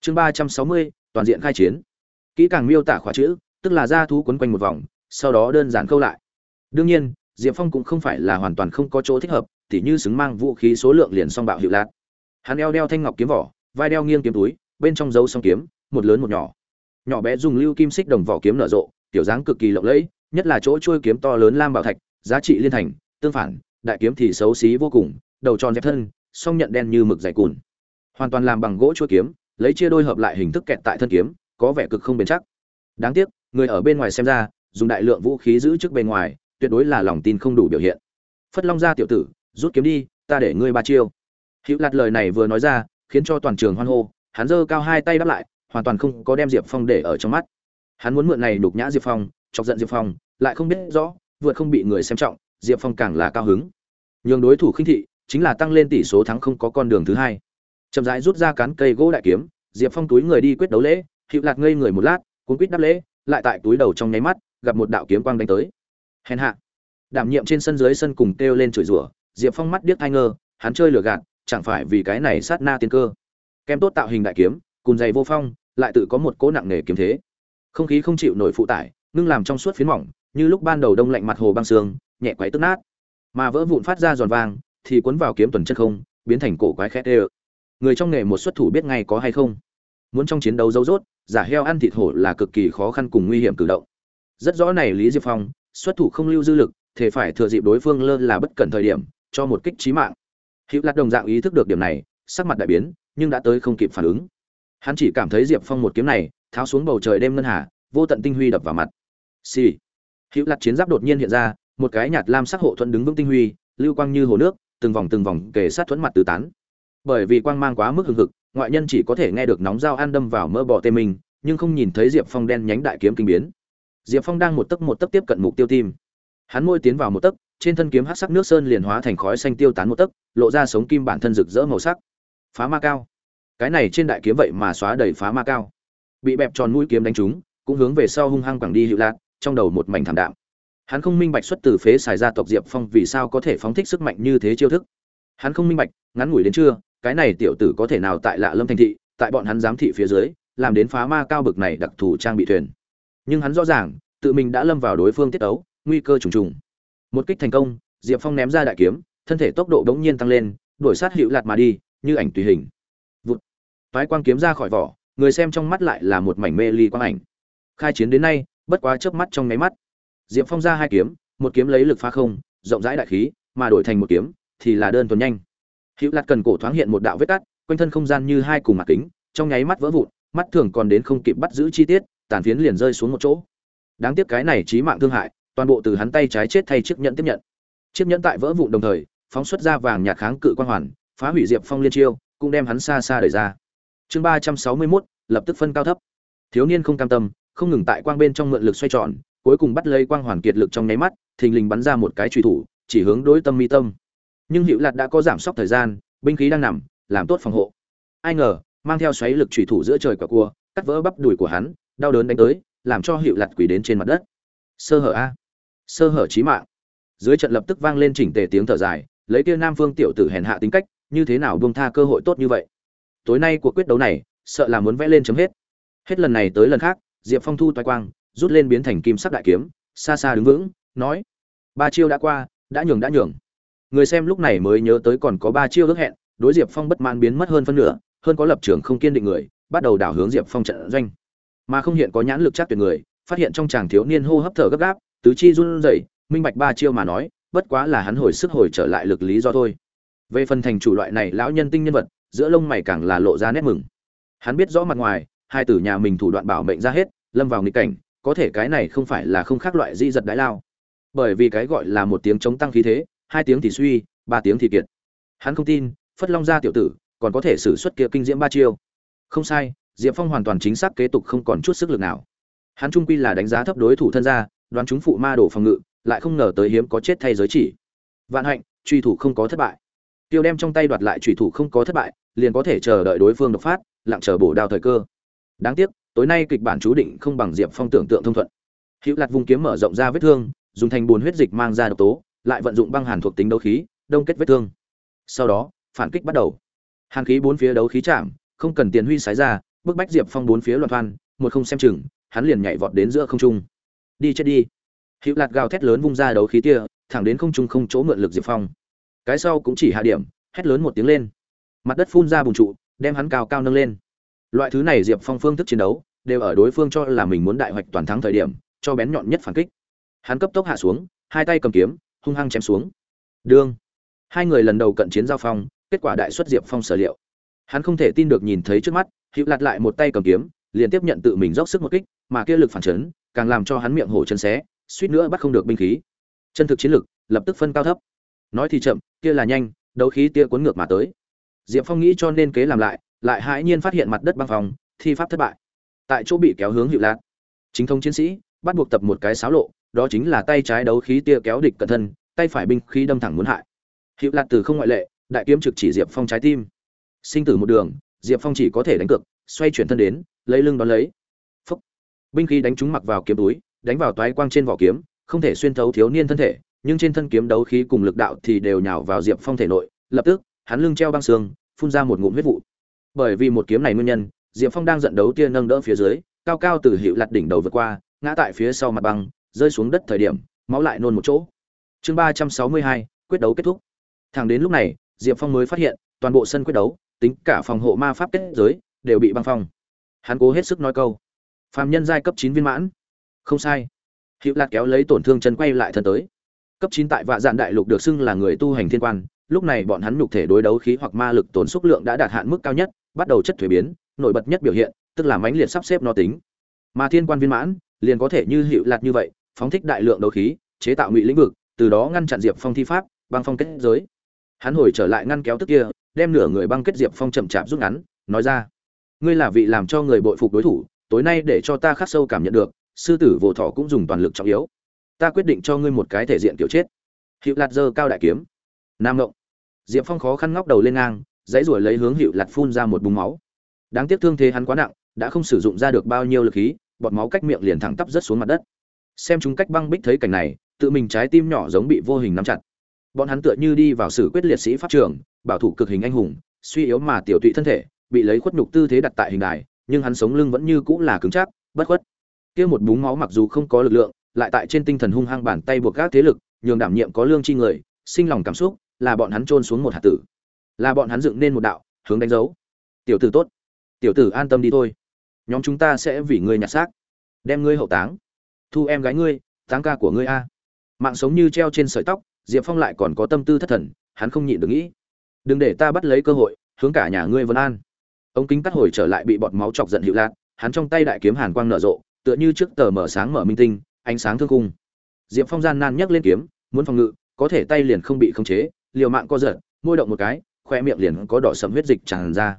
Chương ba trăm sáu mươi, toàn diện khai chiến. Kỹ càng miêu tả khóa chữ, tức là ra thú quấn quanh một vòng, sau đó đơn giản câu lại. Đương nhiên, diệp phong cũng không phải là hoàn toàn không có chỗ thích hợp, tỉ như xứng mang vũ khí số lượng liền song bạo hiệu lạc. hắn eo đeo thanh ngọc kiếm vỏ, vai đeo nghiêng kiếm túi, bên trong giấu song kiếm, một lớn một nhỏ. Nhỏ bé dùng lưu kim xích đồng vỏ kiếm nở rộ, kiểu dáng cực kỳ lộng lẫy, nhất là chỗ chuôi kiếm to lớn lam bảo thạch, giá trị liên thành, tương phản, đại kiếm thì xấu xí vô cùng đầu tròn dẹp thân, song nhận đen như mực dày cùn. Hoàn toàn làm bằng gỗ chuôi kiếm, lấy chia đôi hợp lại hình thức kẹt tại thân kiếm, có vẻ cực không bền chắc. Đáng tiếc, người ở bên ngoài xem ra, dùng đại lượng vũ khí giữ trước bề ngoài, tuyệt đối là lòng tin không đủ biểu hiện. Phất long ra tiểu tử, rút kiếm đi, ta để ngươi ba chiêu. Hữu lạt lời này vừa nói ra, khiến cho toàn trường hoan hô, hắn giơ cao hai tay đáp lại, hoàn toàn không có đem diệp phong để ở trong mắt. Hắn muốn mượn này đục nhã diệp phong, chọc giận diệp phong, lại không biết rõ, vượt không bị người xem trọng, diệp phong càng là cao hứng. Nhường đối thủ khinh thị chính là tăng lên tỷ số thắng không có con đường thứ hai. Chậm rãi rút ra cán cây gỗ đại kiếm, diệp phong túi người đi quyết đấu lễ, hữu lạc ngây người một lát, cuốn quýt đáp lễ, lại tại túi đầu trong nháy mắt, gặp một đạo kiếm quang đánh tới. Hèn hạ. Đảm nhiệm trên sân dưới sân cùng kêu lên chửi rủa, diệp phong mắt điếc thai ngơ hắn chơi lừa gạt, chẳng phải vì cái này sát na tiên cơ. Kem tốt tạo hình đại kiếm cùn dày vô phong, lại tự có một cỗ nặng nề kiếm thế. Không khí không chịu nổi phụ tải, ngưng làm trong suốt phiến mỏng, như lúc ban đầu đông lạnh mặt hồ băng sương, nhẹ quấy tức nát. Mà vỡ vụn phát ra giòn vang thì cuốn vào kiếm tuần chân không, biến thành cổ quái khét ê người trong nghề một xuất thủ biết ngay có hay không? Muốn trong chiến đấu dấu rốt, giả heo ăn thịt hổ là cực kỳ khó khăn cùng nguy hiểm cử động. Rất rõ này lý diệp phong, xuất thủ không lưu dư lực thể phải thừa dịp đối phương lơ là bất cẩn thời điểm, cho một kích trí mạng. Hữu lạt đồng dạng ý thức được điểm này, sắc mặt đại biến, nhưng đã tới không kịp phản ứng. Hắn chỉ cảm thấy diệp phong một kiếm này, tháo xuống bầu trời đêm ngân hà, vô tận tinh huy đập vào mặt. Xì、sì. hữu lạt chiến giáp đột nhiên hiện ra, một cái nhạt lam sắc hộ thuẫn đứng vững tinh huy, lưu quang như hồ nước từng vòng từng vòng kề sát thuẫn mặt tứ tán. Bởi vì quang mang quá mức hừng hực, ngoại nhân chỉ có thể nghe được nóng dao ăn đâm vào mơ bò tê mình, nhưng không nhìn thấy diệp phong đen nhánh đại kiếm kinh biến. Diệp phong đang một tấc một tấc tiếp cận mục tiêu tim. Hắn môi tiến vào một tấc, trên thân kiếm hát sắc nước sơn liền hóa thành khói xanh tiêu tán một tấc, lộ ra sống kim bản thân rực rỡ màu sắc. Phá ma cao. Cái này trên đại kiếm vậy mà xóa đầy phá ma cao. Bị bẹp tròn mũi kiếm đánh trúng, cũng hướng về sau hung hăng quẳng đi hiệu lạc, trong đầu một mảnh thảm đạm hắn không minh bạch xuất từ phế xài gia tộc diệp phong vì sao có thể phóng thích sức mạnh như thế chiêu thức. Hắn không minh bạch, ngắn ngủi đến trưa, cái này tiểu tử có thể nào tại lạ lâm thành thị, tại bọn hắn giám thị phía dưới, làm đến phá ma cao bực này đặc thù trang bị thuyền. Nhưng hắn rõ ràng, tự mình đã lâm vào đối phương tiết ấu nguy cơ trùng trùng. Một kích thành công, diệp phong ném ra đại kiếm, thân thể tốc độ đống nhiên tăng lên, đuổi sát hữu lạt mà đi, như ảnh tùy hình. Vụt. Phái quang kiếm ra khỏi vỏ, người xem trong mắt lại là một mảnh mê ly quang ảnh. Khai chiến đến nay, bất quá chớp mắt trong nháy mắt diệp phong ra hai kiếm, một kiếm lấy lực phá không, rộng rãi đại khí, mà đổi thành một kiếm thì là đơn thuần nhanh. Hữu lạt cần cổ thoáng hiện một đạo vết cắt, quanh thân không gian như hai cùng mặt kính, trong nháy mắt vỡ vụn, mắt thường còn đến không kịp bắt giữ chi tiết, tàn phiến liền rơi xuống một chỗ. Đáng tiếc cái này chí mạng thương hại, toàn bộ từ hắn tay trái chết thay chiếc nhẫn tiếp nhận. Chiếc nhẫn tại vỡ vụn đồng thời, phóng xuất ra vàng nhạt kháng cự quan hoàn, phá hủy diệp phong liên chiêu, cũng đem hắn xa xa đẩy ra. Chương ba trăm sáu mươi mốt, lập tức phân cao thấp. Thiếu niên không cam tâm, không ngừng tại quang bên trong mượn lực xoay tròn cuối cùng bắt lấy quang hoàn kiệt lực trong nháy mắt, thình lình bắn ra một cái truy thủ, chỉ hướng đối tâm mi tâm. Nhưng hữu lạt đã có giảm sốc thời gian, binh khí đang nằm, làm tốt phòng hộ. Ai ngờ, mang theo xoáy lực truy thủ giữa trời quả cua, cắt vỡ bắp đùi của hắn, đau đớn đánh tới, làm cho hữu lạt quỳ đến trên mặt đất. Sơ hở a. Sơ hở chí mạng. Dưới trận lập tức vang lên chỉnh tề tiếng thở dài, lấy kia nam phương tiểu tử hèn hạ tính cách, như thế nào buông tha cơ hội tốt như vậy? Tối nay cuộc quyết đấu này, sợ là muốn vẽ lên chấm hết. Hết lần này tới lần khác, diệp phong thu toái quang rút lên biến thành kim sắc đại kiếm, xa xa đứng vững, nói, ba chiêu đã qua, đã nhường đã nhường. Người xem lúc này mới nhớ tới còn có ba chiêu ước hẹn, đối diệp phong bất mãn biến mất hơn phân nửa, hơn có lập trường không kiên định người, bắt đầu đảo hướng diệp phong trận doanh. Mà không hiện có nhãn lực chắc tuyệt người, phát hiện trong chàng thiếu niên hô hấp thở gấp gáp, tứ chi run rẩy, minh bạch ba chiêu mà nói, bất quá là hắn hồi sức hồi trở lại lực lý do thôi. Về phần thành chủ loại này lão nhân tinh nhân vật, giữa lông mày càng là lộ ra nét mừng. Hắn biết rõ mặt ngoài, hai tử nhà mình thủ đoạn bảo mệnh ra hết, lâm vào nghịch cảnh có thể cái này không phải là không khác loại di giật đái lao. Bởi vì cái gọi là một tiếng chống tăng khí thế, hai tiếng thì suy, ba tiếng thì kiệt. Hắn không tin, phất long gia tiểu tử, còn có thể xử suất kia kinh diễm ba chiêu. Không sai, diệp phong hoàn toàn chính xác kế tục không còn chút sức lực nào. Hắn trung quy là đánh giá thấp đối thủ thân gia, đoán chúng phụ ma đổ phòng ngự, lại không ngờ tới hiếm có chết thay giới chỉ. Vạn hạnh, truy thủ không có thất bại. Tiêu đem trong tay đoạt lại truy thủ không có thất bại, liền có thể chờ đợi đối phương đột phát, lặng chờ bổ đao thời cơ. Đáng tiếc tối nay kịch bản chú định không bằng diệp phong tưởng tượng thông thuận. Hữu lạt vùng kiếm mở rộng ra vết thương, dùng thành bùn huyết dịch mang ra độc tố, lại vận dụng băng hàn thuộc tính đấu khí, đông kết vết thương. Sau đó, phản kích bắt đầu. Hàn khí bốn phía đấu khí chạm, không cần tiền huy sái ra, bức bách diệp phong bốn phía loạn thoan, một không xem chừng, hắn liền nhảy vọt đến giữa không trung. Đi chết đi. Hữu lạt gào thét lớn vung ra đấu khí tia thẳng đến không trung không chỗ mượn lực diệp phong. Cái sau cũng chỉ hạ điểm, hét lớn một tiếng lên. Mặt đất phun ra bùn trụ, đem hắn cao cao nâng lên. Loại thứ này diệp phong phương thức chiến đấu đều ở đối phương cho là mình muốn đại hoạch toàn thắng thời điểm, cho bén nhọn nhất phản kích. Hắn cấp tốc hạ xuống, hai tay cầm kiếm, hung hăng chém xuống. Đương. Hai người lần đầu cận chiến giao phong, kết quả đại xuất diệp phong sở liệu. Hắn không thể tin được nhìn thấy trước mắt, hữu lạt lại một tay cầm kiếm, liền tiếp nhận tự mình dốc sức một kích, mà kia lực phản chấn, càng làm cho hắn miệng hổ chân xé, suýt nữa bắt không được binh khí. Chân thực chiến lực, lập tức phân cao thấp. Nói thì chậm, kia là nhanh, đấu khí tia cuốn ngược mà tới. Diệp phong nghĩ cho nên kế làm lại lại hãi nhiên phát hiện mặt đất băng phòng thi pháp thất bại tại chỗ bị kéo hướng hiệu lạc chính thống chiến sĩ, bắt buộc tập một cái xáo lộ, đó chính là tay trái đấu khí tia kéo địch cẩn thân, tay phải binh khí đâm thẳng muốn hại. Hiệu lạc từ không ngoại lệ, đại kiếm trực chỉ diệp phong trái tim. Sinh tử một đường, diệp phong chỉ có thể đánh cược, xoay chuyển thân đến, lấy lưng đón lấy. Phúc. Binh khí đánh trúng mặc vào kiếm túi, đánh vào toái quang trên vỏ kiếm, không thể xuyên thấu thiếu niên thân thể, nhưng trên thân kiếm đấu khí cùng lực đạo thì đều nhào vào diệp phong thể nội, lập tức, hắn lưng treo băng xương, phun ra một ngụm huyết vụ. Bởi vì một kiếm này nguyên nhân diệp phong đang giận đấu tia nâng đỡ phía dưới, cao cao từ hiệu lật đỉnh đầu vượt qua, ngã tại phía sau mặt băng, rơi xuống đất thời điểm, máu lại nôn một chỗ. Chương ba trăm sáu mươi hai, quyết đấu kết thúc. Thẳng đến lúc này, diệp phong mới phát hiện, toàn bộ sân quyết đấu, tính cả phòng hộ ma pháp kết giới, đều bị băng phong. Hắn cố hết sức nói câu. Phàm nhân giai cấp chín viên mãn. Không sai. Hiệu lạt kéo lấy tổn thương chân quay lại thân tới. Cấp chín tại vạ dạn đại lục được xưng là người tu hành thiên quan, lúc này bọn hắn nhục thể đối đấu khí hoặc ma lực tổn xúc lượng đã đạt hạn mức cao nhất, bắt đầu chất thủy biến nổi bật nhất biểu hiện, tức là mãnh liệt sắp xếp nó tính. Mà thiên quan viên mãn, liền có thể như hiệu lạt như vậy, phóng thích đại lượng đấu khí, chế tạo ngụy lĩnh vực, từ đó ngăn chặn diệp phong thi pháp, băng phong kết giới. Hắn hồi trở lại ngăn kéo tức kia, đem nửa người băng kết diệp phong chậm chạp rút ngắn, nói ra, ngươi là vị làm cho người bội phục đối thủ, tối nay để cho ta khắc sâu cảm nhận được, sư tử vỗ thọ cũng dùng toàn lực trọng yếu. Ta quyết định cho ngươi một cái thể diện kiểu chết. Hiệu lạt dơ cao đại kiếm. Nam ngộng. Diệp phong khó khăn ngóc đầu lên ngang, dãy ruổi lấy hướng hiệu lạt phun ra một búng máu đáng tiếc thương thế hắn quá nặng, đã không sử dụng ra được bao nhiêu lực khí, bọt máu cách miệng liền thẳng tắp rớt xuống mặt đất. Xem chúng cách băng bích thấy cảnh này, tự mình trái tim nhỏ giống bị vô hình nắm chặt. Bọn hắn tựa như đi vào sử quyết liệt sĩ pháp trường, bảo thủ cực hình anh hùng, suy yếu mà tiểu tụy thân thể, bị lấy khuất nhục tư thế đặt tại hình đài, nhưng hắn sống lưng vẫn như cũng là cứng chắc, bất khuất. Kia một búng máu mặc dù không có lực lượng, lại tại trên tinh thần hung hăng bàn tay buộc các thế lực, nhường đảm nhiệm có lương chi người, sinh lòng cảm xúc, là bọn hắn trôn xuống một hạt tử. Là bọn hắn dựng nên một đạo, hướng đánh dấu. Tiểu tử tốt tiểu tử an tâm đi thôi. Nhóm chúng ta sẽ vì ngươi nhặt xác, đem ngươi hậu táng. Thu em gái ngươi, táng ca của ngươi a. Mạng sống như treo trên sợi tóc, diệp phong lại còn có tâm tư thất thần, hắn không nhịn được nghĩ. Đừng để ta bắt lấy cơ hội, hướng cả nhà ngươi vân an. Ống kính cắt hồi trở lại bị bọt máu chọc giận hiệu lạc, hắn trong tay đại kiếm hàn quang nở rộ, tựa như trước tờ mở sáng mở minh tinh, ánh sáng thương cung diệp phong gian nan nhấc lên kiếm, muốn phòng ngự, có thể tay liền không bị khống chế, liều mạng co giật, môi động một cái, khoe miệng liền có đỏ sầm huyết dịch tràn ra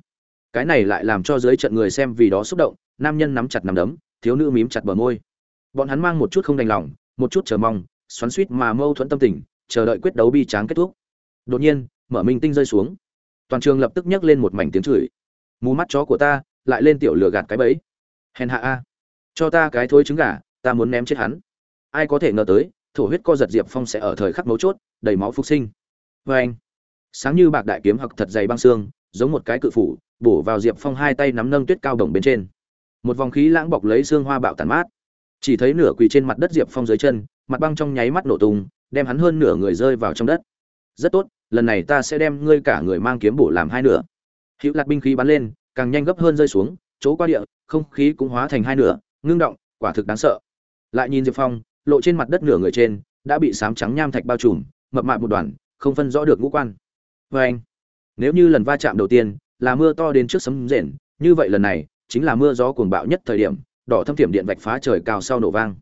cái này lại làm cho dưới trận người xem vì đó xúc động, nam nhân nắm chặt nắm đấm, thiếu nữ mím chặt bờ môi. Bọn hắn mang một chút không đành lòng, một chút chờ mong, xoắn suýt mà mâu thuẫn tâm tình, chờ đợi quyết đấu bi tráng kết thúc. Đột nhiên, mở minh tinh rơi xuống. Toàn trường lập tức nhấc lên một mảnh tiếng chửi. Mù mắt chó của ta, lại lên tiểu lửa gạt cái bẫy. Hèn hạ a. Cho ta cái thối trứng gà, ta muốn ném chết hắn. Ai có thể ngờ tới, thổ huyết co giật diệp phong sẽ ở thời khắc mấu chốt, đầy máu phục sinh. Vê anh sáng như bạc đại kiếm hoặc thật dày băng xương, giống một cái cự phủ bổ vào diệp phong hai tay nắm nâng tuyết cao đồng bên trên. Một vòng khí lãng bọc lấy xương hoa bạo tàn mát. Chỉ thấy nửa quỳ trên mặt đất diệp phong dưới chân, mặt băng trong nháy mắt nổ tung, đem hắn hơn nửa người rơi vào trong đất. Rất tốt, lần này ta sẽ đem ngươi cả người mang kiếm bổ làm hai nửa. Hữu lạc binh khí bắn lên, càng nhanh gấp hơn rơi xuống, chỗ qua địa, không khí cũng hóa thành hai nửa, ngưng động, quả thực đáng sợ. Lại nhìn diệp phong, lộ trên mặt đất nửa người trên, đã bị sám trắng nham thạch bao trùm, mập mạp một đoàn, không phân rõ được ngũ quan. Vê anh nếu như lần va chạm đầu tiên là mưa to đến trước sấm rền, như vậy lần này, chính là mưa gió cuồng bạo nhất thời điểm, đỏ thâm thiểm điện vạch phá trời cao sau nổ vang.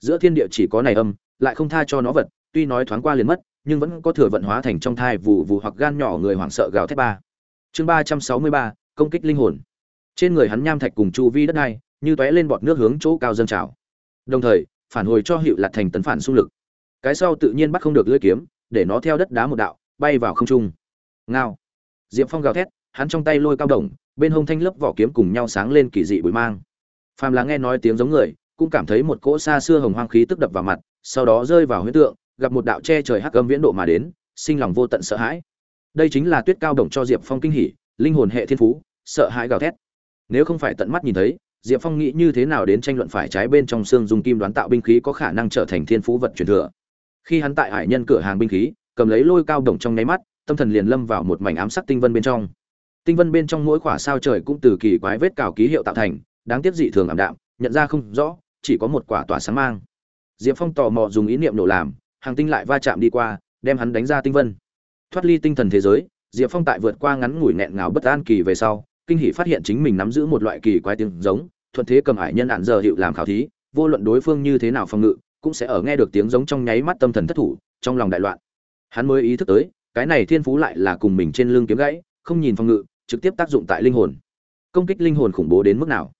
Giữa thiên địa chỉ có này âm, lại không tha cho nó vật, tuy nói thoáng qua liền mất, nhưng vẫn có thừa vận hóa thành trong thai vụ vụ hoặc gan nhỏ người hoảng sợ gào thét ba. Chương ba trăm sáu mươi ba, công kích linh hồn. Trên người hắn nham thạch cùng chu vi đất đai, như tóe lên bọt nước hướng chỗ cao dâng trào. Đồng thời, phản hồi cho hiệu lạt thành tấn phản xung lực. Cái sau tự nhiên bắt không được lưỡi kiếm, để nó theo đất đá một đạo, bay vào không trung. Ngao. Diệp phong gào thét hắn trong tay lôi cao đồng, bên hông thanh lớp vỏ kiếm cùng nhau sáng lên kỳ dị bụi mang. Phàm là nghe nói tiếng giống người, cũng cảm thấy một cỗ xa xưa hồng hoang khí tức đập vào mặt, sau đó rơi vào huyễn tượng, gặp một đạo che trời hắc âm viễn độ mà đến, sinh lòng vô tận sợ hãi. Đây chính là tuyết cao đồng cho diệp phong kinh hỉ, linh hồn hệ thiên phú, sợ hãi gào thét. Nếu không phải tận mắt nhìn thấy, diệp phong nghĩ như thế nào đến tranh luận phải trái bên trong xương dùng kim đoán tạo binh khí có khả năng trở thành thiên phú vật truyền thừa. Khi hắn tại hải nhân cửa hàng binh khí, cầm lấy lôi cao đồng trong nháy mắt, tâm thần liền lâm vào một mảnh ám sắc tinh vân bên trong tinh vân bên trong mỗi khỏa sao trời cũng từ kỳ quái vết cào ký hiệu tạo thành, đáng tiếc dị thường ảm đạm, nhận ra không rõ, chỉ có một quả tỏa sáng mang. Diệp phong tò mò dùng ý niệm nổ làm, hàng tinh lại va chạm đi qua, đem hắn đánh ra tinh vân. Thoát ly tinh thần thế giới, diệp phong tại vượt qua ngắn ngủi nghẹn ngào bất an kỳ về sau, kinh hỷ phát hiện chính mình nắm giữ một loại kỳ quái tiếng giống, thuận thế cầm ải nhân ạn giờ hiệu làm khảo thí, vô luận đối phương như thế nào phòng ngự, cũng sẽ ở nghe được tiếng giống trong nháy mắt tâm thần thất thủ, trong lòng đại loạn. Hắn mới ý thức tới, cái này thiên phú lại là cùng mình trên lưng kiếm gãy, không nhìn phòng ngự trực tiếp tác dụng tại linh hồn. Công kích linh hồn khủng bố đến mức nào?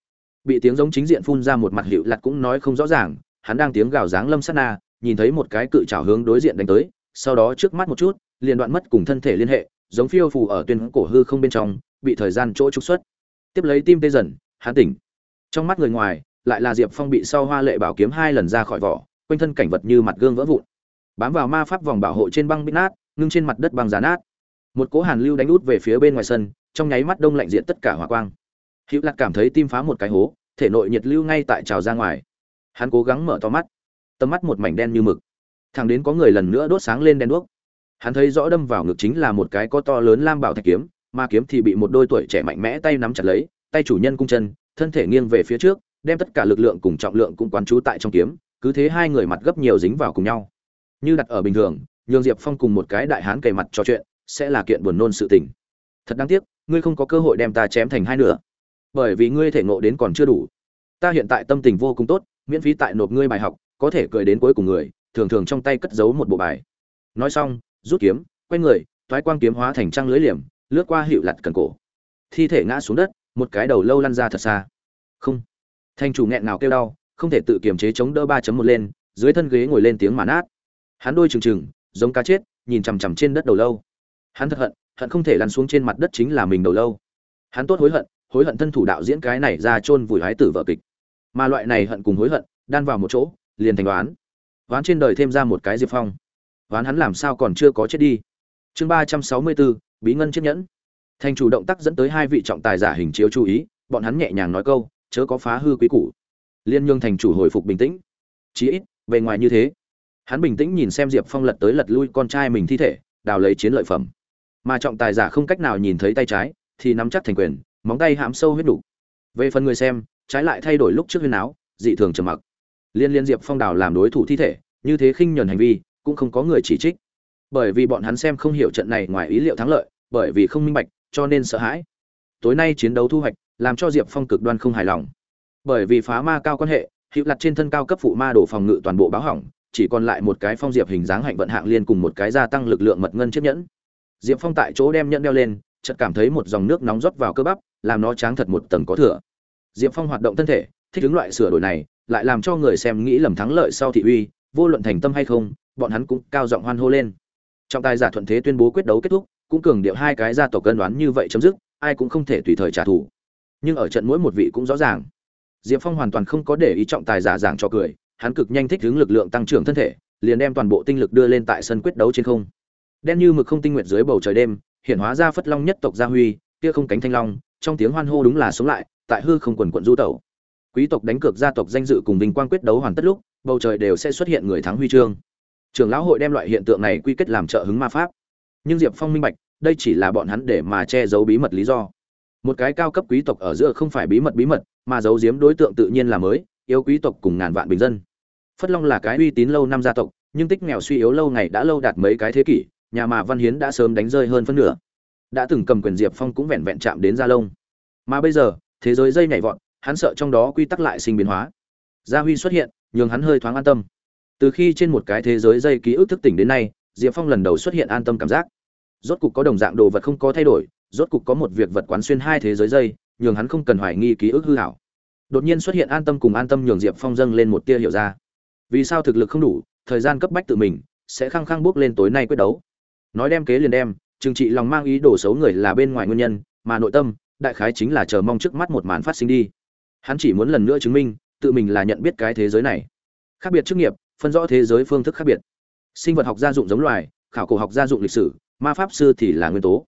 Bị tiếng giống chính diện phun ra một mặt hiệu lặt cũng nói không rõ ràng, hắn đang tiếng gào dáng lâm sát na, nhìn thấy một cái cự trào hướng đối diện đánh tới, sau đó trước mắt một chút, liền đoạn mất cùng thân thể liên hệ, giống phiêu phù ở tuyên cổ hư không bên trong, bị thời gian chỗ trục xuất. Tiếp lấy tim tê dần, hắn tỉnh. Trong mắt người ngoài, lại là diệp phong bị sau hoa lệ bảo kiếm hai lần ra khỏi vỏ, quanh thân cảnh vật như mặt gương vỡ vụn. Bám vào ma pháp vòng bảo hộ trên băng bít nát, ngưng trên mặt đất băng giá nát. Một cỗ hàn lưu đánh út về phía bên ngoài sân trong nháy mắt đông lạnh diện tất cả hỏa quang. Hữu lạc cảm thấy tim phá một cái hố, thể nội nhiệt lưu ngay tại trào ra ngoài. Hắn cố gắng mở to mắt, tầm mắt một mảnh đen như mực. Thằng đến có người lần nữa đốt sáng lên đen đuốc. Hắn thấy rõ đâm vào ngực chính là một cái có to lớn lam bảo thạch kiếm, ma kiếm thì bị một đôi tuổi trẻ mạnh mẽ tay nắm chặt lấy, tay chủ nhân cung chân, thân thể nghiêng về phía trước, đem tất cả lực lượng cùng trọng lượng cũng quán trú tại trong kiếm, cứ thế hai người mặt gấp nhiều dính vào cùng nhau. Như đặt ở bình thường nhường diệp phong cùng một cái đại hán kề mặt trò chuyện, sẽ là kiện buồn nôn sự tình. Thật đáng tiếc ngươi không có cơ hội đem ta chém thành hai nửa. Bởi vì ngươi thể ngộ đến còn chưa đủ. Ta hiện tại tâm tình vô cùng tốt, miễn phí tại nộp ngươi bài học, có thể cười đến cuối cùng người, thường thường trong tay cất giấu một bộ bài. Nói xong, rút kiếm, quay người, thoái quang kiếm hóa thành trăng lưới liềm, lướt qua hiệu lặt cần cổ. Thi thể ngã xuống đất, một cái đầu lâu lăn ra thật xa. Không. Thanh chủ nghẹn nào kêu đau, không thể tự kiềm chế chống đỡ ba chấm một lên, dưới thân ghế ngồi lên tiếng mà nát. Hắn đôi trừng trừng, giống cá chết, nhìn chằm chằm trên đất đầu lâu. Hắn thật hận hận không thể lăn xuống trên mặt đất chính là mình đầu lâu. Hắn tốt hối hận hối hận thân thủ đạo diễn cái này ra chôn vùi hái tử vợ kịch. Mà loại này hận cùng hối hận, đan vào một chỗ, liền thành đoán. Đoán trên đời thêm ra một cái diệp phong. Đoán hắn làm sao còn chưa có chết đi. Chương ba trăm sáu mươi bốn, bí ngân chiếc nhẫn. Thành chủ động tác dẫn tới hai vị trọng tài giả hình chiếu chú ý, bọn hắn nhẹ nhàng nói câu, chớ có phá hư quý củ. Liên nhương thành chủ hồi phục bình tĩnh. Chí ít về ngoài như thế. Hắn bình tĩnh nhìn xem diệp phong lật tới lật lui con trai mình thi thể, đào lấy chiến lợi phẩm mà trọng tài giả không cách nào nhìn thấy tay trái, thì nắm chắc thành quyền, móng tay hãm sâu huyết đủ. về phần người xem, trái lại thay đổi lúc trước huyên áo, dị thường trầm mặc. Liên liên diệp phong đào làm đối thủ thi thể, như thế khinh nhuần hành vi, cũng không có người chỉ trích. Bởi vì bọn hắn xem không hiểu trận này ngoài ý liệu thắng lợi, bởi vì không minh bạch, cho nên sợ hãi. Tối nay chiến đấu thu hoạch, làm cho diệp phong cực đoan không hài lòng. Bởi vì phá ma cao quan hệ hiệu lặt trên thân cao cấp phụ ma đổ phòng ngự toàn bộ báo hỏng, chỉ còn lại một cái phong diệp hình dáng hạnh vận hạng liên cùng một cái gia tăng lực lượng mật ngân chiếc nhẫn diệp phong tại chỗ đem nhẫn đeo lên, chợt cảm thấy một dòng nước nóng rót vào cơ bắp, làm nó tráng thật một tầng có thừa. Diệp phong hoạt động thân thể, thích ứng loại sửa đổi này, lại làm cho người xem nghĩ lầm thắng lợi sau thị uy, vô luận thành tâm hay không, bọn hắn cũng cao giọng hoan hô lên. Trọng tài giả thuận thế tuyên bố quyết đấu kết thúc, cũng cường điệu hai cái gia tộc cân đoán như vậy chấm dứt, ai cũng không thể tùy thời trả thù. Nhưng ở trận mỗi một vị cũng rõ ràng. Diệp phong hoàn toàn không có để ý trọng tài giả giảng cho cười, hắn cực nhanh thích ứng lực lượng tăng trưởng thân thể, liền đem toàn bộ tinh lực đưa lên tại sân quyết đấu trên không đen như mực không tinh nguyện dưới bầu trời đêm hiện hóa ra phất long nhất tộc gia huy, kia không cánh thanh long, trong tiếng hoan hô đúng là sống lại, tại hư không quần quận du tẩu. Quý tộc đánh cược gia tộc danh dự cùng vinh quang quyết đấu hoàn tất lúc, bầu trời đều sẽ xuất hiện người thắng huy chương. Trưởng lão hội đem loại hiện tượng này quy kết làm trợ hứng ma pháp. Nhưng diệp phong minh bạch, đây chỉ là bọn hắn để mà che giấu bí mật lý do. Một cái cao cấp quý tộc ở giữa không phải bí mật bí mật, mà giấu giếm đối tượng tự nhiên là mới, yêu quý tộc cùng ngàn vạn bình dân. Phất long là cái uy tín lâu năm gia tộc, nhưng tích nghèo suy yếu lâu ngày đã lâu đạt mấy cái thế kỷ nhà mà văn hiến đã sớm đánh rơi hơn phân nửa. Đã từng cầm quyền diệp phong cũng vẹn vẹn chạm đến gia lông mà bây giờ, thế giới dây nhảy vọt, hắn sợ trong đó quy tắc lại sinh biến hóa. Gia huy xuất hiện, nhường hắn hơi thoáng an tâm. Từ khi trên một cái thế giới dây ký ức thức tỉnh đến nay, diệp phong lần đầu xuất hiện an tâm cảm giác. Rốt cục có đồng dạng đồ vật không có thay đổi, rốt cục có một việc vật quán xuyên hai thế giới dây, nhường hắn không cần hoài nghi ký ức hư hảo. Đột nhiên xuất hiện an tâm cùng an tâm nhường diệp phong dâng lên một tia hiểu ra. Vì sao thực lực không đủ, thời gian cấp bách tự mình, sẽ khăng khăng bước lên tối nay quyết đấu nói đem kế liền đem, trừng trị lòng mang ý đồ xấu người là bên ngoài nguyên nhân, mà nội tâm, đại khái chính là chờ mong trước mắt một màn phát sinh đi. Hắn chỉ muốn lần nữa chứng minh, tự mình là nhận biết cái thế giới này. Khác biệt chức nghiệp, phân rõ thế giới phương thức khác biệt. Sinh vật học gia dụng giống loài, khảo cổ học gia dụng lịch sử, ma pháp sư thì là nguyên tố.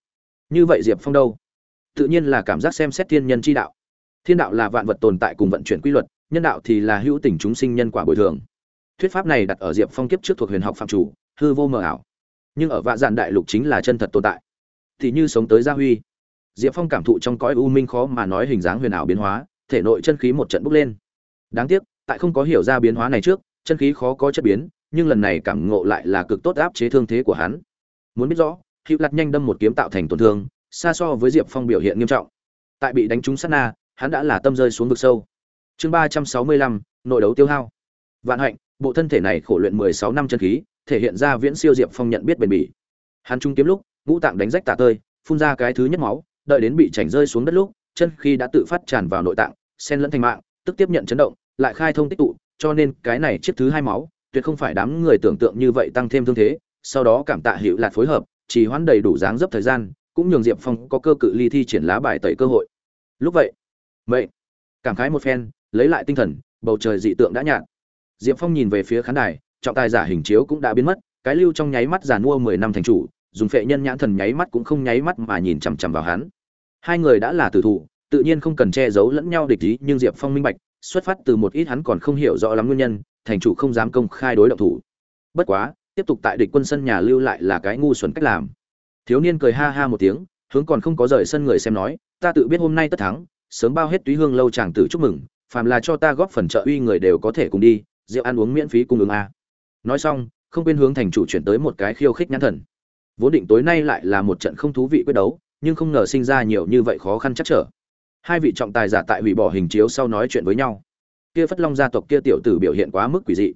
Như vậy diệp phong đâu? Tự nhiên là cảm giác xem xét thiên nhân chi đạo. Thiên đạo là vạn vật tồn tại cùng vận chuyển quy luật, nhân đạo thì là hữu tình chúng sinh nhân quả bồi thường. Thuyết pháp này đặt ở diệp phong kiếp trước thuộc huyền học phạm chủ, hư vô mờ ảo nhưng ở vạ dạn đại lục chính là chân thật tồn tại. Thì như sống tới gia huy. Diệp phong cảm thụ trong cõi u minh khó mà nói hình dáng huyền ảo biến hóa, thể nội chân khí một trận bốc lên. Đáng tiếc, tại không có hiểu ra biến hóa này trước, chân khí khó có chất biến, nhưng lần này cảm ngộ lại là cực tốt áp chế thương thế của hắn. Muốn biết rõ, hữu lặt nhanh đâm một kiếm tạo thành tổn thương, xa so với diệp phong biểu hiện nghiêm trọng. Tại bị đánh trúng sát na, hắn đã là tâm rơi xuống vực sâu. Chương ba trăm sáu mươi lăm, nội đấu tiêu hao. Vạn hạnh, bộ thân thể này khổ luyện mười sáu năm chân khí thể hiện ra viễn siêu diệp phong nhận biết bền bỉ. Hắn trung kiếm lúc, ngũ tạng đánh rách tạ tơi, phun ra cái thứ nhất máu, đợi đến bị chảnh rơi xuống đất lúc, chân khi đã tự phát tràn vào nội tạng, xen lẫn thành mạng, tức tiếp nhận chấn động, lại khai thông tích tụ, cho nên cái này chiếc thứ hai máu, tuyệt không phải đám người tưởng tượng như vậy tăng thêm thương thế, sau đó cảm tạ hiệu lạt phối hợp, chỉ hoãn đầy đủ dáng dấp thời gian, cũng nhường diệp phong có cơ cự ly thi triển lá bài tẩy cơ hội. Lúc vậy vậy cảm khái một phen, lấy lại tinh thần, bầu trời dị tượng đã nhạt. Diệp phong nhìn về phía khán đài trọng tài giả hình chiếu cũng đã biến mất, cái lưu trong nháy mắt giàn mua mười năm thành chủ, dùng phệ nhân nhãn thần nháy mắt cũng không nháy mắt mà nhìn chằm chằm vào hắn. Hai người đã là tử thủ, tự nhiên không cần che giấu lẫn nhau địch ý, nhưng diệp phong minh bạch, xuất phát từ một ít hắn còn không hiểu rõ lắm nguyên nhân, thành chủ không dám công khai đối động thủ. Bất quá, tiếp tục tại địch quân sân nhà lưu lại là cái ngu xuẩn cách làm. Thiếu niên cười ha ha một tiếng, hướng còn không có rời sân người xem nói, ta tự biết hôm nay tất thắng, sớm bao hết túy hương lâu chàng tử chúc mừng, phàm là cho ta góp phần trợ uy người đều có thể cùng đi, rượu ăn uống miễn phí cung ứng a nói xong, không quên hướng thành chủ chuyển tới một cái khiêu khích nhãn thần. Vốn định tối nay lại là một trận không thú vị quyết đấu, nhưng không ngờ sinh ra nhiều như vậy khó khăn chắc trở. Hai vị trọng tài giả tại hủy bỏ hình chiếu sau nói chuyện với nhau. Kia phất long gia tộc kia tiểu tử biểu hiện quá mức quỷ dị.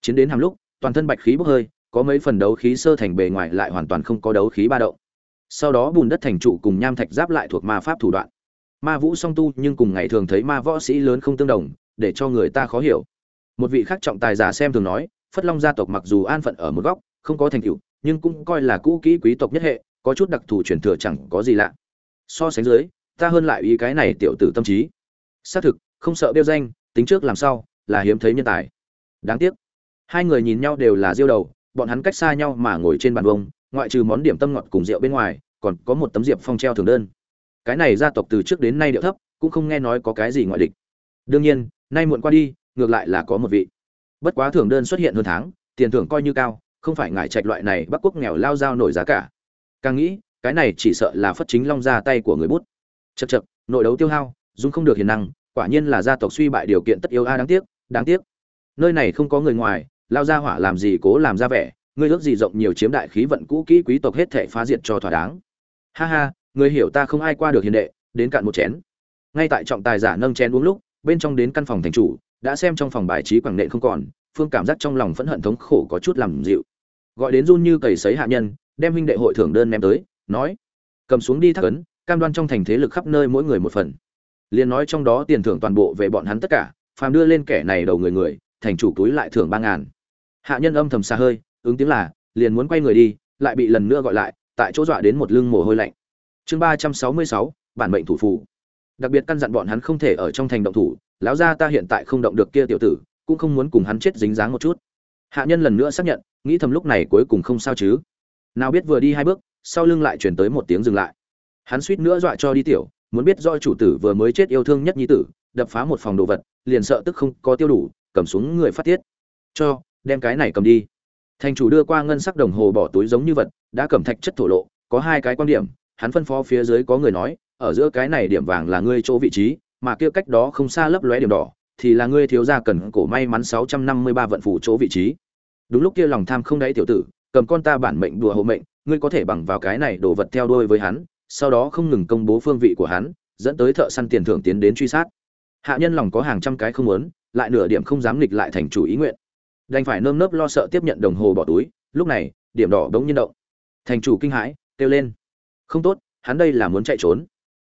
Chiến đến hàm lúc, toàn thân bạch khí bốc hơi, có mấy phần đấu khí sơ thành bề ngoài lại hoàn toàn không có đấu khí ba động. Sau đó bùn đất thành trụ cùng nham thạch giáp lại thuộc ma pháp thủ đoạn. Ma vũ song tu nhưng cùng ngày thường thấy ma võ sĩ lớn không tương đồng, để cho người ta khó hiểu. Một vị khác trọng tài giả xem thường nói phất long gia tộc mặc dù an phận ở một góc, không có thành tựu, nhưng cũng coi là cũ kỹ quý tộc nhất hệ, có chút đặc thù truyền thừa chẳng có gì lạ. So sánh dưới, ta hơn lại ý cái này tiểu tử tâm trí. Xác thực, không sợ đeo danh, tính trước làm sao là hiếm thấy nhân tài. Đáng tiếc, hai người nhìn nhau đều là diêu đầu, bọn hắn cách xa nhau mà ngồi trên bàn vông, ngoại trừ món điểm tâm ngọt cùng rượu bên ngoài, còn có một tấm diệp phong treo thường đơn. Cái này gia tộc từ trước đến nay điệu thấp, cũng không nghe nói có cái gì ngoại địch. Đương nhiên, nay muộn qua đi, ngược lại là có một vị bất quá thưởng đơn xuất hiện hơn tháng, tiền thưởng coi như cao, không phải ngại trạch loại này bắc quốc nghèo lao dao nổi giá cả. Càng nghĩ, cái này chỉ sợ là phất chính long ra tay của người bút. Chật chật nội đấu tiêu hao dung không được hiền năng, quả nhiên là gia tộc suy bại điều kiện tất yếu a, đáng tiếc đáng tiếc. Nơi này không có người ngoài, lao ra hỏa làm gì cố làm ra vẻ, ngươi ước gì rộng nhiều chiếm đại khí vận cũ kỹ quý tộc hết thể phá diệt cho thỏa đáng. Ha ha, người hiểu ta không ai qua được hiền đệ, đến cạn một chén. Ngay tại trọng tài giả nâng chén uống lúc, bên trong đến căn phòng thành chủ đã xem trong phòng bài trí quảng nện không còn, phương cảm giác trong lòng phẫn hận thống khổ có chút làm dịu. Gọi đến run như cầy sấy hạ nhân, đem huynh đệ hội thưởng đơn ném tới, nói, cầm xuống đi thắc ấn, cam đoan trong thành thế lực khắp nơi mỗi người một phần. Liền nói trong đó tiền thưởng toàn bộ về bọn hắn tất cả, phàm đưa lên kẻ này đầu người người, thành chủ túi lại thưởng ba ngàn. Hạ nhân âm thầm xa hơi, ứng tiếng là, liền muốn quay người đi, lại bị lần nữa gọi lại, tại chỗ dọa đến một lưng mồ hôi lạnh. Chương ba trăm sáu mươi sáu, bản mệnh thủ phủ đặc biệt căn dặn bọn hắn không thể ở trong thành động thủ lão gia ta hiện tại không động được kia tiểu tử, cũng không muốn cùng hắn chết dính dáng một chút. Hạ nhân lần nữa xác nhận, nghĩ thầm lúc này cuối cùng không sao chứ. Nào biết vừa đi hai bước, sau lưng lại chuyển tới một tiếng dừng lại. Hắn suýt nữa dọa cho đi tiểu, muốn biết do chủ tử vừa mới chết yêu thương nhất nhi tử, đập phá một phòng đồ vật, liền sợ tức không có tiêu đủ, cầm xuống người phát tiết. Cho, đem cái này cầm đi. Thành chủ đưa qua ngân sắc đồng hồ bỏ túi giống như vật, đã cầm thạch chất thổ lộ, có hai cái quan điểm, hắn phân phó phía dưới có người nói, ở giữa cái này điểm vàng là ngươi chỗ vị trí mà kia cách đó không xa lấp lóe điểm đỏ thì là ngươi thiếu gia cần cổ may mắn 653 vận phủ chỗ vị trí. Đúng lúc kia lòng tham không đáy tiểu tử, cầm con ta bản mệnh đùa hộ mệnh, ngươi có thể bằng vào cái này đồ vật theo đuôi với hắn, sau đó không ngừng công bố phương vị của hắn, dẫn tới thợ săn tiền thưởng tiến đến truy sát. Hạ nhân lòng có hàng trăm cái không muốn, lại nửa điểm không dám nghịch lại thành chủ ý nguyện. Đành phải nơm nớp lo sợ tiếp nhận đồng hồ bỏ túi, lúc này, điểm đỏ đống nhiên động. Thành chủ kinh hãi, kêu lên. Không tốt, hắn đây là muốn chạy trốn.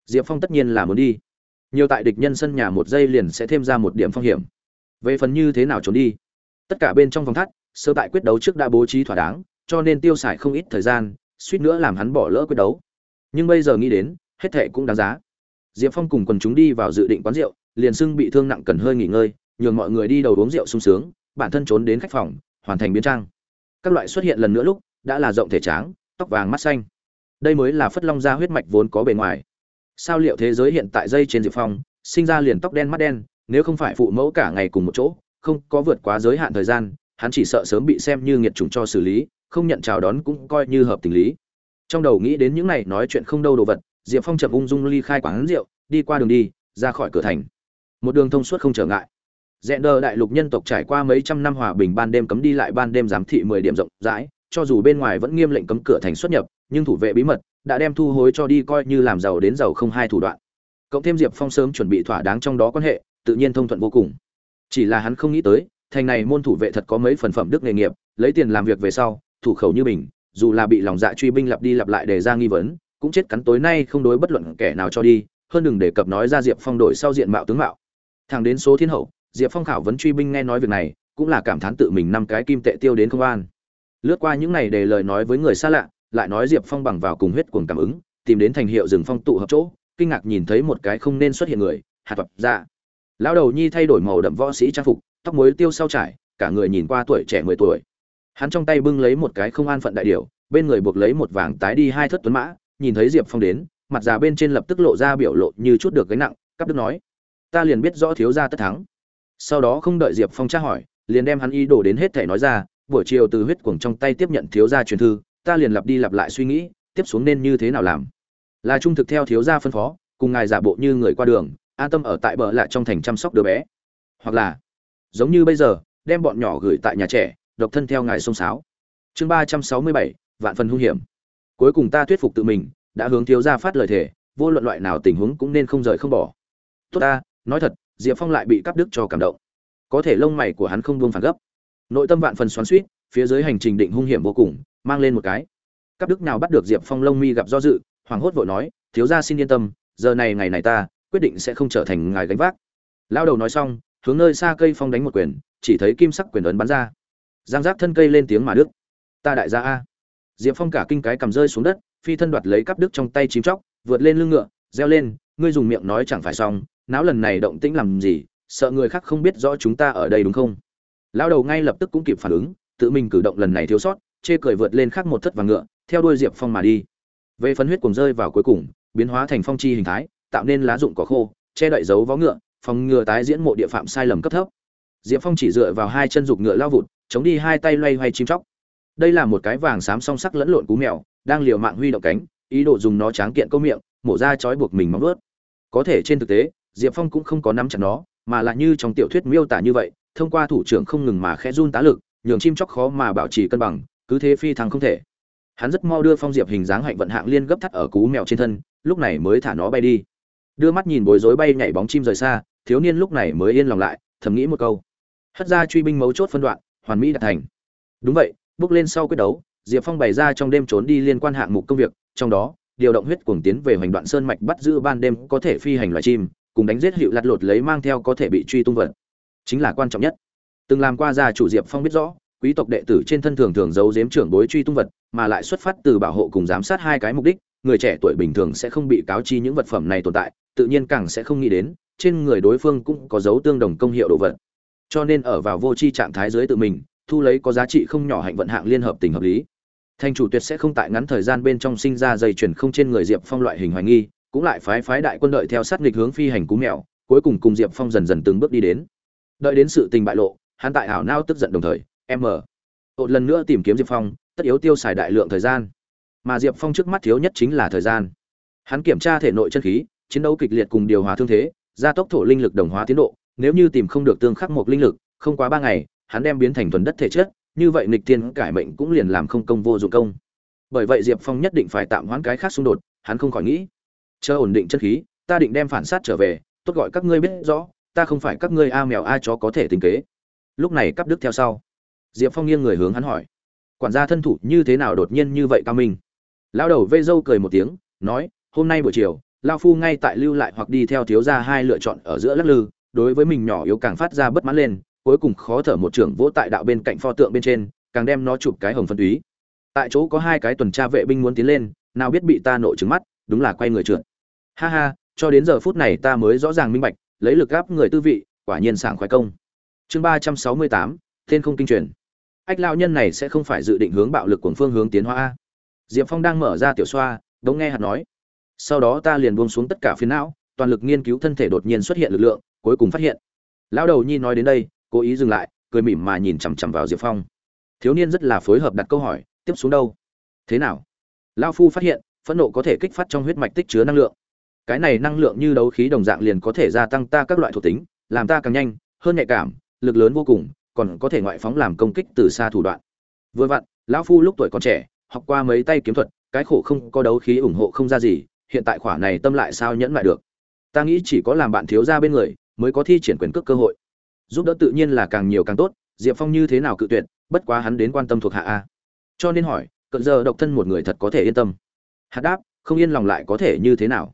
Diệp Phong tất nhiên là muốn đi nhiều tại địch nhân sân nhà một giây liền sẽ thêm ra một điểm phong hiểm. Về phần như thế nào trốn đi? Tất cả bên trong vòng thắt, sơ tại quyết đấu trước đã bố trí thỏa đáng, cho nên tiêu xài không ít thời gian, suýt nữa làm hắn bỏ lỡ quyết đấu. Nhưng bây giờ nghĩ đến, hết thệ cũng đáng giá. Diệp phong cùng quần chúng đi vào dự định quán rượu, liền xưng bị thương nặng cần hơi nghỉ ngơi, nhường mọi người đi đầu uống rượu sung sướng, bản thân trốn đến khách phòng, hoàn thành biến trang. Các loại xuất hiện lần nữa lúc, đã là rộng thể tráng, tóc vàng mắt xanh. Đây mới là phất long ra huyết mạch vốn có bề ngoài sao liệu thế giới hiện tại dây trên diệp phong, sinh ra liền tóc đen mắt đen, nếu không phải phụ mẫu cả ngày cùng một chỗ, không có vượt quá giới hạn thời gian, hắn chỉ sợ sớm bị xem như nghiệt chủng cho xử lý, không nhận chào đón cũng coi như hợp tình lý. Trong đầu nghĩ đến những này nói chuyện không đâu đồ vật, diệp phong chậm ung dung ly khai quán rượu, đi qua đường đi, ra khỏi cửa thành. Một đường thông suốt không trở ngại. Rẽ đờ đại lục nhân tộc trải qua mấy trăm năm hòa bình ban đêm cấm đi lại ban đêm giám thị mười điểm rộng rãi, cho dù bên ngoài vẫn nghiêm lệnh cấm cửa thành xuất nhập nhưng thủ vệ bí mật đã đem thu hối cho đi coi như làm giàu đến giàu không hai thủ đoạn. Cộng thêm diệp phong sớm chuẩn bị thỏa đáng trong đó quan hệ, tự nhiên thông thuận vô cùng. Chỉ là hắn không nghĩ tới, thành này môn thủ vệ thật có mấy phần phẩm đức nghề nghiệp, lấy tiền làm việc về sau, thủ khẩu như mình dù là bị lòng dạ truy binh lặp đi lặp lại đề ra nghi vấn, cũng chết cắn tối nay không đối bất luận kẻ nào cho đi, hơn đừng đề cập nói ra diệp phong đổi sau diện mạo tướng mạo. Thẳng đến số thiên hậu, diệp phong khảo vấn truy binh nghe nói việc này, cũng là cảm thán tự mình năm cái kim tệ tiêu đến công an. Lướt qua những này để lời nói với người xa lạ lại nói diệp phong bằng vào cùng huyết cuồng cảm ứng, tìm đến thành hiệu rừng phong tụ hợp chỗ, kinh ngạc nhìn thấy một cái không nên xuất hiện người, hạt tập ra dạ. lão đầu nhi thay đổi màu đậm võ sĩ trang phục, tóc muối tiêu sau trải, cả người nhìn qua tuổi trẻ mười tuổi. Hắn trong tay bưng lấy một cái không an phận đại điểu, bên người buộc lấy một vàng tái đi hai thất tuấn mã, nhìn thấy diệp phong đến, mặt già bên trên lập tức lộ ra biểu lộ như chút được gánh nặng, cắp đức nói, ta liền biết rõ thiếu gia tất thắng. Sau đó không đợi diệp phong tra hỏi, liền đem hắn ý đồ đến hết thể nói ra, buổi chiều từ huyết cuồng trong tay tiếp nhận thiếu gia truyền thư ta liền lặp đi lặp lại suy nghĩ, tiếp xuống nên như thế nào làm? Là trung thực theo thiếu gia phân phó, cùng ngài giả bộ như người qua đường, an tâm ở tại bờ lại trong thành chăm sóc đứa bé. Hoặc là, giống như bây giờ, đem bọn nhỏ gửi tại nhà trẻ, độc thân theo ngài sông sáo. Chương ba trăm sáu mươi bảy, vạn phần hung hiểm. Cuối cùng ta thuyết phục tự mình, đã hướng thiếu gia phát lời thề, vô luận loại nào tình huống cũng nên không rời không bỏ. Tốt ta, nói thật, diệp phong lại bị cắp đức cho cảm động. Có thể lông mày của hắn không buông phản gấp. Nội tâm vạn phần xoắn suýt phía dưới hành trình định hung hiểm vô cùng mang lên một cái. Các đức nào bắt được diệp phong lông mi gặp do dự, hoảng hốt vội nói, thiếu gia xin yên tâm, giờ này ngày này ta, quyết định sẽ không trở thành ngài gánh vác. Lao đầu nói xong, hướng nơi xa cây phong đánh một quyền, chỉ thấy kim sắc quyền ấn bắn ra. Giang giác thân cây lên tiếng mà đức. Ta đại gia a. Diệp phong cả kinh cái cầm rơi xuống đất, phi thân đoạt lấy cắp đức trong tay chim chóc, vượt lên lưng ngựa, reo lên, ngươi dùng miệng nói chẳng phải xong não lần này động tĩnh làm gì, sợ người khác không biết rõ chúng ta ở đây đúng không? Lao đầu ngay lập tức cũng kịp phản ứng, tự mình cử động lần này thiếu sót chê cười vượt lên khắc một thất vàng ngựa, theo đuôi diệp phong mà đi. Về phấn huyết cùng rơi vào cuối cùng, biến hóa thành phong chi hình thái, tạo nên lá dụng cỏ khô, che đậy dấu vó ngựa, phòng ngừa tái diễn mộ địa phạm sai lầm cấp thấp. Diệp phong chỉ dựa vào hai chân dục ngựa lao vụt, chống đi hai tay loay hoay chim chóc. Đây là một cái vàng xám song sắc lẫn lộn cú mèo, đang liều mạng huy động cánh, ý đồ dùng nó tráng kiện câu miệng, mổ ra trói buộc mình móng vớt có thể trên thực tế, diệp phong cũng không có nắm chặt nó, mà là như trong tiểu thuyết miêu tả như vậy, thông qua thủ trưởng không ngừng mà khẽ run tá lực, nhường chim chóc khó mà bảo trì cân bằng cứ thế phi thăng không thể. Hắn rất mau đưa phong diệp hình dáng hạnh vận hạng liên gấp thắt ở cú mèo trên thân, lúc này mới thả nó bay đi. Đưa mắt nhìn bối rối bay nhảy bóng chim rời xa, thiếu niên lúc này mới yên lòng lại, thầm nghĩ một câu. Hất ra truy binh mấu chốt phân đoạn, hoàn mỹ đạt thành. Đúng vậy, bước lên sau quyết đấu, diệp phong bày ra trong đêm trốn đi liên quan hạng mục công việc, trong đó, điều động huyết cuồng tiến về hoành đoạn sơn mạch bắt giữ ban đêm có thể phi hành loài chim, cùng đánh giết hiệu lặt lột lấy mang theo có thể bị truy tung vật. Chính là quan trọng nhất. Từng làm qua gia chủ diệp phong biết rõ quý tộc đệ tử trên thân thường thường giấu giếm trưởng bối truy tung vật, mà lại xuất phát từ bảo hộ cùng giám sát hai cái mục đích, người trẻ tuổi bình thường sẽ không bị cáo chi những vật phẩm này tồn tại, tự nhiên càng sẽ không nghĩ đến, trên người đối phương cũng có dấu tương đồng công hiệu đồ vật. Cho nên ở vào vô tri trạng thái dưới tự mình, thu lấy có giá trị không nhỏ hạnh vận hạng liên hợp tình hợp lý. Thành chủ tuyệt sẽ không tại ngắn thời gian bên trong sinh ra dây chuyển không trên người diệp phong loại hình hoài nghi, cũng lại phái phái đại quân đợi theo sát nghịch hướng phi hành cú mèo, cuối cùng cùng diệp phong dần dần từng bước đi đến. Đợi đến sự tình bại lộ, hắn tại ảo nao tức giận đồng thời m. Một lần nữa tìm kiếm diệp phong, tất yếu tiêu xài đại lượng thời gian. Mà diệp phong trước mắt thiếu nhất chính là thời gian. Hắn kiểm tra thể nội chân khí, chiến đấu kịch liệt cùng điều hòa thương thế, gia tốc thổ linh lực đồng hóa tiến độ, nếu như tìm không được tương khắc một linh lực, không quá ba ngày, hắn đem biến thành thuần đất thể chất, như vậy nịch tiên cải mệnh cũng liền làm không công vô dụng công. Bởi vậy diệp phong nhất định phải tạm hoãn cái khác xung đột, hắn không khỏi nghĩ. Chờ ổn định chân khí, ta định đem phản sát trở về, tốt gọi các ngươi biết rõ, ta không phải các ngươi a mèo a chó có thể tính kế. Lúc này cắp đức theo sau diệp phong nghiêng người hướng hắn hỏi, quản gia thân thủ như thế nào đột nhiên như vậy cao minh? Lao đầu vây dâu cười một tiếng, nói, hôm nay buổi chiều lao phu ngay tại lưu lại hoặc đi theo thiếu gia hai lựa chọn ở giữa lắc lư, đối với mình nhỏ yếu càng phát ra bất mãn lên, cuối cùng khó thở một trưởng vỗ tại đạo bên cạnh pho tượng bên trên, càng đem nó chụp cái hồng phân túy. Tại chỗ có hai cái tuần tra vệ binh muốn tiến lên, nào biết bị ta nộ trứng mắt, đúng là quay người trượt. Ha ha, cho đến giờ phút này ta mới rõ ràng minh bạch, lấy lực gáp người tư vị, quả nhiên sảng khoái công. Chương ba trăm sáu mươi tám tên không kinh truyền ách lao nhân này sẽ không phải dự định hướng bạo lực của phương hướng tiến hóa a. Diệp phong đang mở ra tiểu xoa, đống nghe hạt nói. Sau đó ta liền buông xuống tất cả phiến não, toàn lực nghiên cứu thân thể đột nhiên xuất hiện lực lượng, cuối cùng phát hiện. Lão đầu nhi nói đến đây, cố ý dừng lại, cười mỉm mà nhìn chằm chằm vào diệp phong. Thiếu niên rất là phối hợp đặt câu hỏi, tiếp xuống đâu? Thế nào? Lao phu phát hiện, phẫn nộ có thể kích phát trong huyết mạch tích chứa năng lượng. Cái này năng lượng như đấu khí đồng dạng liền có thể gia tăng ta các loại thuộc tính, làm ta càng nhanh, hơn nhạy cảm, lực lớn vô cùng còn có thể ngoại phóng làm công kích từ xa thủ đoạn. Vừa vặn, lão phu lúc tuổi còn trẻ, học qua mấy tay kiếm thuật, cái khổ không có đấu khí ủng hộ không ra gì, hiện tại khỏa này tâm lại sao nhẫn lại được. Ta nghĩ chỉ có làm bạn thiếu gia bên người, mới có thi triển quyền cước cơ hội. Giúp đỡ tự nhiên là càng nhiều càng tốt, diệp phong như thế nào cự tuyệt, bất quá hắn đến quan tâm thuộc hạ a. Cho nên hỏi, cận giờ độc thân một người thật có thể yên tâm? Hạt đáp, không yên lòng lại có thể như thế nào?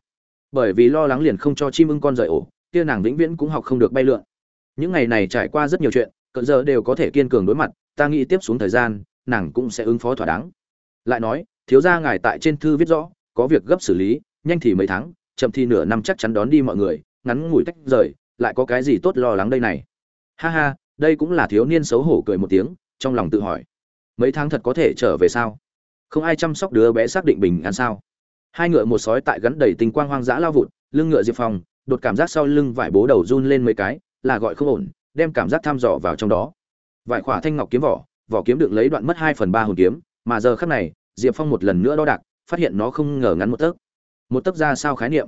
Bởi vì lo lắng liền không cho chim ưng con rời ổ, kia nàng vĩnh viễn cũng học không được bay lượn. Những ngày này trải qua rất nhiều chuyện cận giờ đều có thể kiên cường đối mặt, ta nghĩ tiếp xuống thời gian, nàng cũng sẽ ứng phó thỏa đáng. Lại nói, thiếu gia ngài tại trên thư viết rõ, có việc gấp xử lý, nhanh thì mấy tháng, chậm thì nửa năm chắc chắn đón đi mọi người, ngắn ngủi tách rời, lại có cái gì tốt lo lắng đây này? Ha ha, đây cũng là thiếu niên xấu hổ cười một tiếng, trong lòng tự hỏi. Mấy tháng thật có thể trở về sao? Không ai chăm sóc đứa bé xác định bình an sao? Hai ngựa một sói tại gắn đầy tình quang hoang dã lao vụt, lưng ngựa diệp phong đột cảm giác sau lưng vải bố đầu run lên mấy cái, là gọi không ổn đem cảm giác thăm dò vào trong đó. Vải khỏa thanh ngọc kiếm vỏ vỏ kiếm được lấy đoạn mất hai phần ba hồn kiếm, mà giờ khắc này, diệp phong một lần nữa đo đạc, phát hiện nó không ngờ ngắn một tấc. Một tấc ra sao khái niệm?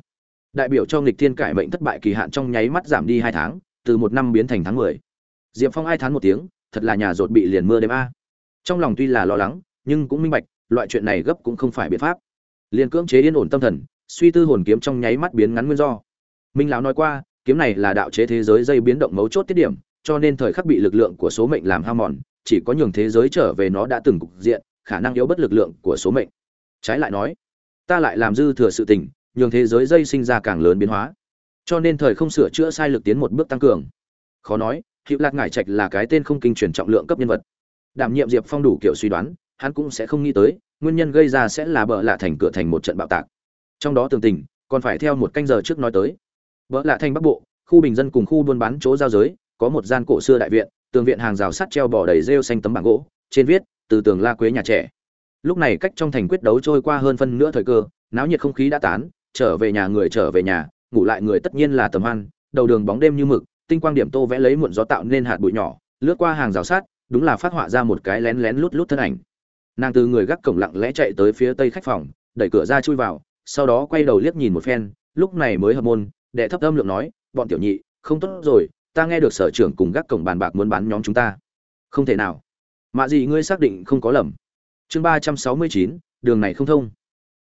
Đại biểu cho nghịch thiên cải mệnh thất bại kỳ hạn trong nháy mắt giảm đi hai tháng, từ một năm biến thành tháng mười. Diệp phong ai thán một tiếng, thật là nhà rột bị liền mưa đêm a. Trong lòng tuy là lo lắng, nhưng cũng minh bạch, loại chuyện này gấp cũng không phải biện pháp. Liền cưỡng chế yên ổn tâm thần, suy tư hồn kiếm trong nháy mắt biến ngắn nguyên do. Minh lão nói qua kiếm này là đạo chế thế giới dây biến động mấu chốt tiết điểm, cho nên thời khắc bị lực lượng của số mệnh làm hao mòn, chỉ có nhường thế giới trở về nó đã từng cục diện, khả năng yếu bất lực lượng của số mệnh. Trái lại nói, ta lại làm dư thừa sự tình, nhường thế giới dây sinh ra càng lớn biến hóa. Cho nên thời không sửa chữa sai lực tiến một bước tăng cường. Khó nói, hữu lạc ngải trạch là cái tên không kinh truyền trọng lượng cấp nhân vật. Đảm nhiệm diệp phong đủ kiểu suy đoán, hắn cũng sẽ không nghĩ tới, nguyên nhân gây ra sẽ là bợ lạ thành cửa thành một trận bạo tạc. Trong đó tường tình, còn phải theo một canh giờ trước nói tới. Bỡ lạ thành bắc bộ khu bình dân cùng khu buôn bán chỗ giao giới có một gian cổ xưa đại viện tường viện hàng rào sắt treo bỏ đầy rêu xanh tấm bảng gỗ trên viết từ tường la quế nhà trẻ. Lúc này cách trong thành quyết đấu trôi qua hơn phân nửa thời cơ náo nhiệt không khí đã tán trở về nhà người trở về nhà ngủ lại người tất nhiên là tầm hoan đầu đường bóng đêm như mực tinh quang điểm tô vẽ lấy muộn gió tạo nên hạt bụi nhỏ lướt qua hàng rào sắt, đúng là phát họa ra một cái lén lén lút lút thân ảnh. Nàng từ người gác cổng lặng lẽ chạy tới phía tây khách phòng đẩy cửa ra chui vào sau đó quay đầu liếc nhìn một phen lúc này mới hợp môn đệ thấp âm lượng nói, bọn tiểu nhị, không tốt rồi, ta nghe được sở trưởng cùng gác cổng bàn bạc muốn bán nhóm chúng ta. Không thể nào. Mạ gì ngươi xác định không có lầm. Chương ba trăm sáu mươi chín, đường này không thông.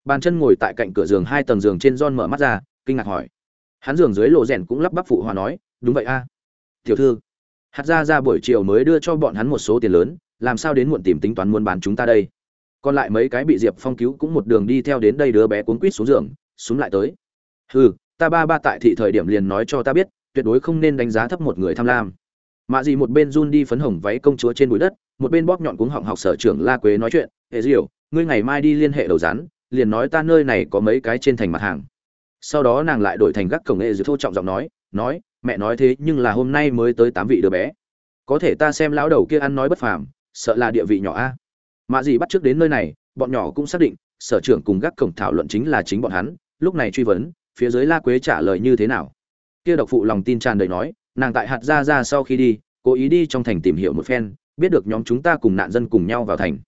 Bàn chân ngồi tại cạnh cửa giường hai tầng giường trên John mở mắt ra, kinh ngạc hỏi. Hắn giường dưới lộ rèn cũng lắp bắp phụ hòa nói, đúng vậy a. Tiểu thư. Hạt ra ra buổi chiều mới đưa cho bọn hắn một số tiền lớn, làm sao đến muộn tìm tính toán muốn bán chúng ta đây? Còn lại mấy cái bị diệp phong cứu cũng một đường đi theo đến đây đứa bé cuốn quýt xuống giường xuống lại tới. Hừ ta ba ba tại thị thời điểm liền nói cho ta biết tuyệt đối không nên đánh giá thấp một người tham lam. Mạ gì một bên run đi phấn hồng váy công chúa trên bụi đất một bên bóp nhọn cuống họng học sở trưởng la quế nói chuyện hệ diều ngươi ngày mai đi liên hệ đầu rán, liền nói ta nơi này có mấy cái trên thành mặt hàng. Sau đó nàng lại đổi thành gác cổng hệ diều thô trọng giọng nói nói mẹ nói thế nhưng là hôm nay mới tới tám vị đứa bé. Có thể ta xem lão đầu kia ăn nói bất phàm sợ là địa vị nhỏ a. Mạ gì bắt trước đến nơi này bọn nhỏ cũng xác định sở trưởng cùng gác cổng thảo luận chính là chính bọn hắn lúc này truy vấn phía dưới la quế trả lời như thế nào? Kia độc phụ lòng tin tràn đầy nói, nàng tại hạt ra ra sau khi đi, cố ý đi trong thành tìm hiểu một phen, biết được nhóm chúng ta cùng nạn dân cùng nhau vào thành.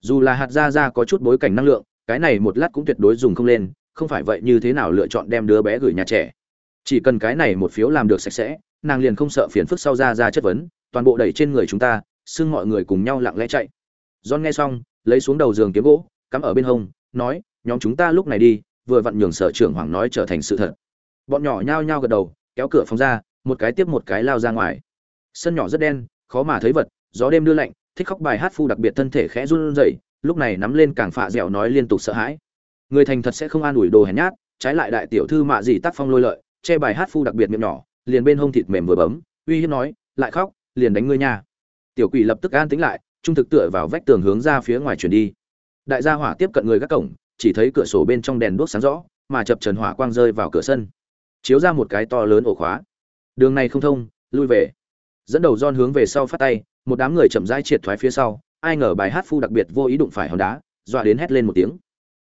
Dù là hạt ra ra có chút bối cảnh năng lượng, cái này một lát cũng tuyệt đối dùng không lên, không phải vậy như thế nào lựa chọn đem đứa bé gửi nhà trẻ. Chỉ cần cái này một phiếu làm được sạch sẽ, nàng liền không sợ phiền phức sau ra ra chất vấn, toàn bộ đẩy trên người chúng ta, xưng mọi người cùng nhau lặng lẽ chạy. John nghe xong, lấy xuống đầu giường kiếm gỗ, cắm ở bên hông, nói, nhóm chúng ta lúc này đi vừa vặn nhường sở trưởng hoàng nói trở thành sự thật. Bọn nhỏ nhao nhao gật đầu, kéo cửa phòng ra, một cái tiếp một cái lao ra ngoài. Sân nhỏ rất đen, khó mà thấy vật, gió đêm đưa lạnh, thích khóc bài hát phu đặc biệt thân thể khẽ run rẩy, lúc này nắm lên càng phạ dẻo nói liên tục sợ hãi. Người thành thật sẽ không an ủi đồ hèn nhát, trái lại đại tiểu thư mạ gì tác phong lôi lợi, che bài hát phu đặc biệt miệng nhỏ, liền bên hông thịt mềm vừa bấm, uy hiếp nói, lại khóc, liền đánh ngươi nha. Tiểu quỷ lập tức an tính lại, trung thực tựa vào vách tường hướng ra phía ngoài chuyển đi. Đại gia hỏa tiếp cận người gác cổng chỉ thấy cửa sổ bên trong đèn đuốc sáng rõ, mà chập trần hỏa quang rơi vào cửa sân. Chiếu ra một cái to lớn ổ khóa. Đường này không thông, lui về. Dẫn đầu don hướng về sau phát tay, một đám người chậm rãi triệt thoái phía sau, ai ngờ bài hát phu đặc biệt vô ý đụng phải hòn đá, dọa đến hét lên một tiếng.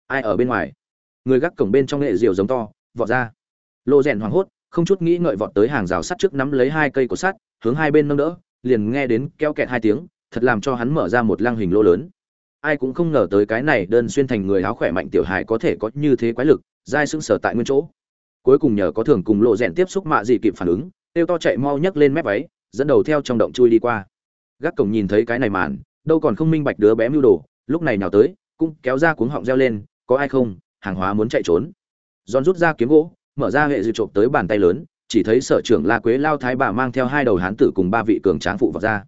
Ai ở bên ngoài? Người gác cổng bên trong nghệ diều giống to, vọt ra. Lộ rèn hoảng hốt, không chút nghĩ ngợi vọt tới hàng rào sắt trước nắm lấy hai cây của sắt, hướng hai bên nâng đỡ, liền nghe đến keo kẹt hai tiếng, thật làm cho hắn mở ra một lăng hình lô lớn ai cũng không ngờ tới cái này đơn xuyên thành người áo khỏe mạnh tiểu hài có thể có như thế quái lực, dai sững sờ tại nguyên chỗ. Cuối cùng nhờ có thường cùng lộ rèn tiếp xúc mạ gì kịp phản ứng, tiêu to chạy mau nhấc lên mép váy, dẫn đầu theo trong động chui đi qua. Gác cổng nhìn thấy cái này màn, đâu còn không minh bạch đứa bé mưu đồ, lúc này nào tới, cũng kéo ra cuống họng reo lên, có ai không? Hàng hóa muốn chạy trốn. Giòn rút ra kiếm gỗ, mở ra hệ dự trộm tới bàn tay lớn, chỉ thấy sở trưởng la quế lao thái bà mang theo hai đầu hán tử cùng ba vị cường tráng phụ vào ra.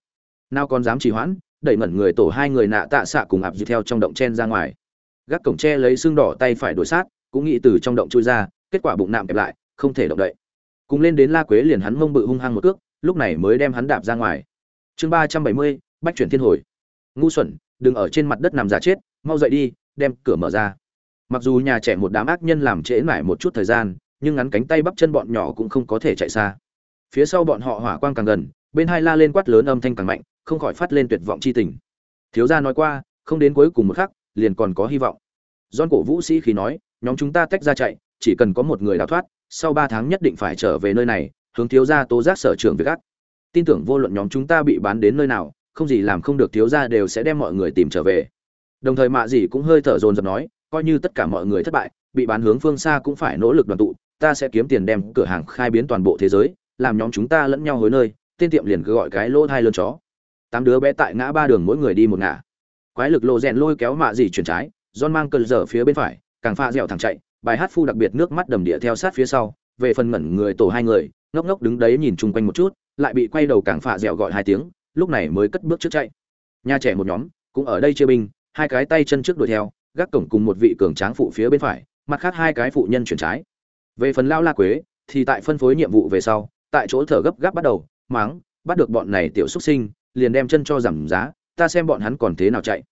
Nào còn dám trì hoãn đẩy ngẩn người tổ hai người nạ tạ xạ cùng ạp dịu theo trong động chen ra ngoài. Gác cổng tre lấy xương đỏ tay phải đổi sát, cũng nghĩ từ trong động chui ra, kết quả bụng nạm kẹp lại, không thể động đậy. Cùng lên đến la quế liền hắn mông bự hung hăng một cước, lúc này mới đem hắn đạp ra ngoài. Chương ba trăm bảy mươi, bách chuyển thiên hồi. Ngu xuẩn, đừng ở trên mặt đất nằm giả chết, mau dậy đi, đem cửa mở ra. Mặc dù nhà trẻ một đám ác nhân làm trễ mãi một chút thời gian, nhưng ngắn cánh tay bắp chân bọn nhỏ cũng không có thể chạy xa. Phía sau bọn họ hỏa quang càng gần, bên hai la lên quát lớn âm thanh càng mạnh không khỏi phát lên tuyệt vọng chi tình. Thiếu gia nói qua, không đến cuối cùng một khắc, liền còn có hy vọng. Giòn cổ vũ sĩ khí nói, nhóm chúng ta tách ra chạy, chỉ cần có một người đào thoát, sau ba tháng nhất định phải trở về nơi này, hướng thiếu gia tố giác sở trưởng việc ác. Tin tưởng vô luận nhóm chúng ta bị bán đến nơi nào, không gì làm không được thiếu gia đều sẽ đem mọi người tìm trở về. Đồng thời mạ gì cũng hơi thở dồn dập nói, coi như tất cả mọi người thất bại, bị bán hướng phương xa cũng phải nỗ lực đoàn tụ, ta sẽ kiếm tiền đem cửa hàng khai biến toàn bộ thế giới, làm nhóm chúng ta lẫn nhau hối nơi, tên tiệm liền cứ gọi cái lỗ thai lớn chó tám đứa bé tại ngã ba đường mỗi người đi một ngả. Quái lực lộ rèn lôi kéo mạ dì chuyển trái, John mang cờ dở phía bên phải, càng pha dẻo thẳng chạy, bài hát phu đặc biệt nước mắt đầm địa theo sát phía sau, về phần ngẩn người tổ hai người, ngốc ngốc đứng đấy nhìn chung quanh một chút, lại bị quay đầu càng pha dẻo gọi hai tiếng, lúc này mới cất bước trước chạy. Nhà trẻ một nhóm, cũng ở đây chia binh, hai cái tay chân trước đuổi theo, gác cổng cùng một vị cường tráng phụ phía bên phải, mặt khác hai cái phụ nhân chuyển trái. Về phần lao la quế, thì tại phân phối nhiệm vụ về sau, tại chỗ thở gấp gáp bắt đầu máng bắt được bọn này tiểu xuất sinh liền đem chân cho giảm giá, ta xem bọn hắn còn thế nào chạy.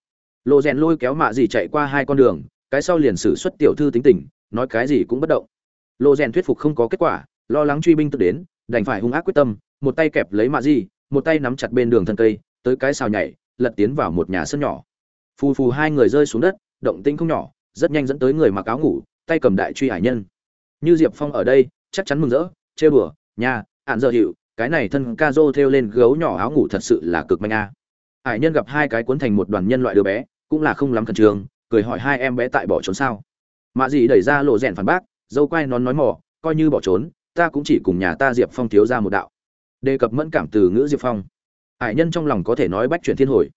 Lộ rèn lôi kéo mạ gì chạy qua hai con đường, cái sau liền xử xuất tiểu thư tính tình, nói cái gì cũng bất động. Lộ rèn thuyết phục không có kết quả, lo lắng truy binh tự đến, đành phải hung ác quyết tâm, một tay kẹp lấy mạ gì một tay nắm chặt bên đường thân cây, tới cái xào nhảy, lật tiến vào một nhà sân nhỏ. Phù phù hai người rơi xuống đất, động tĩnh không nhỏ, rất nhanh dẫn tới người mặc áo ngủ, tay cầm đại truy hải nhân. Như diệp phong ở đây, chắc chắn mừng rỡ, chê bừa, nhà ạn dợ hiệu cái này thân ca dô thêu lên gấu nhỏ áo ngủ thật sự là cực manh a. Hải nhân gặp hai cái cuốn thành một đoàn nhân loại đứa bé, cũng là không lắm khẩn trương, cười hỏi hai em bé tại bỏ trốn sao. Mạ dị đẩy ra lộ rèn phản bác, dâu quay nón nói mỏ, coi như bỏ trốn, ta cũng chỉ cùng nhà ta diệp phong thiếu ra một đạo. Đề cập mẫn cảm từ ngữ diệp phong. Hải nhân trong lòng có thể nói bách chuyển thiên hồi.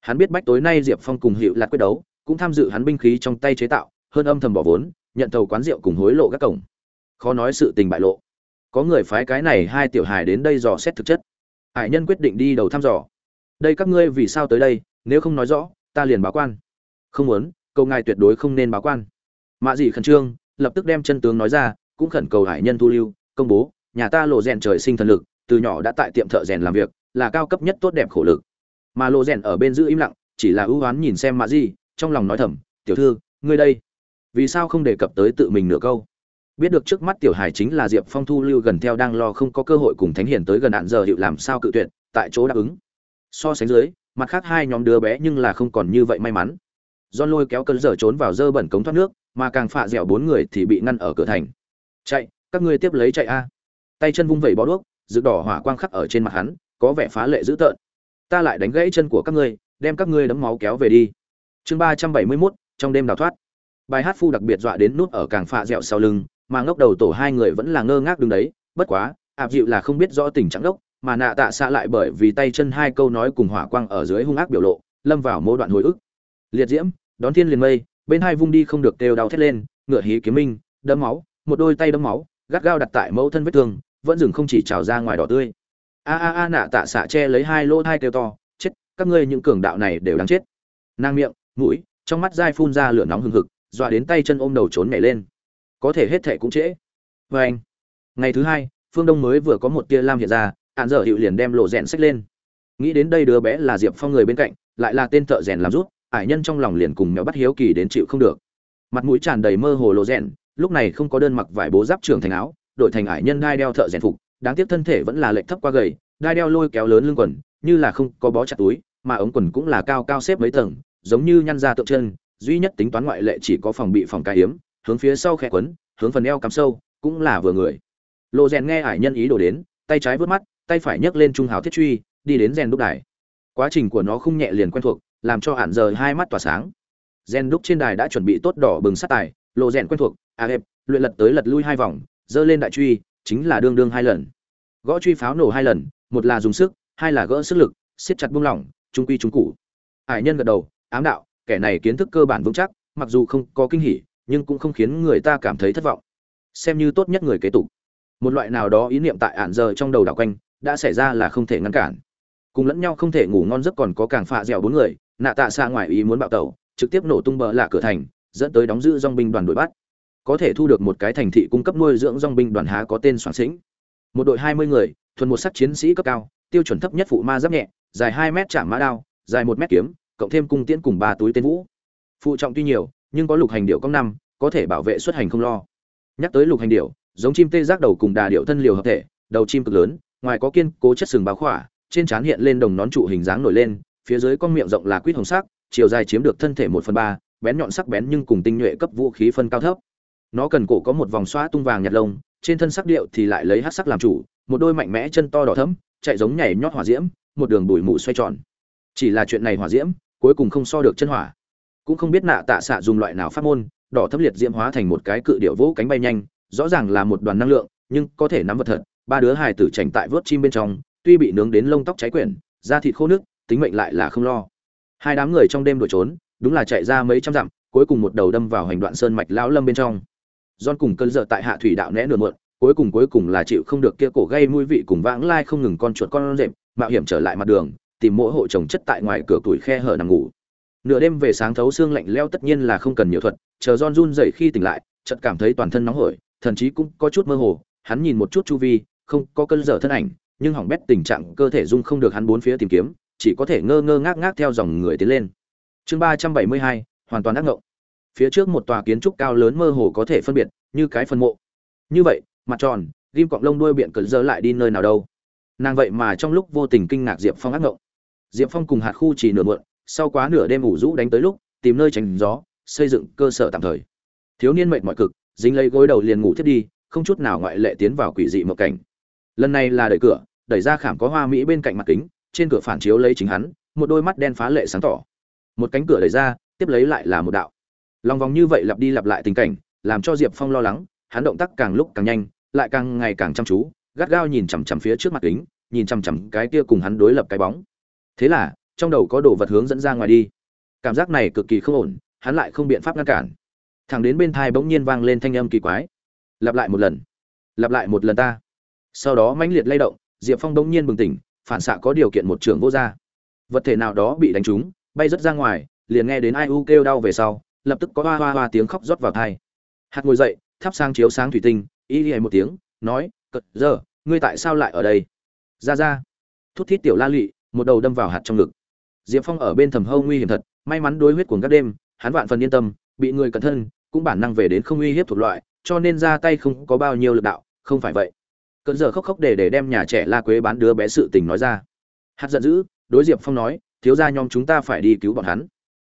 Hắn biết bách tối nay diệp phong cùng hiệu lạc quyết đấu, cũng tham dự hắn binh khí trong tay chế tạo, hơn âm thầm bỏ vốn, nhận thầu quán rượu cùng hối lộ các cổng. Khó nói sự tình bại lộ có người phái cái này hai tiểu hài đến đây dò xét thực chất. Hải nhân quyết định đi đầu thăm dò. Đây các ngươi vì sao tới đây, nếu không nói rõ, ta liền báo quan. Không muốn câu ngài tuyệt đối không nên báo quan. Mạ dị khẩn trương, lập tức đem chân tướng nói ra, cũng khẩn cầu hải nhân thu lưu, công bố, nhà ta lộ rèn trời sinh thần lực, từ nhỏ đã tại tiệm thợ rèn làm việc, là cao cấp nhất tốt đẹp khổ lực. Mà lộ rèn ở bên giữ im lặng, chỉ là ưu oán nhìn xem mạ dị trong lòng nói thầm, tiểu thư, ngươi đây, vì sao không đề cập tới tự mình nửa câu? Biết được trước mắt tiểu hải chính là diệp phong thu lưu gần theo đang lo không có cơ hội cùng thánh hiền tới gần hạn giờ hiệu làm sao cự tuyệt tại chỗ đáp ứng so sánh dưới mặt khác hai nhóm đứa bé nhưng là không còn như vậy may mắn do lôi kéo cơn dở trốn vào dơ bẩn cống thoát nước, mà càng phạ dẻo bốn người thì bị ngăn ở cửa thành. Chạy, các ngươi tiếp lấy chạy a. Tay chân vung vẩy bó đuốc, rực đỏ hỏa quang khắc ở trên mặt hắn, có vẻ phá lệ dữ tợn. Ta lại đánh gãy chân của các ngươi, đem các ngươi đấm máu kéo về đi. Chương ba trăm bảy mươi mốt trong đêm đào thoát. Bài hát phu đặc biệt dọa đến nút ở càng phạ dẻo sau lưng, mà ngốc đầu tổ hai người vẫn là ngơ ngác đứng đấy, bất quá, ạp dịu là không biết rõ tình trạng đốc, mà nạ tạ xạ lại bởi vì tay chân hai câu nói cùng hỏa quang ở dưới hung ác biểu lộ, lâm vào mô đoạn hồi ức. Liệt diễm, đón thiên liền mây bên hai vung đi không được đều đau thét lên ngựa hí kiếm minh đấm máu một đôi tay đấm máu gắt gao đặt tại mẫu thân vết thương vẫn dừng không chỉ trào ra ngoài đỏ tươi. A a a nạ tạ xạ che lấy hai lỗ hai kêu to chết các ngươi những cường đạo này đều đáng chết. Nang miệng mũi trong mắt dai phun ra lửa nóng hừng hực dọa đến tay chân ôm đầu trốn nhảy lên có thể hết thệ cũng trễ. Vê anh, ngày thứ hai, phương đông mới vừa có một tia lam hiện ra, hạn dở hiệu liền đem lộ rèn sách lên. Nghĩ đến đây đứa bé là diệp phong người bên cạnh, lại là tên thợ rèn làm rút, ải nhân trong lòng liền cùng mèo bắt hiếu kỳ đến chịu không được. Mặt mũi tràn đầy mơ hồ lộ rèn, lúc này không có đơn mặc vải bố giáp trưởng thành áo, đổi thành ải nhân đai đeo thợ rèn phục, đáng tiếc thân thể vẫn là lệch thấp qua gầy, đai đeo lôi kéo lớn lưng quần, như là không có bó chặt túi, mà ống quần cũng là cao cao xếp mấy tầng, giống như nhăn ra tượng chân, duy nhất tính toán ngoại lệ chỉ có phòng bị phòng ca hiếm hướng phía sau khe quấn, hướng phần eo cắm sâu, cũng là vừa người. Lộ rèn nghe ải nhân ý đổ đến, tay trái vớt mắt, tay phải nhấc lên trung hào thiết truy, đi đến rèn đúc đài. Quá trình của nó không nhẹ liền quen thuộc, làm cho hạn giờ hai mắt tỏa sáng. Rèn đúc trên đài đã chuẩn bị tốt đỏ bừng sát tài, lộ rèn quen thuộc à hẹp, luyện lật tới lật lui hai vòng, giơ lên đại truy, chính là đương đương hai lần. Gõ truy pháo nổ hai lần, một là dùng sức, hai là gỡ sức lực, siết chặt buông lỏng, trung quy trung cụ hải nhân gật đầu, ám đạo, kẻ này kiến thức cơ bản vững chắc, mặc dù không có kinh hỉ nhưng cũng không khiến người ta cảm thấy thất vọng. Xem như tốt nhất người kế tục. Một loại nào đó ý niệm tại ạn giờ trong đầu đảo quanh, đã xảy ra là không thể ngăn cản. Cùng lẫn nhau không thể ngủ ngon giấc còn có càng phạ dẻo bốn người, nạ tạ xa ngoài ý muốn bạo tẩu, trực tiếp nổ tung bờ lạ cửa thành, dẫn tới đóng giữ dong binh đoàn đuổi bắt. Có thể thu được một cái thành thị cung cấp nuôi dưỡng dong binh đoàn há có tên soạn sĩnh một đội hai mươi người, thuần một sắc chiến sĩ cấp cao, tiêu chuẩn thấp nhất phụ ma giáp nhẹ, dài hai mét chạm mã đao, dài một mét kiếm, cộng thêm cung tiễn cùng ba túi tên vũ. Phụ trọng tuy nhiều nhưng có lục hành điệu công năm, có thể bảo vệ xuất hành không lo. Nhắc tới lục hành điệu giống chim tê giác đầu cùng đà điệu thân liều hợp thể, đầu chim cực lớn, ngoài có kiên cố chất sừng báo khỏa, trên trán hiện lên đồng nón trụ hình dáng nổi lên, phía dưới con miệng rộng là quýt hồng sắc, chiều dài chiếm được thân thể một phần ba, bén nhọn sắc bén nhưng cùng tinh nhuệ cấp vũ khí phân cao thấp. Nó cần cổ có một vòng xoa tung vàng nhạt lông, trên thân sắc điệu thì lại lấy hát sắc làm chủ, một đôi mạnh mẽ chân to đỏ thẫm, chạy giống nhảy nhót hỏa diễm, một đường bụi mù xoay tròn. Chỉ là chuyện này hỏa diễm, cuối cùng không so được chân hỏa cũng không biết nạ tạ xạ dùng loại nào phát môn, đỏ thấm liệt diễm hóa thành một cái cự điệu vỗ cánh bay nhanh, rõ ràng là một đoàn năng lượng, nhưng có thể nắm vật thật, ba đứa hài tử chảnh tại vớt chim bên trong, tuy bị nướng đến lông tóc cháy quyển, da thịt khô nước, tính mệnh lại là không lo. Hai đám người trong đêm đuổi trốn, đúng là chạy ra mấy trăm dặm, cuối cùng một đầu đâm vào hành đoạn sơn mạch lão lâm bên trong. Don cùng cơn dở tại hạ thủy đạo né nửa muộn, cuối cùng cuối cùng là chịu không được kia cổ gây mũi vị cùng vãng lai không ngừng con chuột con rệm mạo hiểm trở lại mặt đường, tìm mỗi hộ chồng chất tại ngoài cửa tuổi khe hở nằm ngủ nửa đêm về sáng thấu xương lạnh leo tất nhiên là không cần nhiều thuật, chờ John run dậy khi tỉnh lại, chợt cảm thấy toàn thân nóng hổi, thần chí cũng có chút mơ hồ, hắn nhìn một chút chu vi, không có cơn dở thân ảnh, nhưng hỏng bét tình trạng cơ thể dung không được hắn bốn phía tìm kiếm, chỉ có thể ngơ ngơ ngác ngác theo dòng người tiến lên. Chương ba trăm bảy mươi hai, hoàn toàn ác ngộng. Phía trước một tòa kiến trúc cao lớn mơ hồ có thể phân biệt như cái phân mộ. Như vậy, mặt tròn, ghim cọng lông đuôi biện cẩn dơ lại đi nơi nào đâu. Nàng vậy mà trong lúc vô tình kinh ngạc diệp phong ác ngộng. Diệp phong cùng hạt khu chỉ nửa muộn sau quá nửa đêm ngủ rũ đánh tới lúc, tìm nơi tránh gió, xây dựng cơ sở tạm thời. Thiếu niên mệt mỏi cực, dính lấy gối đầu liền ngủ thiết đi, không chút nào ngoại lệ tiến vào quỷ dị một cảnh. Lần này là đẩy cửa, đẩy ra khảm có hoa mỹ bên cạnh mặt kính, trên cửa phản chiếu lấy chính hắn, một đôi mắt đen phá lệ sáng tỏ. Một cánh cửa đẩy ra, tiếp lấy lại là một đạo. Lòng vòng như vậy lặp đi lặp lại tình cảnh, làm cho diệp phong lo lắng, hắn động tác càng lúc càng nhanh, lại càng ngày càng chăm chú, gắt gao nhìn chằm chằm phía trước mặt kính, nhìn chằm chằm cái kia cùng hắn đối lập cái bóng. Thế là trong đầu có đồ vật hướng dẫn ra ngoài đi. Cảm giác này cực kỳ không ổn, hắn lại không biện pháp ngăn cản. Thẳng đến bên thai bỗng nhiên vang lên thanh âm kỳ quái. Lặp lại một lần, lặp lại một lần ta. Sau đó mãnh liệt lay động, diệp phong bỗng nhiên bừng tỉnh, phản xạ có điều kiện một trường vô ra. Vật thể nào đó bị đánh trúng, bay rất ra ngoài, liền nghe đến ai u kêu đau về sau, lập tức có hoa hoa hoa tiếng khóc rót vào thai. Hạt ngồi dậy, thắp sang chiếu sáng thủy tinh, y hề một tiếng, nói, cật, giờ, ngươi tại sao lại ở đây? Ra ra. Thút thít tiểu la lụy một đầu đâm vào hạt trong ngực diệp phong ở bên thầm hâu nguy hiểm thật, may mắn đối huyết cuồng các đêm, hắn vạn phần yên tâm, bị người cẩn thân, cũng bản năng về đến không uy hiếp thuộc loại, cho nên ra tay không có bao nhiêu lực đạo, không phải vậy. Cơn giờ khóc khóc để để đem nhà trẻ la quế bán đứa bé sự tình nói ra. Hạt giận dữ, đối diệp phong nói, thiếu gia nhóm chúng ta phải đi cứu bọn hắn.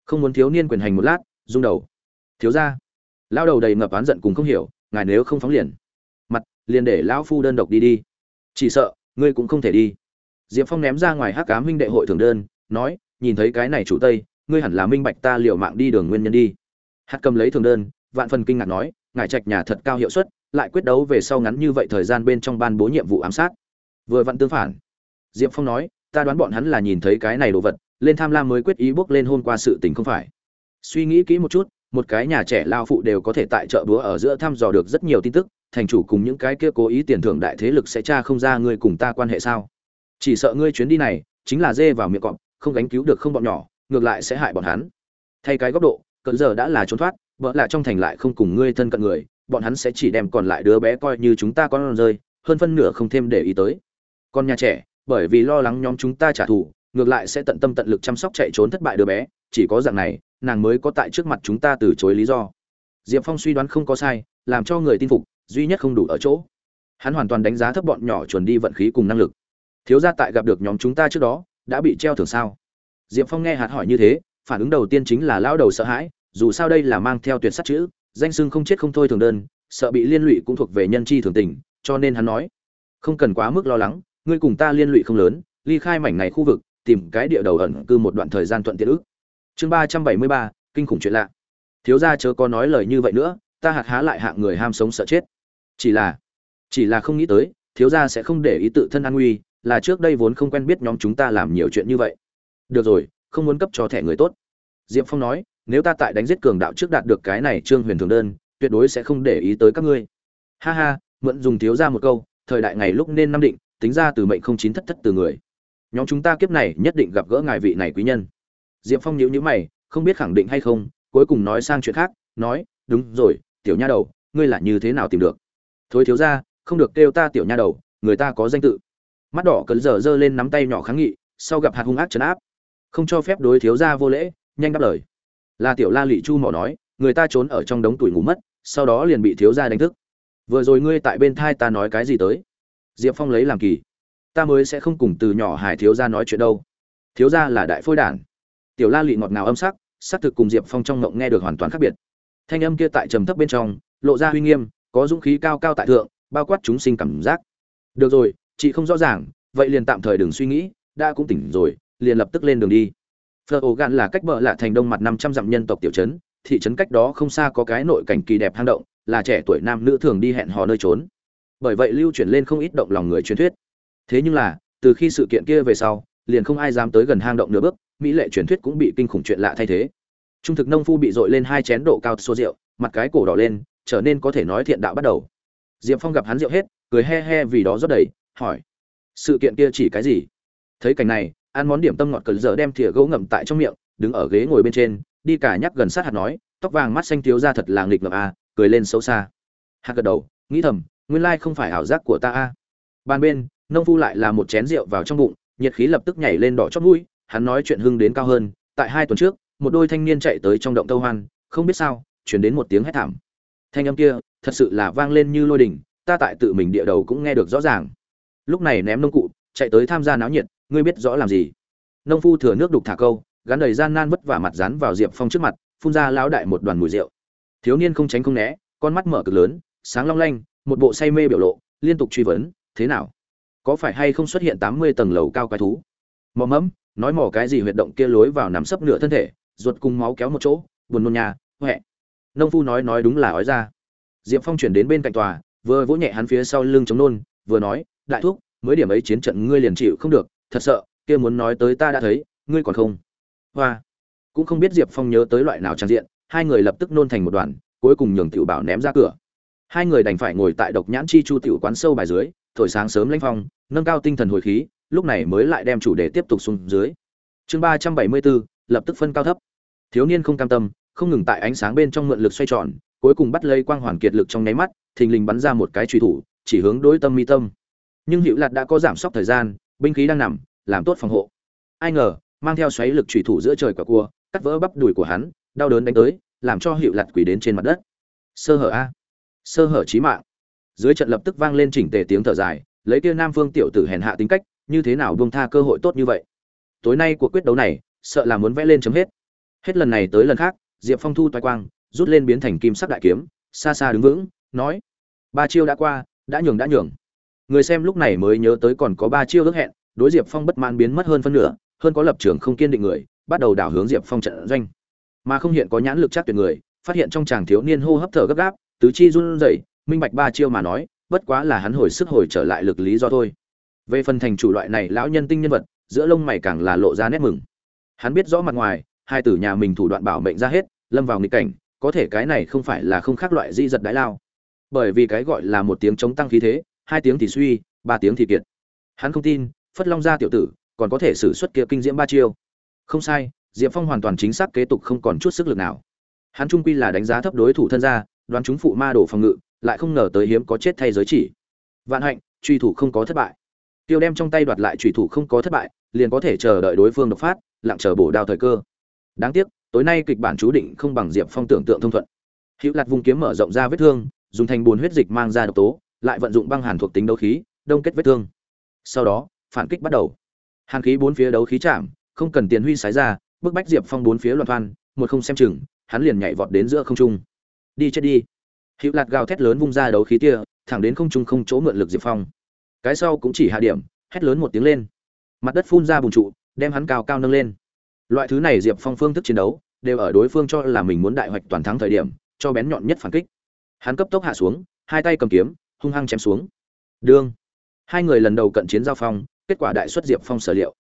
Không muốn thiếu niên quyền hành một lát, rung đầu. Thiếu gia? Lao đầu đầy ngập oán giận cùng không hiểu, ngài nếu không phóng liền. Mặt, liền để lão phu đơn độc đi đi. Chỉ sợ, ngươi cũng không thể đi. Diệp phong ném ra ngoài hắc ám huynh đệ hội thường đơn nói, nhìn thấy cái này chủ tây, ngươi hẳn là minh bạch ta liệu mạng đi đường nguyên nhân đi. Hạt cầm lấy thường đơn, vạn phần kinh ngạc nói ngài trạch nhà thật cao hiệu suất, lại quyết đấu về sau ngắn như vậy thời gian bên trong ban bố nhiệm vụ ám sát. Vừa vặn tương phản. Diệp phong nói, ta đoán bọn hắn là nhìn thấy cái này đồ vật, lên tham lam mới quyết ý bước lên hôn qua sự tình không phải. Suy nghĩ kỹ một chút, một cái nhà trẻ lao phụ đều có thể tại chợ búa ở giữa thăm dò được rất nhiều tin tức, thành chủ cùng những cái kia cố ý tiền thưởng đại thế lực sẽ tra không ra ngươi cùng ta quan hệ sao? Chỉ sợ ngươi chuyến đi này, chính là dê vào miệng cọp không gánh cứu được không bọn nhỏ, ngược lại sẽ hại bọn hắn. Thay cái góc độ cận giờ đã là trốn thoát, vợ lại trong thành lại không cùng ngươi thân cận người, bọn hắn sẽ chỉ đem còn lại đứa bé coi như chúng ta con rơi, hơn phân nửa không thêm để ý tới. Con nhà trẻ, bởi vì lo lắng nhóm chúng ta trả thù, ngược lại sẽ tận tâm tận lực chăm sóc chạy trốn thất bại đứa bé, chỉ có dạng này, nàng mới có tại trước mặt chúng ta từ chối lý do. Diệp phong suy đoán không có sai, làm cho người tin phục, duy nhất không đủ ở chỗ. Hắn hoàn toàn đánh giá thấp bọn nhỏ chuẩn đi vận khí cùng năng lực. Thiếu gia tại gặp được nhóm chúng ta trước đó đã bị treo thưởng sao? Diệp phong nghe hạt hỏi như thế, phản ứng đầu tiên chính là lão đầu sợ hãi, dù sao đây là mang theo tuyệt sắt chữ, danh sưng không chết không thôi thường đơn, sợ bị liên lụy cũng thuộc về nhân chi thường tình, cho nên hắn nói, không cần quá mức lo lắng, ngươi cùng ta liên lụy không lớn, ly khai mảnh này khu vực, tìm cái địa đầu ẩn cư một đoạn thời gian thuận tiện ức chương ba trăm bảy mươi ba, kinh khủng chuyện lạ. Thiếu gia chớ có nói lời như vậy nữa, ta hạt há lại hạng người ham sống sợ chết. Chỉ là chỉ là không nghĩ tới, thiếu gia sẽ không để ý tự thân an nguy là trước đây vốn không quen biết nhóm chúng ta làm nhiều chuyện như vậy. Được rồi, không muốn cấp cho thẻ người tốt. Diệp phong nói, nếu ta tại đánh giết cường đạo trước đạt được cái này trương huyền thường đơn, tuyệt đối sẽ không để ý tới các ngươi. Ha ha, mượn dùng thiếu ra một câu, thời đại ngày lúc nên năm định, tính ra từ mệnh không chín thất thất từ người. Nhóm chúng ta kiếp này nhất định gặp gỡ ngài vị này quý nhân. Diệp phong nhíu nhíu mày, không biết khẳng định hay không, cuối cùng nói sang chuyện khác, nói, đúng rồi, tiểu nha đầu, ngươi là như thế nào tìm được? Thối thiếu ra, không được kêu ta tiểu nha đầu, người ta có danh tự mắt đỏ cấn giờ giơ lên nắm tay nhỏ kháng nghị, sau gặp hạt hung ác chấn áp. Không cho phép đối thiếu gia vô lễ, nhanh đáp lời. Là tiểu la lị chu mỏ nói, người ta trốn ở trong đống tuổi ngủ mất, sau đó liền bị thiếu gia đánh thức. Vừa rồi ngươi tại bên thai ta nói cái gì tới? Diệp phong lấy làm kỳ. Ta mới sẽ không cùng từ nhỏ hải thiếu gia nói chuyện đâu. Thiếu gia là đại phôi đản. Tiểu la lị ngọt ngào âm sắc xác thực cùng diệp phong trong ngộng nghe được hoàn toàn khác biệt. Thanh âm kia tại trầm thấp bên trong, lộ ra uy nghiêm, có dũng khí cao cao tại thượng, bao quát chúng sinh cảm giác. Được rồi chị không rõ ràng, vậy liền tạm thời đừng suy nghĩ, đã cũng tỉnh rồi, liền lập tức lên đường đi. Phờ ổ gạn là cách bờ lạ thành đông mặt năm trăm dặm nhân tộc tiểu trấn, thị trấn cách đó không xa có cái nội cảnh kỳ đẹp hang động, là trẻ tuổi nam nữ thường đi hẹn hò nơi trốn. Bởi vậy lưu chuyển lên không ít động lòng người truyền thuyết. Thế nhưng là, từ khi sự kiện kia về sau, liền không ai dám tới gần hang động nửa bước, mỹ lệ truyền thuyết cũng bị kinh khủng chuyện lạ thay thế. Trung thực nông phu bị dội lên hai chén độ cao số rượu, mặt cái cổ đỏ lên, trở nên có thể nói thiện đạo bắt đầu. Diệp phong gặp hắn rượu hết, cười he he vì đó rất đầy hỏi, sự kiện kia chỉ cái gì? Thấy cảnh này, ăn món điểm tâm ngọt cờ giờ đem thìa gỗ ngậm tại trong miệng, đứng ở ghế ngồi bên trên, đi cả nhắc gần sát hạt nói, tóc vàng mắt xanh thiếu ra thật là nghịch ngợm a cười lên xấu xa. Hạt gật đầu, nghĩ thầm, nguyên lai không phải ảo giác của ta a ban bên, nông phu lại là một chén rượu vào trong bụng, nhiệt khí lập tức nhảy lên đỏ chót mũi, hắn nói chuyện hưng đến cao hơn, tại hai tuần trước, một đôi thanh niên chạy tới trong động tâu hoan, không biết sao, chuyển đến một tiếng hét thảm. Thanh âm kia, thật sự là vang lên như lôi đình, ta tại tự mình địa đầu cũng nghe được rõ ràng lúc này ném nông cụ, chạy tới tham gia náo nhiệt, ngươi biết rõ làm gì. Nông phu thừa nước đục thả câu, gắn đầy gian nan vất vả mặt dán vào diệp phong trước mặt, phun ra lão đại một đoàn mùi rượu. Thiếu niên không tránh không né, con mắt mở cực lớn, sáng long lanh, một bộ say mê biểu lộ, liên tục truy vấn, thế nào? Có phải hay không xuất hiện tám mươi tầng lầu cao quái thú? Mò mẫm, nói mỏ cái gì huyệt động kia lối vào nằm sấp nửa thân thể, ruột cùng máu kéo một chỗ, buồn nôn nhà huệ. Nông phu nói nói đúng là ói ra. Diệp phong chuyển đến bên cạnh tòa, vừa vỗ nhẹ hắn phía sau lưng chống nôn, vừa nói đại thúc, mới điểm ấy chiến trận ngươi liền chịu không được, thật sợ, kia muốn nói tới ta đã thấy, ngươi còn không? Hoa. Cũng không biết diệp phong nhớ tới loại nào trang diện, hai người lập tức nôn thành một đoàn, cuối cùng nhường tiểu bảo ném ra cửa. Hai người đành phải ngồi tại độc nhãn chi chu tiểu quán sâu bài dưới, thổi sáng sớm lãnh phong, nâng cao tinh thần hồi khí, lúc này mới lại đem chủ đề tiếp tục xuống dưới. Chương ba trăm bảy mươi bốn, lập tức phân cao thấp. Thiếu niên không cam tâm, không ngừng tại ánh sáng bên trong mượn lực xoay tròn, cuối cùng bắt lấy quang hoàn kiệt lực trong nháy mắt, thình lình bắn ra một cái truy thủ, chỉ hướng đối tâm mi tâm nhưng hữu lạt đã có giảm sốc thời gian, binh khí đang nằm, làm tốt phòng hộ. Ai ngờ, mang theo xoáy lực truy thủ giữa trời quả cua, cắt vỡ bắp đùi của hắn, đau đớn đánh tới, làm cho hữu lạt quỳ đến trên mặt đất. Sơ hở a. Sơ hở chí mạng. Dưới trận lập tức vang lên chỉnh tề tiếng thở dài, lấy kia nam phương tiểu tử hèn hạ tính cách, như thế nào buông tha cơ hội tốt như vậy? Tối nay cuộc quyết đấu này, sợ là muốn vẽ lên chấm hết. Hết lần này tới lần khác, diệp phong thu toai quang, rút lên biến thành kim sắc đại kiếm, xa xa đứng vững, nói, ba chiêu đã qua, đã nhường đã nhường người xem lúc này mới nhớ tới còn có ba chiêu ước hẹn, đối diệp phong bất mãn biến mất hơn phân nửa, hơn có lập trường không kiên định người, bắt đầu đảo hướng diệp phong trận doanh. Mà không hiện có nhãn lực chắc tuyệt người, phát hiện trong chàng thiếu niên hô hấp thở gấp gáp, tứ chi run rẩy, minh bạch ba chiêu mà nói, bất quá là hắn hồi sức hồi trở lại lực lý do thôi. Về phần thành chủ loại này lão nhân tinh nhân vật, giữa lông mày càng là lộ ra nét mừng. Hắn biết rõ mặt ngoài, hai tử nhà mình thủ đoạn bảo mệnh ra hết, lâm vào nghịch cảnh, có thể cái này không phải là không khác loại di giật đái lao. Bởi vì cái gọi là một tiếng chống tăng khí thế hai tiếng thì suy, ba tiếng thì kiệt. Hắn không tin, phất long gia tiểu tử, còn có thể xử suất kia kinh diễm ba chiêu. Không sai, diệp phong hoàn toàn chính xác kế tục không còn chút sức lực nào. Hắn trung quy là đánh giá thấp đối thủ thân gia, đoán chúng phụ ma đổ phòng ngự, lại không ngờ tới hiếm có chết thay giới chỉ. Vạn hạnh, truy thủ không có thất bại. Tiêu đem trong tay đoạt lại truy thủ không có thất bại, liền có thể chờ đợi đối phương độc phát, lặng chờ bổ đao thời cơ. Đáng tiếc, tối nay kịch bản chú định không bằng diệp phong tưởng tượng thông thuận. Hữu lạt vùng kiếm mở rộng ra vết thương, dùng thành bùn huyết dịch mang ra độc tố lại vận dụng băng hàn thuộc tính đấu khí, đông kết vết thương. Sau đó, phản kích bắt đầu. Hàn khí bốn phía đấu khí chạm, không cần tiền huy sái ra, bức bách diệp phong bốn phía loạn thoan, một không xem chừng, hắn liền nhảy vọt đến giữa không trung. Đi chết đi. Hữu lạt gào thét lớn vung ra đấu khí tia thẳng đến không trung không chỗ mượn lực diệp phong. Cái sau cũng chỉ hạ điểm, hét lớn một tiếng lên. Mặt đất phun ra bùn trụ, đem hắn cao cao nâng lên. Loại thứ này diệp phong phương thức chiến đấu, đều ở đối phương cho là mình muốn đại hoạch toàn thắng thời điểm, cho bén nhọn nhất phản kích. Hắn cấp tốc hạ xuống, hai tay cầm kiếm hung hăng chém xuống. Đương. Hai người lần đầu cận chiến giao phong, kết quả đại xuất diệp phong sở liệu.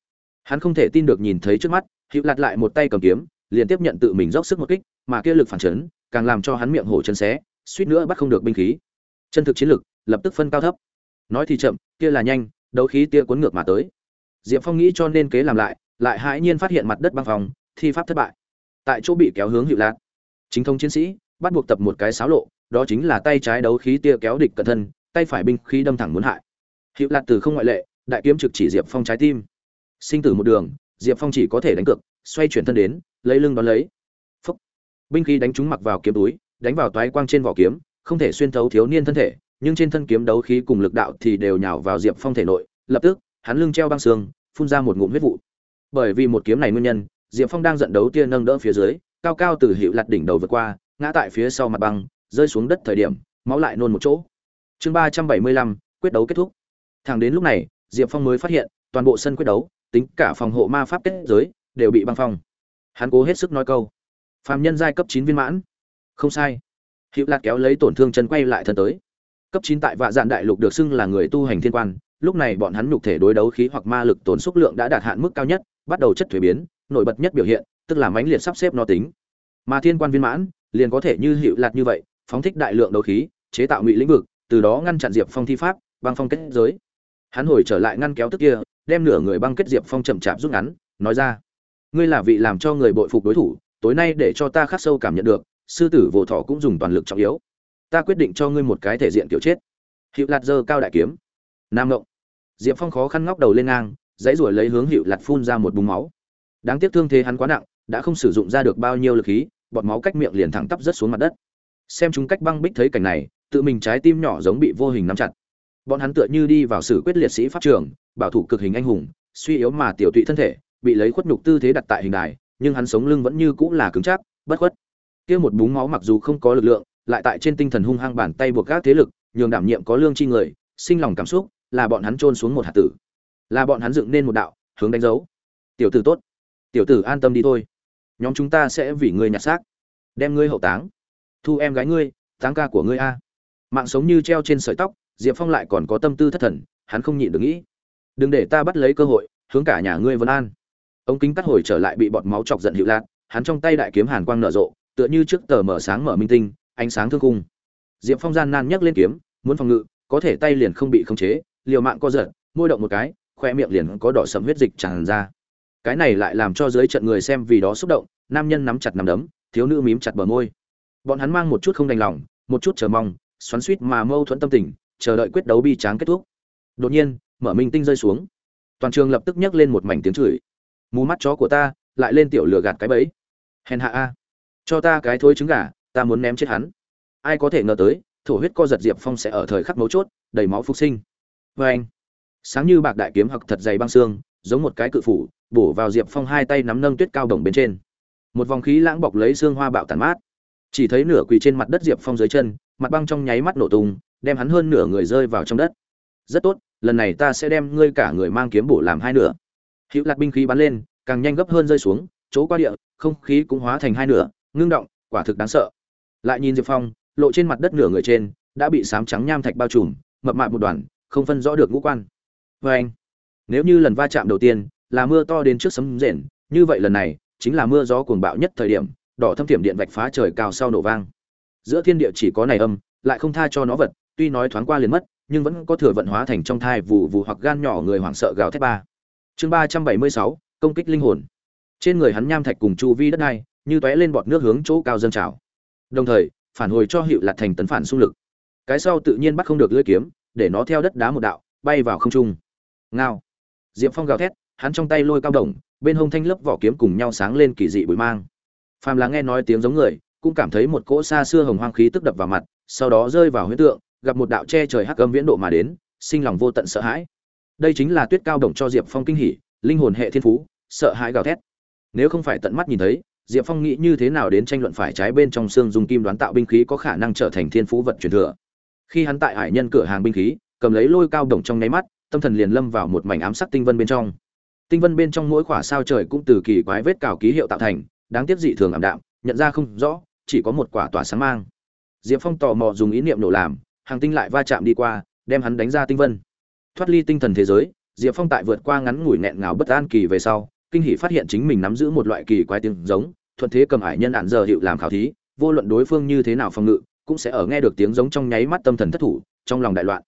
Hắn không thể tin được nhìn thấy trước mắt, hữu lạt lại một tay cầm kiếm, liền tiếp nhận tự mình dốc sức một kích, mà kia lực phản chấn, càng làm cho hắn miệng hổ chân xé, suýt nữa bắt không được binh khí. Chân thực chiến lực, lập tức phân cao thấp. Nói thì chậm, kia là nhanh, đấu khí tia cuốn ngược mà tới. Diệp phong nghĩ cho nên kế làm lại lại hãi nhiên phát hiện mặt đất băng phòng, thi pháp thất bại. Tại chỗ bị kéo hướng hữu lạc chính thống chiến sĩ, bắt buộc tập một cái xáo lộ đó chính là tay trái đấu khí tia kéo địch cẩn thân, tay phải binh khí đâm thẳng muốn hại. Hiệu lạt từ không ngoại lệ, đại kiếm trực chỉ diệp phong trái tim. Sinh tử một đường, diệp phong chỉ có thể đánh cược, xoay chuyển thân đến, lấy lưng đón lấy. Phúc. Binh khí đánh trúng mặc vào kiếm túi, đánh vào toái quang trên vỏ kiếm, không thể xuyên thấu thiếu niên thân thể, nhưng trên thân kiếm đấu khí cùng lực đạo thì đều nhào vào diệp phong thể nội, lập tức, hắn lưng treo băng xương, phun ra một ngụm huyết vụ. Bởi vì một kiếm này nguyên nhân, diệp phong đang giận đấu tia nâng đỡ phía dưới, cao cao từ hiệu lặt đỉnh đầu vượt qua, ngã tại phía sau mặt băng rơi xuống đất thời điểm, máu lại nôn một chỗ. Chương ba trăm bảy mươi lăm, quyết đấu kết thúc. Thẳng đến lúc này, diệp phong mới phát hiện, toàn bộ sân quyết đấu, tính cả phòng hộ ma pháp kết giới, đều bị băng phong. Hắn cố hết sức nói câu. Phàm nhân giai cấp chín viên mãn. Không sai. Hiệu lạt kéo lấy tổn thương chân quay lại thân tới. Cấp chín tại vạ dạn đại lục được xưng là người tu hành thiên quan, lúc này bọn hắn nhục thể đối đấu khí hoặc ma lực tổn xúc lượng đã đạt hạn mức cao nhất, bắt đầu chất thuế biến, nổi bật nhất biểu hiện, tức là mãnh liệt sắp xếp no tính. Mà thiên quan viên mãn, liền có thể như hiệu lạt như vậy phóng thích đại lượng đấu khí, chế tạo ngụy lĩnh vực, từ đó ngăn chặn diệp phong thi pháp, băng phong kết giới. Hắn hồi trở lại ngăn kéo tức kia, đem nửa người băng kết diệp phong chậm chạp rút ngắn, nói ra, ngươi là vị làm cho người bội phục đối thủ, tối nay để cho ta khắc sâu cảm nhận được, sư tử vô thọ cũng dùng toàn lực trọng yếu. Ta quyết định cho ngươi một cái thể diện kiểu chết. Hựu lạt giơ cao đại kiếm. Nam ngộng. Diệp phong khó khăn ngóc đầu lên ngang, dãy rủa lấy hướng Hựu lạt phun ra một búng máu. Đáng tiếc thương thế hắn quá nặng, đã không sử dụng ra được bao nhiêu lực khí, bọt máu cách miệng liền thẳng tắp rớt xuống mặt đất xem chúng cách băng bích thấy cảnh này, tự mình trái tim nhỏ giống bị vô hình nắm chặt. Bọn hắn tựa như đi vào xử quyết liệt sĩ pháp trường, bảo thủ cực hình anh hùng, suy yếu mà tiểu tụy thân thể, bị lấy khuất nhục tư thế đặt tại hình đài, nhưng hắn sống lưng vẫn như cũng là cứng chắc, bất khuất. Kia một búng máu mặc dù không có lực lượng, lại tại trên tinh thần hung hăng bàn tay buộc các thế lực, nhường đảm nhiệm có lương chi người, sinh lòng cảm xúc, là bọn hắn trôn xuống một hạt tử. Là bọn hắn dựng nên một đạo, hướng đánh dấu. Tiểu tử tốt, tiểu tử an tâm đi thôi. Nhóm chúng ta sẽ vì ngươi nhặt xác, đem ngươi hậu táng thu em gái ngươi, táng ca của ngươi a. Mạng sống như treo trên sợi tóc, diệp phong lại còn có tâm tư thất thần, hắn không nhịn được nghĩ. Đừng để ta bắt lấy cơ hội, hướng cả nhà ngươi vân an. Ông kính cắt hồi trở lại bị bọt máu chọc giận hiệu lạc hắn trong tay đại kiếm hàn quang nở rộ, tựa như trước tờ mở sáng mở minh tinh, ánh sáng thương cung diệp phong gian nan nhấc lên kiếm, muốn phòng ngự, có thể tay liền không bị khống chế, liều mạng co giật, môi động một cái, khoe miệng liền có đỏ sầm huyết dịch tràn ra. Cái này lại làm cho dưới trận người xem vì đó xúc động, nam nhân nắm chặt nắm đấm, thiếu nữ mím chặt bờ môi bọn hắn mang một chút không đành lòng, một chút chờ mong, xoắn suýt mà mâu thuẫn tâm tình, chờ đợi quyết đấu bi tráng kết thúc. Đột nhiên, mở minh tinh rơi xuống. Toàn trường lập tức nhấc lên một mảnh tiếng chửi. Mù mắt chó của ta, lại lên tiểu lửa gạt cái bẫy. Hèn hạ a. À. Cho ta cái thối trứng gà, ta muốn ném chết hắn. Ai có thể ngờ tới, thổ huyết co giật diệp phong sẽ ở thời khắc mấu chốt, đầy máu phục sinh. Vê anh, sáng như bạc đại kiếm hoặc thật dày băng xương, giống một cái cự phủ, bổ vào diệp phong hai tay nắm nâng tuyết cao đồng bên trên. Một vòng khí lãng bọc lấy xương hoa bạo tàn mát chỉ thấy nửa quỳ trên mặt đất diệp phong dưới chân, mặt băng trong nháy mắt nổ tung, đem hắn hơn nửa người rơi vào trong đất. Rất tốt, lần này ta sẽ đem ngươi cả người mang kiếm bổ làm hai nửa. Hữu lạc binh khí bắn lên, càng nhanh gấp hơn rơi xuống, chỗ qua địa, không khí cũng hóa thành hai nửa, ngưng động, quả thực đáng sợ. Lại nhìn diệp phong, lộ trên mặt đất nửa người trên, đã bị sám trắng nham thạch bao trùm, mập mạp một đoàn, không phân rõ được ngũ quan. Vê anh, nếu như lần va chạm đầu tiên là mưa to đến trước sấm rền, như vậy lần này chính là mưa gió cuồng bạo nhất thời điểm đỏ thâm thiểm điện vạch phá trời cao sau nổ vang. Giữa thiên địa chỉ có này âm, lại không tha cho nó vật, tuy nói thoáng qua liền mất, nhưng vẫn có thừa vận hóa thành trong thai vụ vụ hoặc gan nhỏ người hoảng sợ gào thét ba. Chương ba trăm bảy mươi sáu, công kích linh hồn. Trên người hắn nham thạch cùng chu vi đất đai, như tóe lên bọt nước hướng chỗ cao dâng trào. Đồng thời, phản hồi cho hiệu lạt thành tấn phản xung lực. Cái sau tự nhiên bắt không được lưỡi kiếm, để nó theo đất đá một đạo, bay vào không trung. Ngao. Diệp phong gào thét, hắn trong tay lôi cao đồng, bên hông thanh lớp vỏ kiếm cùng nhau sáng lên kỳ dị bụi mang phàm là nghe nói tiếng giống người, cũng cảm thấy một cỗ xa xưa hồng hoang khí tức đập vào mặt, sau đó rơi vào huyễn tượng, gặp một đạo che trời hắc âm viễn độ mà đến, sinh lòng vô tận sợ hãi. Đây chính là tuyết cao đồng cho diệp phong kinh hỉ, linh hồn hệ thiên phú, sợ hãi gào thét. Nếu không phải tận mắt nhìn thấy, diệp phong nghĩ như thế nào đến tranh luận phải trái bên trong xương dùng kim đoán tạo binh khí có khả năng trở thành thiên phú vật truyền thừa. Khi hắn tại hải nhân cửa hàng binh khí, cầm lấy lôi cao đồng trong nháy mắt, tâm thần liền lâm vào một mảnh ám sắc tinh vân bên trong. Tinh vân bên trong mỗi khỏa sao trời cũng từ kỳ quái vết cào ký hiệu tạo thành đáng tiếc dị thường ảm đạm, nhận ra không rõ, chỉ có một quả tỏa sáng mang. Diệp phong tò mò dùng ý niệm nổ làm, hàng tinh lại va chạm đi qua, đem hắn đánh ra tinh vân. Thoát ly tinh thần thế giới, diệp phong tại vượt qua ngắn ngủi nghẹn ngào bất an kỳ về sau, kinh hỷ phát hiện chính mình nắm giữ một loại kỳ quái tiếng giống, thuận thế cầm ải nhân ạn giờ hiệu làm khảo thí, vô luận đối phương như thế nào phòng ngự, cũng sẽ ở nghe được tiếng giống trong nháy mắt tâm thần thất thủ, trong lòng đại loạn.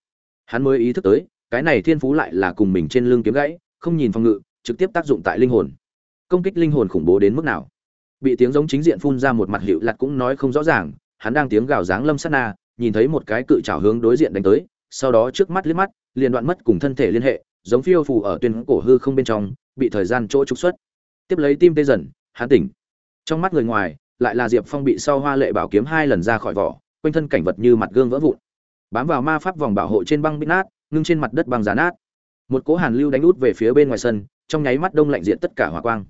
Hắn mới ý thức tới, cái này thiên phú lại là cùng mình trên lưng kiếm gãy, không nhìn phòng ngự, trực tiếp tác dụng tại linh hồn. Công kích linh hồn khủng bố đến mức nào? Bị tiếng giống chính diện phun ra một mặt hiệu lặt cũng nói không rõ ràng, hắn đang tiếng gào dáng lâm sát na, nhìn thấy một cái cự trào hướng đối diện đánh tới, sau đó trước mắt liếc mắt, liền đoạn mất cùng thân thể liên hệ, giống phiêu phù ở tuyên cổ hư không bên trong, bị thời gian chỗ trục xuất. Tiếp lấy tim tê dần, hắn tỉnh. Trong mắt người ngoài, lại là diệp phong bị sau hoa lệ bảo kiếm hai lần ra khỏi vỏ, quanh thân cảnh vật như mặt gương vỡ vụn. Bám vào ma pháp vòng bảo hộ trên băng bít nát, ngưng trên mặt đất băng giá nát. Một cỗ hàn lưu đánh út về phía bên ngoài sân, trong nháy mắt đông lạnh diện tất cả hỏa quang.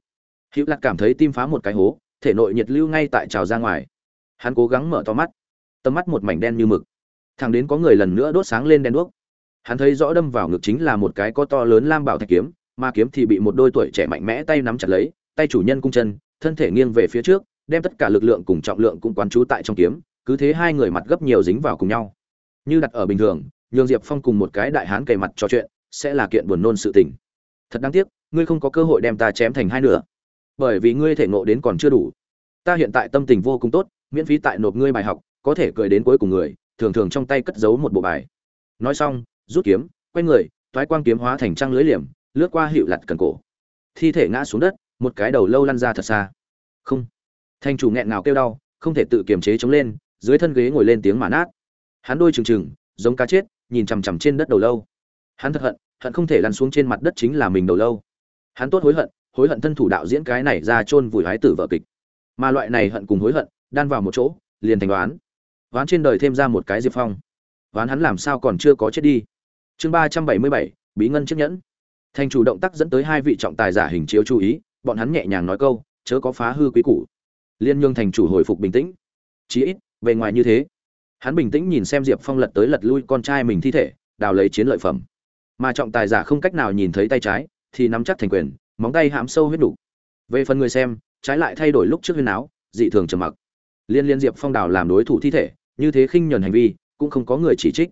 Hữu lạc cảm thấy tim phá một cái hố thể nội nhiệt lưu ngay tại trào ra ngoài. Hắn cố gắng mở to mắt. Tầm mắt một mảnh đen như mực. Thằng đến có người lần nữa đốt sáng lên đen đuốc. Hắn thấy rõ đâm vào ngực chính là một cái có to lớn lam bảo thạch kiếm ma kiếm thì bị một đôi tuổi trẻ mạnh mẽ tay nắm chặt lấy, tay chủ nhân cung chân, thân thể nghiêng về phía trước, đem tất cả lực lượng cùng trọng lượng cũng quán trú tại trong kiếm, cứ thế hai người mặt gấp nhiều dính vào cùng nhau. Như đặt ở bình thường, nhường diệp phong cùng một cái đại hán kề mặt trò chuyện, sẽ là kiện buồn nôn sự tình. Thật đáng tiếc, ngươi không có cơ hội đem ta chém thành hai nửa bởi vì ngươi thể ngộ đến còn chưa đủ. Ta hiện tại tâm tình vô cùng tốt, miễn phí tại nộp ngươi bài học, có thể cười đến cuối cùng người, thường thường trong tay cất giấu một bộ bài. Nói xong, rút kiếm, quay người, thoái quang kiếm hóa thành trăng lưới liềm, lướt qua hiệu lặt cần cổ. Thi thể ngã xuống đất, một cái đầu lâu lăn ra thật xa. Không. Thanh chủ nghẹn ngào kêu đau, không thể tự kiềm chế chống lên, dưới thân ghế ngồi lên tiếng mà nát. Hắn đôi trừng trừng, giống cá chết, nhìn chằm chằm trên đất đầu lâu. Hắn thật hận hận không thể lăn xuống trên mặt đất chính là mình đầu lâu. Hắn tốt hối hận hối hận thân thủ đạo diễn cái này ra chôn vùi hái tử vợ kịch. Mà loại này hận cùng hối hận, đan vào một chỗ, liền thành đoán đoán trên đời thêm ra một cái diệp phong. Đoán hắn làm sao còn chưa có chết đi. Chương ba trăm bảy mươi bảy, bí ngân chiếc nhẫn. Thành chủ động tác dẫn tới hai vị trọng tài giả hình chiếu chú ý, bọn hắn nhẹ nhàng nói câu, chớ có phá hư quý củ. Liên nhương thành chủ hồi phục bình tĩnh. Chí ít về ngoài như thế. Hắn bình tĩnh nhìn xem diệp phong lật tới lật lui con trai mình thi thể, đào lấy chiến lợi phẩm. Mà trọng tài giả không cách nào nhìn thấy tay trái, thì nắm chắc thành quyền móng tay hãm sâu huyết đủ. về phần người xem, trái lại thay đổi lúc trước huyên áo, dị thường trầm mặc. Liên liên diệp phong đào làm đối thủ thi thể, như thế khinh nhẫn hành vi, cũng không có người chỉ trích.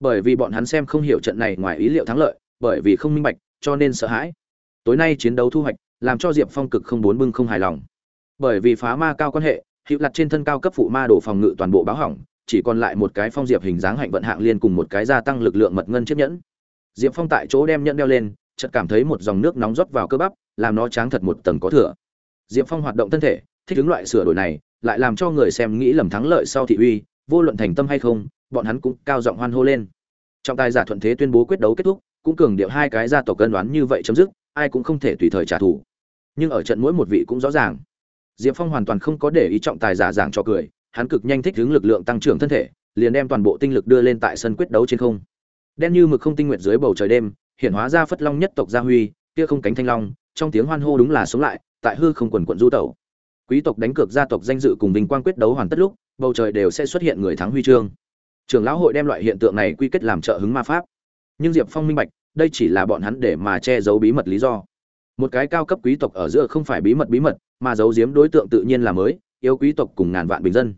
Bởi vì bọn hắn xem không hiểu trận này ngoài ý liệu thắng lợi, bởi vì không minh bạch, cho nên sợ hãi. Tối nay chiến đấu thu hoạch, làm cho diệp phong cực không bốn bưng không hài lòng. Bởi vì phá ma cao quan hệ hiệu lật trên thân cao cấp phụ ma đổ phòng ngự toàn bộ báo hỏng, chỉ còn lại một cái phong diệp hình dáng hạnh vận hạng liên cùng một cái gia tăng lực lượng mật ngân chiếc nhẫn. Diệp phong tại chỗ đem nhẫn đeo lên chợt cảm thấy một dòng nước nóng rót vào cơ bắp, làm nó tráng thật một tầng có thừa. Diệp phong hoạt động thân thể, thích ứng loại sửa đổi này, lại làm cho người xem nghĩ lầm thắng lợi sau thị uy, vô luận thành tâm hay không, bọn hắn cũng cao giọng hoan hô lên. Trọng tài giả thuận thế tuyên bố quyết đấu kết thúc, cũng cường điệu hai cái gia tộc cân đoán như vậy chấm dứt, ai cũng không thể tùy thời trả thù. Nhưng ở trận mỗi một vị cũng rõ ràng. Diệp phong hoàn toàn không có để ý trọng tài giả giảng cho cười, hắn cực nhanh thích ứng lực lượng tăng trưởng thân thể, liền đem toàn bộ tinh lực đưa lên tại sân quyết đấu trên không. Đen như mực không tinh nguyện dưới bầu trời đêm hiện hóa ra phất long nhất tộc gia huy, kia không cánh thanh long, trong tiếng hoan hô đúng là sống lại, tại hư không quần quận du tẩu. Quý tộc đánh cược gia tộc danh dự cùng vinh quang quyết đấu hoàn tất lúc, bầu trời đều sẽ xuất hiện người thắng huy chương. Trưởng lão hội đem loại hiện tượng này quy kết làm trợ hứng ma pháp. Nhưng diệp phong minh bạch, đây chỉ là bọn hắn để mà che giấu bí mật lý do. Một cái cao cấp quý tộc ở giữa không phải bí mật bí mật, mà giấu giếm đối tượng tự nhiên là mới yêu quý tộc cùng ngàn vạn bình dân.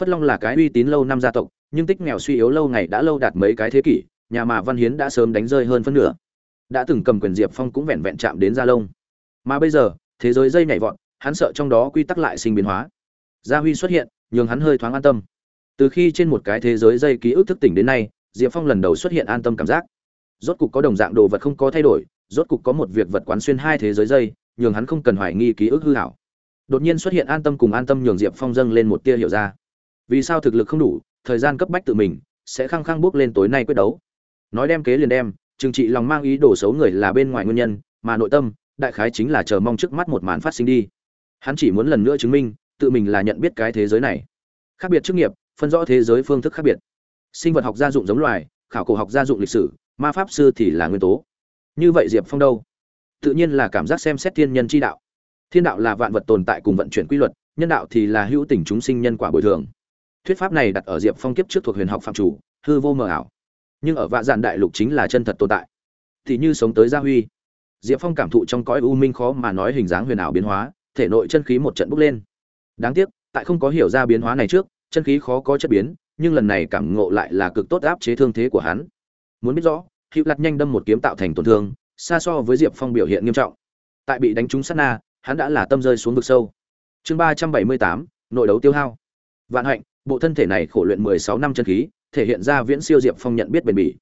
Phất long là cái uy tín lâu năm gia tộc, nhưng tích nghèo suy yếu lâu ngày đã lâu đạt mấy cái thế kỷ nhà mà văn hiến đã sớm đánh rơi hơn phân nửa. Đã từng cầm quyền diệp phong cũng vẹn vẹn chạm đến gia lông mà bây giờ, thế giới dây nhảy vọt, hắn sợ trong đó quy tắc lại sinh biến hóa. Gia huy xuất hiện, nhường hắn hơi thoáng an tâm. Từ khi trên một cái thế giới dây ký ức thức tỉnh đến nay, diệp phong lần đầu xuất hiện an tâm cảm giác. Rốt cục có đồng dạng đồ vật không có thay đổi, rốt cục có một việc vật quán xuyên hai thế giới dây, nhường hắn không cần hoài nghi ký ức hư hảo. Đột nhiên xuất hiện an tâm cùng an tâm nhường diệp phong dâng lên một tia hiểu ra. Vì sao thực lực không đủ, thời gian cấp bách tự mình, sẽ khăng khăng bước lên tối nay quyết đấu nói đem kế liền đem, trừng trị lòng mang ý đồ xấu người là bên ngoài nguyên nhân, mà nội tâm, đại khái chính là chờ mong trước mắt một màn phát sinh đi. Hắn chỉ muốn lần nữa chứng minh, tự mình là nhận biết cái thế giới này. Khác biệt chức nghiệp, phân rõ thế giới phương thức khác biệt. Sinh vật học gia dụng giống loài, khảo cổ học gia dụng lịch sử, ma pháp sư thì là nguyên tố. Như vậy diệp phong đâu? Tự nhiên là cảm giác xem xét thiên nhân chi đạo. Thiên đạo là vạn vật tồn tại cùng vận chuyển quy luật, nhân đạo thì là hữu tình chúng sinh nhân quả bồi thường. Thuyết pháp này đặt ở diệp phong kiếp trước thuộc huyền học phạm chủ, hư vô mờ ảo nhưng ở vạn dạn đại lục chính là chân thật tồn tại. Thì như sống tới gia huy. Diệp phong cảm thụ trong cõi u minh khó mà nói hình dáng huyền ảo biến hóa, thể nội chân khí một trận bốc lên. Đáng tiếc, tại không có hiểu ra biến hóa này trước, chân khí khó có chất biến, nhưng lần này cảm ngộ lại là cực tốt áp chế thương thế của hắn. Muốn biết rõ, hữu lặt nhanh đâm một kiếm tạo thành tổn thương, xa so với diệp phong biểu hiện nghiêm trọng. Tại bị đánh trúng sát na, hắn đã là tâm rơi xuống vực sâu. Chương ba trăm bảy mươi tám, nội đấu tiêu hao. Vạn hạnh, bộ thân thể này khổ luyện mười sáu năm chân khí thể hiện ra viễn siêu diệp phong nhận biết bền bỉ.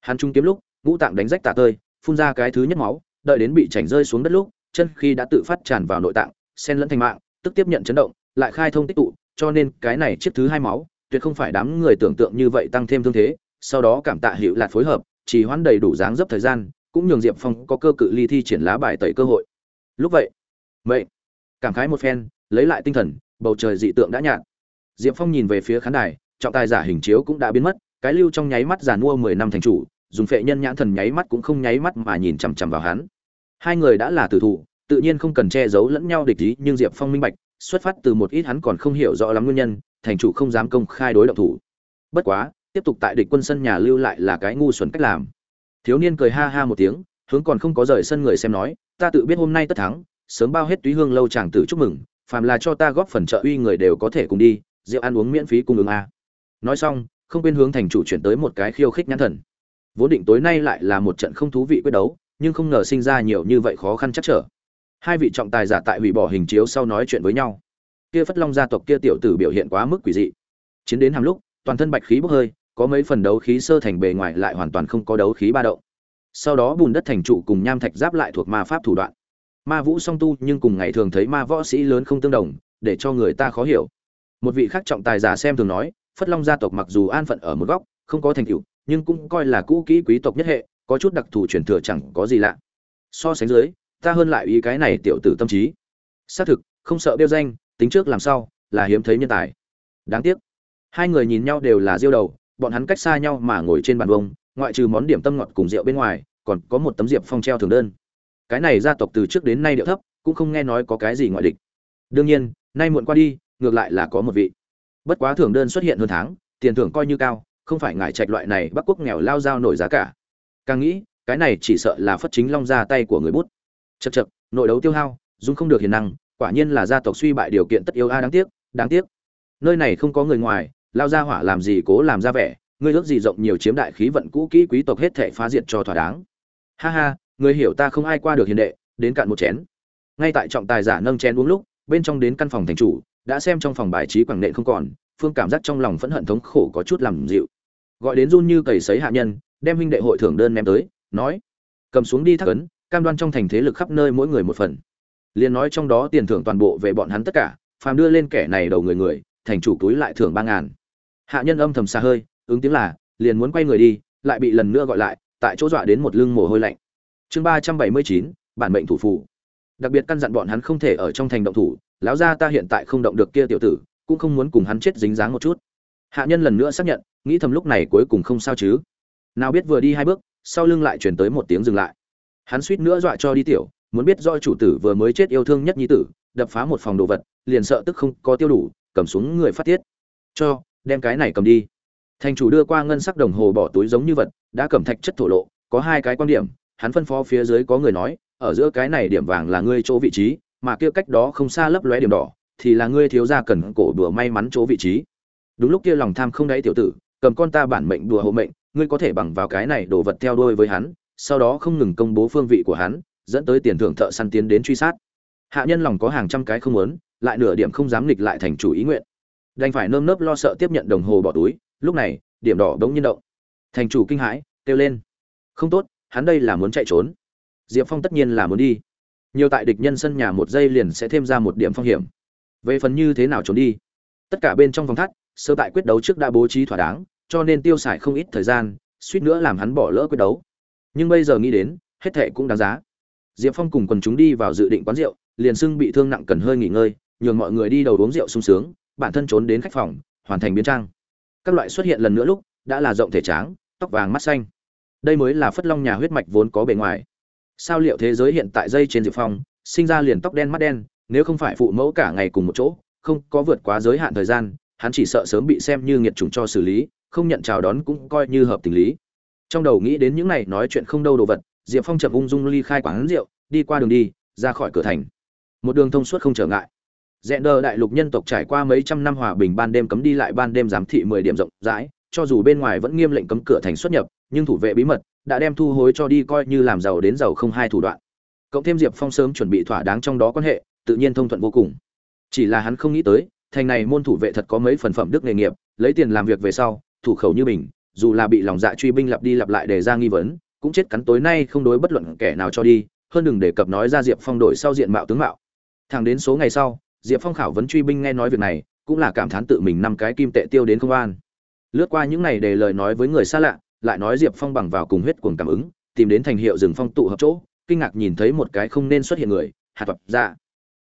Hắn trung kiếm lúc, ngũ tạng đánh rách tả tơi, phun ra cái thứ nhất máu, đợi đến bị chảnh rơi xuống đất lúc, chân khi đã tự phát tràn vào nội tạng sen lẫn thành mạng, tức tiếp nhận chấn động, lại khai thông tích tụ, cho nên cái này chiếc thứ hai máu, tuyệt không phải đám người tưởng tượng như vậy tăng thêm thương thế, sau đó cảm tạ hiệu lạt phối hợp chỉ hoãn đầy đủ dáng dấp thời gian, cũng nhường diệp phong có cơ cự ly thi triển lá bài tẩy cơ hội. Lúc vậy vậy cảm khái một phen, lấy lại tinh thần, bầu trời dị tượng đã nhạt. Diệp phong nhìn về phía khán đài trọng tài giả hình chiếu cũng đã biến mất, cái lưu trong nháy mắt giàn mua mười năm thành chủ, dùng phệ nhân nhãn thần nháy mắt cũng không nháy mắt mà nhìn chằm chằm vào hắn. Hai người đã là tử thủ, tự nhiên không cần che giấu lẫn nhau địch ý, nhưng diệp phong minh bạch, xuất phát từ một ít hắn còn không hiểu rõ lắm nguyên nhân, thành chủ không dám công khai đối động thủ. Bất quá, tiếp tục tại địch quân sân nhà lưu lại là cái ngu xuẩn cách làm. Thiếu niên cười ha ha một tiếng, hướng còn không có rời sân người xem nói, ta tự biết hôm nay tất thắng, sớm bao hết túy hương lâu chàng tử chúc mừng, phàm là cho ta góp phần trợ uy người đều có thể cùng đi, rượu ăn uống miễn phí cung ứng a nói xong, không quên hướng thành chủ chuyển tới một cái khiêu khích nhãn thần. Vốn định tối nay lại là một trận không thú vị quyết đấu, nhưng không ngờ sinh ra nhiều như vậy khó khăn chắc trở. Hai vị trọng tài giả tại hủy bỏ hình chiếu sau nói chuyện với nhau. Kia phất long gia tộc kia tiểu tử biểu hiện quá mức quỷ dị. Chiến đến hàm lúc, toàn thân bạch khí bốc hơi, có mấy phần đấu khí sơ thành bề ngoài lại hoàn toàn không có đấu khí ba động. Sau đó bùn đất thành trụ cùng nham thạch giáp lại thuộc ma pháp thủ đoạn. Ma vũ song tu nhưng cùng ngày thường thấy ma võ sĩ lớn không tương đồng, để cho người ta khó hiểu. Một vị khác trọng tài giả xem thường nói phất long gia tộc mặc dù an phận ở một góc, không có thành tựu, nhưng cũng coi là cũ kỹ quý tộc nhất hệ, có chút đặc thù truyền thừa chẳng có gì lạ. So sánh dưới, ta hơn lại ý cái này tiểu tử tâm trí. Xác thực, không sợ đeo danh, tính trước làm sao là hiếm thấy nhân tài. Đáng tiếc, hai người nhìn nhau đều là diêu đầu, bọn hắn cách xa nhau mà ngồi trên bàn vông, ngoại trừ món điểm tâm ngọt cùng rượu bên ngoài, còn có một tấm diệp phong treo thường đơn. Cái này gia tộc từ trước đến nay điệu thấp, cũng không nghe nói có cái gì ngoại địch. Đương nhiên, nay muộn qua đi, ngược lại là có một vị bất quá thưởng đơn xuất hiện hơn tháng, tiền thưởng coi như cao, không phải ngại trạch loại này bắc quốc nghèo lao dao nổi giá cả. Càng nghĩ, cái này chỉ sợ là phất chính long ra tay của người bút. Chật chật nội đấu tiêu hao dung không được hiền năng, quả nhiên là gia tộc suy bại điều kiện tất yếu a, đáng tiếc đáng tiếc. Nơi này không có người ngoài, lao ra hỏa làm gì cố làm ra vẻ, ngươi ước gì rộng nhiều chiếm đại khí vận cũ kỹ quý tộc hết thể phá diệt cho thỏa đáng. Ha ha, người hiểu ta không ai qua được hiền đệ, đến cạn một chén. Ngay tại trọng tài giả nâng chén uống lúc, bên trong đến căn phòng thành chủ đã xem trong phòng bài trí quảng nện không còn, phương cảm giác trong lòng phẫn hận thống khổ có chút làm dịu. Gọi đến run như cầy sấy hạ nhân, đem huynh đệ hội thưởng đơn ném tới, nói, cầm xuống đi thắc ấn, cam đoan trong thành thế lực khắp nơi mỗi người một phần. Liền nói trong đó tiền thưởng toàn bộ về bọn hắn tất cả, phàm đưa lên kẻ này đầu người người, thành chủ túi lại thưởng ba ngàn. Hạ nhân âm thầm xa hơi, ứng tiếng là, liền muốn quay người đi, lại bị lần nữa gọi lại, tại chỗ dọa đến một lưng mồ hôi lạnh. Chương ba trăm bảy mươi chín, bản mệnh thủ phủ đặc biệt căn dặn bọn hắn không thể ở trong thành động thủ lão gia ta hiện tại không động được kia tiểu tử, cũng không muốn cùng hắn chết dính dáng một chút. Hạ nhân lần nữa xác nhận, nghĩ thầm lúc này cuối cùng không sao chứ. Nào biết vừa đi hai bước, sau lưng lại chuyển tới một tiếng dừng lại. Hắn suýt nữa dọa cho đi tiểu, muốn biết do chủ tử vừa mới chết yêu thương nhất nhi tử, đập phá một phòng đồ vật, liền sợ tức không có tiêu đủ, cầm xuống người phát tiết. Cho, đem cái này cầm đi. Thành chủ đưa qua ngân sắc đồng hồ bỏ túi giống như vật, đã cầm thạch chất thổ lộ, có hai cái quan điểm, hắn phân phó phía dưới có người nói, ở giữa cái này điểm vàng là ngươi chỗ vị trí mà kia cách đó không xa lấp lóe điểm đỏ, thì là ngươi thiếu gia cần cổ đùa may mắn chỗ vị trí. Đúng lúc kia lòng tham không đáy tiểu tử, cầm con ta bản mệnh đùa hộ mệnh, ngươi có thể bằng vào cái này đổ vật theo đuôi với hắn, sau đó không ngừng công bố phương vị của hắn, dẫn tới tiền thưởng thợ săn tiến đến truy sát. Hạ nhân lòng có hàng trăm cái không muốn, lại nửa điểm không dám nghịch lại thành chủ ý nguyện. Đành phải nơm nớp lo sợ tiếp nhận đồng hồ bỏ túi, lúc này, điểm đỏ bỗng nhiên động. Thành chủ kinh hãi, kêu lên. Không tốt, hắn đây là muốn chạy trốn. Diệp phong tất nhiên là muốn đi nhiều tại địch nhân sân nhà một giây liền sẽ thêm ra một điểm phong hiểm. Về phần như thế nào trốn đi, tất cả bên trong vòng thắt, sơ tại quyết đấu trước đã bố trí thỏa đáng, cho nên tiêu xài không ít thời gian, suýt nữa làm hắn bỏ lỡ quyết đấu. Nhưng bây giờ nghĩ đến, hết thệ cũng đáng giá. Diệp phong cùng quần chúng đi vào dự định quán rượu, liền xưng bị thương nặng cần hơi nghỉ ngơi, nhường mọi người đi đầu uống rượu sung sướng, bản thân trốn đến khách phòng, hoàn thành biến trang. Các loại xuất hiện lần nữa lúc, đã là rộng thể tráng, tóc vàng mắt xanh. Đây mới là phất long nhà huyết mạch vốn có bề ngoài sao liệu thế giới hiện tại dây trên diệp phong sinh ra liền tóc đen mắt đen, nếu không phải phụ mẫu cả ngày cùng một chỗ, không có vượt quá giới hạn thời gian, hắn chỉ sợ sớm bị xem như nghiệt chủng cho xử lý, không nhận chào đón cũng coi như hợp tình lý. Trong đầu nghĩ đến những này nói chuyện không đâu đồ vật, diệp phong chậm ung dung ly khai quán rượu, đi qua đường đi, ra khỏi cửa thành. Một đường thông suốt không trở ngại. Dẹn đờ đại lục nhân tộc trải qua mấy trăm năm hòa bình ban đêm cấm đi lại ban đêm giám thị mười điểm rộng rãi, cho dù bên ngoài vẫn nghiêm lệnh cấm cửa thành xuất nhập, nhưng thủ vệ bí mật đã đem thu hối cho đi coi như làm giàu đến giàu không hai thủ đoạn. Cộng thêm diệp phong sớm chuẩn bị thỏa đáng trong đó quan hệ, tự nhiên thông thuận vô cùng. Chỉ là hắn không nghĩ tới, thành này môn thủ vệ thật có mấy phần phẩm đức nghề nghiệp, lấy tiền làm việc về sau, thủ khẩu như mình, dù là bị lòng dạ truy binh lặp đi lặp lại để ra nghi vấn, cũng chết cắn tối nay không đối bất luận kẻ nào cho đi, hơn đừng đề cập nói ra diệp phong đổi sau diện mạo tướng mạo. Thẳng đến số ngày sau, diệp phong khảo vấn truy binh nghe nói việc này, cũng là cảm thán tự mình năm cái kim tệ tiêu đến không an. Lướt qua những ngày để lời nói với người xa lạ lại nói diệp phong bằng vào cùng huyết cuồng cảm ứng, tìm đến thành hiệu rừng phong tụ hợp chỗ, kinh ngạc nhìn thấy một cái không nên xuất hiện người, hạt vật ra dạ.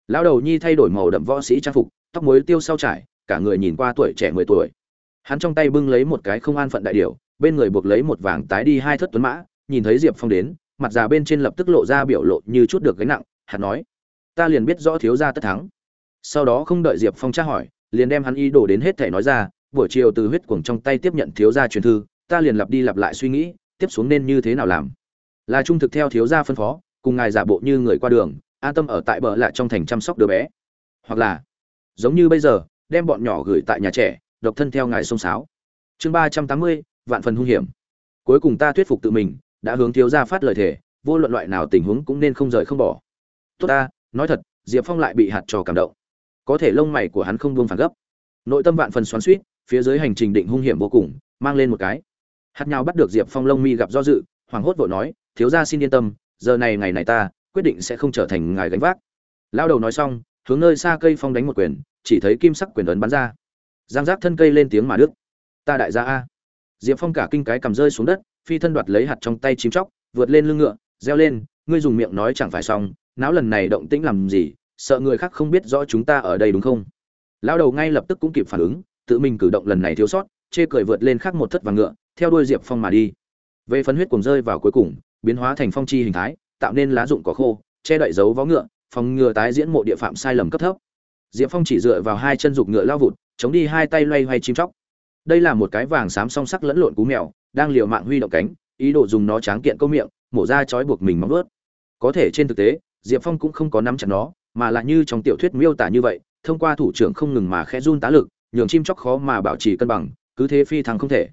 lão đầu nhi thay đổi màu đậm võ sĩ trang phục, tóc muối tiêu sau trải, cả người nhìn qua tuổi trẻ mười tuổi. Hắn trong tay bưng lấy một cái không an phận đại điều bên người buộc lấy một vàng tái đi hai thất tuấn mã, nhìn thấy diệp phong đến, mặt già bên trên lập tức lộ ra biểu lộ như chút được gánh nặng, hắn nói, ta liền biết rõ thiếu gia tất thắng. Sau đó không đợi diệp phong tra hỏi, liền đem hắn ý đồ đến hết thể nói ra, buổi chiều từ huyết cuồng trong tay tiếp nhận thiếu gia truyền thư ta liền lặp đi lặp lại suy nghĩ, tiếp xuống nên như thế nào làm? Là trung thực theo thiếu gia phân phó, cùng ngài giả bộ như người qua đường, an tâm ở tại bờ lại trong thành chăm sóc đứa bé. Hoặc là, giống như bây giờ, đem bọn nhỏ gửi tại nhà trẻ, độc thân theo ngài sông sáo. Chương ba trăm tám mươi, vạn phần hung hiểm. Cuối cùng ta thuyết phục tự mình, đã hướng thiếu gia phát lời thề, vô luận loại nào tình huống cũng nên không rời không bỏ. Tốt ta, nói thật, diệp phong lại bị hạt trò cảm động. Có thể lông mày của hắn không buông phản gấp. Nội tâm vạn phần xoắn suýt phía dưới hành trình định hung hiểm vô cùng, mang lên một cái hạt nhau bắt được diệp phong lông mi gặp do dự hoàng hốt vội nói, thiếu gia xin yên tâm, giờ này ngày này ta, quyết định sẽ không trở thành ngài gánh vác. Lao đầu nói xong, hướng nơi xa cây phong đánh một quyền, chỉ thấy kim sắc quyền ấn bắn ra. Giang giác thân cây lên tiếng mà đức ta đại gia a. Diệp phong cả kinh cái cầm rơi xuống đất, phi thân đoạt lấy hạt trong tay chím chóc, vượt lên lưng ngựa, reo lên, ngươi dùng miệng nói chẳng phải xong não lần này động tĩnh làm gì, sợ người khác không biết rõ chúng ta ở đây đúng không? Lao đầu ngay lập tức cũng kịp phản ứng, tự mình cử động lần này thiếu sót chê cười vượt lên khác một thất vàng ngựa, theo đuôi diệp phong mà đi. Về phân huyết cùng rơi vào cuối cùng, biến hóa thành phong chi hình thái, tạo nên lá dụng cỏ khô, che đậy dấu vó ngựa, phòng ngừa tái diễn mộ địa phạm sai lầm cấp thấp. Diệp phong chỉ dựa vào hai chân dục ngựa lao vụt, chống đi hai tay loay hoay chim chóc. Đây là một cái vàng xám song sắc lẫn lộn cú mèo, đang liều mạng huy động cánh, ý đồ dùng nó tráng kiện câu miệng, mổ ra chói buộc mình móng vuốt. có thể trên thực tế, diệp phong cũng không có nắm chặt nó, mà là như trong tiểu thuyết miêu tả như vậy, thông qua thủ trưởng không ngừng mà khẽ run tá lực, nhường chim chóc khó mà bảo trì cân bằng cứ thế phi thăng không thể.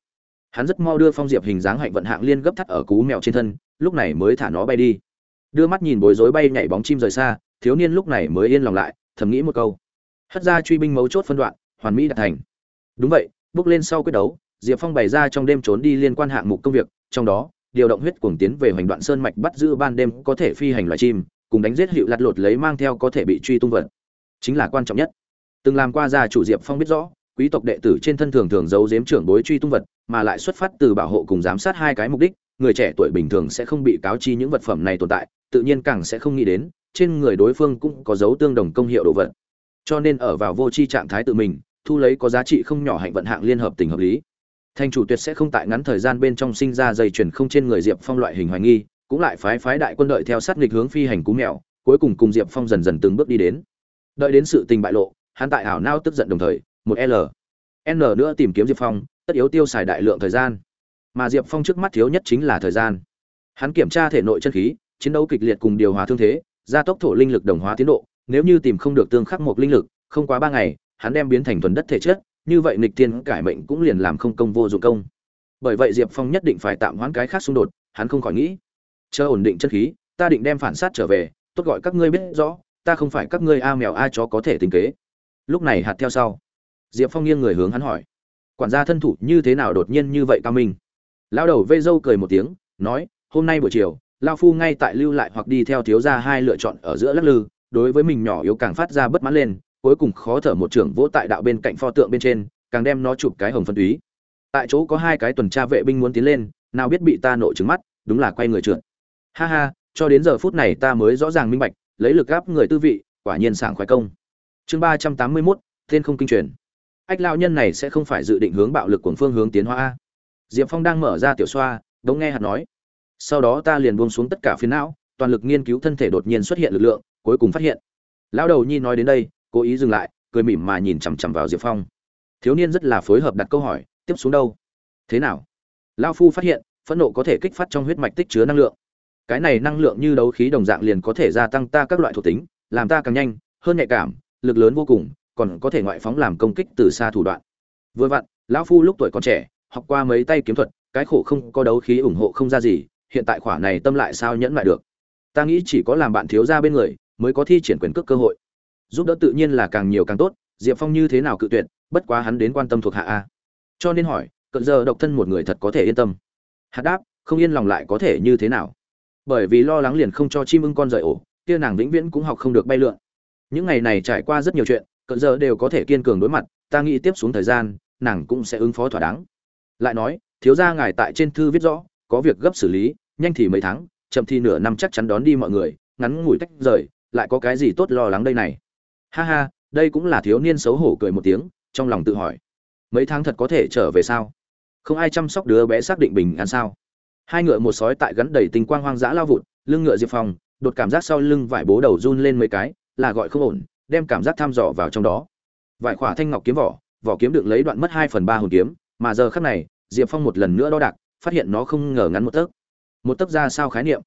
Hắn rất mau đưa phong diệp hình dáng hạnh vận hạng liên gấp thắt ở cú mèo trên thân, lúc này mới thả nó bay đi. Đưa mắt nhìn bối rối bay nhảy bóng chim rời xa, thiếu niên lúc này mới yên lòng lại, thầm nghĩ một câu. Hất ra truy binh mấu chốt phân đoạn, hoàn mỹ đạt thành. Đúng vậy, bước lên sau quyết đấu, diệp phong bày ra trong đêm trốn đi liên quan hạng mục công việc, trong đó, điều động huyết cuồng tiến về hoành đoạn sơn mạch bắt giữ ban đêm có thể phi hành loài chim, cùng đánh giết hiệu lạt lột lấy mang theo có thể bị truy tung vật. Chính là quan trọng nhất. Từng làm qua gia chủ diệp phong biết rõ quý tộc đệ tử trên thân thường thường giấu giếm trưởng bối truy tung vật, mà lại xuất phát từ bảo hộ cùng giám sát hai cái mục đích, người trẻ tuổi bình thường sẽ không bị cáo chi những vật phẩm này tồn tại, tự nhiên càng sẽ không nghĩ đến, trên người đối phương cũng có dấu tương đồng công hiệu đồ vật. Cho nên ở vào vô tri trạng thái tự mình, thu lấy có giá trị không nhỏ hạnh vận hạng liên hợp tình hợp lý. Thành chủ tuyệt sẽ không tại ngắn thời gian bên trong sinh ra dây chuyển không trên người diệp phong loại hình hoài nghi, cũng lại phái phái đại quân đội theo sát nghịch hướng phi hành cú mèo, cuối cùng cùng diệp phong dần dần từng bước đi đến. Đợi đến sự tình bại lộ, hắn tại ảo nao tức giận đồng thời một l. N nữa tìm kiếm diệp phong, tất yếu tiêu xài đại lượng thời gian. Mà diệp phong trước mắt thiếu nhất chính là thời gian. Hắn kiểm tra thể nội chân khí, chiến đấu kịch liệt cùng điều hòa thương thế, gia tốc thổ linh lực đồng hóa tiến độ, nếu như tìm không được tương khắc một linh lực, không quá ba ngày, hắn đem biến thành thuần đất thể chất, như vậy nghịch tiên cải mệnh cũng liền làm không công vô dụng công. Bởi vậy diệp phong nhất định phải tạm hoãn cái khác xung đột, hắn không khỏi nghĩ. Chờ ổn định chân khí, ta định đem phản sát trở về, tốt gọi các ngươi biết rõ, ta không phải các ngươi a mèo a chó có thể tính kế. Lúc này hạt theo sau diệp phong nghiêng người hướng hắn hỏi. Quản gia thân thủ như thế nào đột nhiên như vậy cao minh? Lao đầu vây dâu cười một tiếng, nói, hôm nay buổi chiều lao phu ngay tại lưu lại hoặc đi theo thiếu gia hai lựa chọn ở giữa lắc lư, đối với mình nhỏ yếu càng phát ra bất mãn lên, cuối cùng khó thở một trưởng vỗ tại đạo bên cạnh pho tượng bên trên, càng đem nó chụp cái hồng phân túy. Tại chỗ có hai cái tuần tra vệ binh muốn tiến lên, nào biết bị ta nộ trứng mắt, đúng là quay người trượt. Ha ha, cho đến giờ phút này ta mới rõ ràng minh bạch, lấy lực gáp người tư vị, quả nhiên sảng khoái công. Chương ba trăm tám mươi mốt tên không kinh truyền ách, lão nhân này sẽ không phải dự định hướng bạo lực của phương hướng tiến hóa a. Diệp phong đang mở ra tiểu xoa, đống nghe hạt nói. Sau đó ta liền buông xuống tất cả phiến não, toàn lực nghiên cứu thân thể đột nhiên xuất hiện lực lượng, cuối cùng phát hiện. Lão đầu nhi nói đến đây, cố ý dừng lại, cười mỉm mà nhìn chằm chằm vào diệp phong. Thiếu niên rất là phối hợp đặt câu hỏi, tiếp xuống đâu? Thế nào? Lao phu phát hiện, phẫn nộ có thể kích phát trong huyết mạch tích chứa năng lượng. Cái này năng lượng như đấu khí đồng dạng liền có thể gia tăng ta các loại thuộc tính, làm ta càng nhanh, hơn nhạy cảm, lực lớn vô cùng còn có thể ngoại phóng làm công kích từ xa thủ đoạn. Vừa vặn, lão phu lúc tuổi còn trẻ, học qua mấy tay kiếm thuật, cái khổ không có đấu khí ủng hộ không ra gì, hiện tại khỏa này tâm lại sao nhẫn lại được. Ta nghĩ chỉ có làm bạn thiếu gia bên người, mới có thi triển quyền cước cơ hội. Giúp đỡ tự nhiên là càng nhiều càng tốt, diệp phong như thế nào cự tuyệt, bất quá hắn đến quan tâm thuộc hạ a. Cho nên hỏi, cận giờ độc thân một người thật có thể yên tâm? Hạt đáp, không yên lòng lại có thể như thế nào? Bởi vì lo lắng liền không cho chim ưng con rời ổ, kia nàng vĩnh viễn cũng học không được bay lượn. Những ngày này trải qua rất nhiều chuyện cận giờ đều có thể kiên cường đối mặt, ta nghĩ tiếp xuống thời gian, nàng cũng sẽ ứng phó thỏa đáng. Lại nói, thiếu gia ngài tại trên thư viết rõ, có việc gấp xử lý, nhanh thì mấy tháng, chậm thì nửa năm chắc chắn đón đi mọi người, ngắn ngủi tách rời, lại có cái gì tốt lo lắng đây này? Ha ha, đây cũng là thiếu niên xấu hổ cười một tiếng, trong lòng tự hỏi. Mấy tháng thật có thể trở về sao? Không ai chăm sóc đứa bé xác định bình an sao? Hai ngựa một sói tại gắn đầy tình quang hoang dã lao vụt, lưng ngựa diệp phong đột cảm giác sau lưng vải bố đầu run lên mấy cái, là gọi không ổn đem cảm giác tham dò vào trong đó. Vải khỏa thanh ngọc kiếm vỏ vỏ kiếm được lấy đoạn mất hai phần ba hồn kiếm, mà giờ khắc này, diệp phong một lần nữa đo đạc, phát hiện nó không ngờ ngắn một tấc. Một tấc ra sao khái niệm?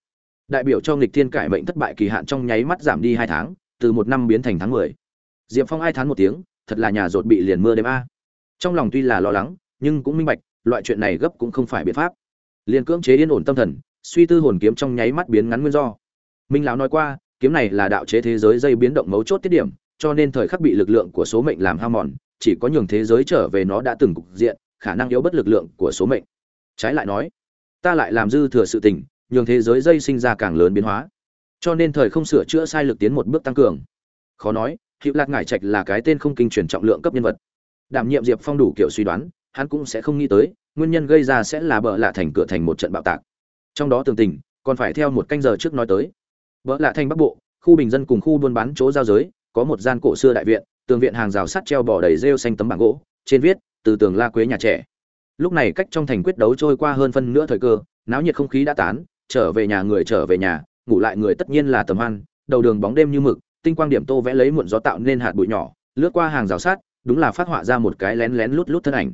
Đại biểu cho nghịch thiên cải mệnh thất bại kỳ hạn trong nháy mắt giảm đi hai tháng, từ một năm biến thành tháng mười. Diệp phong ai thán một tiếng, thật là nhà rột bị liền mưa đêm a. Trong lòng tuy là lo lắng, nhưng cũng minh bạch, loại chuyện này gấp cũng không phải biện pháp. Liền cưỡng chế yên ổn tâm thần, suy tư hồn kiếm trong nháy mắt biến ngắn nguyên do. Minh lão nói qua kiếm này là đạo chế thế giới dây biến động mấu chốt tiết điểm, cho nên thời khắc bị lực lượng của số mệnh làm hao mòn, chỉ có nhường thế giới trở về nó đã từng cục diện, khả năng yếu bất lực lượng của số mệnh. Trái lại nói, ta lại làm dư thừa sự tình, nhường thế giới dây sinh ra càng lớn biến hóa. Cho nên thời không sửa chữa sai lực tiến một bước tăng cường. Khó nói hiệu lạc ngải trạch là cái tên không kinh truyền trọng lượng cấp nhân vật. Đảm nhiệm diệp phong đủ kiểu suy đoán, hắn cũng sẽ không nghĩ tới, nguyên nhân gây ra sẽ là bợ lạ thành cửa thành một trận bạo tạc. Trong đó tường tình, còn phải theo một canh giờ trước nói tới bợ lạ thành bắc bộ, khu bình dân cùng khu buôn bán chỗ giao giới, có một gian cổ xưa đại viện, tường viện hàng rào sắt treo bỏ đầy rêu xanh tấm bảng gỗ, trên viết, từ tường la quế nhà trẻ. Lúc này cách trong thành quyết đấu trôi qua hơn phân nửa thời cơ, náo nhiệt không khí đã tán, trở về nhà người trở về nhà, ngủ lại người tất nhiên là tầm hoan, đầu đường bóng đêm như mực, tinh quang điểm tô vẽ lấy muộn gió tạo nên hạt bụi nhỏ, lướt qua hàng rào sát đúng là phát họa ra một cái lén lén lút lút thân ảnh.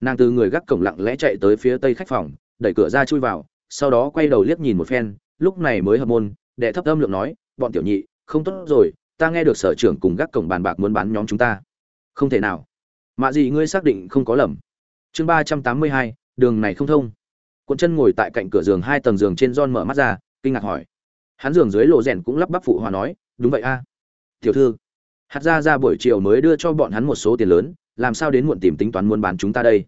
Nàng từ người gác cổng lặng lẽ chạy tới phía tây khách phòng, đẩy cửa ra chui vào, sau đó quay đầu liếc nhìn một phen, lúc này mới hợp môn đệ thấp âm lượng nói, bọn tiểu nhị, không tốt rồi, ta nghe được sở trưởng cùng gác cổng bàn bạc muốn bán nhóm chúng ta. Không thể nào. Mạ gì ngươi xác định không có lầm. Chương ba trăm tám mươi hai, đường này không thông. Cuộn chân ngồi tại cạnh cửa giường hai tầng giường trên giòn mở mắt ra, kinh ngạc hỏi. Hắn giường dưới lộ rèn cũng lắp bắp phụ hòa nói, đúng vậy a. Tiểu thư. Hạt ra ra buổi chiều mới đưa cho bọn hắn một số tiền lớn, làm sao đến muộn tìm tính toán muốn bán chúng ta đây?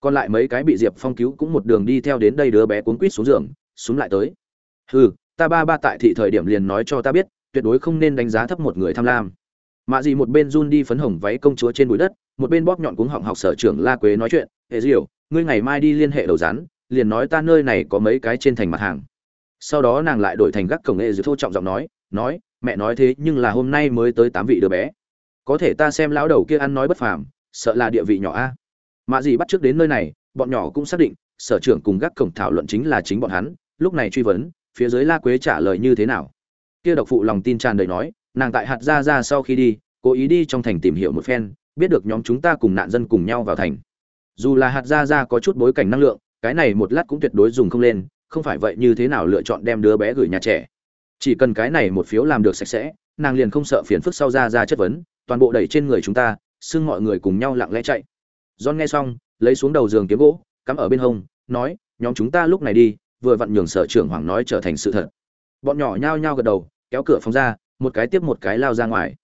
Còn lại mấy cái bị diệp phong cứu cũng một đường đi theo đến đây đứa bé cuốn quýt xuống giường xuống lại tới. Hừ ta ba ba tại thị thời điểm liền nói cho ta biết, tuyệt đối không nên đánh giá thấp một người tham lam. Mạ gì một bên run đi phấn hồng váy công chúa trên bụi đất, một bên bóp nhọn cuống họng học sở trưởng la quế nói chuyện hệ diều, ngươi ngày mai đi liên hệ đầu rán liền nói ta nơi này có mấy cái trên thành mặt hàng. Sau đó nàng lại đổi thành gác cổng nghệ diều thô trọng giọng nói nói, mẹ nói thế nhưng là hôm nay mới tới tám vị đứa bé. Có thể ta xem lão đầu kia ăn nói bất phàm, sợ là địa vị nhỏ a. Mạ gì bắt trước đến nơi này, bọn nhỏ cũng xác định, sở trưởng cùng gác cổng thảo luận chính là chính bọn hắn, lúc này truy vấn phía dưới la quế trả lời như thế nào? Kia độc phụ lòng tin tràn đầy nói, nàng tại hạt ra ra sau khi đi, cố ý đi trong thành tìm hiểu một phen, biết được nhóm chúng ta cùng nạn dân cùng nhau vào thành. Dù là hạt ra ra có chút bối cảnh năng lượng, cái này một lát cũng tuyệt đối dùng không lên, không phải vậy như thế nào lựa chọn đem đứa bé gửi nhà trẻ. Chỉ cần cái này một phiếu làm được sạch sẽ, nàng liền không sợ phiền phức sau ra ra chất vấn, toàn bộ đẩy trên người chúng ta, xưng mọi người cùng nhau lặng lẽ chạy. John nghe xong, lấy xuống đầu giường kiếm gỗ, cắm ở bên hông, nói, nhóm chúng ta lúc này đi vừa vặn nhường sở trưởng hoàng nói trở thành sự thật. Bọn nhỏ nhao nhao gật đầu, kéo cửa phòng ra, một cái tiếp một cái lao ra ngoài.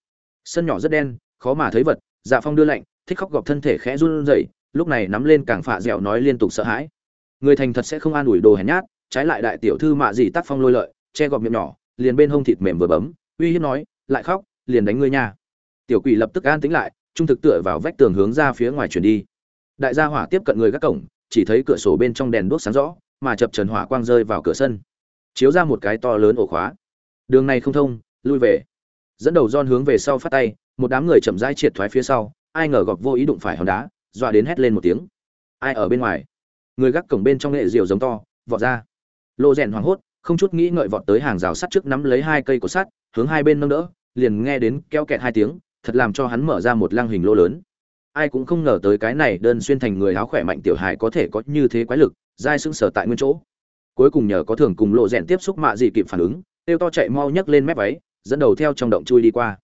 Sân nhỏ rất đen, khó mà thấy vật dạ phong đưa lạnh, thích khóc gọc thân thể khẽ run rẩy, lúc này nắm lên càng phạ dẻo nói liên tục sợ hãi. Người thành thật sẽ không an ủi đồ hèn nhát, trái lại đại tiểu thư mạ gì tác phong lôi lợi, che gọt miệng nhỏ, liền bên hông thịt mềm vừa bấm, uy hiếp nói, lại khóc, liền đánh ngươi nha. Tiểu quỷ lập tức an tính lại, trung thực tựa vào vách tường hướng ra phía ngoài chuyển đi. Đại gia hỏa tiếp cận người gác cổng, chỉ thấy cửa sổ bên trong đèn đuốc sáng rõ mà chập trần hỏa quang rơi vào cửa sân, chiếu ra một cái to lớn ổ khóa. Đường này không thông, lui về. Dẫn đầu don hướng về sau phát tay, một đám người chậm rãi triệt thoái phía sau, ai ngờ gọc vô ý đụng phải hòn đá, dọa đến hét lên một tiếng. Ai ở bên ngoài? Người gác cổng bên trong nghệ diều giống to, vọt ra. Lộ rèn hoảng hốt, không chút nghĩ ngợi vọt tới hàng rào sắt trước nắm lấy hai cây của sắt, hướng hai bên nâng đỡ, liền nghe đến keo kẹt hai tiếng, thật làm cho hắn mở ra một lăng hình lô lớn. Ai cũng không ngờ tới cái này đơn xuyên thành người áo khỏe mạnh tiểu hài có thể có như thế quái lực dai sững sờ tại nguyên chỗ. Cuối cùng nhờ có thường cùng lộ rèn tiếp xúc mạ gì kịp phản ứng, tiêu to chạy mau nhấc lên mép váy, dẫn đầu theo trong động chui đi qua.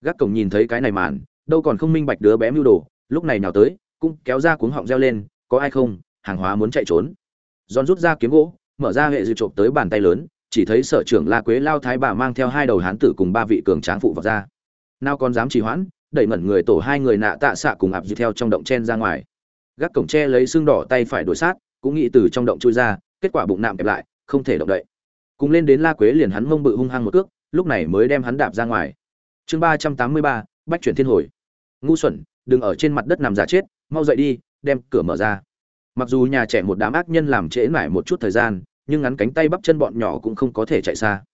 Gác cổng nhìn thấy cái này màn, đâu còn không minh bạch đứa bé mưu đồ, lúc này nào tới, cũng kéo ra cuống họng reo lên, có ai không? Hàng hóa muốn chạy trốn. Giòn rút ra kiếm gỗ, mở ra hệ dự trộm tới bàn tay lớn, chỉ thấy sở trưởng la quế lao thái bà mang theo hai đầu hán tử cùng ba vị cường tráng phụ vào ra. Nào còn dám trì hoãn, đẩy mẩn người tổ hai người nạ tạ xạ cùng ạp dì theo trong động chen ra ngoài. Gác cổng tre lấy xương đỏ tay phải đuổi sát cũng nghĩ từ trong động chui ra, kết quả bụng nạm kẹp lại, không thể động đậy. Cùng lên đến la quế liền hắn mông bự hung hăng một cước, lúc này mới đem hắn đạp ra ngoài. Chương ba trăm tám mươi ba, bách chuyển thiên hồi. Ngu xuẩn, đừng ở trên mặt đất nằm giả chết, mau dậy đi, đem cửa mở ra. Mặc dù nhà trẻ một đám ác nhân làm trễ mải một chút thời gian, nhưng ngắn cánh tay bắp chân bọn nhỏ cũng không có thể chạy xa.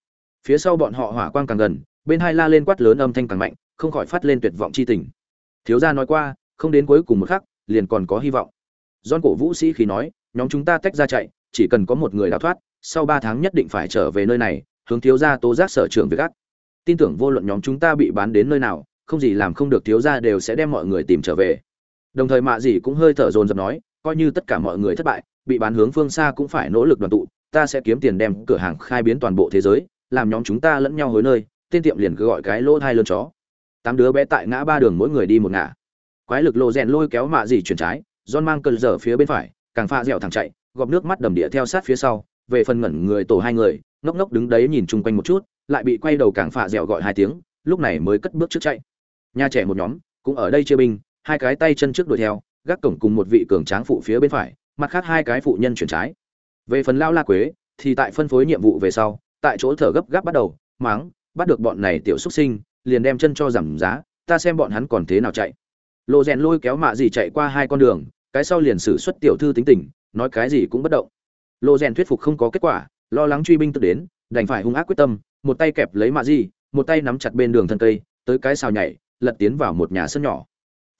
Phía sau bọn họ hỏa quang càng gần, bên hai la lên quát lớn âm thanh càng mạnh, không khỏi phát lên tuyệt vọng chi tình. Thiếu gia nói qua, không đến cuối cùng một khắc, liền còn có hy vọng. Don cổ vũ sĩ khi nói nhóm chúng ta tách ra chạy, chỉ cần có một người đào thoát, sau ba tháng nhất định phải trở về nơi này, hướng thiếu gia tố giác sở trường việc gác tin tưởng vô luận nhóm chúng ta bị bán đến nơi nào, không gì làm không được thiếu gia đều sẽ đem mọi người tìm trở về. Đồng thời mạ dì cũng hơi thở dồn dập nói, coi như tất cả mọi người thất bại, bị bán hướng phương xa cũng phải nỗ lực đoàn tụ, ta sẽ kiếm tiền đem cửa hàng khai biến toàn bộ thế giới, làm nhóm chúng ta lẫn nhau hối nơi, tên tiệm liền cứ gọi cái lỗ hai lơn chó. Tám đứa bé tại ngã ba đường mỗi người đi một ngã quái lực lộ rèn lôi kéo mạ dì chuyển trái, John mang cơn dở phía bên phải càng pha dẻo thẳng chạy, gọp nước mắt đầm địa theo sát phía sau, về phần ngẩn người tổ hai người, ngốc ngốc đứng đấy nhìn chung quanh một chút, lại bị quay đầu càng pha dẻo gọi hai tiếng, lúc này mới cất bước trước chạy. Nhà trẻ một nhóm, cũng ở đây chia binh, hai cái tay chân trước đuổi theo, gác cổng cùng một vị cường tráng phụ phía bên phải, mặt khác hai cái phụ nhân chuyển trái. Về phần lao la quế, thì tại phân phối nhiệm vụ về sau, tại chỗ thở gấp gáp bắt đầu máng bắt được bọn này tiểu xuất sinh, liền đem chân cho giảm giá, ta xem bọn hắn còn thế nào chạy. Lộ rèn lôi kéo mạ gì chạy qua hai con đường cái sau liền xử xuất tiểu thư tính tình, nói cái gì cũng bất động. Lộ rèn thuyết phục không có kết quả, lo lắng truy binh tự đến, đành phải hung ác quyết tâm, một tay kẹp lấy mạ gì một tay nắm chặt bên đường thân cây, tới cái xào nhảy, lật tiến vào một nhà sân nhỏ.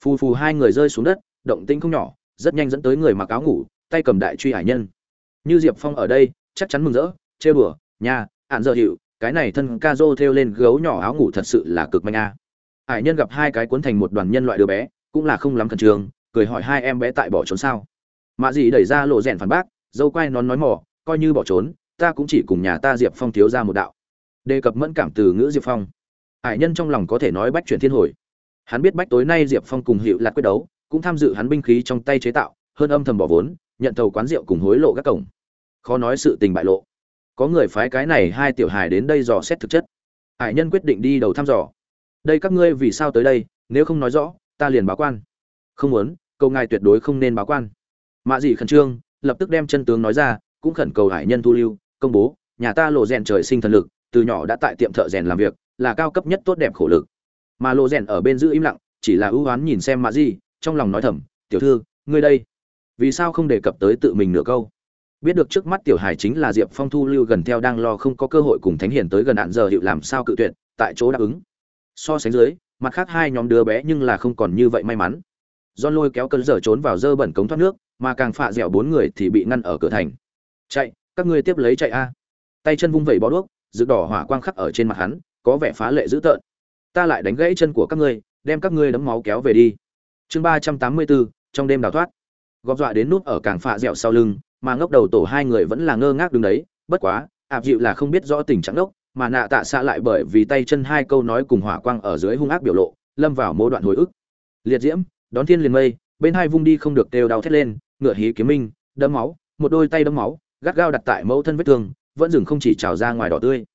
Phù phù hai người rơi xuống đất, động tĩnh không nhỏ, rất nhanh dẫn tới người mặc áo ngủ, tay cầm đại truy hải nhân. Như diệp phong ở đây, chắc chắn mừng rỡ chê bừa nhà ạn dợ hiệu, cái này thân ca dô theo lên gấu nhỏ áo ngủ thật sự là cực manh a. Hải nhân gặp hai cái cuốn thành một đoàn nhân loại đứa bé, cũng là không lắm khẩn trương cười hỏi hai em bé tại bỏ trốn sao? Mạ dì đẩy ra lộ rèn phản bác, dâu quay nón nói mỏ, coi như bỏ trốn, ta cũng chỉ cùng nhà ta diệp phong thiếu ra một đạo. Đề cập mẫn cảm từ ngữ diệp phong. Hải nhân trong lòng có thể nói bách chuyển thiên hồi. Hắn biết bách tối nay diệp phong cùng hiệu lạc quyết đấu, cũng tham dự hắn binh khí trong tay chế tạo, hơn âm thầm bỏ vốn, nhận thầu quán rượu cùng hối lộ các cổng. Khó nói sự tình bại lộ. Có người phái cái này hai tiểu hài đến đây dò xét thực chất. Hải nhân quyết định đi đầu thăm dò. Đây các ngươi vì sao tới đây, nếu không nói rõ, ta liền báo quan. Không muốn câu ngài tuyệt đối không nên báo quan. Mạ dị khẩn trương, lập tức đem chân tướng nói ra, cũng khẩn cầu hải nhân thu lưu, công bố, nhà ta lộ rèn trời sinh thần lực, từ nhỏ đã tại tiệm thợ rèn làm việc, là cao cấp nhất tốt đẹp khổ lực. Mà lộ rèn ở bên giữ im lặng, chỉ là ưu oán nhìn xem mạ dị trong lòng nói thầm, tiểu thư, ngươi đây, vì sao không đề cập tới tự mình nửa câu? Biết được trước mắt tiểu hải chính là diệp phong thu lưu gần theo đang lo không có cơ hội cùng thánh hiền tới gần hạn giờ hiệu làm sao cự tuyệt, tại chỗ đáp ứng. So sánh dưới, mặt khác hai nhóm đứa bé nhưng là không còn như vậy may mắn. John lôi kéo cơn dở trốn vào dơ bẩn cống thoát nước, mà càng phạ dẻo bốn người thì bị ngăn ở cửa thành. Chạy, các ngươi tiếp lấy chạy a. Tay chân vung vẩy bó đuốc, rực đỏ hỏa quang khắc ở trên mặt hắn, có vẻ phá lệ dữ tợn. Ta lại đánh gãy chân của các ngươi, đem các ngươi đấm máu kéo về đi. Chương ba trăm tám mươi bốn, trong đêm đào thoát. Gọt dọa đến nút ở càng phạ dẻo sau lưng, mà ngốc đầu tổ hai người vẫn là ngơ ngác đứng đấy, bất quá, ạp dịu là không biết rõ tình trạng đốc, mà nạ tạ xạ lại bởi vì tay chân hai câu nói cùng hỏa quang ở dưới hung ác biểu lộ, lâm vào mô đoạn hồi ức. Liệt diễm, đón thiên liền mây, bên hai vung đi không được đều đau thét lên, ngựa hí kiếm minh, đấm máu, một đôi tay đấm máu, gắt gao đặt tại mẫu thân vết thương, vẫn dừng không chỉ trào ra ngoài đỏ tươi.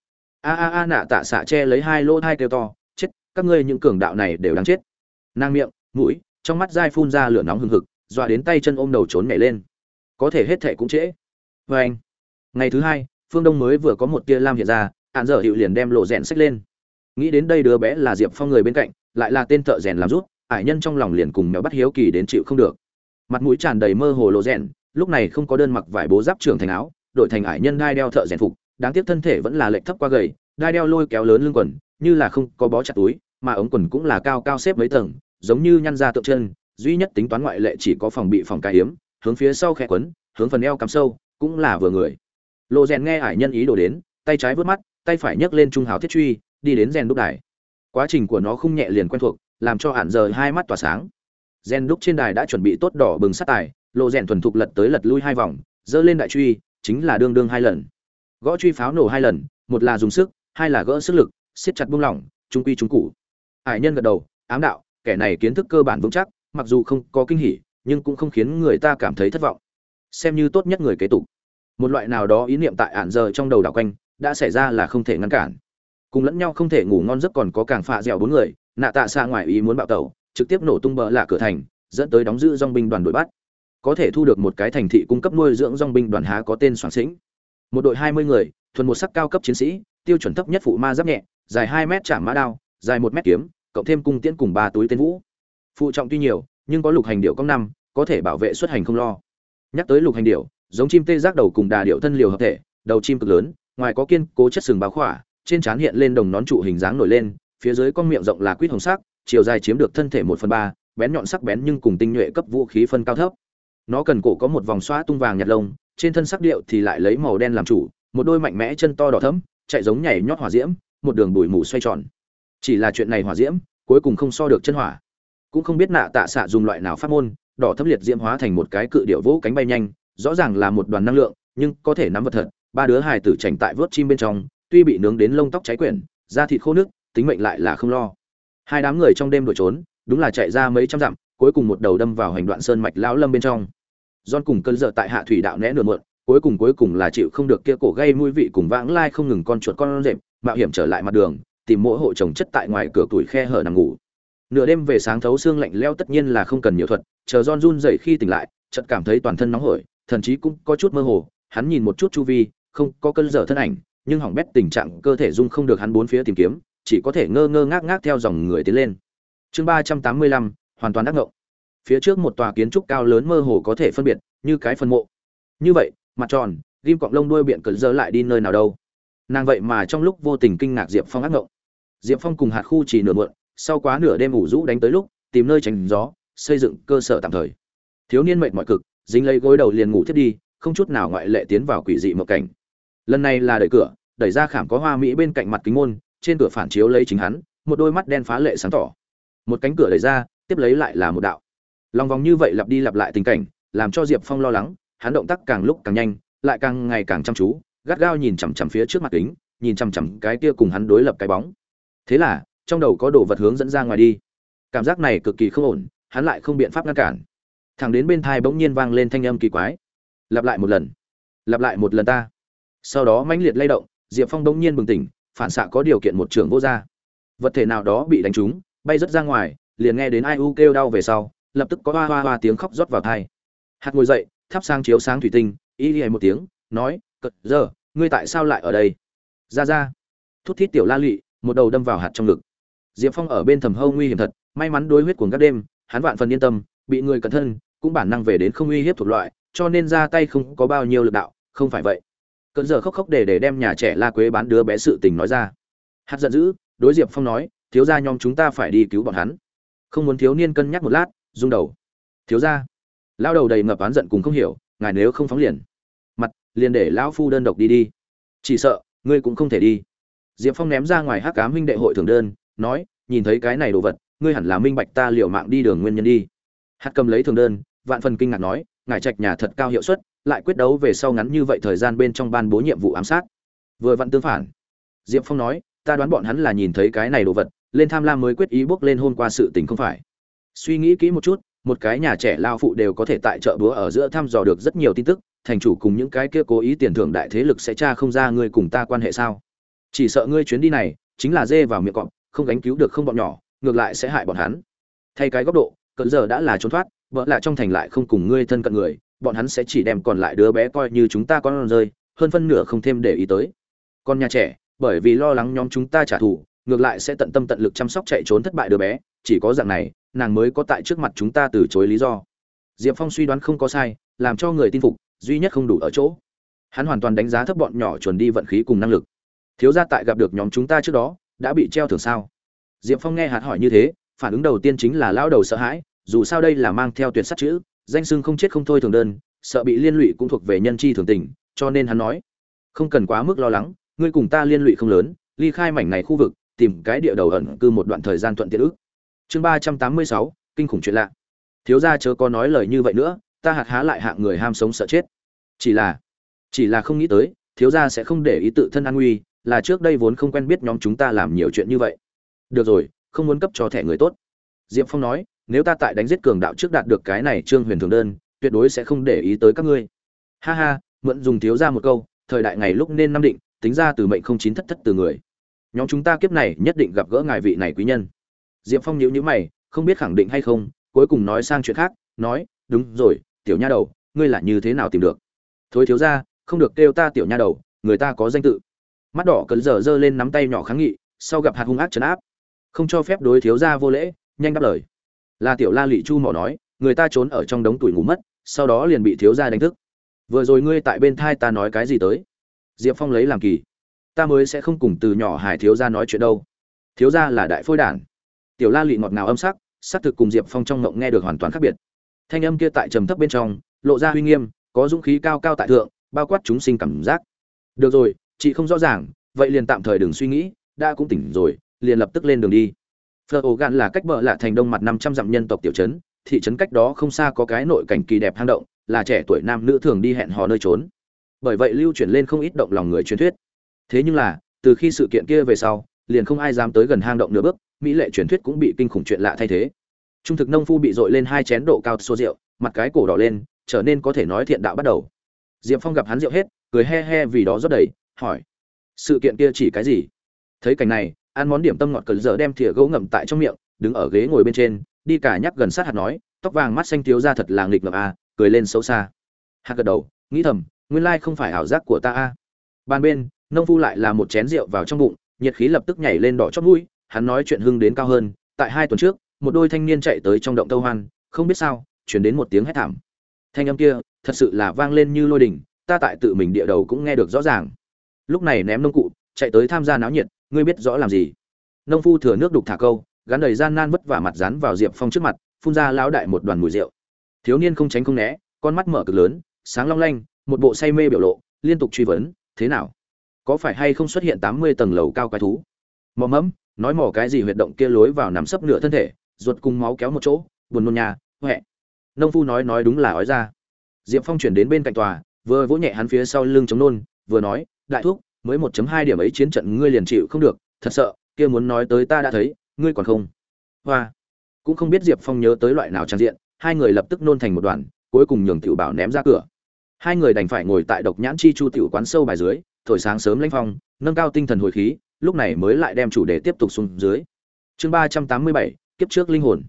A a a nạ tạ xạ che lấy hai lỗ hai kêu to, chết, các ngươi những cường đạo này đều đáng chết. Nang miệng, mũi, trong mắt dai phun ra lửa nóng hừng hực, dọa đến tay chân ôm đầu trốn nhảy lên. Có thể hết thệ cũng trễ. Vê anh, ngày thứ hai, phương đông mới vừa có một tia lam hiện ra, hạn dở hiệu liền đem lộ rèn sách lên. Nghĩ đến đây đứa bé là diệp phong người bên cạnh, lại là tên thợ rèn làm rút ải nhân trong lòng liền cùng mèo bắt hiếu kỳ đến chịu không được. Mặt mũi tràn đầy mơ hồ lộ rèn lúc này không có đơn mặc vải bố giáp trưởng thành áo, đội thành ải nhân đai đeo thợ rèn phục, đáng tiếc thân thể vẫn là lệch thấp qua gầy, đai đeo lôi kéo lớn lưng quần, như là không có bó chặt túi, mà ống quần cũng là cao cao xếp mấy tầng, giống như nhăn ra tượng chân duy nhất tính toán ngoại lệ chỉ có phòng bị phòng cai hiếm hướng phía sau khẽ quấn, hướng phần eo cắm sâu, cũng là vừa người. Lộ rèn nghe ải nhân ý đồ đến, tay trái vớt mắt, tay phải nhấc lên trung hào thiết truy, đi đến rèn đúc đài. Quá trình của nó không nhẹ liền quen thuộc làm cho hạn giờ hai mắt tỏa sáng. Gen đúc trên đài đã chuẩn bị tốt đỏ bừng sát tài, lộ rèn thuần thục lật tới lật lui hai vòng, dơ lên đại truy, chính là đương đương hai lần. Gõ truy pháo nổ hai lần, một là dùng sức, hai là gỡ sức lực, siết chặt buông lỏng, trung quy trung cụ hải nhân gật đầu, ám đạo, kẻ này kiến thức cơ bản vững chắc, mặc dù không có kinh hỉ, nhưng cũng không khiến người ta cảm thấy thất vọng. Xem như tốt nhất người kế tục. Một loại nào đó ý niệm tại hạn giờ trong đầu đảo quanh, đã xảy ra là không thể ngăn cản. Cùng lẫn nhau không thể ngủ ngon giấc còn có càng phạ dẻo bốn người nạ tạ xa ngoài ý muốn bạo tẩu, trực tiếp nổ tung bờ lạ cửa thành, dẫn tới đóng giữ dong binh đoàn đội bắt. Có thể thu được một cái thành thị cung cấp nuôi dưỡng dong binh đoàn há có tên soạn sĩnh. Một đội hai mươi người, thuần một sắc cao cấp chiến sĩ, tiêu chuẩn thấp nhất phụ ma giáp nhẹ, dài hai mét chạm mã đao, dài một mét kiếm, cộng thêm cung tiễn cùng ba túi tên vũ. Phụ trọng tuy nhiều, nhưng có lục hành điệu công năm, có thể bảo vệ xuất hành không lo. Nhắc tới lục hành điệu giống chim tê giác đầu cùng đà điệu thân liều hợp thể, đầu chim cực lớn, ngoài có kiên cố chất sừng báo khỏa, trên trán hiện lên đồng nón trụ hình dáng nổi lên phía dưới con miệng rộng là quýt hồng sắc, chiều dài chiếm được thân thể một phần ba, bén nhọn sắc bén nhưng cùng tinh nhuệ cấp vũ khí phân cao thấp. Nó cần cổ có một vòng xoa tung vàng nhạt lông, trên thân sắc điệu thì lại lấy màu đen làm chủ, một đôi mạnh mẽ chân to đỏ thẫm, chạy giống nhảy nhót hỏa diễm, một đường bụi mù xoay tròn. Chỉ là chuyện này hỏa diễm, cuối cùng không so được chân hỏa. Cũng không biết nạ tạ xạ dùng loại nào phát môn, đỏ thấm liệt diễm hóa thành một cái cự điệu vỗ cánh bay nhanh, rõ ràng là một đoàn năng lượng, nhưng có thể nắm vật thật. Ba đứa hài tử chảnh tại vớt chim bên trong, tuy bị nướng đến lông tóc cháy quyển, da thịt khô nước tính mệnh lại là không lo. Hai đám người trong đêm đuổi trốn, đúng là chạy ra mấy trăm dặm, cuối cùng một đầu đâm vào hành đoạn sơn mạch lão lâm bên trong. Don cùng cơn dở tại hạ thủy đạo né nửa muộn, cuối cùng cuối cùng là chịu không được kia cổ gây mũi vị cùng vãng lai không ngừng con chuột con rệm mạo hiểm trở lại mặt đường, tìm mỗi hộ trồng chất tại ngoài cửa tuổi khe hở nằm ngủ. Nửa đêm về sáng thấu xương lạnh leo tất nhiên là không cần nhiều thuật, chờ don run dậy khi tỉnh lại, chợt cảm thấy toàn thân nóng hổi, thần chí cũng có chút mơ hồ, hắn nhìn một chút chu vi, không có cơn dở thân ảnh, nhưng hỏng bét tình trạng cơ thể dung không được hắn bốn phía tìm kiếm chỉ có thể ngơ ngơ ngác ngác theo dòng người tiến lên. Chương ba trăm tám mươi lăm, hoàn toàn đắc ngộng. Phía trước một tòa kiến trúc cao lớn mơ hồ có thể phân biệt như cái phân mộ. Như vậy, mặt tròn, ghim cọng lông đuôi biện cẩn dơ lại đi nơi nào đâu. Nàng vậy mà trong lúc vô tình kinh ngạc diệp phong ác ngộng. Diệp phong cùng hạt khu chỉ nửa muộn, sau quá nửa đêm ngủ rũ đánh tới lúc, tìm nơi tránh gió, xây dựng cơ sở tạm thời. Thiếu niên mệt mọi cực, dính lấy gối đầu liền ngủ thiết đi, không chút nào ngoại lệ tiến vào quỷ dị một cảnh. Lần này là đẩy cửa, đẩy ra khảm có hoa mỹ bên cạnh mặt kính môn trên cửa phản chiếu lấy chính hắn, một đôi mắt đen phá lệ sáng tỏ. Một cánh cửa đẩy ra, tiếp lấy lại là một đạo. Lòng vòng như vậy lặp đi lặp lại tình cảnh, làm cho diệp phong lo lắng, hắn động tác càng lúc càng nhanh, lại càng ngày càng chăm chú, gắt gao nhìn chằm chằm phía trước mặt kính, nhìn chằm chằm cái kia cùng hắn đối lập cái bóng. Thế là, trong đầu có đồ vật hướng dẫn ra ngoài đi. Cảm giác này cực kỳ không ổn, hắn lại không biện pháp ngăn cản. Thằng đến bên thai bỗng nhiên vang lên thanh âm kỳ quái. Lặp lại một lần. Lặp lại một lần ta. Sau đó mãnh liệt lay động, diệp phong bỗng nhiên bừng tỉnh phản xạ có điều kiện một trường vô ra vật thể nào đó bị đánh trúng, bay rất ra ngoài, liền nghe đến ai u kêu đau về sau, lập tức có hoa hoa hoa tiếng khóc rót vào thai. Hạt ngồi dậy, thắp sang chiếu sáng thủy tinh, y hề một tiếng, nói, cật giờ ngươi tại sao lại ở đây? Ra ra. Thút thít tiểu la lụy, một đầu đâm vào hạt trong ngực. Diệp phong ở bên thầm hâu nguy hiểm thật, may mắn đối huyết cuồng các đêm, hắn vạn phần yên tâm, bị người cẩn thân, cũng bản năng về đến không uy hiếp thuộc loại, cho nên ra tay không có bao nhiêu lực đạo, không phải vậy cơn giờ khóc khóc để để đem nhà trẻ la quế bán đứa bé sự tình nói ra. Hát giận dữ, đối diệp phong nói, thiếu gia nhóm chúng ta phải đi cứu bọn hắn. Không muốn thiếu niên cân nhắc một lát, rung đầu. Thiếu gia. Lao đầu đầy ngập oán giận cùng không hiểu, ngài nếu không phóng liền. Mặt, liền để lão phu đơn độc đi đi. Chỉ sợ, ngươi cũng không thể đi. Diệp phong ném ra ngoài hắc cám huynh đệ hội thường đơn, nói, nhìn thấy cái này đồ vật, ngươi hẳn là minh bạch ta liệu mạng đi đường nguyên nhân đi. Hát cầm lấy thường đơn, vạn phần kinh ngạc nói, ngài trạch nhà thật cao hiệu suất lại quyết đấu về sau ngắn như vậy thời gian bên trong ban bố nhiệm vụ ám sát. Vừa vặn tương phản. Diệp phong nói, ta đoán bọn hắn là nhìn thấy cái này đồ vật, lên tham lam mới quyết ý bước lên hôn qua sự tình không phải. Suy nghĩ kỹ một chút, một cái nhà trẻ lao phụ đều có thể tại chợ búa ở giữa thăm dò được rất nhiều tin tức, thành chủ cùng những cái kia cố ý tiền thưởng đại thế lực sẽ tra không ra ngươi cùng ta quan hệ sao? Chỉ sợ ngươi chuyến đi này, chính là dê vào miệng cọp, không gánh cứu được không bọn nhỏ, ngược lại sẽ hại bọn hắn. Thay cái góc độ cận giờ đã là trốn thoát, vợ lại trong thành lại không cùng ngươi thân cận người bọn hắn sẽ chỉ đem còn lại đứa bé coi như chúng ta con rơi, hơn phân nửa không thêm để ý tới. Con nhà trẻ, bởi vì lo lắng nhóm chúng ta trả thù, ngược lại sẽ tận tâm tận lực chăm sóc chạy trốn thất bại đứa bé, chỉ có dạng này, nàng mới có tại trước mặt chúng ta từ chối lý do. Diệp phong suy đoán không có sai, làm cho người tin phục, duy nhất không đủ ở chỗ. Hắn hoàn toàn đánh giá thấp bọn nhỏ chuẩn đi vận khí cùng năng lực. Thiếu gia tại gặp được nhóm chúng ta trước đó, đã bị treo thưởng sao? Diệp phong nghe hạt hỏi như thế, phản ứng đầu tiên chính là lão đầu sợ hãi, dù sao đây là mang theo tuyệt sắt chữ danh sưng không chết không thôi thường đơn, sợ bị liên lụy cũng thuộc về nhân chi thường tình, cho nên hắn nói, không cần quá mức lo lắng, ngươi cùng ta liên lụy không lớn, ly khai mảnh này khu vực, tìm cái địa đầu ẩn cư một đoạn thời gian thuận tiện ức chương ba trăm tám mươi sáu, kinh khủng chuyện lạ. Thiếu gia chớ có nói lời như vậy nữa, ta hạt há lại hạng người ham sống sợ chết. Chỉ là chỉ là không nghĩ tới, thiếu gia sẽ không để ý tự thân an nguy, là trước đây vốn không quen biết nhóm chúng ta làm nhiều chuyện như vậy. Được rồi, không muốn cấp cho thẻ người tốt. Diệp phong nói nếu ta tại đánh giết cường đạo trước đạt được cái này trương huyền thường đơn, tuyệt đối sẽ không để ý tới các ngươi. Ha ha, mượn dùng thiếu ra một câu, thời đại ngày lúc nên năm định, tính ra từ mệnh không chín thất thất từ người. Nhóm chúng ta kiếp này nhất định gặp gỡ ngài vị này quý nhân. Diệp phong nhíu nhíu mày, không biết khẳng định hay không, cuối cùng nói sang chuyện khác, nói, đúng rồi, tiểu nha đầu, ngươi là như thế nào tìm được? Thối thiếu ra, không được kêu ta tiểu nha đầu, người ta có danh tự. Mắt đỏ cấn giờ giơ lên nắm tay nhỏ kháng nghị, sau gặp hạt hung ác trấn áp. Không cho phép đối thiếu gia vô lễ, nhanh đáp lời là tiểu la lị chu mỏ nói, người ta trốn ở trong đống tuổi ngủ mất, sau đó liền bị thiếu gia đánh thức. Vừa rồi ngươi tại bên thai ta nói cái gì tới? Diệp phong lấy làm kỳ. Ta mới sẽ không cùng từ nhỏ hải thiếu gia nói chuyện đâu. Thiếu gia là đại phôi đản. Tiểu la lị ngọt ngào âm sắc xác thực cùng diệp phong trong ngộng nghe được hoàn toàn khác biệt. Thanh âm kia tại trầm thấp bên trong, lộ ra uy nghiêm, có dũng khí cao cao tại thượng, bao quát chúng sinh cảm giác. Được rồi, chị không rõ ràng, vậy liền tạm thời đừng suy nghĩ, đã cũng tỉnh rồi, liền lập tức lên đường đi. Phở ổ gạn là cách bờ lạ thành đông mặt năm trăm dặm nhân tộc tiểu trấn, thị trấn cách đó không xa có cái nội cảnh kỳ đẹp hang động, là trẻ tuổi nam nữ thường đi hẹn hò nơi trốn. Bởi vậy lưu truyền lên không ít động lòng người truyền thuyết. Thế nhưng là, từ khi sự kiện kia về sau, liền không ai dám tới gần hang động nửa bước, mỹ lệ truyền thuyết cũng bị kinh khủng chuyện lạ thay thế. Trung thực nông phu bị dội lên hai chén độ cao số rượu, mặt cái cổ đỏ lên, trở nên có thể nói thiện đạo bắt đầu. Diệp phong gặp hắn rượu hết, cười he he vì đó rất đầy, hỏi, sự kiện kia chỉ cái gì? Thấy cảnh này ăn món điểm tâm ngọt cờ giờ đem thìa gỗ ngậm tại trong miệng, đứng ở ghế ngồi bên trên, đi cả nhắc gần sát hạt nói, tóc vàng mắt xanh thiếu ra thật là nghịch ngợm a cười lên xấu xa. Hạt gật đầu, nghĩ thầm, nguyên lai không phải ảo giác của ta a ban bên, nông phu lại là một chén rượu vào trong bụng, nhiệt khí lập tức nhảy lên đỏ chót mũi, hắn nói chuyện hưng đến cao hơn, tại hai tuần trước, một đôi thanh niên chạy tới trong động tâu hoan, không biết sao, chuyển đến một tiếng hét thảm. Thanh âm kia, thật sự là vang lên như lôi đình, ta tại tự mình địa đầu cũng nghe được rõ ràng. Lúc này ném nông cụ, chạy tới tham gia náo nhiệt ngươi biết rõ làm gì? Nông phu thừa nước đục thả câu, gắn đầy gian nan vất vả mặt dán vào diệp phong trước mặt, phun ra lão đại một đoàn mùi rượu. Thiếu niên không tránh không né, con mắt mở cực lớn, sáng long lanh, một bộ say mê biểu lộ, liên tục truy vấn, thế nào? Có phải hay không xuất hiện tám mươi tầng lầu cao quái thú? Mò mẫm, nói mỏ cái gì huyệt động kia lối vào nằm sấp nửa thân thể, ruột cùng máu kéo một chỗ, buồn nôn nhà huệ nông phu nói nói đúng là ói ra. Diệp phong chuyển đến bên cạnh tòa, vừa vỗ nhẹ hắn phía sau lưng chống nôn, vừa nói, đại thúc mới 1.2 điểm ấy chiến trận ngươi liền chịu không được, thật sợ, kia muốn nói tới ta đã thấy, ngươi còn không? Hoa. Cũng không biết diệp phong nhớ tới loại nào trang diện, hai người lập tức nôn thành một đoàn, cuối cùng nhường tiểu bảo ném ra cửa. Hai người đành phải ngồi tại độc nhãn chi chu tiểu quán sâu bài dưới, thổi sáng sớm lãnh phong, nâng cao tinh thần hồi khí, lúc này mới lại đem chủ đề tiếp tục xuống dưới. Chương ba trăm tám mươi bảy, kiếp trước linh hồn.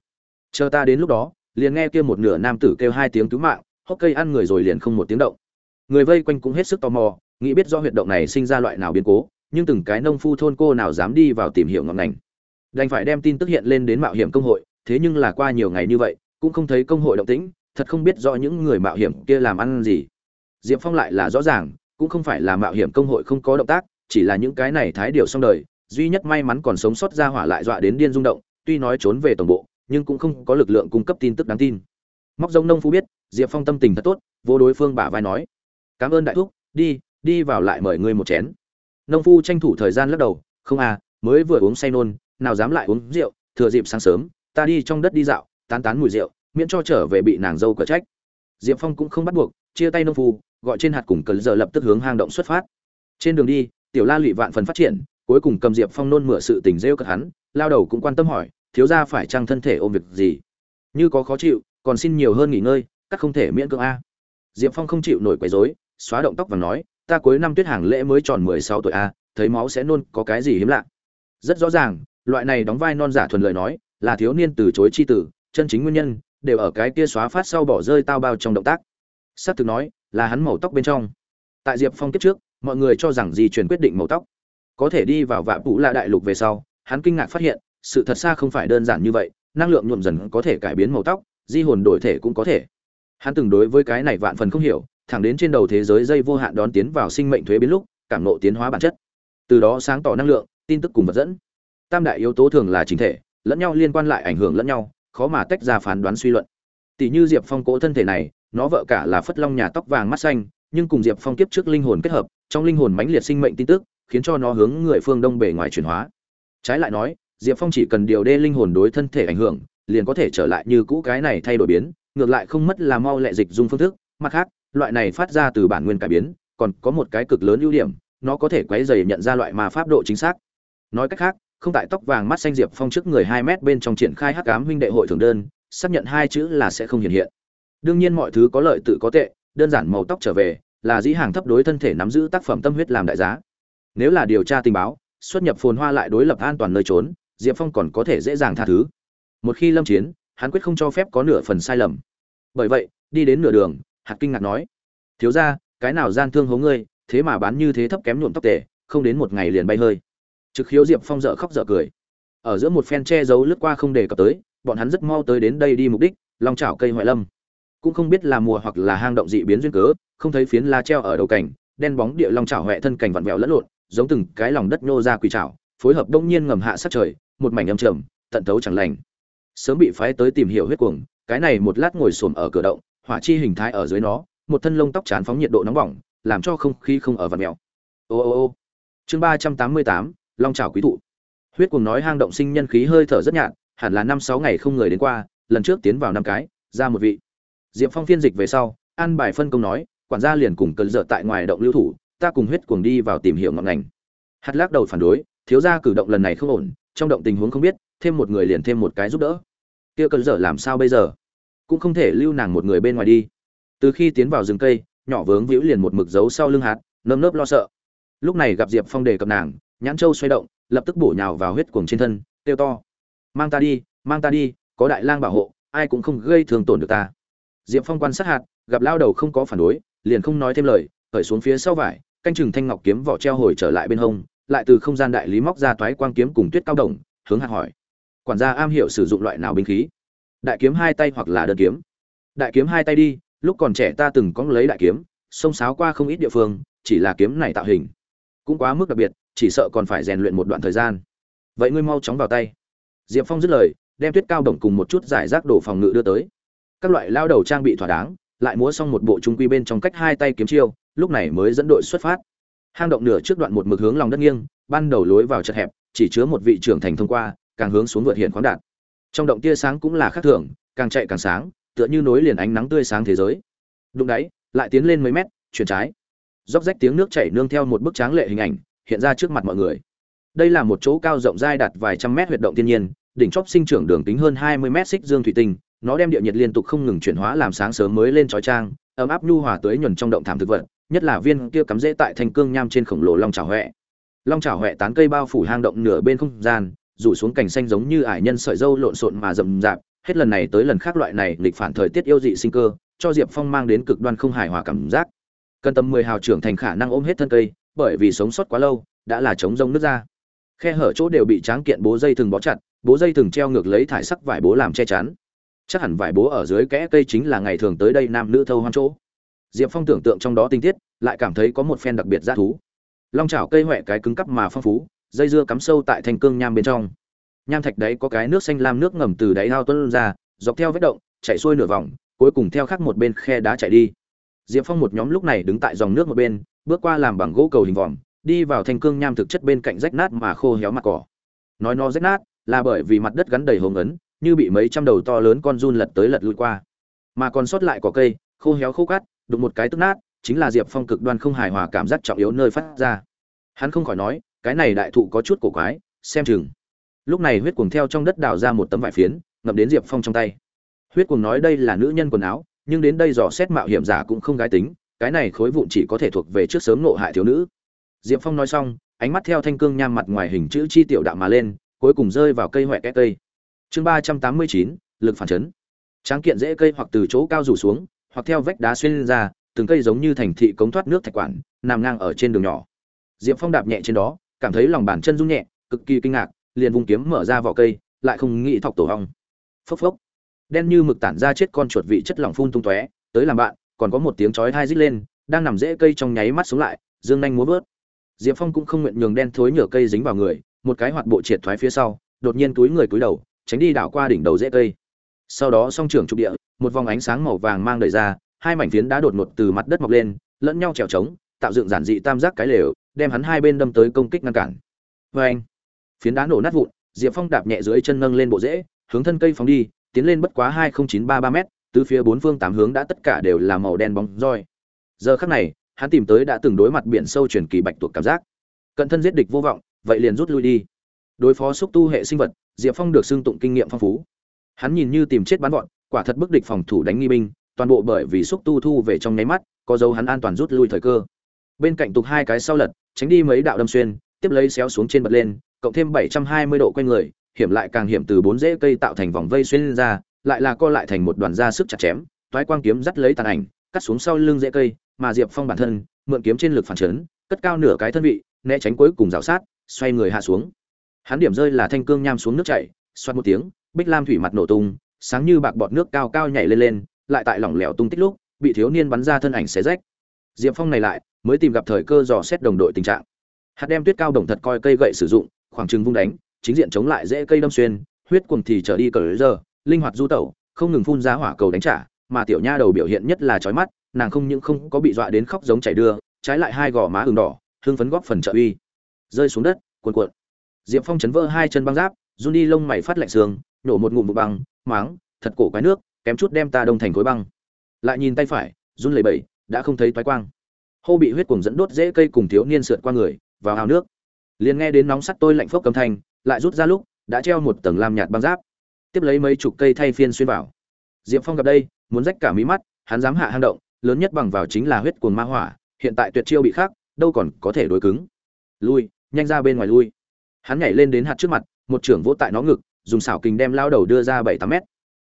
Chờ ta đến lúc đó, liền nghe kia một nửa nam tử kêu hai tiếng cứu mạng, hốc cây ăn người rồi liền không một tiếng động. Người vây quanh cũng hết sức tò mò nghĩ biết do huyệt động này sinh ra loại nào biến cố, nhưng từng cái nông phu thôn cô nào dám đi vào tìm hiểu ngọn ngành. Đành phải đem tin tức hiện lên đến mạo hiểm công hội, thế nhưng là qua nhiều ngày như vậy, cũng không thấy công hội động tĩnh, thật không biết rõ những người mạo hiểm kia làm ăn gì. Diệp phong lại là rõ ràng, cũng không phải là mạo hiểm công hội không có động tác, chỉ là những cái này thái điều xong đời, duy nhất may mắn còn sống sót ra hỏa lại dọa đến điên rung động, tuy nói trốn về tổng bộ, nhưng cũng không có lực lượng cung cấp tin tức đáng tin. Móc rông nông phu biết, diệp phong tâm tình thật tốt, vô đối phương bả vai nói, cảm ơn đại thúc, đi đi vào lại mời ngươi một chén. Nông phu tranh thủ thời gian lắc đầu, không à mới vừa uống say nôn, nào dám lại uống rượu, thừa dịp sáng sớm, ta đi trong đất đi dạo, tán tán mùi rượu, miễn cho trở về bị nàng dâu cở trách. Diệp phong cũng không bắt buộc, chia tay nông phu, gọi trên hạt cùng cờ giờ lập tức hướng hang động xuất phát. Trên đường đi, tiểu la lụy vạn phần phát triển, cuối cùng cầm diệp phong nôn mửa sự tình rêu cợt hắn, lao đầu cũng quan tâm hỏi, thiếu gia phải chăng thân thể ôm việc gì? Như có khó chịu, còn xin nhiều hơn nghỉ ngơi, các không thể miễn cưỡng a. Diệp phong không chịu nổi quấy rối, xóa động tóc và nói ta cuối năm tuyết hàng lễ mới tròn mười sáu tuổi a, thấy máu sẽ nôn, có cái gì hiếm lạ? Rất rõ ràng, loại này đóng vai non giả thuần lời nói, là thiếu niên từ chối chi tử, chân chính nguyên nhân, đều ở cái kia xóa phát sau bỏ rơi tao bao trong động tác. Sát thực nói, là hắn màu tóc bên trong. Tại diệp phong kiếp trước, mọi người cho rằng di chuyển quyết định màu tóc. Có thể đi vào vạ phụ là đại lục về sau, hắn kinh ngạc phát hiện, sự thật xa không phải đơn giản như vậy, năng lượng nhuộm dần có thể cải biến màu tóc, di hồn đổi thể cũng có thể. Hắn từng đối với cái này vạn phần không hiểu thẳng đến trên đầu thế giới dây vô hạn đón tiến vào sinh mệnh thuế biến lúc, cảm nộ tiến hóa bản chất. Từ đó sáng tỏ năng lượng, tin tức cùng vật dẫn. Tam đại yếu tố thường là chính thể, lẫn nhau liên quan lại ảnh hưởng lẫn nhau, khó mà tách ra phán đoán suy luận. Tỷ như diệp phong cố thân thể này, nó vợ cả là phất long nhà tóc vàng mắt xanh, nhưng cùng diệp phong kiếp trước linh hồn kết hợp, trong linh hồn mãnh liệt sinh mệnh tin tức, khiến cho nó hướng người phương đông bề ngoài chuyển hóa. Trái lại nói, diệp phong chỉ cần điều đê linh hồn đối thân thể ảnh hưởng, liền có thể trở lại như cũ cái này thay đổi biến, ngược lại không mất là mau lệ dịch dung phương thức, mặt khác loại này phát ra từ bản nguyên cải biến, còn có một cái cực lớn ưu điểm, nó có thể quấy dày nhận ra loại mà pháp độ chính xác. Nói cách khác, không tại tóc vàng mắt xanh diệp phong trước người hai mét bên trong triển khai hắc ám huynh đệ hội thường đơn, xác nhận hai chữ là sẽ không hiện hiện. Đương nhiên mọi thứ có lợi tự có tệ, đơn giản màu tóc trở về, là dĩ hàng thấp đối thân thể nắm giữ tác phẩm tâm huyết làm đại giá. Nếu là điều tra tình báo, xuất nhập phồn hoa lại đối lập an toàn nơi trốn, diệp phong còn có thể dễ dàng tha thứ. Một khi lâm chiến, hắn quyết không cho phép có nửa phần sai lầm. Bởi vậy, đi đến nửa đường hạt kinh ngạc nói, thiếu ra cái nào gian thương hố ngươi, thế mà bán như thế thấp kém nhuộm tóc tể, không đến một ngày liền bay hơi. Trực khiếu diệp phong dở khóc dở cười. Ở giữa một phen che giấu lướt qua không đề cập tới, bọn hắn rất mau tới đến đây đi mục đích, long chảo cây hoại lâm. Cũng không biết là mùa hoặc là hang động dị biến duyên cớ, không thấy phiến la treo ở đầu cảnh đen bóng địa long chảo huệ thân cảnh vặn vẹo lẫn lộn, giống từng cái lòng đất nhô ra quỳ chảo phối hợp đông nhiên ngầm hạ sát trời, một mảnh âm trầm, tận thấu chẳng lành. Sớm bị phái tới tìm hiểu huyết cuồng, cái này một lát ngồi xổm ở cửa động hỏa chi hình thái ở dưới nó, một thân lông tóc chán phóng nhiệt độ nóng bỏng, làm cho không khí không ở vặn mèo. Ô ô ô. Chương ba trăm tám mươi tám, long trào quý thụ. Huyết cuồng nói hang động sinh nhân khí hơi thở rất nhạt, hẳn là năm sáu ngày không người đến qua, lần trước tiến vào năm cái, ra một vị. Diệp phong phiên dịch về sau, an bài phân công nói, quản gia liền cùng cơn dợ tại ngoài động lưu thủ, ta cùng huyết cuồng đi vào tìm hiểu ngọn ngành. Hạt lắc đầu phản đối, thiếu gia cử động lần này không ổn, trong động tình huống không biết, thêm một người liền thêm một cái giúp đỡ. Kia cơn dở làm sao bây giờ? Cũng không thể lưu nàng một người bên ngoài đi. Từ khi tiến vào rừng cây, nhỏ vướng víu liền một mực giấu sau lưng hạt, nơm nớp lo sợ. Lúc này gặp diệp phong đề cập nàng, nhãn châu xoay động, lập tức bổ nhào vào huyết cuồng trên thân, kêu to. Mang ta đi, mang ta đi, có đại lang bảo hộ, ai cũng không gây thương tổn được ta. Diệp phong quan sát hạt, gặp lao đầu không có phản đối, liền không nói thêm lời, khởi xuống phía sau vải, canh chừng thanh ngọc kiếm vỏ treo hồi trở lại bên hông, lại từ không gian đại lý móc ra toái quang kiếm cùng tuyết cao đồng, hướng hạt hỏi. Quản gia am hiểu sử dụng loại nào binh khí? Đại kiếm hai tay hoặc là đơn kiếm. Đại kiếm hai tay đi, lúc còn trẻ ta từng có lấy đại kiếm xông sáo qua không ít địa phương, chỉ là kiếm này tạo hình. Cũng quá mức đặc biệt, chỉ sợ còn phải rèn luyện một đoạn thời gian. Vậy ngươi mau chóng vào tay. Diệp phong dứt lời, đem tuyết cao đồng cùng một chút giải rác đổ phòng ngự đưa tới. Các loại lao đầu trang bị thỏa đáng, lại múa xong một bộ trung quy bên trong cách hai tay kiếm chiêu, lúc này mới dẫn đội xuất phát. Hang động nửa trước đoạn một mực hướng lòng đất nghiêng, ban đầu lối vào chật hẹp, chỉ chứa một vị trưởng thành thông qua, càng hướng xuống vượt hiện khoáng đạt trong động tia sáng cũng là khác thường, càng chạy càng sáng, tựa như nối liền ánh nắng tươi sáng thế giới. Đụng đáy, lại tiến lên mấy mét, chuyển trái. Róc rách tiếng nước chảy nương theo một bức tráng lệ hình ảnh, hiện ra trước mặt mọi người. Đây là một chỗ cao rộng dai đạt vài trăm mét huyệt động thiên nhiên, đỉnh chóp sinh trưởng đường kính hơn hai mươi mét xích dương thủy tinh, nó đem địa nhiệt liên tục không ngừng chuyển hóa làm sáng sớm mới lên trói trang, ấm áp nhu hòa tới nhuần trong động thảm thực vật, nhất là viên kia cắm rễ tại thành cương nham trên khổng lồ long trào huệ long trào huệ tán cây bao phủ hang động nửa bên không gian rủ xuống cành xanh giống như ải nhân sợi dâu lộn xộn mà rậm rạp, hết lần này tới lần khác loại này nghịch phản thời tiết yêu dị sinh cơ, cho diệp phong mang đến cực đoan không hài hòa cảm giác. Cần tầm mười hào trưởng thành khả năng ôm hết thân cây, bởi vì sống sót quá lâu, đã là chống rông nước ra khe hở chỗ đều bị tráng kiện bố dây thừng bó chặt, bố dây thừng treo ngược lấy thải sắc vải bố làm che chắn. Chắc hẳn vải bố ở dưới kẽ cây chính là ngày thường tới đây nam nữ thâu hoang chỗ. Diệp phong tưởng tượng trong đó tinh tiết, lại cảm thấy có một phen đặc biệt g thú. Long chảo cây huệ cái cứng cắp mà phong phú dây dưa cắm sâu tại thanh cương nham bên trong. Nham thạch đấy có cái nước xanh lam nước ngầm từ đáy ao tuân ra, dọc theo vết động chạy xuôi nửa vòng, cuối cùng theo khắc một bên khe đá chạy đi. Diệp phong một nhóm lúc này đứng tại dòng nước một bên, bước qua làm bằng gỗ cầu hình vòm, đi vào thanh cương nham thực chất bên cạnh rách nát mà khô héo mặt cỏ. Nói nó rách nát là bởi vì mặt đất gắn đầy hồng ấn, như bị mấy trăm đầu to lớn con run lật tới lật lui qua. Mà còn sót lại cỏ cây, khô héo khô cát, đụng một cái tức nát, chính là diệp phong cực đoan không hài hòa cảm giác trọng yếu nơi phát ra. Hắn không khỏi nói cái này đại thụ có chút cổ quái, xem chừng. Lúc này huyết cuồng theo trong đất đào ra một tấm vải phiến ngậm đến diệp phong trong tay. Huyết cuồng nói đây là nữ nhân quần áo, nhưng đến đây dò xét mạo hiểm giả cũng không gái tính, cái này khối vụn chỉ có thể thuộc về trước sớm nộ hại thiếu nữ. Diệp phong nói xong, ánh mắt theo thanh cương nham mặt ngoài hình chữ chi tiểu đạo mà lên, cuối cùng rơi vào cây huệ kẽ cây. Chương ba trăm tám mươi chín, lực phản chấn. Tráng kiện dễ cây hoặc từ chỗ cao rủ xuống, hoặc theo vách đá xuyên lên ra, từng cây giống như thành thị cống thoát nước thạch quản, nằm ngang ở trên đường nhỏ. Diệp phong đạp nhẹ trên đó cảm thấy lòng bàn chân rung nhẹ, cực kỳ kinh ngạc, liền vung kiếm mở ra vỏ cây, lại không nghĩ thọc tổ hong. Phốc phốc. Đen như mực tản ra chết con chuột vị chất lỏng phun tung tóe, tới làm bạn, còn có một tiếng chói thai rít lên, đang nằm rễ cây trong nháy mắt xuống lại, dương nhanh múa vớt. Diệp phong cũng không nguyện nhường đen thối nhựa cây dính vào người, một cái hoạt bộ triệt thoái phía sau, đột nhiên túi người túi đầu, tránh đi đảo qua đỉnh đầu rễ cây. Sau đó song trưởng trục địa, một vòng ánh sáng màu vàng mang đầy ra, hai mảnh phiến đá đột ngột từ mặt đất mọc lên, lẫn nhau trèo trống tạo dựng giản dị tam giác cái lều, đem hắn hai bên đâm tới công kích ngăn cản. Vê anh, phiến đá nổ nát vụn, diệp phong đạp nhẹ dưới chân nâng lên bộ rễ, hướng thân cây phóng đi, tiến lên bất quá hai nghìn chín ba ba m từ phía bốn phương tám hướng đã tất cả đều là màu đen bóng roi. Giờ khắc này, hắn tìm tới đã từng đối mặt biển sâu truyền kỳ bạch tuộc cảm giác. Cận thân giết địch vô vọng, vậy liền rút lui đi. Đối phó xúc tu hệ sinh vật, diệp phong được xưng tụng kinh nghiệm phong phú. Hắn nhìn như tìm chết bắn gọn quả thật bức địch phòng thủ đánh nghi binh, toàn bộ bởi vì xúc tu thu về trong nháy mắt, có dấu hắn an toàn rút lui thời cơ bên cạnh tục hai cái sau lật, tránh đi mấy đạo đâm xuyên, tiếp lấy xéo xuống trên bật lên, cộng thêm 720 độ quanh người, hiểm lại càng hiểm từ bốn rễ cây tạo thành vòng vây xuyên lên ra, lại là co lại thành một đoàn da sức chặt chém, toái quang kiếm dắt lấy tàn ảnh, cắt xuống sau lưng rễ cây, mà diệp phong bản thân, mượn kiếm trên lực phản chấn, cất cao nửa cái thân vị, né tránh cuối cùng rào sát, xoay người hạ xuống. Hắn điểm rơi là thanh cương nham xuống nước chảy, xoát một tiếng, bích lam thủy mặt nổ tung, sáng như bạc bọt nước cao cao nhảy lên lên, lại tại lỏng lẻo tung tích lúc, bị thiếu niên bắn ra thân ảnh xé rách. Diệp phong này lại mới tìm gặp thời cơ dò xét đồng đội tình trạng. Hạt đem tuyết cao đồng thật coi cây gậy sử dụng, khoảng trừng vung đánh, chính diện chống lại dễ cây đâm xuyên, huyết cuồng thì trở đi cờ giờ, linh hoạt du tẩu, không ngừng phun ra hỏa cầu đánh trả, mà tiểu nha đầu biểu hiện nhất là chói mắt, nàng không những không có bị dọa đến khóc giống chảy đưa, trái lại hai gò má ửng đỏ hương phấn góp phần trợ uy. Rơi xuống đất cuộn cuộn. Diệp phong chấn vỡ hai chân băng giáp, run đi lông mày phát lạnh sương, nổ một ngụm vụ băng, máng, thật cổ quái nước, kém chút đem ta đông thành khối băng. Lại nhìn tay phải, run lẩy bẩy, đã không thấy toái quang hô bị huyết cuồng dẫn đốt dễ cây cùng thiếu niên sượt qua người, vào hào nước. Liền nghe đến nóng sắt tôi lạnh phốc cầm thanh, lại rút ra lúc, đã treo một tầng lam nhạt băng giáp. Tiếp lấy mấy chục cây thay phiên xuyên vào. Diệp phong gặp đây, muốn rách cả mí mắt, hắn dám hạ hang động, lớn nhất bằng vào chính là huyết cuồng ma hỏa, hiện tại tuyệt chiêu bị khắc, đâu còn có thể đối cứng. Lui, nhanh ra bên ngoài lui. Hắn nhảy lên đến hạt trước mặt, một trưởng vỗ tại nó ngực, dùng xảo kình đem lao đầu đưa ra bảy tám mét.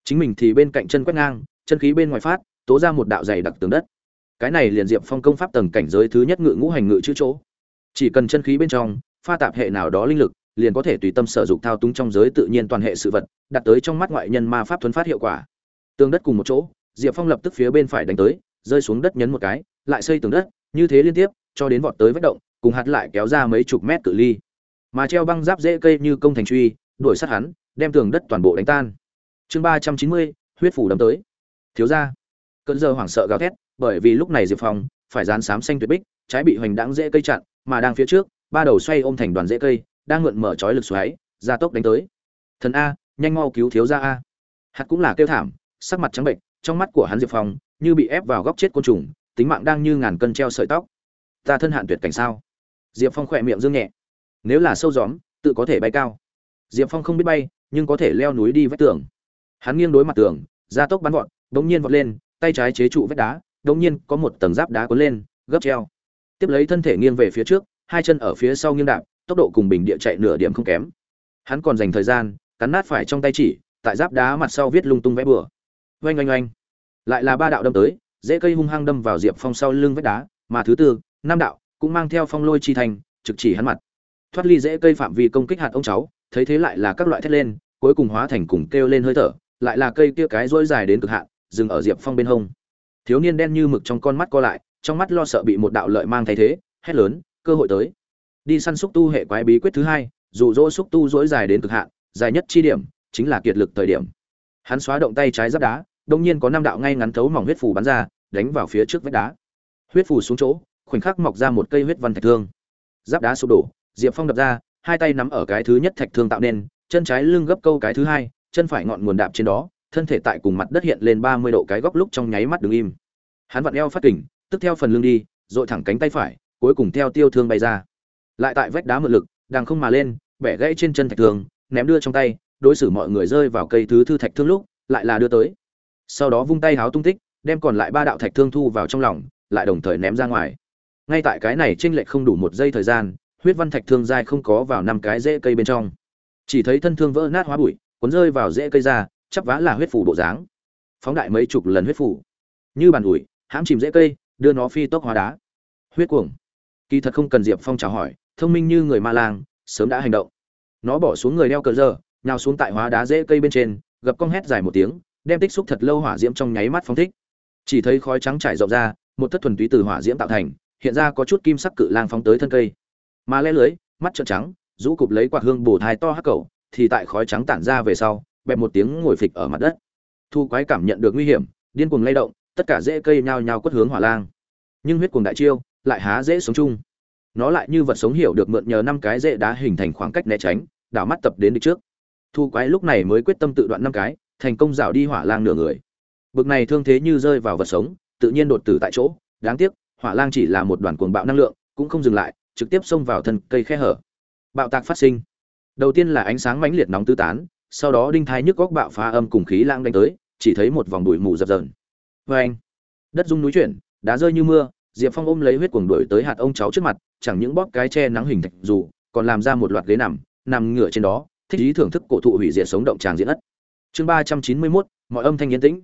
Chính mình thì bên cạnh chân quét ngang, chân khí bên ngoài phát, tố ra một đạo dày đặc tường đất cái này liền diệp phong công pháp tầng cảnh giới thứ nhất ngự ngũ hành ngự chữ chỗ. Chỉ cần chân khí bên trong, pha tạp hệ nào đó linh lực, liền có thể tùy tâm sở dụng thao túng trong giới tự nhiên toàn hệ sự vật đặt tới trong mắt ngoại nhân ma pháp thuấn phát hiệu quả. Tường đất cùng một chỗ, diệp phong lập tức phía bên phải đánh tới, rơi xuống đất nhấn một cái, lại xây tường đất, như thế liên tiếp, cho đến vọt tới vết động, cùng hạt lại kéo ra mấy chục mét cự ly. Mà treo băng giáp dễ cây như công thành truy, đuổi sát hắn, đem tường đất toàn bộ đánh tan. Chương ba trăm chín mươi, huyết phủ đấm tới. Thiếu ra cơn giờ hoảng sợ gào thét bởi vì lúc này diệp phong phải dán xám xanh tuyệt bích, trái bị hoành đáng dễ cây chặn, mà đang phía trước, ba đầu xoay ôm thành đoàn dễ cây, đang mượn mở chói lực xoáy, ra tốc đánh tới. Thần a, nhanh mau cứu thiếu gia a. Hạt cũng là kêu thảm, sắc mặt trắng bệnh trong mắt của hắn diệp phong như bị ép vào góc chết côn trùng, tính mạng đang như ngàn cân treo sợi tóc. Ta thân hạn tuyệt cảnh sao? Diệp phong khỏe miệng dương nhẹ. Nếu là sâu gióm, tự có thể bay cao. Diệp phong không biết bay, nhưng có thể leo núi đi vách tường. Hắn nghiêng đối mặt tường, ra tốc bắn vọt đống nhiên vọt lên, tay trái chế trụ vách đá đột nhiên có một tầng giáp đá cuốn lên, gấp treo. Tiếp lấy thân thể nghiêng về phía trước, hai chân ở phía sau nghiêng đạp, tốc độ cùng bình địa chạy nửa điểm không kém. Hắn còn dành thời gian, cắn nát phải trong tay chỉ, tại giáp đá mặt sau viết lung tung vẽ bừa. Oanh oanh oanh. Lại là ba đạo đâm tới, dễ cây hung hăng đâm vào diệp phong sau lưng vách đá, mà thứ tư, năm đạo, cũng mang theo phong lôi chi thành, trực chỉ hắn mặt. Thoát ly dễ cây phạm vi công kích hạt ông cháu, thấy thế lại là các loại thét lên, cuối cùng hóa thành cùng kêu lên hơi thở, lại là cây kia cái rỗi dài đến cực hạn, dừng ở diệp phong bên hông thiếu niên đen như mực trong con mắt co lại, trong mắt lo sợ bị một đạo lợi mang thay thế, hét lớn, cơ hội tới. Đi săn xúc tu hệ quái bí quyết thứ hai dù dỗ xúc tu dỗi dài đến cực hạn, dài nhất chi điểm, chính là kiệt lực thời điểm. Hắn xóa động tay trái giáp đá, đông nhiên có năm đạo ngay ngắn thấu mỏng huyết phù bắn ra, đánh vào phía trước vách đá. Huyết phù xuống chỗ, khoảnh khắc mọc ra một cây huyết văn thạch thương. Giáp đá sụp đổ, diệp phong đập ra, hai tay nắm ở cái thứ nhất thạch thương tạo nên, chân trái lưng gấp câu cái thứ hai, chân phải ngọn nguồn đạp trên đó thân thể tại cùng mặt đất hiện lên ba mươi độ cái góc lúc trong nháy mắt đứng im. Hắn vặn eo phát kình, tức theo phần lưng đi dội thẳng cánh tay phải, cuối cùng theo tiêu thương bay ra. Lại tại vách đá mượn lực, đang không mà lên, bẻ gãy trên chân thạch thương ném đưa trong tay, đối xử mọi người rơi vào cây thứ thư thạch thương lúc, lại là đưa tới. Sau đó vung tay háo tung tích, đem còn lại ba đạo thạch thương thu vào trong lòng, lại đồng thời ném ra ngoài. Ngay tại cái này tranh lệch không đủ một giây thời gian, huyết văn thạch thương dai không có vào năm cái rễ cây bên trong. Chỉ thấy thân thương vỡ nát hóa bụi, cuốn rơi vào rễ cây ra chắp vá là huyết phủ bộ dáng. Phóng đại mấy chục lần huyết phủ như bàn ủi, hãm chìm dễ cây, đưa nó phi tốc hóa đá. Huyết cuồng. Kỳ thật không cần diệp phong chào hỏi, thông minh như người ma lang, sớm đã hành động. Nó bỏ xuống người đeo cờ giờ, nhào xuống tại hóa đá dễ cây bên trên, gập cong hét dài một tiếng, đem tích xúc thật lâu hỏa diễm trong nháy mắt phóng thích. Chỉ thấy khói trắng trải rộng ra, một thất thuần túy từ hỏa diễm tạo thành, hiện ra có chút kim sắc cự lang phóng tới thân cây. Mà lẽ lưới, mắt trợn trắng, rũ cụp lấy quạt hương bổ thai to hắc cầu, thì tại khói trắng tản ra về sau bẹp một tiếng ngồi phịch ở mặt đất. Thu quái cảm nhận được nguy hiểm, điên cuồng lay động, tất cả rễ cây nhao nhao quất hướng hỏa lang. Nhưng huyết cuồng đại chiêu, lại há dễ sống chung. Nó lại như vật sống hiểu được mượn nhờ năm cái rễ đá hình thành khoảng cách né tránh, đảo mắt tập đến địch trước. Thu quái lúc này mới quyết tâm tự đoạn năm cái, thành công rảo đi hỏa lang nửa người. Bực này thương thế như rơi vào vật sống, tự nhiên đột tử tại chỗ. Đáng tiếc, hỏa lang chỉ là một đoàn cuồng bạo năng lượng, cũng không dừng lại, trực tiếp xông vào thân cây khe hở. Bạo tạc phát sinh. Đầu tiên là ánh sáng mãnh liệt nóng tứ tán sau đó đinh thái nhức góc bạo phá âm cùng khí lang đánh tới, chỉ thấy một vòng bụi mù dập dờn. Vê anh đất rung núi chuyển, đá rơi như mưa, diệp phong ôm lấy huyết cuồng đuổi tới hạt ông cháu trước mặt, chẳng những bóp cái che nắng hình thạch dù, còn làm ra một loạt ghế nằm nằm ngửa trên đó, thích ý thưởng thức cổ thụ hủy diệt sống động tràng diễn ất chương ba trăm chín mươi mốt, mọi âm thanh yên tĩnh.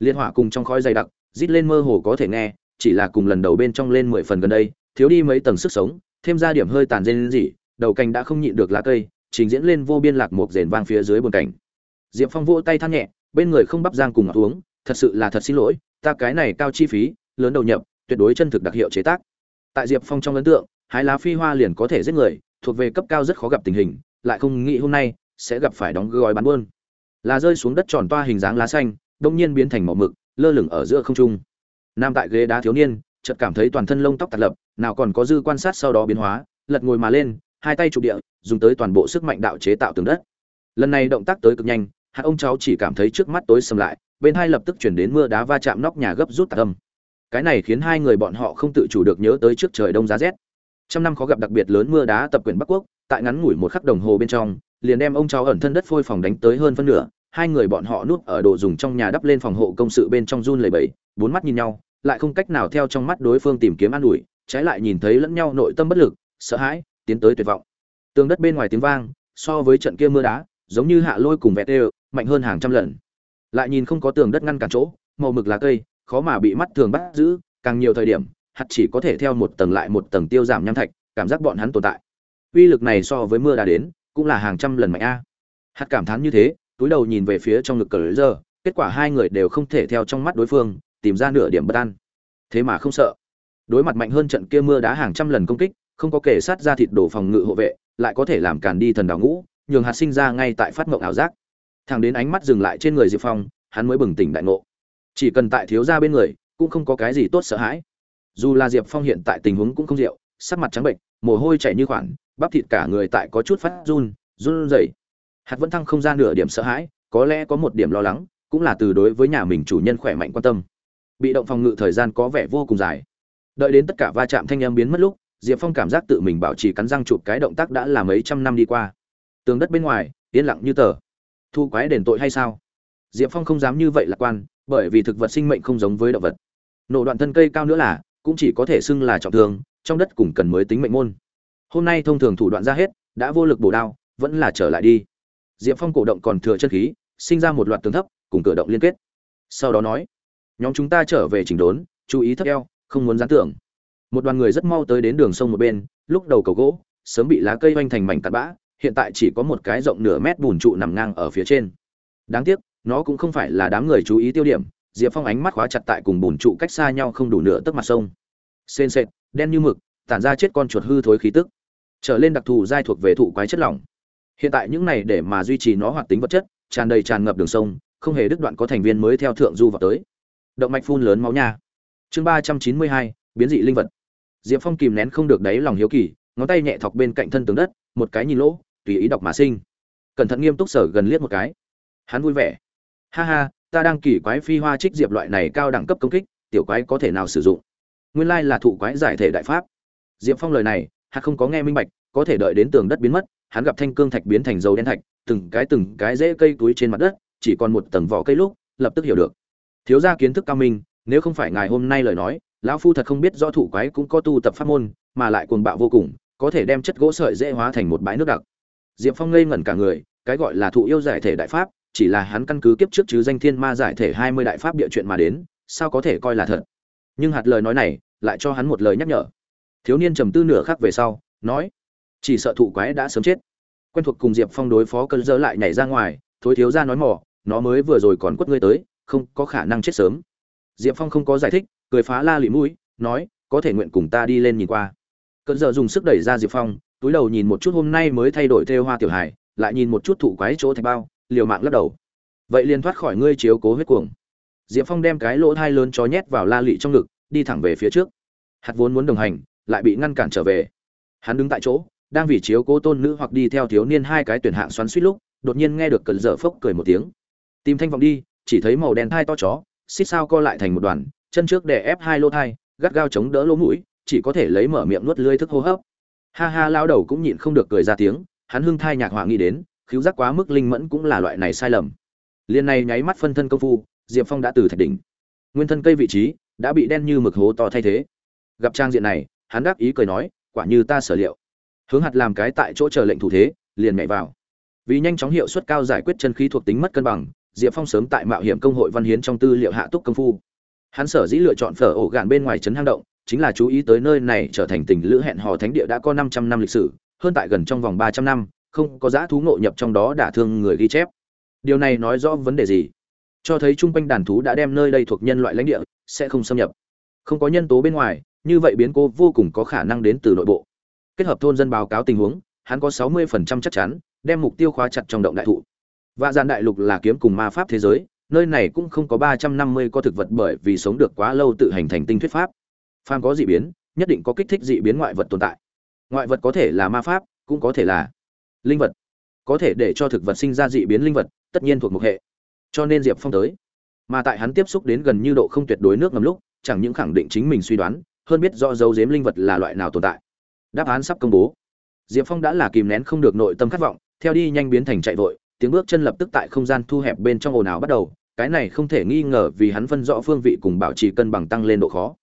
Liên hỏa cùng trong khói dày đặc, rít lên mơ hồ có thể nghe, chỉ là cùng lần đầu bên trong lên mười phần gần đây, thiếu đi mấy tầng sức sống, thêm ra điểm hơi tàn rên gì đầu cành đã không nhịn được lá cây trình diễn lên vô biên lạc một rền vang phía dưới buồn cảnh. Diệp phong vỗ tay than nhẹ, bên người không bắp giang cùng ngọc uống, thật sự là thật xin lỗi, ta cái này cao chi phí, lớn đầu nhập, tuyệt đối chân thực đặc hiệu chế tác. Tại diệp phong trong ấn tượng, hái lá phi hoa liền có thể giết người, thuộc về cấp cao rất khó gặp tình hình, lại không nghĩ hôm nay sẽ gặp phải đóng gói bán buôn. Là rơi xuống đất tròn toa hình dáng lá xanh, đông nhiên biến thành màu mực, lơ lửng ở giữa không trung. Nam tại ghế đá thiếu niên, chợt cảm thấy toàn thân lông tóc tạt lập, nào còn có dư quan sát sau đó biến hóa, lật ngồi mà lên hai tay chụp địa, dùng tới toàn bộ sức mạnh đạo chế tạo tường đất. Lần này động tác tới cực nhanh hai ông cháu chỉ cảm thấy trước mắt tối sầm lại, bên hai lập tức chuyển đến mưa đá va chạm nóc nhà gấp rút tạc âm. Cái này khiến hai người bọn họ không tự chủ được nhớ tới trước trời đông giá rét. Trăm năm khó gặp đặc biệt lớn mưa đá tập quyền bắc quốc, tại ngắn ngủi một khắc đồng hồ bên trong, liền đem ông cháu ẩn thân đất phôi phòng đánh tới hơn phân nửa, hai người bọn họ nuốt ở đồ dùng trong nhà đắp lên phòng hộ công sự bên trong run lầy bẫy bốn mắt nhìn nhau, lại không cách nào theo trong mắt đối phương tìm kiếm an ủi, trái lại nhìn thấy lẫn nhau nội tâm bất lực, sợ hãi tiến tới tuyệt vọng. Tường đất bên ngoài tiếng vang, so với trận kia mưa đá, giống như hạ lôi cùng vẹt đều, mạnh hơn hàng trăm lần. Lại nhìn không có tường đất ngăn cản chỗ, màu mực lá cây, khó mà bị mắt thường bắt giữ, càng nhiều thời điểm, hạt chỉ có thể theo một tầng lại một tầng tiêu giảm nham thạch, cảm giác bọn hắn tồn tại. Uy lực này so với mưa đá đến, cũng là hàng trăm lần mạnh a. Hạt cảm thán như thế, túi đầu nhìn về phía trong ngực cờ giờ, kết quả hai người đều không thể theo trong mắt đối phương, tìm ra nửa điểm bất an. Thế mà không sợ. Đối mặt mạnh hơn trận kia mưa đá hàng trăm lần công kích không có kể sát ra thịt đổ phòng ngự hộ vệ, lại có thể làm càn đi thần đào ngũ, nhường hạt sinh ra ngay tại phát ngộng ảo giác. Thằng đến ánh mắt dừng lại trên người diệp phong, hắn mới bừng tỉnh đại ngộ. Chỉ cần tại thiếu ra bên người, cũng không có cái gì tốt sợ hãi. Dù là diệp phong hiện tại tình huống cũng không rượu, sắc mặt trắng bệnh, mồ hôi chảy như khoản, bắp thịt cả người tại có chút phát run run rẩy. Hạt vẫn thăng không ra nửa điểm sợ hãi, có lẽ có một điểm lo lắng, cũng là từ đối với nhà mình chủ nhân khỏe mạnh quan tâm. Bị động phòng ngự thời gian có vẻ vô cùng dài. Đợi đến tất cả va chạm thanh em biến mất lúc diệp phong cảm giác tự mình bảo trì cắn răng chụp cái động tác đã là mấy trăm năm đi qua. Tường đất bên ngoài, yên lặng như tờ. Thu quái đền tội hay sao? Diệp phong không dám như vậy lạc quan, bởi vì thực vật sinh mệnh không giống với động vật. Nổ đoạn thân cây cao nữa là, cũng chỉ có thể xưng là trọng thương, trong đất cùng cần mới tính mệnh môn. Hôm nay thông thường thủ đoạn ra hết, đã vô lực bổ đao, vẫn là trở lại đi. Diệp phong cổ động còn thừa chân khí, sinh ra một loạt tường thấp, cùng cửa động liên kết. Sau đó nói, nhóm chúng ta trở về chỉnh đốn, chú ý thấp eo, không muốn gián tưởng một đoàn người rất mau tới đến đường sông một bên, lúc đầu cầu gỗ, sớm bị lá cây oanh thành mảnh tạt bã, hiện tại chỉ có một cái rộng nửa mét bùn trụ nằm ngang ở phía trên. Đáng tiếc, nó cũng không phải là đám người chú ý tiêu điểm, diệp phong ánh mắt khóa chặt tại cùng bùn trụ cách xa nhau không đủ nửa tấc mặt sông. Sên sệt, đen như mực, tản ra chết con chuột hư thối khí tức, trở lên đặc thù giai thuộc về thụ quái chất lỏng. Hiện tại những này để mà duy trì nó hoạt tính vật chất, tràn đầy tràn ngập đường sông, không hề đứt đoạn có thành viên mới theo thượng du vào tới. Động mạch phun lớn máu nha. Chương ba trăm chín mươi hai, biến dị linh vật diệp phong kìm nén không được đáy lòng hiếu kỳ, ngón tay nhẹ thọc bên cạnh thân tường đất, một cái nhìn lỗ, tùy ý đọc mà sinh. Cẩn thận nghiêm túc sở gần liếc một cái. Hắn vui vẻ. Ha ha, ta đang kỳ quái phi hoa trích diệp loại này cao đẳng cấp công kích, tiểu quái có thể nào sử dụng? Nguyên lai là thụ quái giải thể đại pháp. Diệp phong lời này hắn không có nghe minh bạch, có thể đợi đến tường đất biến mất, hắn gặp thanh cương thạch biến thành dầu đen thạch, từng cái từng cái rễ cây túi trên mặt đất, chỉ còn một tầng vỏ cây lúc, lập tức hiểu được. Thiếu gia kiến thức cao minh, nếu không phải ngài hôm nay lời nói lão phu thật không biết do thủ quái cũng có tu tập pháp môn, mà lại cuồng bạo vô cùng, có thể đem chất gỗ sợi dễ hóa thành một bãi nước đặc. Diệp phong ngây ngẩn cả người, cái gọi là thụ yêu giải thể đại pháp, chỉ là hắn căn cứ kiếp trước chứ danh thiên ma giải thể hai mươi đại pháp địa chuyện mà đến, sao có thể coi là thật? Nhưng hạt lời nói này, lại cho hắn một lời nhắc nhở. Thiếu niên trầm tư nửa khắc về sau, nói, chỉ sợ thụ quái đã sớm chết. Quen thuộc cùng diệp phong đối phó cơn dỡ lại nhảy ra ngoài, thối thiếu ra nói mỏ nó mới vừa rồi còn quất ngươi tới, không có khả năng chết sớm. Diệp phong không có giải thích cười phá la lị mũi, nói, có thể nguyện cùng ta đi lên nhìn qua. Cận giờ dùng sức đẩy ra diệp phong, túi đầu nhìn một chút hôm nay mới thay đổi theo hoa tiểu hải lại nhìn một chút thụ quái chỗ thạch bao, liều mạng lắc đầu. Vậy liền thoát khỏi ngươi chiếu cố huyết cuồng. Diệp phong đem cái lỗ thai lớn chó nhét vào la lị trong ngực, đi thẳng về phía trước. Hạt vốn muốn đồng hành, lại bị ngăn cản trở về. Hắn đứng tại chỗ, đang vì chiếu cố tôn nữ hoặc đi theo thiếu niên hai cái tuyển hạng xoắn suýt lúc, đột nhiên nghe được cẩn dở phốc cười một tiếng. Tìm thanh vọng đi, chỉ thấy màu đen thai to chó, xích sao co lại thành một đoàn chân trước đè ép hai lỗ thai, gắt gao chống đỡ lỗ mũi, chỉ có thể lấy mở miệng nuốt lưỡi thức hô hấp. Ha ha lao đầu cũng nhịn không được cười ra tiếng, hắn hưng thai nhạc họa nghĩ đến, khiếu giác quá mức linh mẫn cũng là loại này sai lầm. Liên này nháy mắt phân thân công phu, diệp phong đã từ thạch đỉnh. Nguyên thân cây vị trí đã bị đen như mực hố to thay thế. Gặp trang diện này, hắn đáp ý cười nói, quả như ta sở liệu. Hướng hạt làm cái tại chỗ chờ lệnh thủ thế, liền nhảy vào. Vì nhanh chóng hiệu suất cao giải quyết chân khí thuộc tính mất cân bằng, diệp phong sớm tại mạo hiểm công hội văn hiến trong tư liệu hạ túc công phu hắn sở dĩ lựa chọn phở ổ gạn bên ngoài trấn hang động chính là chú ý tới nơi này trở thành tình lữ hẹn hò thánh địa đã có 500 năm lịch sử, hơn tại gần trong vòng 300 năm, không có giá thú ngộ nhập trong đó đả thương người ghi chép. Điều này nói rõ vấn đề gì? Cho thấy trung quanh đàn thú đã đem nơi đây thuộc nhân loại lãnh địa, sẽ không xâm nhập. Không có nhân tố bên ngoài, như vậy biến cố vô cùng có khả năng đến từ nội bộ. Kết hợp thôn dân báo cáo tình huống, hắn có 60% chắc chắn, đem mục tiêu khóa chặt trong động đại thụ. Và giàn đại lục là kiếm cùng ma pháp thế giới, nơi này cũng không có 350 có thực vật bởi vì sống được quá lâu tự hành thành tinh thuyết pháp. Phàm có dị biến, nhất định có kích thích dị biến ngoại vật tồn tại. Ngoại vật có thể là ma pháp, cũng có thể là linh vật. Có thể để cho thực vật sinh ra dị biến linh vật, tất nhiên thuộc một hệ. Cho nên diệp phong tới. Mà tại hắn tiếp xúc đến gần như độ không tuyệt đối nước ngầm lúc, chẳng những khẳng định chính mình suy đoán, hơn biết rõ dấu giếm linh vật là loại nào tồn tại. Đáp án sắp công bố. Diệp phong đã là kìm nén không được nội tâm khát vọng, theo đi nhanh biến thành chạy vội, tiếng bước chân lập tức tại không gian thu hẹp bên trong ồn ào bắt đầu cái này không thể nghi ngờ vì hắn phân rõ phương vị cùng bảo trì cân bằng tăng lên độ khó.